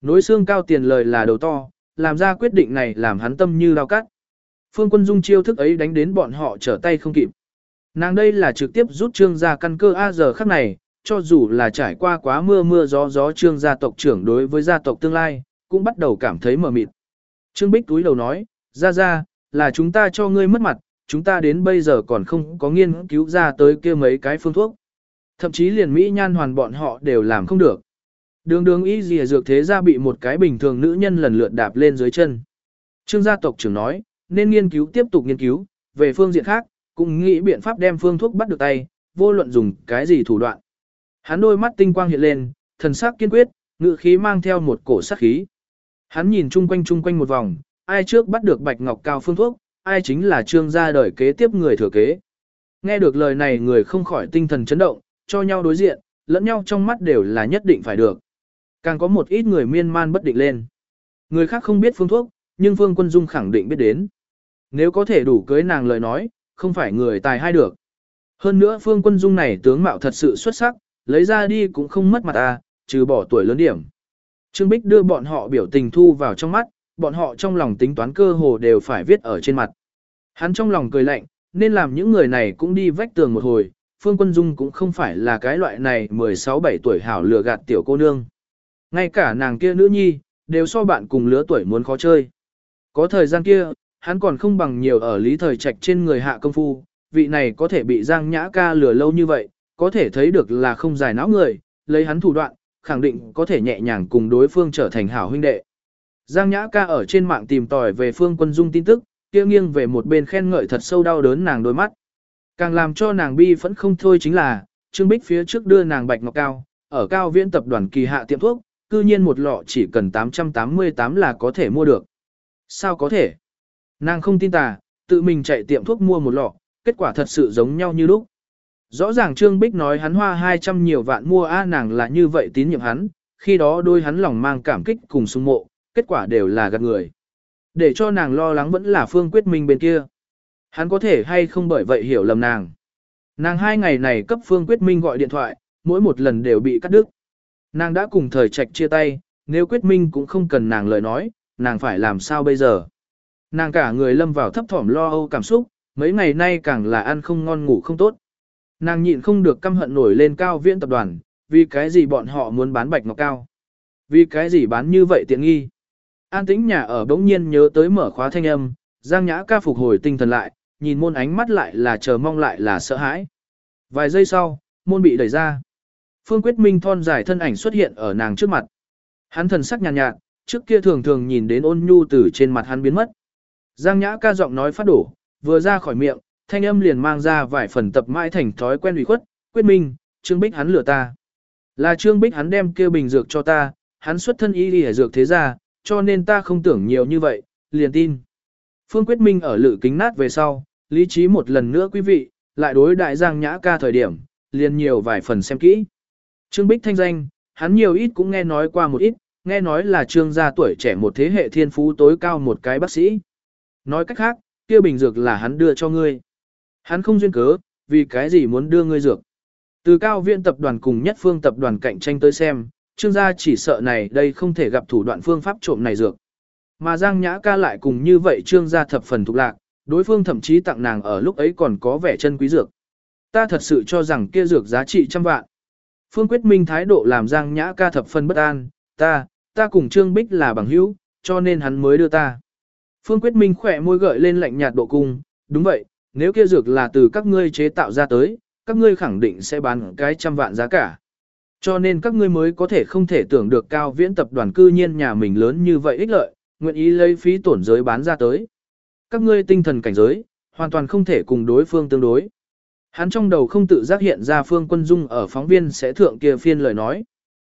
Nối xương cao tiền lời là đầu to, làm ra quyết định này làm hắn tâm như lao cắt. Phương quân dung chiêu thức ấy đánh đến bọn họ trở tay không kịp. Nàng đây là trực tiếp rút trương gia căn cơ A giờ khắc này, cho dù là trải qua quá mưa mưa gió gió trương gia tộc trưởng đối với gia tộc tương lai, cũng bắt đầu cảm thấy mờ mịt. Trương Bích túi đầu nói, ra ra, là chúng ta cho ngươi mất mặt, chúng ta đến bây giờ còn không có nghiên cứu ra tới kia mấy cái phương thuốc. Thậm chí liền Mỹ nhan hoàn bọn họ đều làm không được. Đường đường ý gì dược thế ra bị một cái bình thường nữ nhân lần lượt đạp lên dưới chân. Trương gia tộc trưởng nói, nên nghiên cứu tiếp tục nghiên cứu, về phương diện khác, cũng nghĩ biện pháp đem phương thuốc bắt được tay, vô luận dùng cái gì thủ đoạn. Hắn đôi mắt tinh quang hiện lên, thần sắc kiên quyết, ngự khí mang theo một cổ sát khí. Hắn nhìn chung quanh chung quanh một vòng, ai trước bắt được bạch ngọc cao phương thuốc, ai chính là trương gia đời kế tiếp người thừa kế. Nghe được lời này người không khỏi tinh thần chấn động, cho nhau đối diện, lẫn nhau trong mắt đều là nhất định phải được. Càng có một ít người miên man bất định lên. Người khác không biết phương thuốc, nhưng Phương Quân Dung khẳng định biết đến. Nếu có thể đủ cưới nàng lời nói, không phải người tài hay được. Hơn nữa Phương Quân Dung này tướng mạo thật sự xuất sắc, lấy ra đi cũng không mất mặt à, trừ bỏ tuổi lớn điểm. Trương Bích đưa bọn họ biểu tình thu vào trong mắt, bọn họ trong lòng tính toán cơ hồ đều phải viết ở trên mặt. Hắn trong lòng cười lạnh, nên làm những người này cũng đi vách tường một hồi, Phương Quân Dung cũng không phải là cái loại này 16-17 tuổi hảo lừa gạt tiểu cô nương. Ngay cả nàng kia nữ nhi, đều so bạn cùng lứa tuổi muốn khó chơi. Có thời gian kia, hắn còn không bằng nhiều ở lý thời trạch trên người hạ công phu, vị này có thể bị Giang Nhã ca lừa lâu như vậy, có thể thấy được là không giải não người, lấy hắn thủ đoạn, khẳng định có thể nhẹ nhàng cùng đối phương trở thành hảo huynh đệ. Giang Nhã ca ở trên mạng tìm tòi về Phương Quân Dung tin tức, kia nghiêng về một bên khen ngợi thật sâu đau đớn nàng đôi mắt. Càng làm cho nàng bi phẫn không thôi chính là, Trương Bích phía trước đưa nàng bạch ngọc cao, ở cao viễn tập đoàn kỳ hạ tiệm thuốc, cư nhiên một lọ chỉ cần 888 là có thể mua được. Sao có thể? Nàng không tin tà, tự mình chạy tiệm thuốc mua một lọ, kết quả thật sự giống nhau như lúc. Rõ ràng Trương Bích nói hắn hoa 200 nhiều vạn mua A nàng là như vậy tín nhiệm hắn, khi đó đôi hắn lòng mang cảm kích cùng sung mộ, kết quả đều là gạt người. Để cho nàng lo lắng vẫn là Phương Quyết Minh bên kia. Hắn có thể hay không bởi vậy hiểu lầm nàng. Nàng hai ngày này cấp Phương Quyết Minh gọi điện thoại, mỗi một lần đều bị cắt đứt. Nàng đã cùng thời trạch chia tay, nếu Quyết Minh cũng không cần nàng lời nói, nàng phải làm sao bây giờ. Nàng cả người lâm vào thấp thỏm lo âu cảm xúc, mấy ngày nay càng là ăn không ngon ngủ không tốt. Nàng nhịn không được căm hận nổi lên cao viễn tập đoàn, vì cái gì bọn họ muốn bán bạch ngọc cao. Vì cái gì bán như vậy tiện nghi. An tĩnh nhà ở bỗng nhiên nhớ tới mở khóa thanh âm, Giang Nhã ca phục hồi tinh thần lại, nhìn môn ánh mắt lại là chờ mong lại là sợ hãi. Vài giây sau, môn bị đẩy ra. Phương Quyết Minh thon dài thân ảnh xuất hiện ở nàng trước mặt. Hắn thần sắc nhàn nhạt, nhạt, trước kia thường thường nhìn đến ôn nhu từ trên mặt hắn biến mất. Giang Nhã ca giọng nói phát đổ, vừa ra khỏi miệng, thanh âm liền mang ra vài phần tập mãi thành thói quen ủy khuất, quyết minh, Trương Bích hắn lừa ta. Là Trương Bích hắn đem kêu bình dược cho ta, hắn xuất thân y y dược thế ra, cho nên ta không tưởng nhiều như vậy, liền tin. Phương Quyết Minh ở lự kính nát về sau, lý trí một lần nữa quý vị, lại đối đại giang nhã ca thời điểm, liền nhiều vài phần xem kỹ. Trương Bích thanh danh, hắn nhiều ít cũng nghe nói qua một ít, nghe nói là trương gia tuổi trẻ một thế hệ thiên phú tối cao một cái bác sĩ. Nói cách khác, kia bình dược là hắn đưa cho ngươi. Hắn không duyên cớ, vì cái gì muốn đưa ngươi dược. Từ cao viện tập đoàn cùng nhất phương tập đoàn cạnh tranh tới xem, trương gia chỉ sợ này đây không thể gặp thủ đoạn phương pháp trộm này dược. Mà Giang Nhã ca lại cùng như vậy trương gia thập phần thuộc lạc, đối phương thậm chí tặng nàng ở lúc ấy còn có vẻ chân quý dược. Ta thật sự cho rằng kia dược giá trị trăm vạn. Phương Quyết Minh thái độ làm Giang Nhã ca thập phần bất an, ta, ta cùng Trương Bích là bằng hữu, cho nên hắn mới đưa ta. Phương Quyết Minh khỏe môi gợi lên lạnh nhạt độ cung, đúng vậy, nếu kia dược là từ các ngươi chế tạo ra tới, các ngươi khẳng định sẽ bán cái trăm vạn giá cả. Cho nên các ngươi mới có thể không thể tưởng được cao viễn tập đoàn cư nhiên nhà mình lớn như vậy ích lợi, nguyện ý lấy phí tổn giới bán ra tới. Các ngươi tinh thần cảnh giới, hoàn toàn không thể cùng đối phương tương đối. Hắn trong đầu không tự giác hiện ra phương quân dung ở phóng viên sẽ thượng kia phiên lời nói.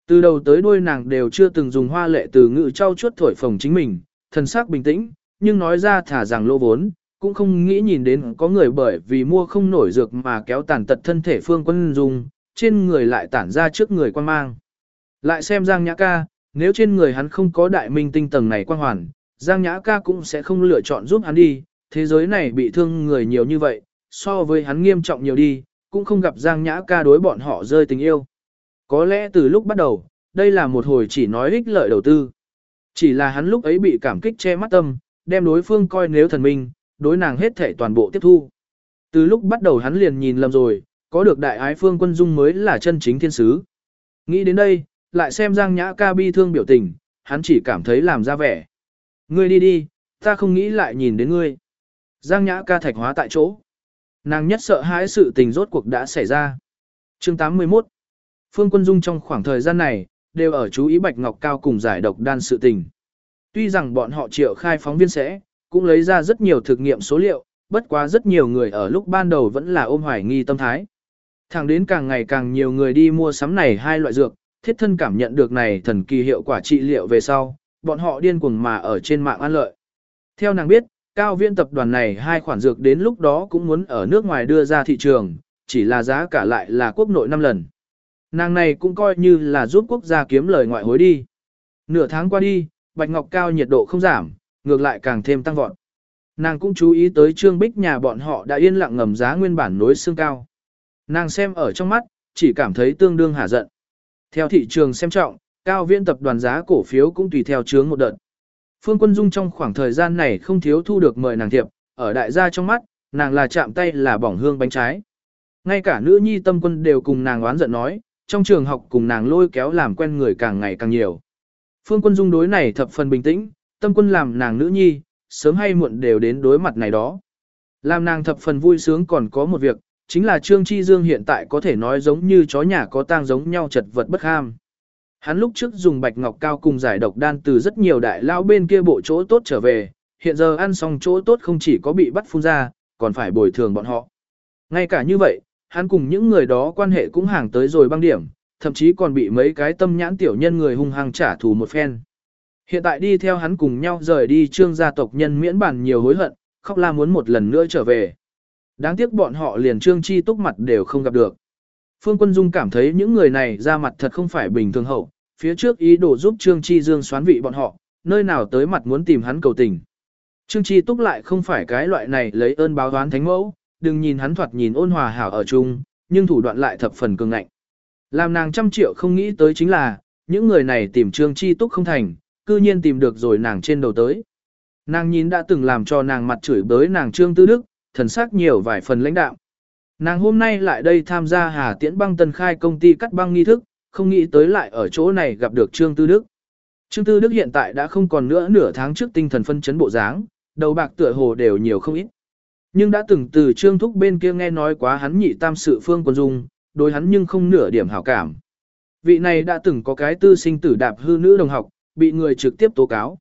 Từ đầu tới đuôi nàng đều chưa từng dùng hoa lệ từ ngữ trao chuốt thổi phồng chính mình, thần sắc bình tĩnh, nhưng nói ra thả rằng lỗ vốn, cũng không nghĩ nhìn đến có người bởi vì mua không nổi dược mà kéo tàn tật thân thể phương quân dùng trên người lại tản ra trước người quan mang. Lại xem Giang Nhã Ca, nếu trên người hắn không có đại minh tinh tầng này quan hoàn, Giang Nhã Ca cũng sẽ không lựa chọn giúp hắn đi, thế giới này bị thương người nhiều như vậy, so với hắn nghiêm trọng nhiều đi, cũng không gặp Giang Nhã Ca đối bọn họ rơi tình yêu. Có lẽ từ lúc bắt đầu, đây là một hồi chỉ nói ích lợi đầu tư. Chỉ là hắn lúc ấy bị cảm kích che mắt tâm, đem đối phương coi nếu thần minh, đối nàng hết thể toàn bộ tiếp thu. Từ lúc bắt đầu hắn liền nhìn lầm rồi, có được đại ái phương quân dung mới là chân chính thiên sứ. Nghĩ đến đây, lại xem Giang Nhã ca bi thương biểu tình, hắn chỉ cảm thấy làm ra vẻ. Ngươi đi đi, ta không nghĩ lại nhìn đến ngươi. Giang Nhã ca thạch hóa tại chỗ. Nàng nhất sợ hãi sự tình rốt cuộc đã xảy ra. Chương 81 Phương Quân Dung trong khoảng thời gian này, đều ở chú ý Bạch Ngọc Cao cùng giải độc đan sự tình. Tuy rằng bọn họ triệu khai phóng viên sẽ, cũng lấy ra rất nhiều thực nghiệm số liệu, bất quá rất nhiều người ở lúc ban đầu vẫn là ôm hoài nghi tâm thái. Thẳng đến càng ngày càng nhiều người đi mua sắm này hai loại dược, thiết thân cảm nhận được này thần kỳ hiệu quả trị liệu về sau, bọn họ điên cuồng mà ở trên mạng ăn lợi. Theo nàng biết, cao viên tập đoàn này hai khoản dược đến lúc đó cũng muốn ở nước ngoài đưa ra thị trường, chỉ là giá cả lại là quốc nội 5 lần. Nàng này cũng coi như là giúp quốc gia kiếm lời ngoại hối đi. Nửa tháng qua đi, Bạch Ngọc Cao nhiệt độ không giảm, ngược lại càng thêm tăng vọt. Nàng cũng chú ý tới Trương Bích nhà bọn họ đã yên lặng ngầm giá nguyên bản nối xương cao. Nàng xem ở trong mắt, chỉ cảm thấy tương đương hả giận. Theo thị trường xem trọng, cao viễn tập đoàn giá cổ phiếu cũng tùy theo chướng một đợt. Phương Quân Dung trong khoảng thời gian này không thiếu thu được mời nàng thiệp, ở đại gia trong mắt, nàng là chạm tay là bỏng hương bánh trái. Ngay cả nữ nhi tâm quân đều cùng nàng oán giận nói, trong trường học cùng nàng lôi kéo làm quen người càng ngày càng nhiều. Phương Quân Dung đối này thập phần bình tĩnh, tâm quân làm nàng nữ nhi, sớm hay muộn đều đến đối mặt này đó. Làm nàng thập phần vui sướng còn có một việc, chính là Trương Chi Dương hiện tại có thể nói giống như chó nhà có tang giống nhau chật vật bất ham. Hắn lúc trước dùng bạch ngọc cao cùng giải độc đan từ rất nhiều đại lao bên kia bộ chỗ tốt trở về, hiện giờ ăn xong chỗ tốt không chỉ có bị bắt phun ra, còn phải bồi thường bọn họ. Ngay cả như vậy, hắn cùng những người đó quan hệ cũng hàng tới rồi băng điểm, thậm chí còn bị mấy cái tâm nhãn tiểu nhân người hung hăng trả thù một phen. Hiện tại đi theo hắn cùng nhau rời đi trương gia tộc nhân miễn bản nhiều hối hận, khóc la muốn một lần nữa trở về. Đáng tiếc bọn họ liền trương chi túc mặt đều không gặp được. Phương Quân Dung cảm thấy những người này ra mặt thật không phải bình thường hậu, phía trước ý đồ giúp Trương Chi Dương xoán vị bọn họ, nơi nào tới mặt muốn tìm hắn cầu tình. Trương Chi Túc lại không phải cái loại này lấy ơn báo oán thánh mẫu, đừng nhìn hắn thoạt nhìn ôn hòa hảo ở chung, nhưng thủ đoạn lại thập phần cường ngạnh. Làm nàng trăm triệu không nghĩ tới chính là, những người này tìm Trương Chi Túc không thành, cư nhiên tìm được rồi nàng trên đầu tới. Nàng nhìn đã từng làm cho nàng mặt chửi bới nàng Trương Tư Đức, thần sắc nhiều vài phần lãnh đạo. Nàng hôm nay lại đây tham gia Hà Tiễn băng tân khai công ty cắt băng nghi thức, không nghĩ tới lại ở chỗ này gặp được Trương Tư Đức. Trương Tư Đức hiện tại đã không còn nữa nửa tháng trước tinh thần phân chấn bộ dáng, đầu bạc tựa hồ đều nhiều không ít. Nhưng đã từng từ Trương Thúc bên kia nghe nói quá hắn nhị tam sự phương quân dung, đối hắn nhưng không nửa điểm hảo cảm. Vị này đã từng có cái tư sinh tử đạp hư nữ đồng học, bị người trực tiếp tố cáo.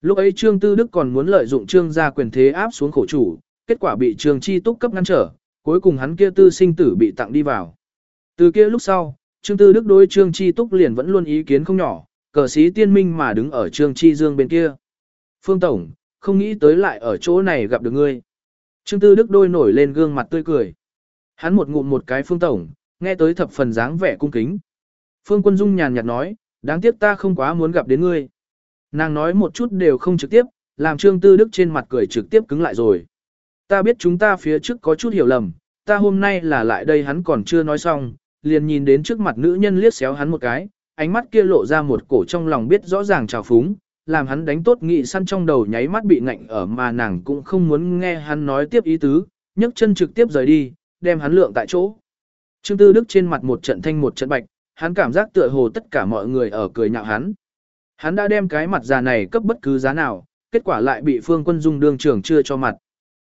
Lúc ấy Trương Tư Đức còn muốn lợi dụng Trương gia quyền thế áp xuống khổ chủ, kết quả bị Trương Chi Túc cấp ngăn trở, cuối cùng hắn kia tư sinh tử bị tặng đi vào. Từ kia lúc sau, Trương Tư Đức đối Trương Chi Túc liền vẫn luôn ý kiến không nhỏ, cờ sĩ tiên minh mà đứng ở Trương Chi Dương bên kia. Phương Tổng, không nghĩ tới lại ở chỗ này gặp được ngươi. Trương Tư Đức đôi nổi lên gương mặt tươi cười. Hắn một ngụm một cái Phương Tổng, nghe tới thập phần dáng vẻ cung kính. Phương Quân Dung nhàn nhạt nói, đáng tiếc ta không quá muốn gặp đến ngươi. Nàng nói một chút đều không trực tiếp, làm Trương Tư Đức trên mặt cười trực tiếp cứng lại rồi. ta biết chúng ta phía trước có chút hiểu lầm, ta hôm nay là lại đây hắn còn chưa nói xong, liền nhìn đến trước mặt nữ nhân liếc xéo hắn một cái, ánh mắt kia lộ ra một cổ trong lòng biết rõ ràng trào phúng, làm hắn đánh tốt nghị săn trong đầu nháy mắt bị ngạnh ở mà nàng cũng không muốn nghe hắn nói tiếp ý tứ, nhấc chân trực tiếp rời đi, đem hắn lượng tại chỗ. Trương Tư Đức trên mặt một trận thanh một trận bạch, hắn cảm giác tựa hồ tất cả mọi người ở cười nhạo hắn. Hắn đã đem cái mặt già này cấp bất cứ giá nào, kết quả lại bị Phương Quân Dung đương trưởng chưa cho mặt.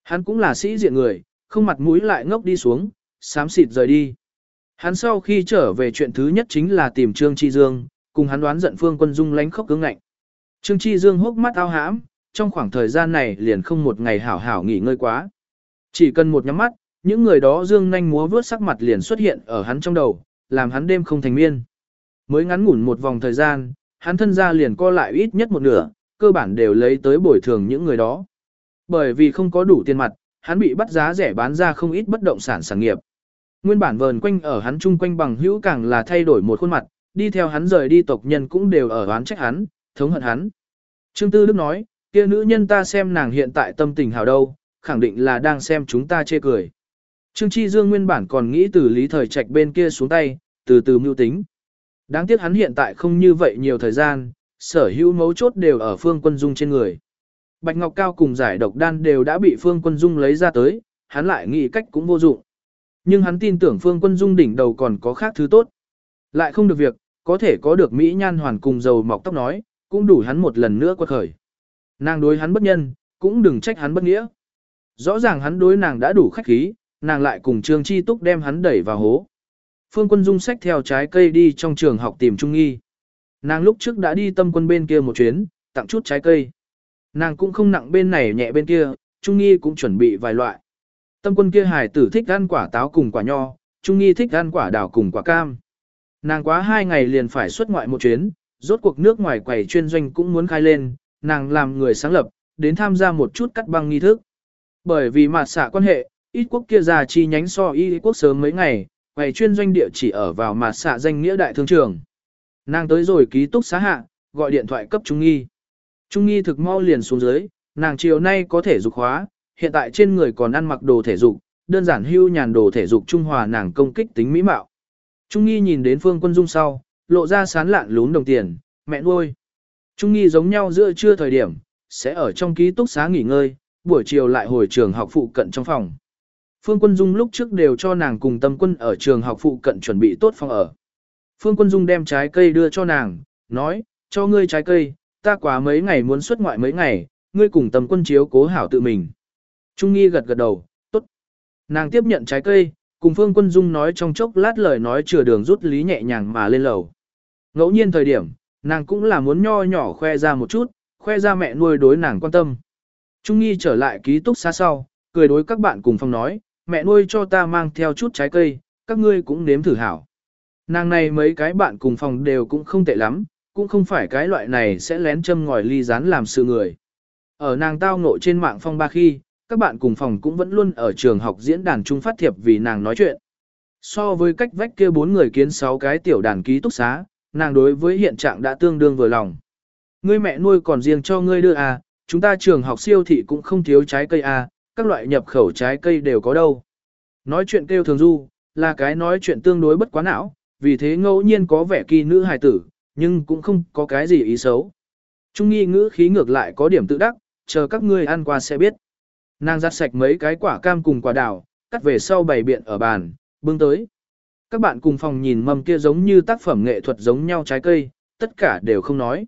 Hắn cũng là sĩ diện người, không mặt mũi lại ngốc đi xuống, sám xịt rời đi. Hắn sau khi trở về chuyện thứ nhất chính là tìm Trương Chi Dương, cùng hắn đoán giận Phương Quân Dung lánh khóc cứng ngạnh. Trương Chi Dương hốc mắt ao hãm, trong khoảng thời gian này liền không một ngày hảo hảo nghỉ ngơi quá. Chỉ cần một nhắm mắt, những người đó dương nhanh múa vướt sắc mặt liền xuất hiện ở hắn trong đầu, làm hắn đêm không thành miên. Mới ngắn ngủn một vòng thời gian, hắn thân gia liền co lại ít nhất một nửa, cơ bản đều lấy tới bồi thường những người đó. Bởi vì không có đủ tiền mặt, hắn bị bắt giá rẻ bán ra không ít bất động sản sản nghiệp. Nguyên bản vờn quanh ở hắn chung quanh bằng hữu càng là thay đổi một khuôn mặt, đi theo hắn rời đi tộc nhân cũng đều ở oán trách hắn, thống hận hắn. Trương Tư Đức nói, kia nữ nhân ta xem nàng hiện tại tâm tình hào đâu, khẳng định là đang xem chúng ta chê cười. Trương Chi Dương nguyên bản còn nghĩ từ lý thời trạch bên kia xuống tay, từ từ mưu tính. Đáng tiếc hắn hiện tại không như vậy nhiều thời gian, sở hữu mấu chốt đều ở phương quân dung trên người. Bạch Ngọc Cao cùng giải độc đan đều đã bị phương quân dung lấy ra tới, hắn lại nghĩ cách cũng vô dụng. Nhưng hắn tin tưởng phương quân dung đỉnh đầu còn có khác thứ tốt. Lại không được việc, có thể có được Mỹ nhan hoàn cùng dầu mọc tóc nói, cũng đủ hắn một lần nữa quật khởi. Nàng đối hắn bất nhân, cũng đừng trách hắn bất nghĩa. Rõ ràng hắn đối nàng đã đủ khách khí, nàng lại cùng Trương Chi Túc đem hắn đẩy vào hố. Phương Quân Dung sách theo trái cây đi trong trường học tìm Trung Nghi. Nàng lúc trước đã đi tâm quân bên kia một chuyến, tặng chút trái cây. Nàng cũng không nặng bên này nhẹ bên kia, Trung Nghi cũng chuẩn bị vài loại. Tâm quân kia Hải tử thích ăn quả táo cùng quả nho, Trung Nghi thích ăn quả đào cùng quả cam. Nàng quá hai ngày liền phải xuất ngoại một chuyến, rốt cuộc nước ngoài quầy chuyên doanh cũng muốn khai lên, nàng làm người sáng lập, đến tham gia một chút cắt băng nghi thức. Bởi vì mặt xạ quan hệ, ít quốc kia ra chi nhánh so y quốc sớm mấy ngày, quầy chuyên doanh địa chỉ ở vào mặt xạ danh nghĩa đại thương trường. Nàng tới rồi ký túc xá hạ, gọi điện thoại cấp Trung Nghi. Trung Nghi thực mau liền xuống dưới, nàng chiều nay có thể dục hóa, hiện tại trên người còn ăn mặc đồ thể dục, đơn giản hưu nhàn đồ thể dục trung hòa nàng công kích tính mỹ mạo. Trung Nghi nhìn đến Phương Quân Dung sau, lộ ra sán lạn lún đồng tiền, mẹ nuôi. Trung Nghi giống nhau giữa trưa thời điểm, sẽ ở trong ký túc xá nghỉ ngơi, buổi chiều lại hồi trường học phụ cận trong phòng. Phương Quân Dung lúc trước đều cho nàng cùng tâm quân ở trường học phụ cận chuẩn bị tốt phòng ở. Phương Quân Dung đem trái cây đưa cho nàng, nói, cho ngươi trái cây, ta quá mấy ngày muốn xuất ngoại mấy ngày, ngươi cùng tâm quân chiếu cố hảo tự mình. Trung Nghi gật gật đầu, tốt. Nàng tiếp nhận trái cây, cùng Phương Quân Dung nói trong chốc lát lời nói chừa đường rút lý nhẹ nhàng mà lên lầu. Ngẫu nhiên thời điểm, nàng cũng là muốn nho nhỏ khoe ra một chút, khoe ra mẹ nuôi đối nàng quan tâm. Trung Nghi trở lại ký túc xá sau, cười đối các bạn cùng phòng nói, mẹ nuôi cho ta mang theo chút trái cây, các ngươi cũng nếm thử hảo. Nàng này mấy cái bạn cùng phòng đều cũng không tệ lắm, cũng không phải cái loại này sẽ lén châm ngòi ly rán làm sự người. Ở nàng tao ngộ trên mạng phong ba khi, các bạn cùng phòng cũng vẫn luôn ở trường học diễn đàn chung phát thiệp vì nàng nói chuyện. So với cách vách kia bốn người kiến sáu cái tiểu đàn ký túc xá, nàng đối với hiện trạng đã tương đương vừa lòng. Ngươi mẹ nuôi còn riêng cho ngươi đưa à, chúng ta trường học siêu thị cũng không thiếu trái cây à, các loại nhập khẩu trái cây đều có đâu. Nói chuyện kêu thường du, là cái nói chuyện tương đối bất quá não, vì thế ngẫu nhiên có vẻ kỳ nữ hài tử, nhưng cũng không có cái gì ý xấu. Trung nghi ngữ khí ngược lại có điểm tự đắc, chờ các ngươi ăn qua sẽ biết. Nàng giặt sạch mấy cái quả cam cùng quả đào, cắt về sau bày biện ở bàn, bưng tới. Các bạn cùng phòng nhìn mầm kia giống như tác phẩm nghệ thuật giống nhau trái cây, tất cả đều không nói.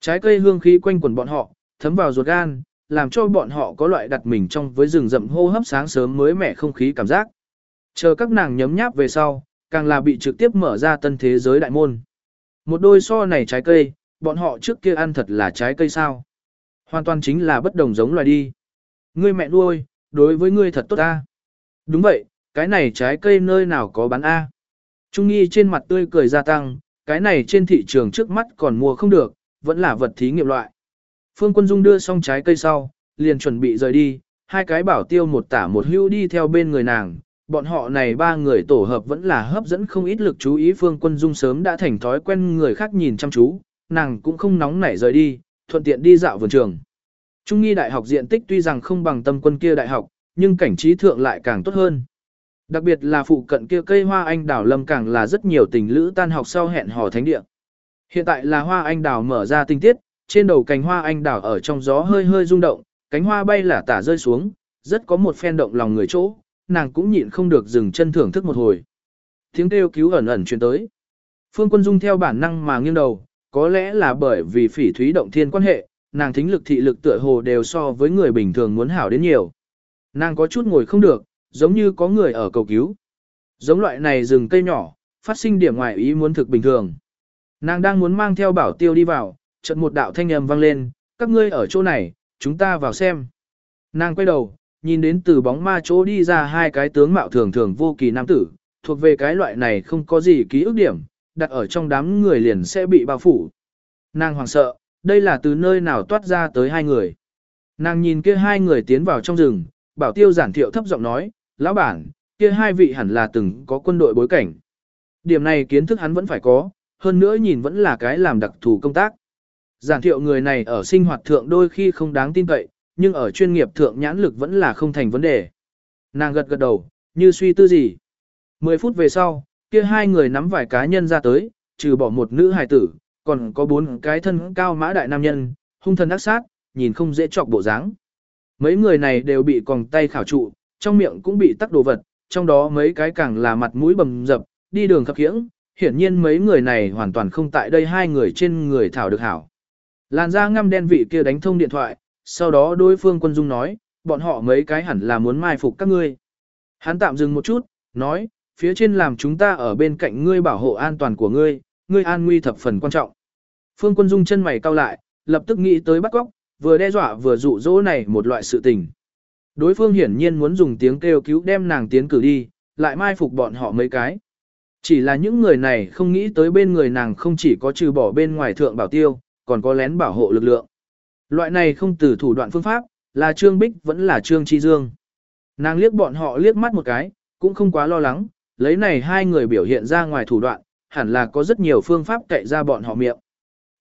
Trái cây hương khí quanh quần bọn họ, thấm vào ruột gan, làm cho bọn họ có loại đặt mình trong với rừng rậm hô hấp sáng sớm mới mẻ không khí cảm giác. Chờ các nàng nhấm nháp về sau, càng là bị trực tiếp mở ra tân thế giới đại môn. Một đôi so này trái cây, bọn họ trước kia ăn thật là trái cây sao. Hoàn toàn chính là bất đồng giống loài đi. Ngươi mẹ nuôi, đối với ngươi thật tốt ta. Đúng vậy, cái này trái cây nơi nào có bán A. Trung nghi trên mặt tươi cười gia tăng, cái này trên thị trường trước mắt còn mua không được, vẫn là vật thí nghiệm loại. Phương Quân Dung đưa xong trái cây sau, liền chuẩn bị rời đi, hai cái bảo tiêu một tả một hưu đi theo bên người nàng. Bọn họ này ba người tổ hợp vẫn là hấp dẫn không ít lực chú ý Phương Quân Dung sớm đã thành thói quen người khác nhìn chăm chú, nàng cũng không nóng nảy rời đi, thuận tiện đi dạo vườn trường. Trung nghi đại học diện tích tuy rằng không bằng tâm quân kia đại học, nhưng cảnh trí thượng lại càng tốt hơn. Đặc biệt là phụ cận kia cây hoa anh đào lâm càng là rất nhiều tình lữ tan học sau hẹn hò thánh địa. Hiện tại là hoa anh đào mở ra tinh tiết, trên đầu cành hoa anh đào ở trong gió hơi hơi rung động, cánh hoa bay là tả rơi xuống, rất có một phen động lòng người chỗ, nàng cũng nhịn không được dừng chân thưởng thức một hồi. Tiếng kêu cứu ẩn ẩn truyền tới. Phương Quân Dung theo bản năng mà nghiêng đầu, có lẽ là bởi vì phỉ thúy động thiên quan hệ, nàng thính lực thị lực tựa hồ đều so với người bình thường muốn hảo đến nhiều. Nàng có chút ngồi không được, giống như có người ở cầu cứu. Giống loại này rừng cây nhỏ, phát sinh điểm ngoài ý muốn thực bình thường. Nàng đang muốn mang theo bảo tiêu đi vào, chợt một đạo thanh âm vang lên, các ngươi ở chỗ này, chúng ta vào xem. Nàng quay đầu, nhìn đến từ bóng ma chỗ đi ra hai cái tướng mạo thường thường vô kỳ nam tử, thuộc về cái loại này không có gì ký ức điểm, đặt ở trong đám người liền sẽ bị bao phủ. Nàng hoảng sợ, đây là từ nơi nào toát ra tới hai người. Nàng nhìn kia hai người tiến vào trong rừng, bảo tiêu giản thiệu thấp giọng nói, lão bản, kia hai vị hẳn là từng có quân đội bối cảnh. Điểm này kiến thức hắn vẫn phải có, hơn nữa nhìn vẫn là cái làm đặc thù công tác. Giản thiệu người này ở sinh hoạt thượng đôi khi không đáng tin cậy, nhưng ở chuyên nghiệp thượng nhãn lực vẫn là không thành vấn đề. Nàng gật gật đầu, như suy tư gì. Mười phút về sau, kia hai người nắm vài cá nhân ra tới, trừ bỏ một nữ hài tử, còn có bốn cái thân cao mã đại nam nhân, hung thần ác sát, nhìn không dễ chọc bộ dáng. Mấy người này đều bị còng tay khảo trụ, trong miệng cũng bị tắc đồ vật, trong đó mấy cái càng là mặt mũi bầm dập, đi đường khập khiễng, hiển nhiên mấy người này hoàn toàn không tại đây hai người trên người thảo được hảo. Làn da ngăm đen vị kia đánh thông điện thoại, sau đó đối phương quân dung nói, bọn họ mấy cái hẳn là muốn mai phục các ngươi. Hắn tạm dừng một chút, nói, phía trên làm chúng ta ở bên cạnh ngươi bảo hộ an toàn của ngươi, ngươi an nguy thập phần quan trọng. Phương quân dung chân mày cau lại, lập tức nghĩ tới bắt góc, vừa đe dọa vừa dụ dỗ này một loại sự tình. Đối phương hiển nhiên muốn dùng tiếng kêu cứu đem nàng tiến cử đi, lại mai phục bọn họ mấy cái. Chỉ là những người này không nghĩ tới bên người nàng không chỉ có trừ bỏ bên ngoài thượng bảo tiêu, còn có lén bảo hộ lực lượng. Loại này không từ thủ đoạn phương pháp, là Trương Bích vẫn là Trương Chi Dương. Nàng liếc bọn họ liếc mắt một cái, cũng không quá lo lắng, lấy này hai người biểu hiện ra ngoài thủ đoạn, hẳn là có rất nhiều phương pháp cậy ra bọn họ miệng.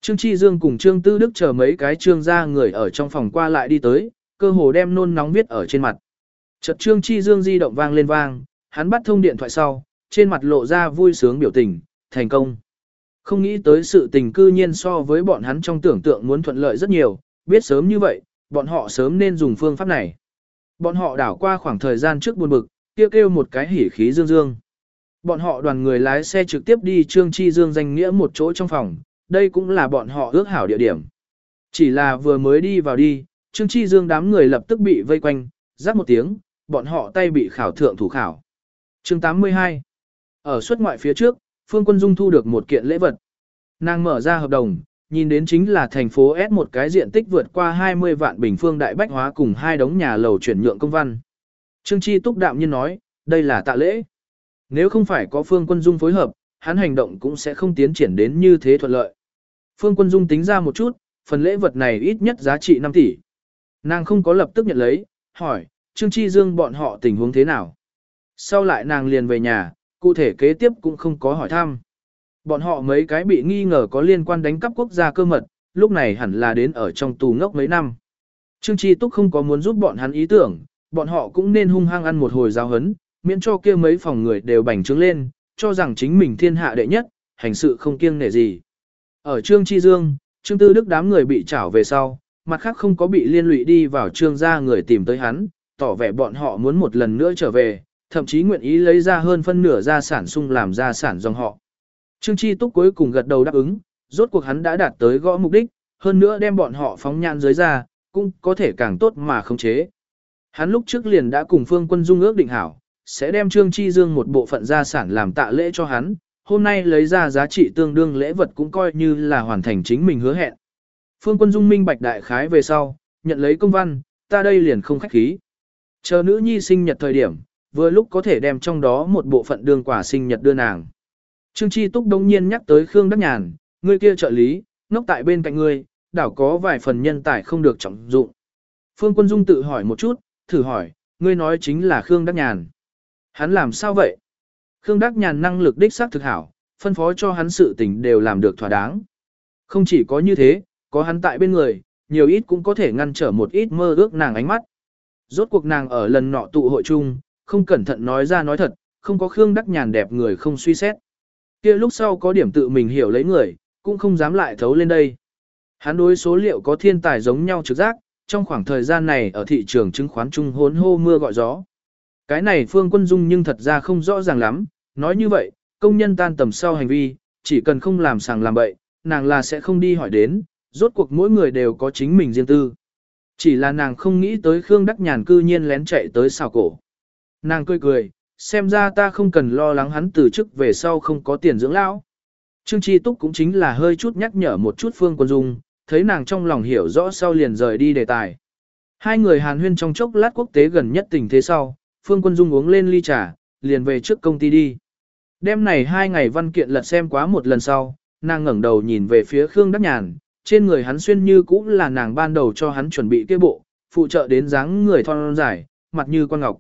Trương Chi Dương cùng Trương Tư Đức chờ mấy cái trương gia người ở trong phòng qua lại đi tới, cơ hồ đem nôn nóng viết ở trên mặt. Chợt Trương Chi Dương di động vang lên vang, hắn bắt thông điện thoại sau, trên mặt lộ ra vui sướng biểu tình, thành công. Không nghĩ tới sự tình cư nhiên so với bọn hắn trong tưởng tượng muốn thuận lợi rất nhiều, biết sớm như vậy, bọn họ sớm nên dùng phương pháp này. Bọn họ đảo qua khoảng thời gian trước buồn bực, kêu kêu một cái hỉ khí dương dương. Bọn họ đoàn người lái xe trực tiếp đi Trương Chi Dương danh nghĩa một chỗ trong phòng, đây cũng là bọn họ ước hảo địa điểm. Chỉ là vừa mới đi vào đi, Trương Chi Dương đám người lập tức bị vây quanh, rắc một tiếng, bọn họ tay bị khảo thượng thủ khảo. chương 82 Ở xuất ngoại phía trước, Phương Quân Dung thu được một kiện lễ vật. Nàng mở ra hợp đồng, nhìn đến chính là thành phố S một cái diện tích vượt qua 20 vạn bình phương đại bách hóa cùng hai đống nhà lầu chuyển nhượng công văn. Trương Chi túc đạm nhiên nói, đây là tạ lễ. Nếu không phải có Phương Quân Dung phối hợp, hắn hành động cũng sẽ không tiến triển đến như thế thuận lợi. Phương Quân Dung tính ra một chút, phần lễ vật này ít nhất giá trị 5 tỷ. Nàng không có lập tức nhận lấy, hỏi, Trương Chi Dương bọn họ tình huống thế nào? Sau lại nàng liền về nhà, cụ thể kế tiếp cũng không có hỏi thăm. Bọn họ mấy cái bị nghi ngờ có liên quan đánh cắp quốc gia cơ mật, lúc này hẳn là đến ở trong tù ngốc mấy năm. Trương Chi Túc không có muốn giúp bọn hắn ý tưởng, bọn họ cũng nên hung hăng ăn một hồi giáo hấn, miễn cho kia mấy phòng người đều bành trướng lên, cho rằng chính mình thiên hạ đệ nhất, hành sự không kiêng nể gì. Ở Trương Chi Dương, Trương Tư Đức đám người bị trảo về sau, mặt khác không có bị liên lụy đi vào Trương gia người tìm tới hắn, tỏ vẻ bọn họ muốn một lần nữa trở về, thậm chí nguyện ý lấy ra hơn phân nửa gia sản sung làm gia sản dòng họ. Trương Chi Túc cuối cùng gật đầu đáp ứng, rốt cuộc hắn đã đạt tới gõ mục đích, hơn nữa đem bọn họ phóng nhãn dưới ra, cũng có thể càng tốt mà khống chế. Hắn lúc trước liền đã cùng Phương Quân Dung ước định hảo, sẽ đem Trương Chi Dương một bộ phận gia sản làm tạ lễ cho hắn, hôm nay lấy ra giá trị tương đương lễ vật cũng coi như là hoàn thành chính mình hứa hẹn. Phương Quân Dung minh bạch đại khái về sau, nhận lấy công văn, ta đây liền không khách khí. Chờ nữ nhi sinh nhật thời điểm, vừa lúc có thể đem trong đó một bộ phận đường quả sinh nhật đưa nàng. Trương Chi Túc đông nhiên nhắc tới Khương Đắc Nhàn, người kia trợ lý, ngốc tại bên cạnh ngươi, đảo có vài phần nhân tài không được trọng dụng. Phương Quân Dung tự hỏi một chút, thử hỏi, ngươi nói chính là Khương Đắc Nhàn. Hắn làm sao vậy? Khương Đắc Nhàn năng lực đích xác thực hảo, phân phó cho hắn sự tình đều làm được thỏa đáng. Không chỉ có như thế, có hắn tại bên người, nhiều ít cũng có thể ngăn trở một ít mơ ước nàng ánh mắt. Rốt cuộc nàng ở lần nọ tụ hội chung, không cẩn thận nói ra nói thật, không có Khương Đắc Nhàn đẹp người không suy xét. kia lúc sau có điểm tự mình hiểu lấy người, cũng không dám lại thấu lên đây. Hắn đối số liệu có thiên tài giống nhau trực giác, trong khoảng thời gian này ở thị trường chứng khoán chung hốn hô mưa gọi gió. Cái này Phương Quân Dung nhưng thật ra không rõ ràng lắm, nói như vậy, công nhân tan tầm sau hành vi, chỉ cần không làm sàng làm bậy, nàng là sẽ không đi hỏi đến, rốt cuộc mỗi người đều có chính mình riêng tư. Chỉ là nàng không nghĩ tới Khương Đắc Nhàn cư nhiên lén chạy tới xào cổ. Nàng cười cười, xem ra ta không cần lo lắng hắn từ chức về sau không có tiền dưỡng lão. Trương Tri Túc cũng chính là hơi chút nhắc nhở một chút Phương Quân Dung, thấy nàng trong lòng hiểu rõ sau liền rời đi đề tài. Hai người hàn huyên trong chốc lát quốc tế gần nhất tình thế sau, Phương Quân Dung uống lên ly trà, liền về trước công ty đi. Đêm này hai ngày văn kiện lật xem quá một lần sau, nàng ngẩng đầu nhìn về phía Khương Đắc Nhàn, trên người hắn xuyên như cũ là nàng ban đầu cho hắn chuẩn bị kia bộ, phụ trợ đến dáng người thon dài, mặt như quan ngọc.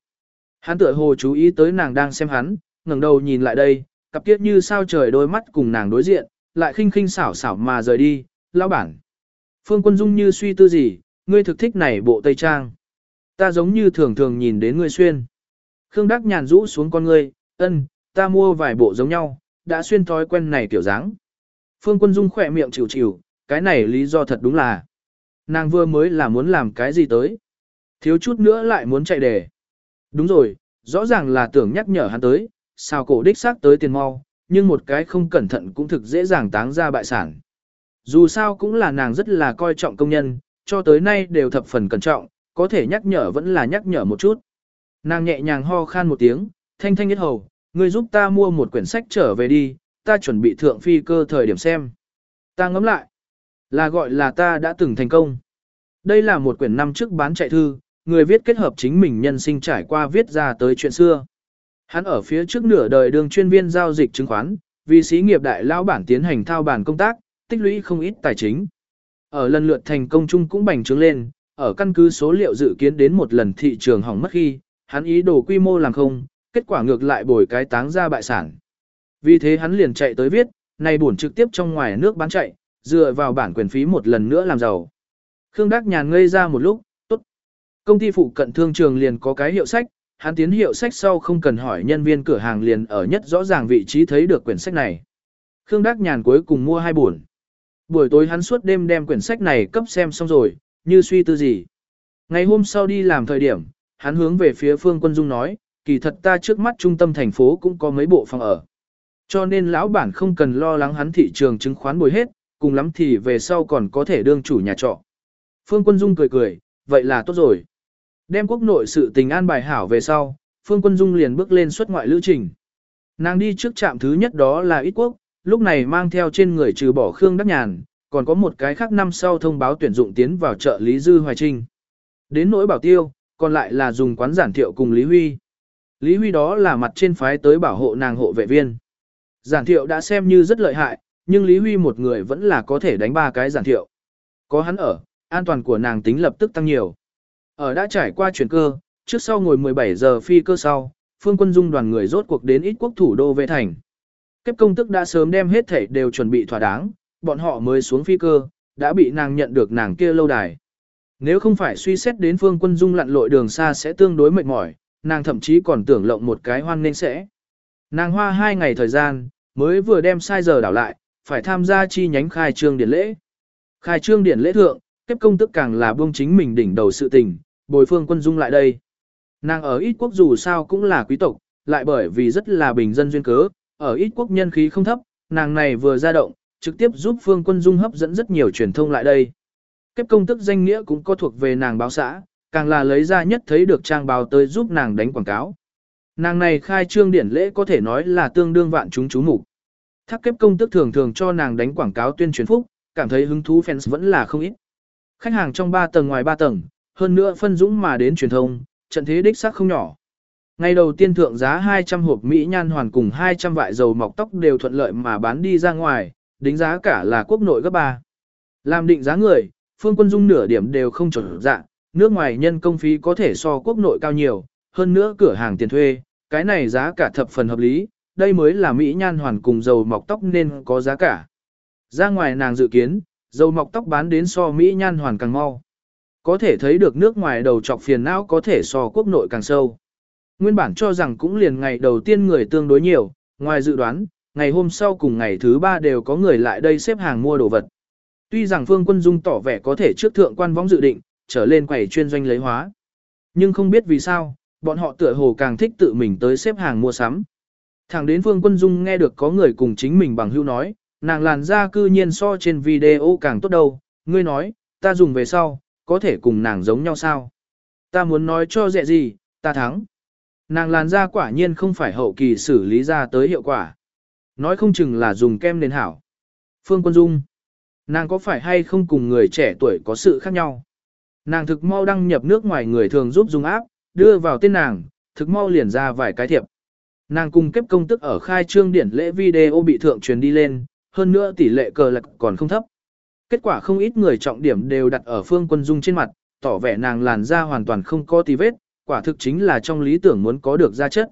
Hắn tựa hồ chú ý tới nàng đang xem hắn, ngẩng đầu nhìn lại đây, cặp kiếp như sao trời đôi mắt cùng nàng đối diện, lại khinh khinh xảo xảo mà rời đi, lão bản. Phương Quân Dung như suy tư gì, ngươi thực thích này bộ tây trang. Ta giống như thường thường nhìn đến ngươi xuyên. Khương Đắc nhàn rũ xuống con ngươi, ân, ta mua vài bộ giống nhau, đã xuyên thói quen này kiểu dáng. Phương Quân Dung khỏe miệng chịu chịu, cái này lý do thật đúng là. Nàng vừa mới là muốn làm cái gì tới. Thiếu chút nữa lại muốn chạy đề. Đúng rồi, rõ ràng là tưởng nhắc nhở hắn tới, sao cổ đích xác tới tiền mau, nhưng một cái không cẩn thận cũng thực dễ dàng táng ra bại sản. Dù sao cũng là nàng rất là coi trọng công nhân, cho tới nay đều thập phần cẩn trọng, có thể nhắc nhở vẫn là nhắc nhở một chút. Nàng nhẹ nhàng ho khan một tiếng, thanh thanh nhất hầu, ngươi giúp ta mua một quyển sách trở về đi, ta chuẩn bị thượng phi cơ thời điểm xem. Ta ngẫm lại, là gọi là ta đã từng thành công. Đây là một quyển năm trước bán chạy thư, người viết kết hợp chính mình nhân sinh trải qua viết ra tới chuyện xưa. Hắn ở phía trước nửa đời đường chuyên viên giao dịch chứng khoán, vì xí nghiệp đại lão bản tiến hành thao bản công tác, tích lũy không ít tài chính. Ở lần lượt thành công chung cũng bành trướng lên, ở căn cứ số liệu dự kiến đến một lần thị trường hỏng mất khi, hắn ý đồ quy mô làm không, kết quả ngược lại bồi cái táng ra bại sản. Vì thế hắn liền chạy tới viết, này buồn trực tiếp trong ngoài nước bán chạy, dựa vào bản quyền phí một lần nữa làm giàu. Khương Đắc Nhàn ngây ra một lúc. Công ty phụ cận thương trường liền có cái hiệu sách, hắn tiến hiệu sách sau không cần hỏi nhân viên cửa hàng liền ở nhất rõ ràng vị trí thấy được quyển sách này. Khương Đắc Nhàn cuối cùng mua hai buồn. Buổi tối hắn suốt đêm đem quyển sách này cấp xem xong rồi, như suy tư gì. Ngày hôm sau đi làm thời điểm, hắn hướng về phía Phương Quân Dung nói, kỳ thật ta trước mắt trung tâm thành phố cũng có mấy bộ phòng ở. Cho nên lão bản không cần lo lắng hắn thị trường chứng khoán bồi hết, cùng lắm thì về sau còn có thể đương chủ nhà trọ. Phương Quân Dung cười cười, vậy là tốt rồi. Đem quốc nội sự tình an bài hảo về sau, Phương Quân Dung liền bước lên xuất ngoại lữ trình. Nàng đi trước trạm thứ nhất đó là ít quốc, lúc này mang theo trên người trừ bỏ Khương Đắc Nhàn, còn có một cái khác năm sau thông báo tuyển dụng tiến vào chợ Lý Dư Hoài Trinh. Đến nỗi bảo tiêu, còn lại là dùng quán giản thiệu cùng Lý Huy. Lý Huy đó là mặt trên phái tới bảo hộ nàng hộ vệ viên. Giản thiệu đã xem như rất lợi hại, nhưng Lý Huy một người vẫn là có thể đánh ba cái giản thiệu. Có hắn ở, an toàn của nàng tính lập tức tăng nhiều. Ở đã trải qua chuyển cơ, trước sau ngồi 17 giờ phi cơ sau, phương quân dung đoàn người rốt cuộc đến ít quốc thủ đô vệ thành. Kép công tức đã sớm đem hết thể đều chuẩn bị thỏa đáng, bọn họ mới xuống phi cơ, đã bị nàng nhận được nàng kia lâu đài. Nếu không phải suy xét đến phương quân dung lặn lội đường xa sẽ tương đối mệt mỏi, nàng thậm chí còn tưởng lộng một cái hoan nên sẽ. Nàng hoa hai ngày thời gian, mới vừa đem sai giờ đảo lại, phải tham gia chi nhánh khai trương điển lễ. Khai trương điển lễ thượng, kép công tức càng là buông chính mình đỉnh đầu sự tình, bồi phương quân dung lại đây. Nàng ở ít quốc dù sao cũng là quý tộc, lại bởi vì rất là bình dân duyên cớ, ở ít quốc nhân khí không thấp, nàng này vừa ra động, trực tiếp giúp phương quân dung hấp dẫn rất nhiều truyền thông lại đây. Kép công tức danh nghĩa cũng có thuộc về nàng báo xã, càng là lấy ra nhất thấy được trang báo tới giúp nàng đánh quảng cáo. Nàng này khai trương điển lễ có thể nói là tương đương vạn chúng chú mục. Thác kép công tức thường thường cho nàng đánh quảng cáo tuyên truyền phúc, cảm thấy hứng thú fans vẫn là không ít. Khách hàng trong 3 tầng ngoài 3 tầng, hơn nữa phân dũng mà đến truyền thông, trận thế đích xác không nhỏ. Ngày đầu tiên thượng giá 200 hộp Mỹ nhan hoàn cùng 200 vại dầu mọc tóc đều thuận lợi mà bán đi ra ngoài, đính giá cả là quốc nội gấp 3. Làm định giá người, phương quân dung nửa điểm đều không chuẩn dạng, nước ngoài nhân công phí có thể so quốc nội cao nhiều, hơn nữa cửa hàng tiền thuê, cái này giá cả thập phần hợp lý, đây mới là Mỹ nhan hoàn cùng dầu mọc tóc nên có giá cả. Ra ngoài nàng dự kiến, dầu mọc tóc bán đến so Mỹ nhan hoàn càng mau có thể thấy được nước ngoài đầu chọc phiền não có thể so quốc nội càng sâu. Nguyên bản cho rằng cũng liền ngày đầu tiên người tương đối nhiều, ngoài dự đoán, ngày hôm sau cùng ngày thứ ba đều có người lại đây xếp hàng mua đồ vật. Tuy rằng Phương Quân Dung tỏ vẻ có thể trước thượng quan võng dự định, trở lên quầy chuyên doanh lấy hóa. Nhưng không biết vì sao, bọn họ tựa hồ càng thích tự mình tới xếp hàng mua sắm. Thẳng đến Phương Quân Dung nghe được có người cùng chính mình bằng hữu nói, nàng làn da cư nhiên so trên video càng tốt đâu, ngươi nói, ta dùng về sau, có thể cùng nàng giống nhau sao? Ta muốn nói cho dẹ gì, ta thắng. Nàng làn da quả nhiên không phải hậu kỳ xử lý ra tới hiệu quả. Nói không chừng là dùng kem nền hảo. Phương Quân Dung. Nàng có phải hay không cùng người trẻ tuổi có sự khác nhau? Nàng thực mau đăng nhập nước ngoài người thường giúp dùng áp, đưa vào tên nàng, thực mau liền ra vài cái thiệp. Nàng cùng kép công tức ở khai trương điển lễ video bị thượng truyền đi lên, hơn nữa tỷ lệ cờ lạc còn không thấp. Kết quả không ít người trọng điểm đều đặt ở phương quân dung trên mặt, tỏ vẻ nàng làn da hoàn toàn không có tí vết, quả thực chính là trong lý tưởng muốn có được da chất.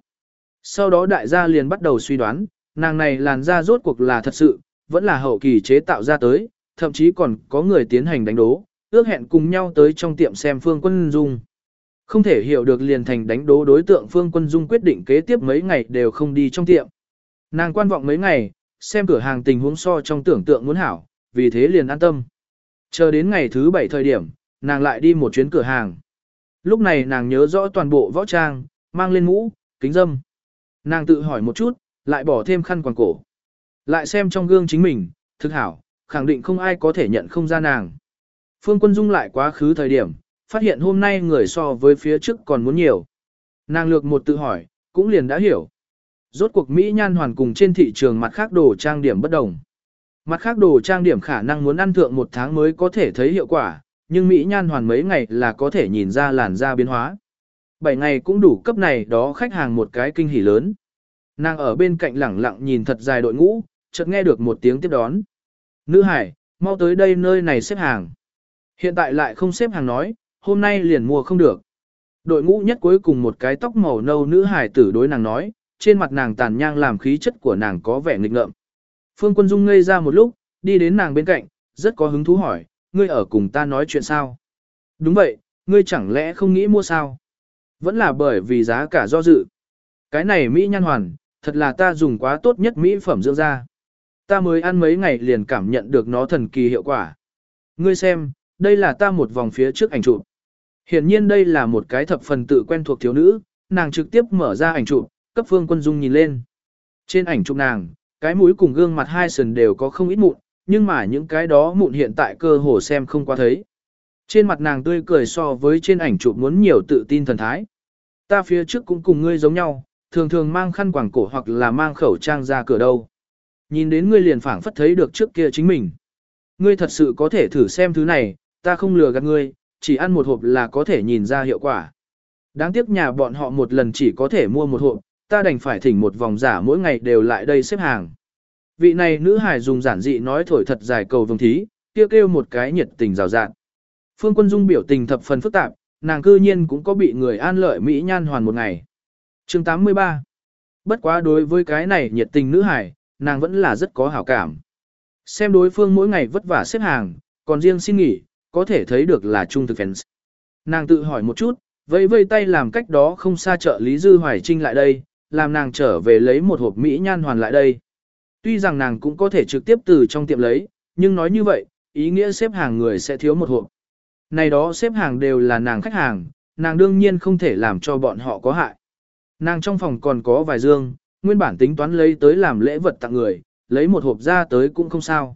Sau đó đại gia liền bắt đầu suy đoán, nàng này làn da rốt cuộc là thật sự, vẫn là hậu kỳ chế tạo ra tới, thậm chí còn có người tiến hành đánh đố, ước hẹn cùng nhau tới trong tiệm xem Phương Quân Dung. Không thể hiểu được liền thành đánh đố đối tượng Phương Quân Dung quyết định kế tiếp mấy ngày đều không đi trong tiệm. Nàng quan vọng mấy ngày, xem cửa hàng tình huống so trong tưởng tượng muốn hảo, vì thế liền an tâm. Chờ đến ngày thứ bảy thời điểm, nàng lại đi một chuyến cửa hàng. Lúc này nàng nhớ rõ toàn bộ võ trang, mang lên mũ, kính dâm. Nàng tự hỏi một chút, lại bỏ thêm khăn quàng cổ. Lại xem trong gương chính mình, thực hảo, khẳng định không ai có thể nhận không ra nàng. Phương Quân Dung lại quá khứ thời điểm, phát hiện hôm nay người so với phía trước còn muốn nhiều. Nàng lược một tự hỏi, cũng liền đã hiểu. Rốt cuộc Mỹ nhan hoàn cùng trên thị trường mặt khác đồ trang điểm bất đồng. Mặt khác đồ trang điểm khả năng muốn ăn thượng một tháng mới có thể thấy hiệu quả, nhưng Mỹ nhan hoàn mấy ngày là có thể nhìn ra làn da biến hóa. Bảy ngày cũng đủ cấp này đó khách hàng một cái kinh hỉ lớn. Nàng ở bên cạnh lẳng lặng nhìn thật dài đội ngũ, chợt nghe được một tiếng tiếp đón. Nữ hải, mau tới đây nơi này xếp hàng. Hiện tại lại không xếp hàng nói, hôm nay liền mua không được. Đội ngũ nhất cuối cùng một cái tóc màu nâu nữ hải tử đối nàng nói, trên mặt nàng tàn nhang làm khí chất của nàng có vẻ nghịch ngợm. Phương Quân Dung ngây ra một lúc, đi đến nàng bên cạnh, rất có hứng thú hỏi, ngươi ở cùng ta nói chuyện sao? Đúng vậy, ngươi chẳng lẽ không nghĩ mua sao? Vẫn là bởi vì giá cả do dự. Cái này Mỹ nhan hoàn, thật là ta dùng quá tốt nhất Mỹ phẩm dưỡng da. Ta mới ăn mấy ngày liền cảm nhận được nó thần kỳ hiệu quả. Ngươi xem, đây là ta một vòng phía trước ảnh chụp. Hiển nhiên đây là một cái thập phần tự quen thuộc thiếu nữ, nàng trực tiếp mở ra ảnh chụp, cấp Phương Quân Dung nhìn lên. Trên ảnh chụp nàng, cái mũi cùng gương mặt hai sườn đều có không ít mụn, nhưng mà những cái đó mụn hiện tại cơ hồ xem không qua thấy. Trên mặt nàng tươi cười so với trên ảnh chụp muốn nhiều tự tin thần thái. Ta phía trước cũng cùng ngươi giống nhau, thường thường mang khăn quàng cổ hoặc là mang khẩu trang ra cửa đâu. Nhìn đến ngươi liền phảng phất thấy được trước kia chính mình. Ngươi thật sự có thể thử xem thứ này, ta không lừa gạt ngươi, chỉ ăn một hộp là có thể nhìn ra hiệu quả. Đáng tiếc nhà bọn họ một lần chỉ có thể mua một hộp, ta đành phải thỉnh một vòng giả mỗi ngày đều lại đây xếp hàng. Vị này nữ hải dùng giản dị nói thổi thật dài cầu vồng thí, kêu kêu một cái nhiệt tình rào rạn. Phương Quân Dung biểu tình thập phần phức tạp, nàng cư nhiên cũng có bị người an lợi Mỹ nhan hoàn một ngày. chương 83 Bất quá đối với cái này nhiệt tình nữ hải, nàng vẫn là rất có hảo cảm. Xem đối phương mỗi ngày vất vả xếp hàng, còn riêng xin nghỉ, có thể thấy được là trung thực fans. Nàng tự hỏi một chút, vẫy vây tay làm cách đó không xa trợ Lý Dư Hoài Trinh lại đây, làm nàng trở về lấy một hộp Mỹ nhan hoàn lại đây. Tuy rằng nàng cũng có thể trực tiếp từ trong tiệm lấy, nhưng nói như vậy, ý nghĩa xếp hàng người sẽ thiếu một hộp. Này đó xếp hàng đều là nàng khách hàng, nàng đương nhiên không thể làm cho bọn họ có hại. Nàng trong phòng còn có vài dương, nguyên bản tính toán lấy tới làm lễ vật tặng người, lấy một hộp ra tới cũng không sao.